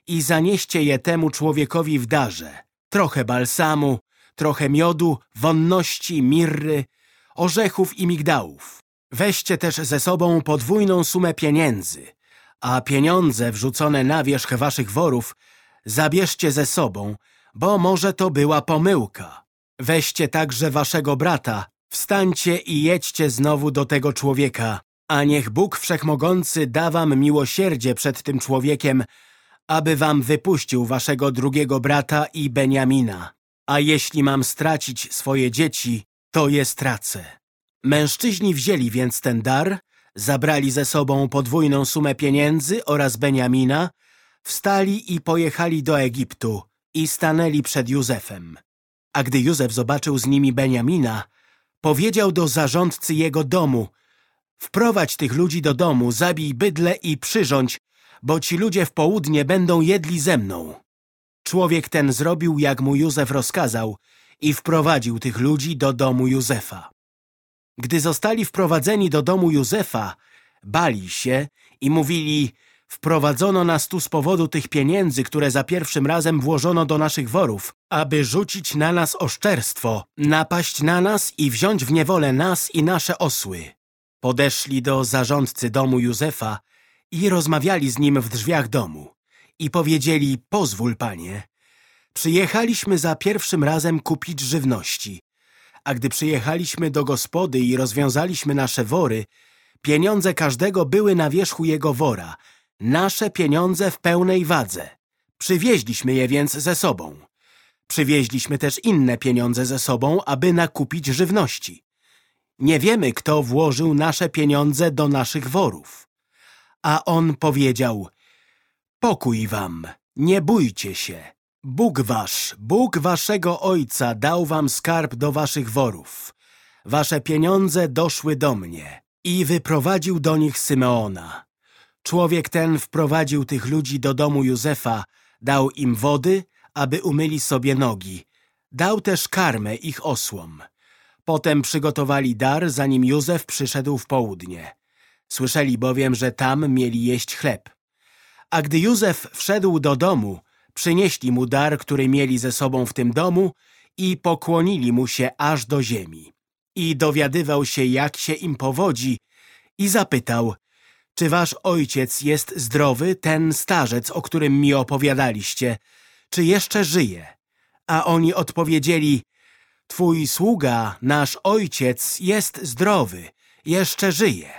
i zanieście je temu człowiekowi w darze. Trochę balsamu, trochę miodu, wonności, mirry, orzechów i migdałów. Weźcie też ze sobą podwójną sumę pieniędzy, a pieniądze wrzucone na wierzch waszych worów zabierzcie ze sobą, bo może to była pomyłka. Weźcie także waszego brata, wstańcie i jedźcie znowu do tego człowieka, a niech Bóg Wszechmogący da wam miłosierdzie przed tym człowiekiem, aby wam wypuścił waszego drugiego brata i Beniamina. A jeśli mam stracić swoje dzieci, to je stracę. Mężczyźni wzięli więc ten dar, zabrali ze sobą podwójną sumę pieniędzy oraz Beniamina, wstali i pojechali do Egiptu i stanęli przed Józefem. A gdy Józef zobaczył z nimi Beniamina, powiedział do zarządcy jego domu Wprowadź tych ludzi do domu, zabij bydle i przyrządź, bo ci ludzie w południe będą jedli ze mną. Człowiek ten zrobił, jak mu Józef rozkazał i wprowadził tych ludzi do domu Józefa. Gdy zostali wprowadzeni do domu Józefa, bali się i mówili Wprowadzono nas tu z powodu tych pieniędzy, które za pierwszym razem włożono do naszych worów, aby rzucić na nas oszczerstwo, napaść na nas i wziąć w niewolę nas i nasze osły. Podeszli do zarządcy domu Józefa i rozmawiali z nim w drzwiach domu. I powiedzieli, pozwól panie, przyjechaliśmy za pierwszym razem kupić żywności. A gdy przyjechaliśmy do gospody i rozwiązaliśmy nasze wory, pieniądze każdego były na wierzchu jego wora, nasze pieniądze w pełnej wadze. Przywieźliśmy je więc ze sobą. Przywieźliśmy też inne pieniądze ze sobą, aby nakupić żywności. Nie wiemy, kto włożył nasze pieniądze do naszych worów. A on powiedział, pokój wam, nie bójcie się. Bóg wasz, Bóg waszego ojca dał wam skarb do waszych worów. Wasze pieniądze doszły do mnie i wyprowadził do nich Symeona. Człowiek ten wprowadził tych ludzi do domu Józefa, dał im wody, aby umyli sobie nogi. Dał też karmę ich osłom. Potem przygotowali dar, zanim Józef przyszedł w południe. Słyszeli bowiem, że tam mieli jeść chleb. A gdy Józef wszedł do domu, przynieśli mu dar, który mieli ze sobą w tym domu i pokłonili mu się aż do ziemi. I dowiadywał się, jak się im powodzi i zapytał, czy wasz ojciec jest zdrowy, ten starzec, o którym mi opowiadaliście, czy jeszcze żyje? A oni odpowiedzieli, Twój sługa, nasz ojciec, jest zdrowy, jeszcze żyje.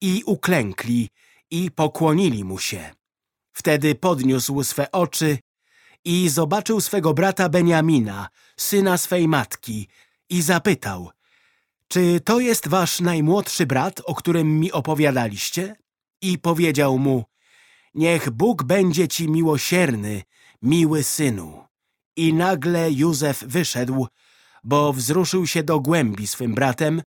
I uklękli i pokłonili mu się. Wtedy podniósł swe oczy i zobaczył swego brata Beniamina, syna swej matki, i zapytał, czy to jest wasz najmłodszy brat, o którym mi opowiadaliście? I powiedział mu, niech Bóg będzie ci miłosierny, miły synu. I nagle Józef wyszedł, bo wzruszył się do głębi swym bratem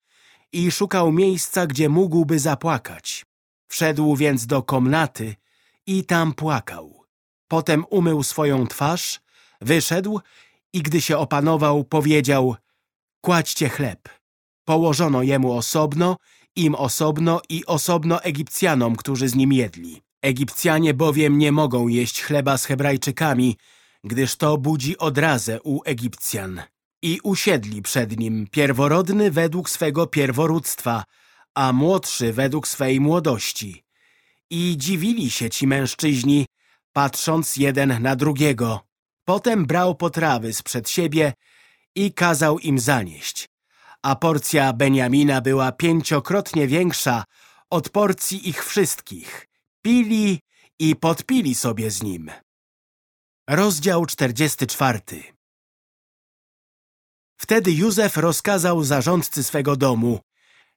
i szukał miejsca, gdzie mógłby zapłakać. Wszedł więc do komnaty i tam płakał. Potem umył swoją twarz, wyszedł i gdy się opanował, powiedział Kładźcie chleb. Położono jemu osobno, im osobno i osobno Egipcjanom, którzy z nim jedli. Egipcjanie bowiem nie mogą jeść chleba z Hebrajczykami, gdyż to budzi odrazę u Egipcjan. I usiedli przed nim pierworodny według swego pierworództwa, a młodszy według swej młodości. I dziwili się ci mężczyźni, patrząc jeden na drugiego. Potem brał potrawy sprzed siebie i kazał im zanieść. A porcja Beniamina była pięciokrotnie większa od porcji ich wszystkich. Pili i podpili sobie z nim. Rozdział 44 Wtedy Józef rozkazał zarządcy swego domu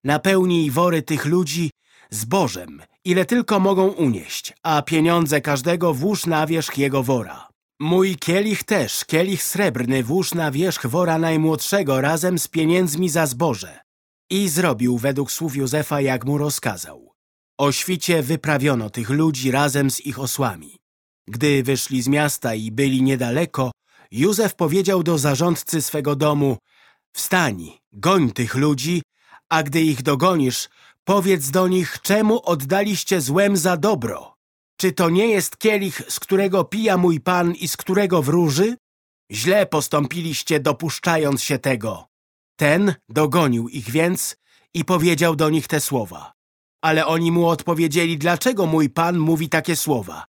Napełnij wory tych ludzi zbożem, ile tylko mogą unieść, a pieniądze każdego włóż na wierzch jego wora. Mój kielich też, kielich srebrny, włóż na wierzch wora najmłodszego razem z pieniędzmi za zboże. I zrobił według słów Józefa, jak mu rozkazał. O świcie wyprawiono tych ludzi razem z ich osłami. Gdy wyszli z miasta i byli niedaleko, Józef powiedział do zarządcy swego domu Wstań, goń tych ludzi, a gdy ich dogonisz, powiedz do nich, czemu oddaliście złem za dobro. Czy to nie jest kielich, z którego pija mój pan i z którego wróży? Źle postąpiliście, dopuszczając się tego. Ten dogonił ich więc i powiedział do nich te słowa. Ale oni mu odpowiedzieli, dlaczego mój pan mówi takie słowa?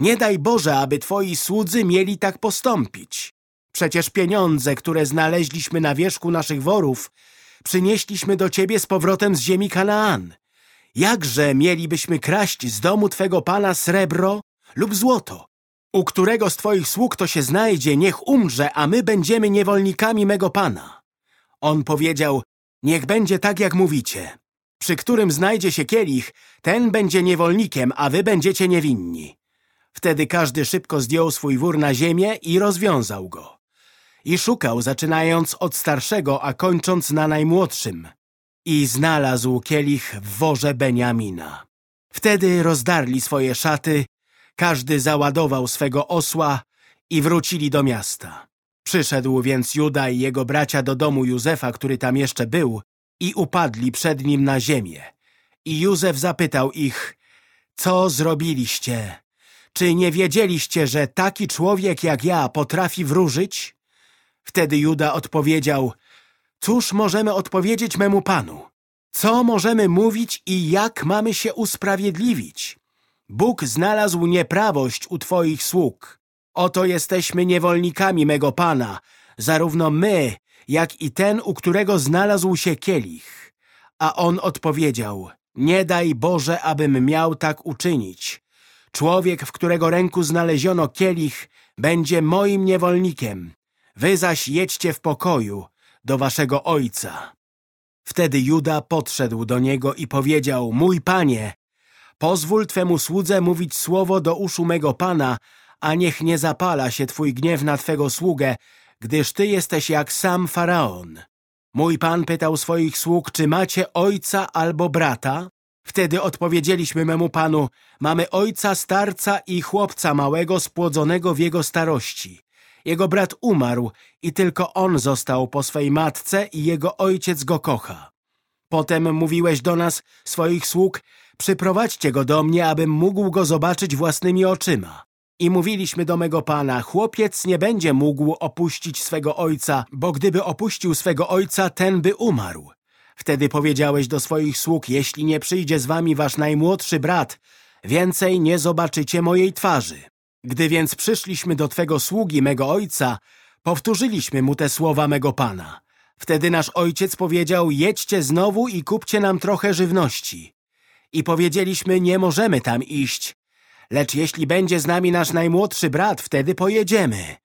Nie daj Boże, aby twoi słudzy mieli tak postąpić. Przecież pieniądze, które znaleźliśmy na wierzchu naszych worów, przynieśliśmy do ciebie z powrotem z ziemi Kanaan. Jakże mielibyśmy kraść z domu twego pana srebro lub złoto? U którego z twoich sług to się znajdzie, niech umrze, a my będziemy niewolnikami mego pana. On powiedział, niech będzie tak, jak mówicie. Przy którym znajdzie się kielich, ten będzie niewolnikiem, a wy będziecie niewinni. Wtedy każdy szybko zdjął swój wór na ziemię i rozwiązał go. I szukał, zaczynając od starszego, a kończąc na najmłodszym. I znalazł kielich w worze Beniamina. Wtedy rozdarli swoje szaty, każdy załadował swego osła i wrócili do miasta. Przyszedł więc Juda i jego bracia do domu Józefa, który tam jeszcze był, i upadli przed nim na ziemię. I Józef zapytał ich, co zrobiliście? Czy nie wiedzieliście, że taki człowiek jak ja potrafi wróżyć? Wtedy Juda odpowiedział, cóż możemy odpowiedzieć memu panu? Co możemy mówić i jak mamy się usprawiedliwić? Bóg znalazł nieprawość u Twoich sług. Oto jesteśmy niewolnikami mego Pana, zarówno my, jak i ten, u którego znalazł się kielich. A on odpowiedział, nie daj Boże, abym miał tak uczynić. Człowiek, w którego ręku znaleziono kielich, będzie moim niewolnikiem. Wy zaś jedźcie w pokoju do waszego ojca. Wtedy Juda podszedł do niego i powiedział, mój panie, pozwól twemu słudze mówić słowo do uszu mego pana, a niech nie zapala się twój gniew na twego sługę, gdyż ty jesteś jak sam Faraon. Mój pan pytał swoich sług, czy macie ojca albo brata? Wtedy odpowiedzieliśmy memu panu, mamy ojca, starca i chłopca małego, spłodzonego w jego starości. Jego brat umarł i tylko on został po swej matce i jego ojciec go kocha. Potem mówiłeś do nas, swoich sług, przyprowadźcie go do mnie, abym mógł go zobaczyć własnymi oczyma. I mówiliśmy do mego pana, chłopiec nie będzie mógł opuścić swego ojca, bo gdyby opuścił swego ojca, ten by umarł. Wtedy powiedziałeś do swoich sług, jeśli nie przyjdzie z wami wasz najmłodszy brat, więcej nie zobaczycie mojej twarzy. Gdy więc przyszliśmy do twego sługi, mego ojca, powtórzyliśmy mu te słowa mego pana. Wtedy nasz ojciec powiedział, jedźcie znowu i kupcie nam trochę żywności. I powiedzieliśmy, nie możemy tam iść, lecz jeśli będzie z nami nasz najmłodszy brat, wtedy pojedziemy.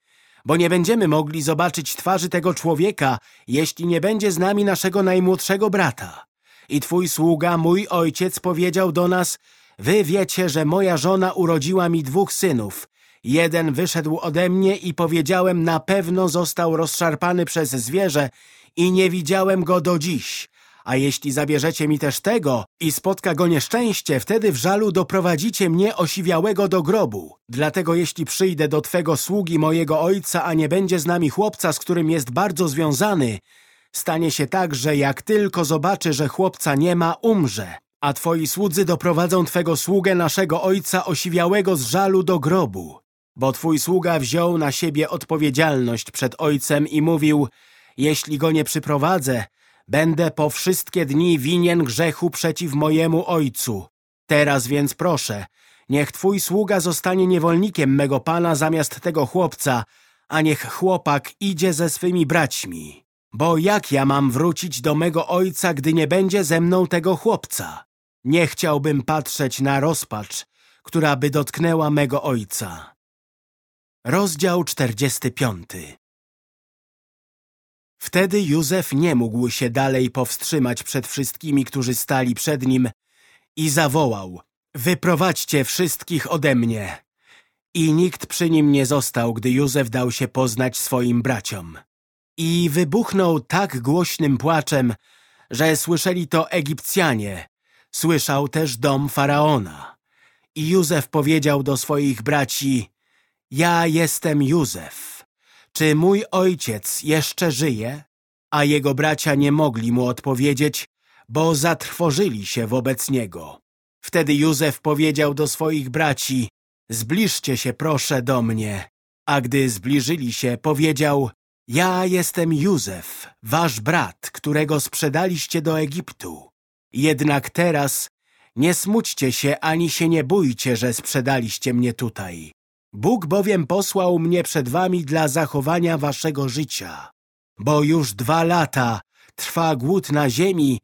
Bo nie będziemy mogli zobaczyć twarzy tego człowieka, jeśli nie będzie z nami naszego najmłodszego brata. I twój sługa, mój ojciec, powiedział do nas, Wy wiecie, że moja żona urodziła mi dwóch synów. Jeden wyszedł ode mnie i powiedziałem, na pewno został rozszarpany przez zwierzę i nie widziałem go do dziś. A jeśli zabierzecie mi też tego i spotka go nieszczęście, wtedy w żalu doprowadzicie mnie osiwiałego do grobu. Dlatego jeśli przyjdę do Twego sługi mojego ojca, a nie będzie z nami chłopca, z którym jest bardzo związany, stanie się tak, że jak tylko zobaczy, że chłopca nie ma, umrze a twoi słudzy doprowadzą twego sługę naszego ojca osiwiałego z żalu do grobu. Bo twój sługa wziął na siebie odpowiedzialność przed ojcem i mówił, jeśli go nie przyprowadzę, będę po wszystkie dni winien grzechu przeciw mojemu ojcu. Teraz więc proszę, niech twój sługa zostanie niewolnikiem mego pana zamiast tego chłopca, a niech chłopak idzie ze swymi braćmi. Bo jak ja mam wrócić do mego ojca, gdy nie będzie ze mną tego chłopca? Nie chciałbym patrzeć na rozpacz, która by dotknęła mego ojca. Rozdział 45 Wtedy Józef nie mógł się dalej powstrzymać przed wszystkimi, którzy stali przed nim i zawołał Wyprowadźcie wszystkich ode mnie. I nikt przy nim nie został, gdy Józef dał się poznać swoim braciom. I wybuchnął tak głośnym płaczem, że słyszeli to Egipcjanie, Słyszał też dom Faraona. I Józef powiedział do swoich braci, ja jestem Józef. Czy mój ojciec jeszcze żyje? A jego bracia nie mogli mu odpowiedzieć, bo zatrwożyli się wobec niego. Wtedy Józef powiedział do swoich braci, zbliżcie się proszę do mnie. A gdy zbliżyli się, powiedział, ja jestem Józef, wasz brat, którego sprzedaliście do Egiptu. Jednak teraz nie smućcie się ani się nie bójcie, że sprzedaliście mnie tutaj. Bóg bowiem posłał mnie przed wami dla zachowania waszego życia. Bo już dwa lata trwa głód na ziemi,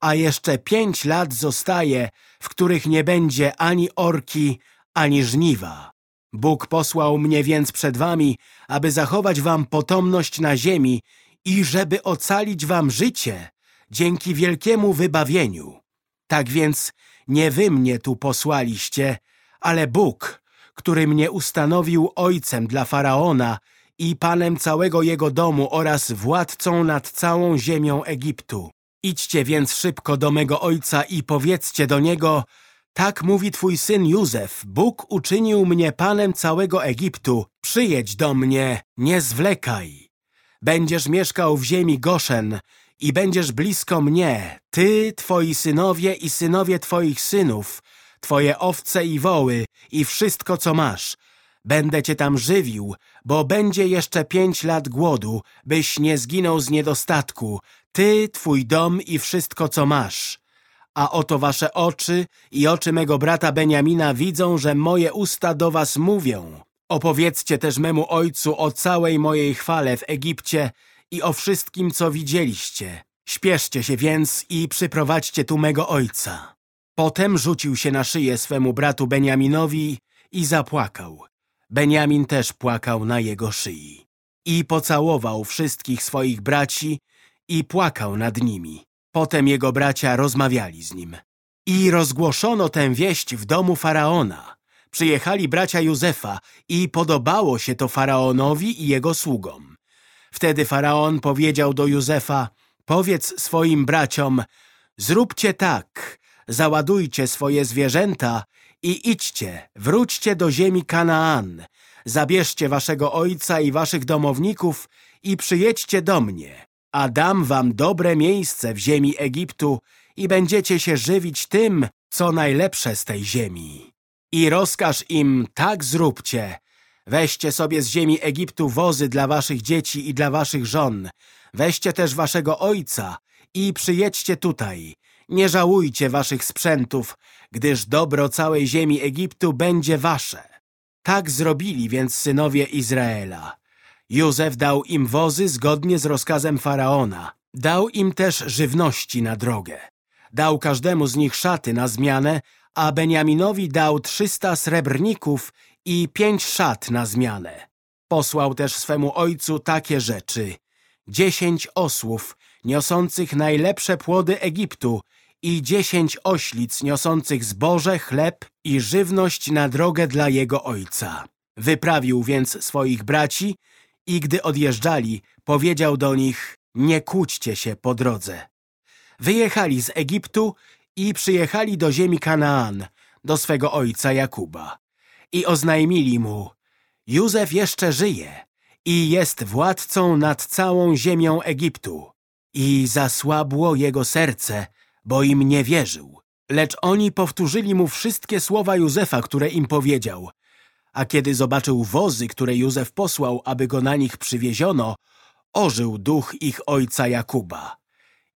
a jeszcze pięć lat zostaje, w których nie będzie ani orki, ani żniwa. Bóg posłał mnie więc przed wami, aby zachować wam potomność na ziemi i żeby ocalić wam życie, dzięki wielkiemu wybawieniu. Tak więc nie wy mnie tu posłaliście, ale Bóg, który mnie ustanowił ojcem dla Faraona i panem całego jego domu oraz władcą nad całą ziemią Egiptu. Idźcie więc szybko do mego ojca i powiedzcie do niego, tak mówi twój syn Józef, Bóg uczynił mnie panem całego Egiptu, przyjedź do mnie, nie zwlekaj. Będziesz mieszkał w ziemi Goszen i będziesz blisko mnie, ty, twoi synowie i synowie twoich synów, twoje owce i woły i wszystko, co masz. Będę cię tam żywił, bo będzie jeszcze pięć lat głodu, byś nie zginął z niedostatku, ty, twój dom i wszystko, co masz. A oto wasze oczy i oczy mego brata Beniamina widzą, że moje usta do was mówią. Opowiedzcie też memu ojcu o całej mojej chwale w Egipcie i o wszystkim, co widzieliście. Śpieszcie się więc i przyprowadźcie tu mego ojca. Potem rzucił się na szyję swemu bratu Beniaminowi i zapłakał. Beniamin też płakał na jego szyi. I pocałował wszystkich swoich braci i płakał nad nimi. Potem jego bracia rozmawiali z nim. I rozgłoszono tę wieść w domu Faraona. Przyjechali bracia Józefa i podobało się to Faraonowi i jego sługom. Wtedy Faraon powiedział do Józefa, powiedz swoim braciom, zróbcie tak, załadujcie swoje zwierzęta i idźcie, wróćcie do ziemi Kanaan, zabierzcie waszego ojca i waszych domowników i przyjedźcie do mnie, a dam wam dobre miejsce w ziemi Egiptu i będziecie się żywić tym, co najlepsze z tej ziemi. I rozkaż im, tak zróbcie, weźcie sobie z ziemi Egiptu wozy dla waszych dzieci i dla waszych żon, weźcie też waszego ojca i przyjedźcie tutaj, nie żałujcie waszych sprzętów, gdyż dobro całej ziemi Egiptu będzie wasze. Tak zrobili więc synowie Izraela. Józef dał im wozy zgodnie z rozkazem Faraona. Dał im też żywności na drogę. Dał każdemu z nich szaty na zmianę, a Beniaminowi dał trzysta srebrników i pięć szat na zmianę. Posłał też swemu ojcu takie rzeczy. Dziesięć osłów, niosących najlepsze płody Egiptu i dziesięć oślic niosących zboże, chleb i żywność na drogę dla jego ojca. Wyprawił więc swoich braci i gdy odjeżdżali, powiedział do nich, nie kłóćcie się po drodze. Wyjechali z Egiptu i przyjechali do ziemi Kanaan, do swego ojca Jakuba. I oznajmili mu, Józef jeszcze żyje i jest władcą nad całą ziemią Egiptu. I zasłabło jego serce, bo im nie wierzył. Lecz oni powtórzyli mu wszystkie słowa Józefa, które im powiedział. A kiedy zobaczył wozy, które Józef posłał, aby go na nich przywieziono, ożył duch ich ojca Jakuba.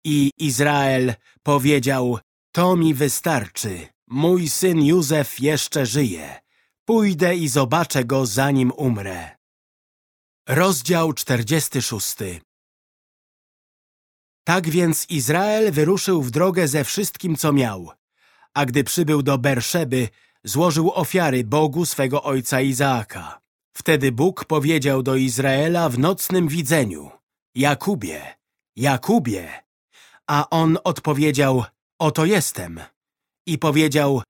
I Izrael powiedział, to mi wystarczy, mój syn Józef jeszcze żyje. Pójdę i zobaczę go, zanim umrę. Rozdział 46 tak więc Izrael wyruszył w drogę ze wszystkim, co miał. A gdy przybył do Berszeby, złożył ofiary Bogu swego ojca Izaaka. Wtedy Bóg powiedział do Izraela w nocnym widzeniu, Jakubie, Jakubie. A on odpowiedział, oto jestem. I powiedział,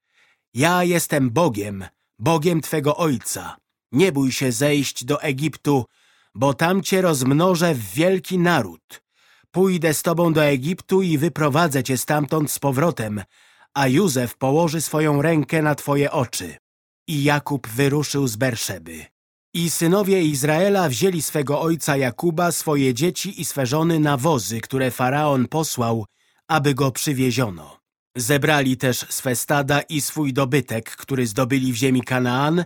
ja jestem Bogiem, Bogiem Twego ojca. Nie bój się zejść do Egiptu, bo tam Cię rozmnożę w wielki naród Pójdę z tobą do Egiptu i wyprowadzę cię stamtąd z powrotem, a Józef położy swoją rękę na twoje oczy. I Jakub wyruszył z Berszeby. I synowie Izraela wzięli swego ojca Jakuba, swoje dzieci i swe żony na wozy, które Faraon posłał, aby go przywieziono. Zebrali też swe stada i swój dobytek, który zdobyli w ziemi Kanaan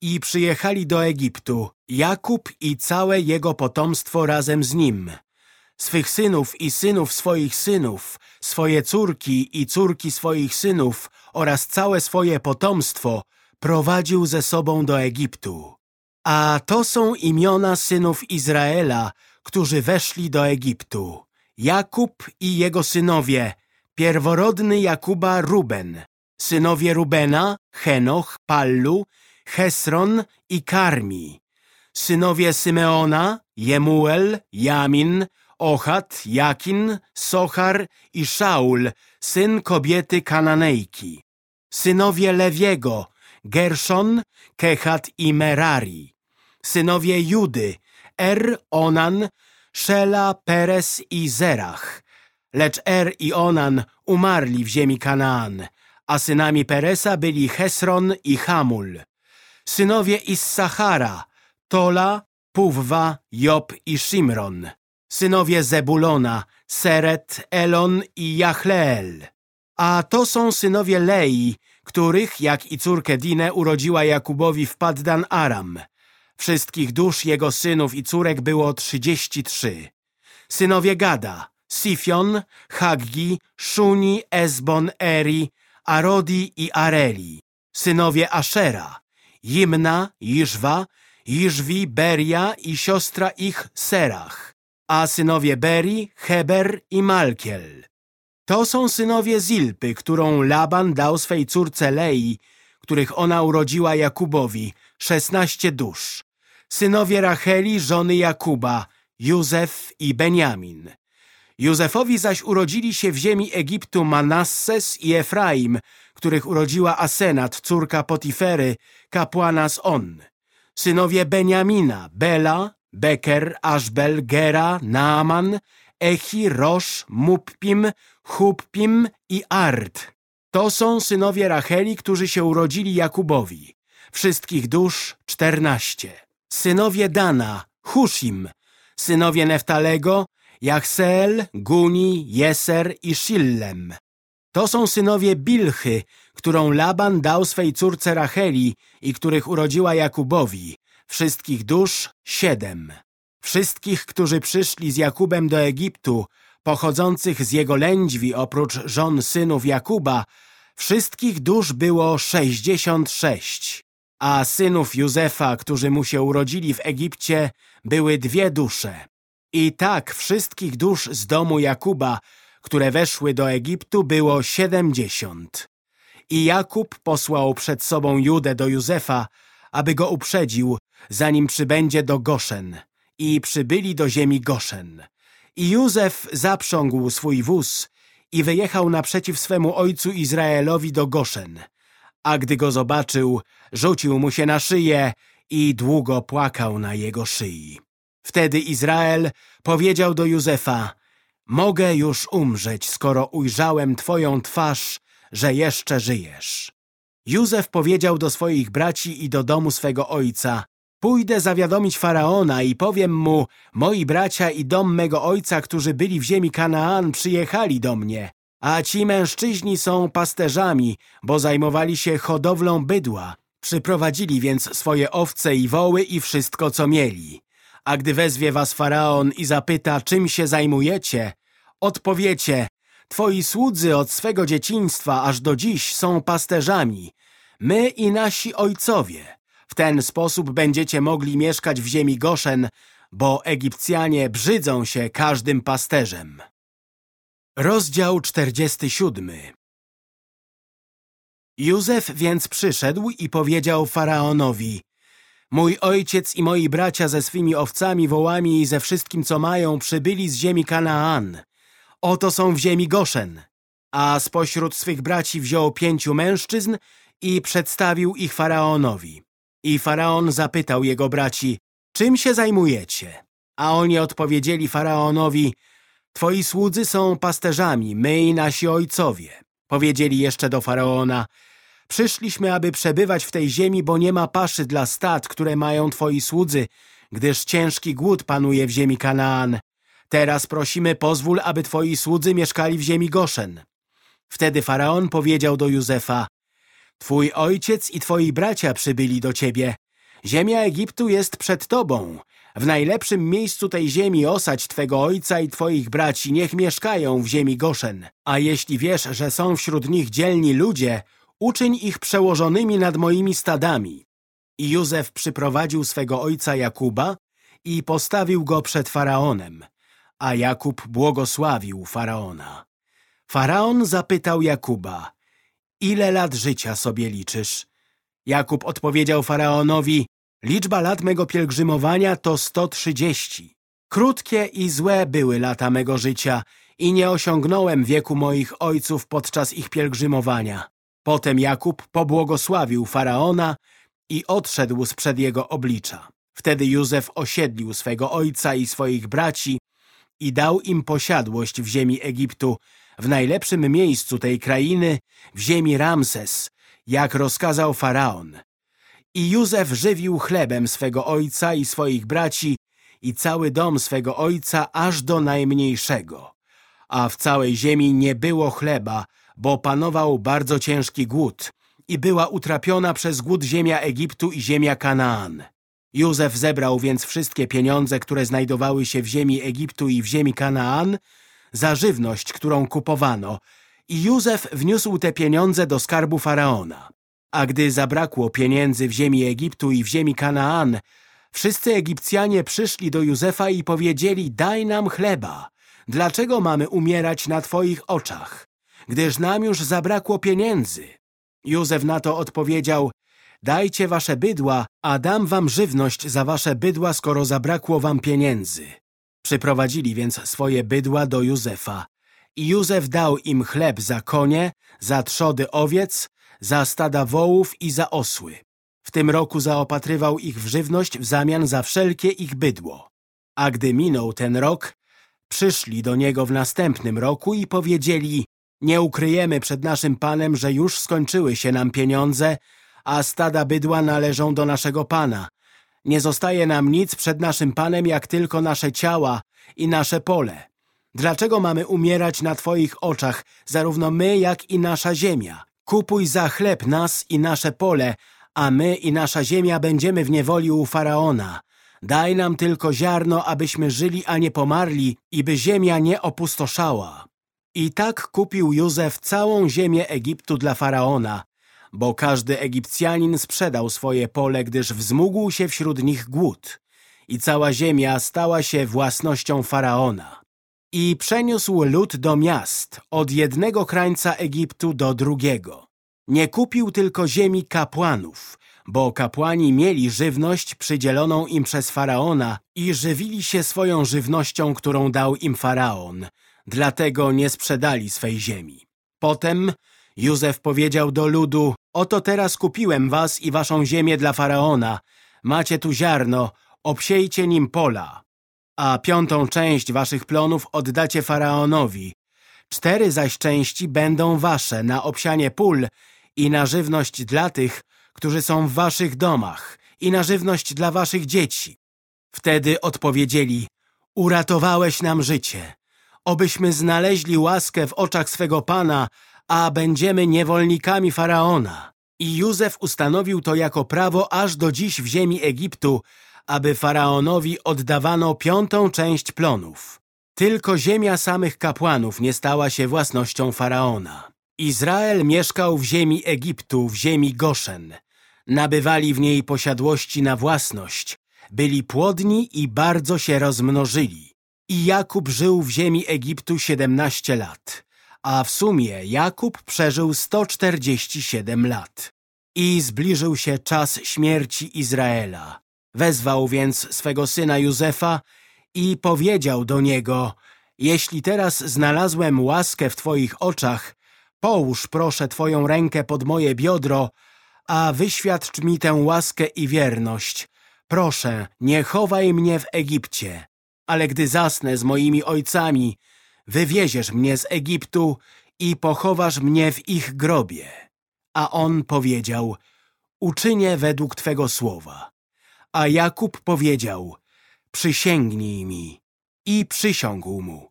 i przyjechali do Egiptu, Jakub i całe jego potomstwo razem z nim, swych synów i synów swoich synów, swoje córki i córki swoich synów oraz całe swoje potomstwo prowadził ze sobą do Egiptu. A to są imiona synów Izraela, którzy weszli do Egiptu. Jakub i jego synowie, pierworodny Jakuba Ruben, synowie Rubena, Henoch, Pallu, Hesron i Karmi, synowie Symeona, Jemuel, Jamin, Ochat, Jakin, Sochar i Szaul, syn kobiety Kananejki. Synowie Lewiego, Gerszon, Kehat i Merari. Synowie Judy, Er, Onan, Szela, Peres i Zerach. Lecz Er i Onan umarli w ziemi Kanaan, a synami Peresa byli Hesron i Hamul. Synowie Issachara, Tola, Puwwa, Job i Shimron synowie Zebulona, Seret, Elon i Jachleel. A to są synowie Lei, których, jak i córkę Dinę, urodziła Jakubowi w Paddan Aram. Wszystkich dusz jego synów i córek było trzydzieści trzy. Synowie Gada, Sifion, Haggi, Szuni, Esbon, Eri, Arodi i Areli. Synowie Ashera, Jimna, Iżwa, Iżwi, Beria i siostra ich Serach. A synowie Beri, Heber i Malkiel. To są synowie Zilpy, którą Laban dał swej córce Lei, których ona urodziła Jakubowi, szesnaście dusz. Synowie Racheli, żony Jakuba, Józef i Benjamin. Józefowi zaś urodzili się w ziemi Egiptu Manasses i Efraim, których urodziła Asenat, córka Potifery, kapłana z On. Synowie Benjamina, Bela, Beker, Ashbel, Gera, Naaman, Echi, Rosz, Muppim, Huppim i Ard. To są synowie Racheli, którzy się urodzili Jakubowi. Wszystkich dusz czternaście. Synowie Dana, Hushim. Synowie Neftalego, Jachseel, Guni, Jeser i Shillem. To są synowie Bilchy, którą Laban dał swej córce Racheli i których urodziła Jakubowi. Wszystkich dusz siedem. Wszystkich, którzy przyszli z Jakubem do Egiptu, pochodzących z jego lędźwi oprócz żon synów Jakuba, wszystkich dusz było sześćdziesiąt sześć. A synów Józefa, którzy mu się urodzili w Egipcie, były dwie dusze. I tak wszystkich dusz z domu Jakuba, które weszły do Egiptu, było siedemdziesiąt. I Jakub posłał przed sobą Judę do Józefa, aby go uprzedził, zanim przybędzie do Goszen. I przybyli do ziemi Goszen. I Józef zaprzągł swój wóz i wyjechał naprzeciw swemu ojcu Izraelowi do Goszen. A gdy go zobaczył, rzucił mu się na szyję i długo płakał na jego szyi. Wtedy Izrael powiedział do Józefa, mogę już umrzeć, skoro ujrzałem twoją twarz, że jeszcze żyjesz. Józef powiedział do swoich braci i do domu swego ojca, pójdę zawiadomić Faraona i powiem mu, moi bracia i dom mego ojca, którzy byli w ziemi Kanaan, przyjechali do mnie, a ci mężczyźni są pasterzami, bo zajmowali się hodowlą bydła. Przyprowadzili więc swoje owce i woły i wszystko, co mieli. A gdy wezwie was Faraon i zapyta, czym się zajmujecie, odpowiecie, twoi słudzy od swego dzieciństwa aż do dziś są pasterzami, my i nasi ojcowie. W ten sposób będziecie mogli mieszkać w ziemi Goszen, bo Egipcjanie brzydzą się każdym pasterzem. Rozdział 47 Józef więc przyszedł i powiedział Faraonowi Mój ojciec i moi bracia ze swymi owcami, wołami i ze wszystkim, co mają, przybyli z ziemi Kanaan. Oto są w ziemi Goszen. A spośród swych braci wziął pięciu mężczyzn i przedstawił ich Faraonowi. I Faraon zapytał jego braci, czym się zajmujecie? A oni odpowiedzieli Faraonowi, twoi słudzy są pasterzami, my i nasi ojcowie. Powiedzieli jeszcze do Faraona, Przyszliśmy, aby przebywać w tej ziemi, bo nie ma paszy dla stad, które mają twoi słudzy, gdyż ciężki głód panuje w ziemi Kanaan. Teraz prosimy, pozwól, aby twoi słudzy mieszkali w ziemi Goszen. Wtedy Faraon powiedział do Józefa, Twój ojciec i twoi bracia przybyli do ciebie. Ziemia Egiptu jest przed tobą. W najlepszym miejscu tej ziemi osadź twego ojca i twoich braci, niech mieszkają w ziemi Goszen. A jeśli wiesz, że są wśród nich dzielni ludzie, uczyń ich przełożonymi nad moimi stadami. I Józef przyprowadził swego ojca Jakuba i postawił go przed Faraonem, a Jakub błogosławił Faraona. Faraon zapytał Jakuba, ile lat życia sobie liczysz? Jakub odpowiedział Faraonowi, liczba lat mego pielgrzymowania to sto trzydzieści. Krótkie i złe były lata mego życia i nie osiągnąłem wieku moich ojców podczas ich pielgrzymowania. Potem Jakub pobłogosławił Faraona i odszedł sprzed jego oblicza. Wtedy Józef osiedlił swego ojca i swoich braci i dał im posiadłość w ziemi Egiptu, w najlepszym miejscu tej krainy, w ziemi Ramses, jak rozkazał Faraon. I Józef żywił chlebem swego ojca i swoich braci i cały dom swego ojca aż do najmniejszego. A w całej ziemi nie było chleba, bo panował bardzo ciężki głód i była utrapiona przez głód ziemia Egiptu i ziemia Kanaan. Józef zebrał więc wszystkie pieniądze, które znajdowały się w ziemi Egiptu i w ziemi Kanaan, za żywność, którą kupowano, i Józef wniósł te pieniądze do skarbu Faraona. A gdy zabrakło pieniędzy w ziemi Egiptu i w ziemi Kanaan, wszyscy Egipcjanie przyszli do Józefa i powiedzieli, daj nam chleba. Dlaczego mamy umierać na twoich oczach? Gdyż nam już zabrakło pieniędzy. Józef na to odpowiedział, dajcie wasze bydła, a dam wam żywność za wasze bydła, skoro zabrakło wam pieniędzy. Przyprowadzili więc swoje bydła do Józefa. I Józef dał im chleb za konie, za trzody owiec, za stada wołów i za osły. W tym roku zaopatrywał ich w żywność w zamian za wszelkie ich bydło. A gdy minął ten rok, przyszli do niego w następnym roku i powiedzieli nie ukryjemy przed naszym Panem, że już skończyły się nam pieniądze, a stada bydła należą do naszego Pana. Nie zostaje nam nic przed naszym Panem, jak tylko nasze ciała i nasze pole. Dlaczego mamy umierać na Twoich oczach, zarówno my, jak i nasza ziemia? Kupuj za chleb nas i nasze pole, a my i nasza ziemia będziemy w niewoli u Faraona. Daj nam tylko ziarno, abyśmy żyli, a nie pomarli, i by ziemia nie opustoszała. I tak kupił Józef całą ziemię Egiptu dla Faraona, bo każdy Egipcjanin sprzedał swoje pole, gdyż wzmógł się wśród nich głód i cała ziemia stała się własnością Faraona. I przeniósł lud do miast, od jednego krańca Egiptu do drugiego. Nie kupił tylko ziemi kapłanów, bo kapłani mieli żywność przydzieloną im przez Faraona i żywili się swoją żywnością, którą dał im Faraon, dlatego nie sprzedali swej ziemi. Potem Józef powiedział do ludu, oto teraz kupiłem was i waszą ziemię dla Faraona, macie tu ziarno, obsiejcie nim pola, a piątą część waszych plonów oddacie Faraonowi. Cztery zaś części będą wasze na obsianie pól i na żywność dla tych, którzy są w waszych domach i na żywność dla waszych dzieci. Wtedy odpowiedzieli, uratowałeś nam życie. Obyśmy znaleźli łaskę w oczach swego Pana, a będziemy niewolnikami Faraona. I Józef ustanowił to jako prawo aż do dziś w ziemi Egiptu, aby Faraonowi oddawano piątą część plonów. Tylko ziemia samych kapłanów nie stała się własnością Faraona. Izrael mieszkał w ziemi Egiptu, w ziemi Goszen. Nabywali w niej posiadłości na własność, byli płodni i bardzo się rozmnożyli. I Jakub żył w ziemi Egiptu siedemnaście lat, a w sumie Jakub przeżył 147 lat. I zbliżył się czas śmierci Izraela. Wezwał więc swego syna Józefa i powiedział do niego Jeśli teraz znalazłem łaskę w Twoich oczach, połóż proszę Twoją rękę pod moje biodro, a wyświadcz mi tę łaskę i wierność. Proszę, nie chowaj mnie w Egipcie, ale gdy zasnę z moimi ojcami, wywieziesz mnie z Egiptu i pochowasz mnie w ich grobie. A on powiedział, uczynię według Twego słowa. A Jakub powiedział, przysięgnij mi. I przysiągł mu.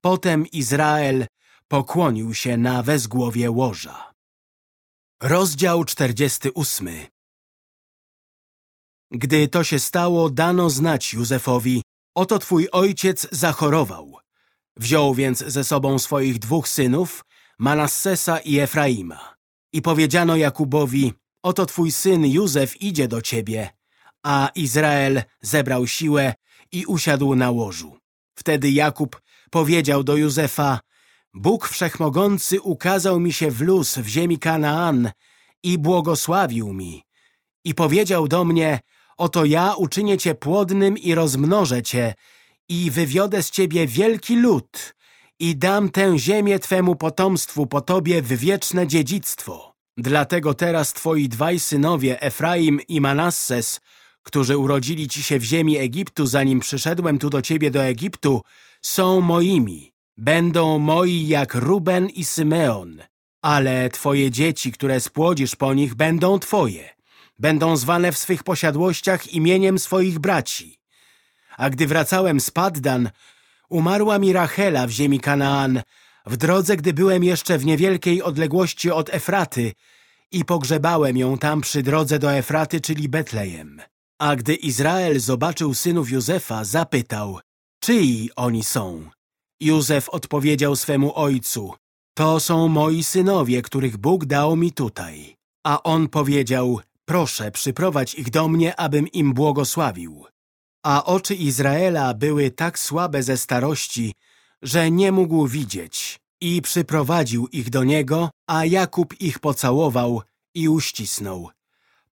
Potem Izrael pokłonił się na wezgłowie łoża. Rozdział 48 Gdy to się stało, dano znać Józefowi, oto twój ojciec zachorował. Wziął więc ze sobą swoich dwóch synów, Manassesa i Efraima. I powiedziano Jakubowi, oto twój syn Józef idzie do ciebie, a Izrael zebrał siłę i usiadł na łożu. Wtedy Jakub powiedział do Józefa, Bóg Wszechmogący ukazał mi się w luz w ziemi Kanaan i błogosławił mi. I powiedział do mnie, oto ja uczynię cię płodnym i rozmnożę cię i wywiodę z ciebie wielki lud i dam tę ziemię twemu potomstwu po tobie w wieczne dziedzictwo. Dlatego teraz twoi dwaj synowie, Efraim i Manasses, którzy urodzili ci się w ziemi Egiptu, zanim przyszedłem tu do ciebie do Egiptu, są moimi. Będą moi jak Ruben i Symeon, ale twoje dzieci, które spłodzisz po nich, będą twoje. Będą zwane w swych posiadłościach imieniem swoich braci. A gdy wracałem z Paddan, umarła mi Rachela w ziemi Kanaan, w drodze, gdy byłem jeszcze w niewielkiej odległości od Efraty i pogrzebałem ją tam przy drodze do Efraty, czyli Betlejem. A gdy Izrael zobaczył synów Józefa, zapytał, czyi oni są? Józef odpowiedział swemu ojcu, to są moi synowie, których Bóg dał mi tutaj. A on powiedział, proszę, przyprowadź ich do mnie, abym im błogosławił. A oczy Izraela były tak słabe ze starości, że nie mógł widzieć i przyprowadził ich do niego, a Jakub ich pocałował i uścisnął.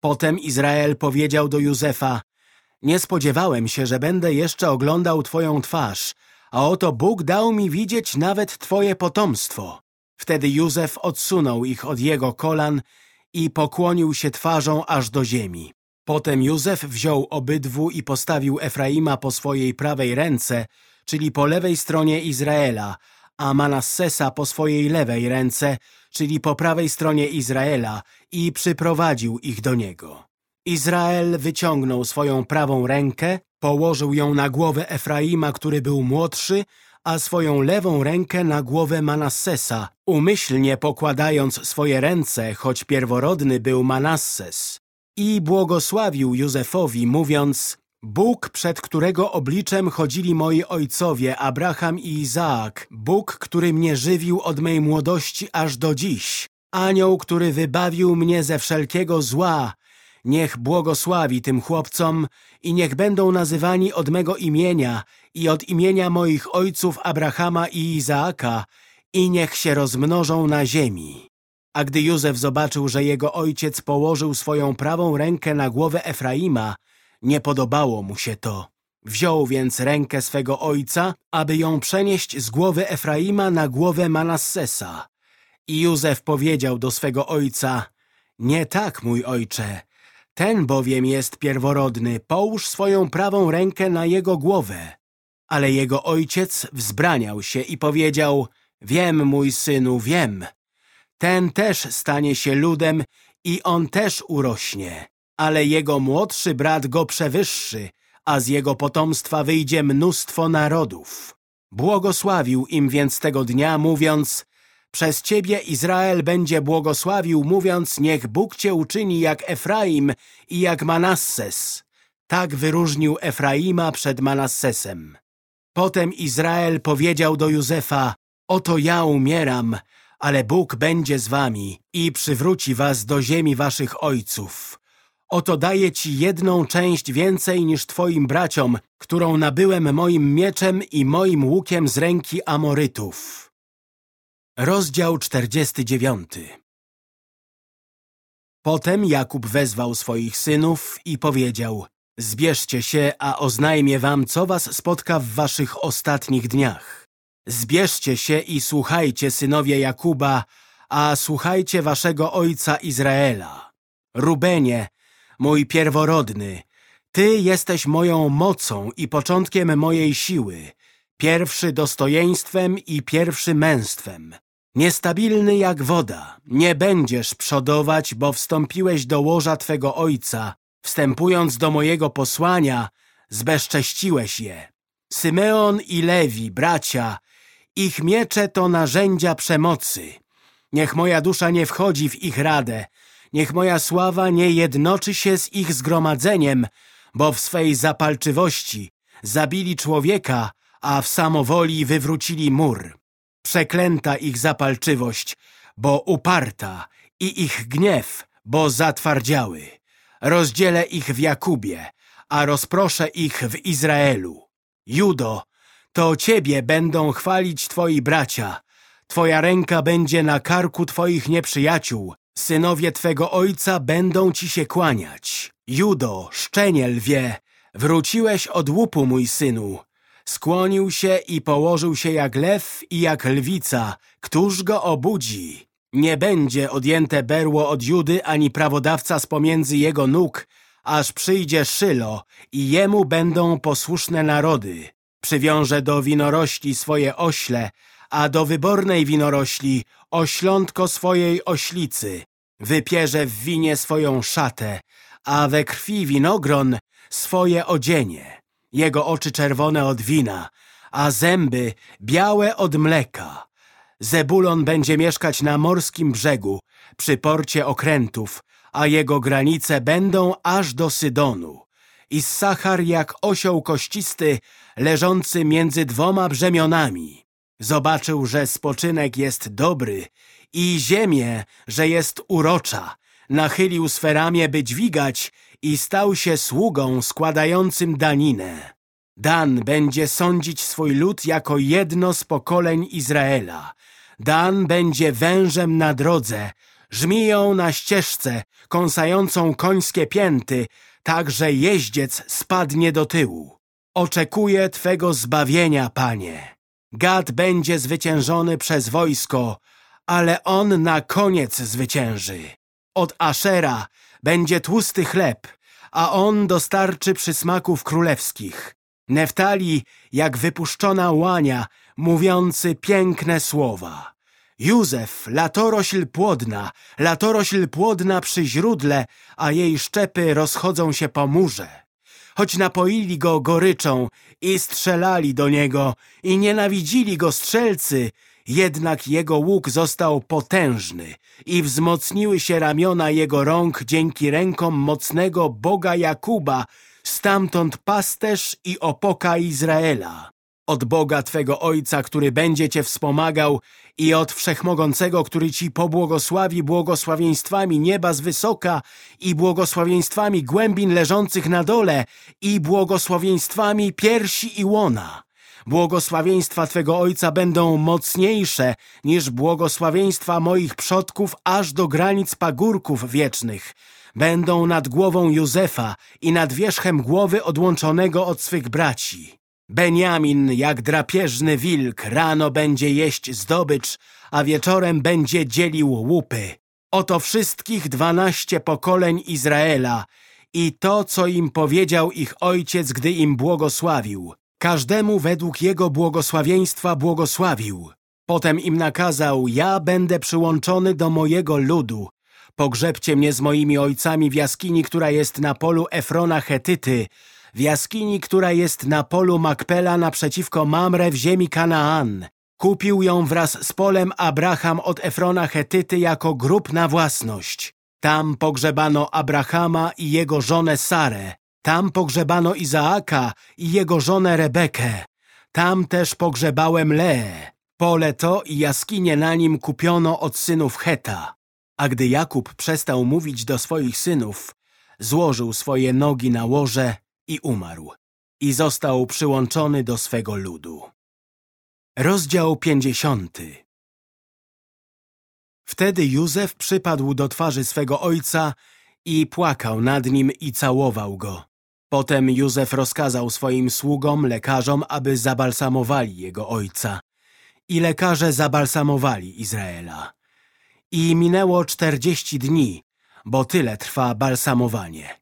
Potem Izrael powiedział do Józefa, nie spodziewałem się, że będę jeszcze oglądał Twoją twarz, a oto Bóg dał mi widzieć nawet Twoje potomstwo. Wtedy Józef odsunął ich od jego kolan i pokłonił się twarzą aż do ziemi. Potem Józef wziął obydwu i postawił Efraima po swojej prawej ręce, czyli po lewej stronie Izraela, a Manassesa po swojej lewej ręce, czyli po prawej stronie Izraela i przyprowadził ich do niego. Izrael wyciągnął swoją prawą rękę, położył ją na głowę Efraima, który był młodszy, a swoją lewą rękę na głowę Manassesa, umyślnie pokładając swoje ręce, choć pierworodny był Manasses. I błogosławił Józefowi, mówiąc, Bóg, przed którego obliczem chodzili moi ojcowie, Abraham i Izaak, Bóg, który mnie żywił od mej młodości aż do dziś, anioł, który wybawił mnie ze wszelkiego zła, niech błogosławi tym chłopcom i niech będą nazywani od mego imienia i od imienia moich ojców Abrahama i Izaaka i niech się rozmnożą na ziemi. A gdy Józef zobaczył, że jego ojciec położył swoją prawą rękę na głowę Efraima, nie podobało mu się to. Wziął więc rękę swego ojca, aby ją przenieść z głowy Efraima na głowę Manassesa. I Józef powiedział do swego ojca, nie tak, mój ojcze, ten bowiem jest pierworodny, połóż swoją prawą rękę na jego głowę. Ale jego ojciec wzbraniał się i powiedział, wiem, mój synu, wiem. Ten też stanie się ludem i on też urośnie, ale jego młodszy brat go przewyższy, a z jego potomstwa wyjdzie mnóstwo narodów. Błogosławił im więc tego dnia, mówiąc, przez ciebie Izrael będzie błogosławił, mówiąc, niech Bóg cię uczyni jak Efraim i jak Manasses. Tak wyróżnił Efraima przed Manassesem. Potem Izrael powiedział do Józefa, oto ja umieram, ale Bóg będzie z wami i przywróci was do ziemi waszych ojców. Oto daję ci jedną część więcej niż twoim braciom, którą nabyłem moim mieczem i moim łukiem z ręki Amorytów. Rozdział 49 Potem Jakub wezwał swoich synów i powiedział Zbierzcie się, a oznajmię wam, co was spotka w waszych ostatnich dniach. Zbierzcie się i słuchajcie, synowie Jakuba, a słuchajcie waszego ojca Izraela. Rubenie, mój pierworodny, ty jesteś moją mocą i początkiem mojej siły, pierwszy dostojeństwem i pierwszy męstwem. Niestabilny jak woda, nie będziesz przodować, bo wstąpiłeś do łoża Twego ojca. Wstępując do mojego posłania, zbezcześciłeś je. Symeon i Lewi, bracia, ich miecze to narzędzia przemocy. Niech moja dusza nie wchodzi w ich radę, niech moja sława nie jednoczy się z ich zgromadzeniem, bo w swej zapalczywości zabili człowieka, a w samowoli wywrócili mur. Przeklęta ich zapalczywość, bo uparta i ich gniew, bo zatwardziały. Rozdzielę ich w Jakubie, a rozproszę ich w Izraelu. Judo, to Ciebie będą chwalić Twoi bracia. Twoja ręka będzie na karku Twoich nieprzyjaciół. Synowie Twego ojca będą Ci się kłaniać. Judo, szczenie lwie, wróciłeś od łupu, mój synu. Skłonił się i położył się jak lew i jak lwica. Któż go obudzi? Nie będzie odjęte berło od Judy, ani prawodawca z pomiędzy jego nóg, aż przyjdzie Szylo i jemu będą posłuszne narody. Przywiąże do winorośli swoje ośle, a do wybornej winorośli oślątko swojej oślicy. Wypierze w winie swoją szatę, a we krwi winogron swoje odzienie jego oczy czerwone od wina, a zęby białe od mleka. Zebulon będzie mieszkać na morskim brzegu, przy porcie okrętów, a jego granice będą aż do Sydonu. I Sachar jak osioł kościsty, leżący między dwoma brzemionami. Zobaczył, że spoczynek jest dobry i ziemię, że jest urocza. Nachylił swe ramię, by dźwigać i stał się sługą składającym daninę. Dan będzie sądzić swój lud jako jedno z pokoleń Izraela. Dan będzie wężem na drodze, żmiją na ścieżce, kąsającą końskie pięty, tak że jeździec spadnie do tyłu. Oczekuję Twego zbawienia, Panie. Gad będzie zwyciężony przez wojsko, ale on na koniec zwycięży. Od Ashera będzie tłusty chleb, a on dostarczy przysmaków królewskich. Neftali jak wypuszczona łania, mówiący piękne słowa. Józef, latorośl płodna, latorośl płodna przy źródle, a jej szczepy rozchodzą się po murze. Choć napoili go goryczą i strzelali do niego i nienawidzili go strzelcy, jednak jego łuk został potężny i wzmocniły się ramiona jego rąk dzięki rękom mocnego Boga Jakuba, stamtąd pasterz i opoka Izraela. Od Boga Twego Ojca, który będzie Cię wspomagał i od Wszechmogącego, który Ci pobłogosławi błogosławieństwami nieba z wysoka i błogosławieństwami głębin leżących na dole i błogosławieństwami piersi i łona. Błogosławieństwa Twego Ojca będą mocniejsze niż błogosławieństwa moich przodków aż do granic pagórków wiecznych. Będą nad głową Józefa i nad wierzchem głowy odłączonego od swych braci. Beniamin, jak drapieżny wilk, rano będzie jeść zdobycz, a wieczorem będzie dzielił łupy. Oto wszystkich dwanaście pokoleń Izraela i to, co im powiedział ich ojciec, gdy im błogosławił. Każdemu według jego błogosławieństwa błogosławił. Potem im nakazał, ja będę przyłączony do mojego ludu. Pogrzebcie mnie z moimi ojcami w jaskini, która jest na polu Efrona Chetyty, w jaskini, która jest na polu Makpela naprzeciwko Mamre w ziemi Kanaan. Kupił ją wraz z polem Abraham od Efrona Chetyty jako grób na własność. Tam pogrzebano Abrahama i jego żonę Sarę. Tam pogrzebano Izaaka i jego żonę Rebekę. Tam też pogrzebałem Leę. Pole to i jaskinie na nim kupiono od synów Heta. A gdy Jakub przestał mówić do swoich synów, złożył swoje nogi na łoże i umarł. I został przyłączony do swego ludu. Rozdział pięćdziesiąty Wtedy Józef przypadł do twarzy swego ojca i płakał nad nim i całował go. Potem Józef rozkazał swoim sługom, lekarzom, aby zabalsamowali jego ojca. I lekarze zabalsamowali Izraela. I minęło czterdzieści dni, bo tyle trwa balsamowanie.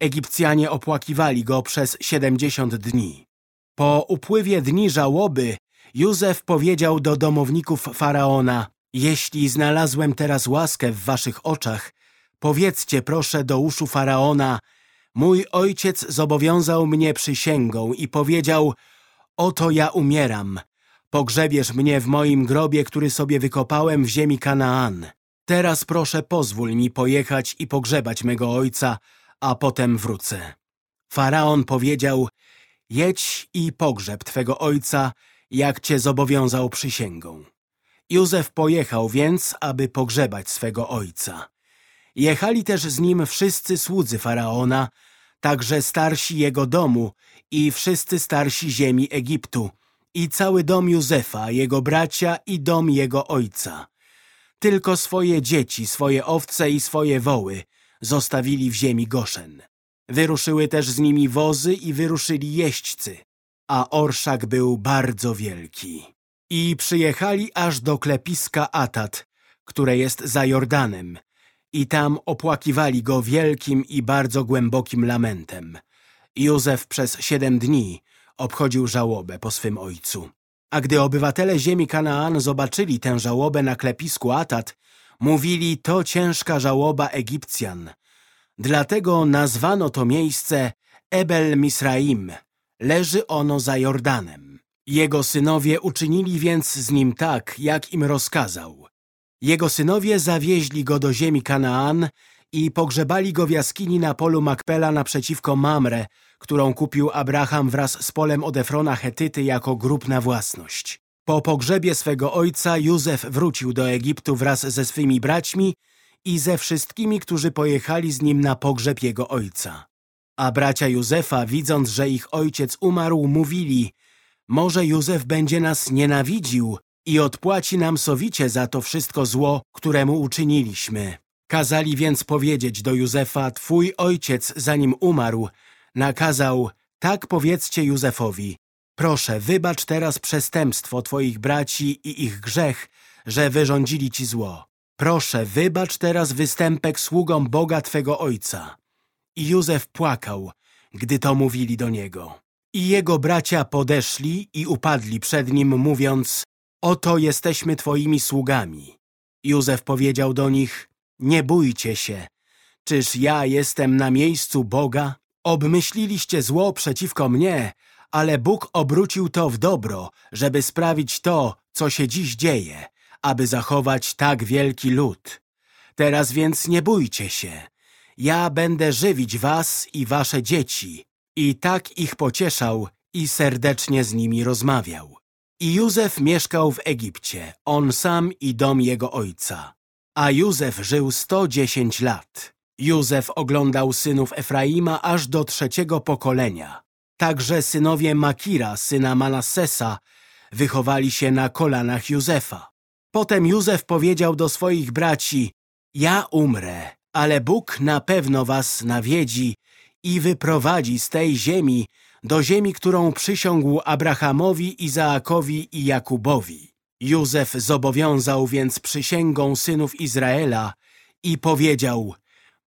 Egipcjanie opłakiwali go przez siedemdziesiąt dni. Po upływie dni żałoby Józef powiedział do domowników Faraona Jeśli znalazłem teraz łaskę w waszych oczach, powiedzcie proszę do uszu Faraona Mój ojciec zobowiązał mnie przysięgą i powiedział Oto ja umieram, pogrzebiesz mnie w moim grobie, który sobie wykopałem w ziemi Kanaan. Teraz proszę pozwól mi pojechać i pogrzebać mego ojca, a potem wrócę. Faraon powiedział, jedź i pogrzeb twego ojca, jak cię zobowiązał przysięgą. Józef pojechał więc, aby pogrzebać swego ojca. Jechali też z nim wszyscy słudzy Faraona, także starsi jego domu i wszyscy starsi ziemi Egiptu, i cały dom Józefa, jego bracia i dom jego ojca. Tylko swoje dzieci, swoje owce i swoje woły zostawili w ziemi Goszen. Wyruszyły też z nimi wozy i wyruszyli jeźdźcy, a orszak był bardzo wielki. I przyjechali aż do klepiska Atat, które jest za Jordanem, i tam opłakiwali go wielkim i bardzo głębokim lamentem. Józef przez siedem dni obchodził żałobę po swym ojcu. A gdy obywatele ziemi Kanaan zobaczyli tę żałobę na klepisku Atat, mówili, to ciężka żałoba Egipcjan. Dlatego nazwano to miejsce Ebel Misraim. Leży ono za Jordanem. Jego synowie uczynili więc z nim tak, jak im rozkazał. Jego synowie zawieźli go do ziemi Kanaan i pogrzebali go w jaskini na polu Makpela naprzeciwko Mamre, którą kupił Abraham wraz z polem od Efrona Hetyty jako grób na własność. Po pogrzebie swego ojca Józef wrócił do Egiptu wraz ze swymi braćmi i ze wszystkimi, którzy pojechali z nim na pogrzeb jego ojca. A bracia Józefa, widząc, że ich ojciec umarł, mówili Może Józef będzie nas nienawidził i odpłaci nam sowicie za to wszystko zło, któremu uczyniliśmy. Kazali więc powiedzieć do Józefa, twój ojciec, zanim umarł, nakazał, tak powiedzcie Józefowi, proszę, wybacz teraz przestępstwo twoich braci i ich grzech, że wyrządzili ci zło. Proszę, wybacz teraz występek sługom Boga twego ojca. I Józef płakał, gdy to mówili do niego. I jego bracia podeszli i upadli przed nim, mówiąc, oto jesteśmy twoimi sługami. Józef powiedział do nich, nie bójcie się, czyż ja jestem na miejscu Boga? Obmyśliliście zło przeciwko mnie, ale Bóg obrócił to w dobro, żeby sprawić to, co się dziś dzieje, aby zachować tak wielki lud. Teraz więc nie bójcie się. Ja będę żywić was i wasze dzieci. I tak ich pocieszał i serdecznie z nimi rozmawiał. I Józef mieszkał w Egipcie, on sam i dom jego ojca. A Józef żył 110 lat. Józef oglądał synów Efraima aż do trzeciego pokolenia. Także synowie Makira, syna Manassesa, wychowali się na kolanach Józefa. Potem Józef powiedział do swoich braci, ja umrę, ale Bóg na pewno was nawiedzi i wyprowadzi z tej ziemi do ziemi, którą przysiągł Abrahamowi, Izaakowi i Jakubowi. Józef zobowiązał więc przysięgą synów Izraela i powiedział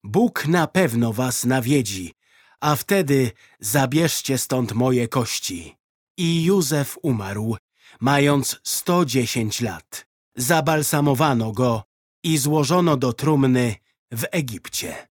Bóg na pewno was nawiedzi, a wtedy zabierzcie stąd moje kości. I Józef umarł, mając sto dziesięć lat. Zabalsamowano go i złożono do trumny w Egipcie.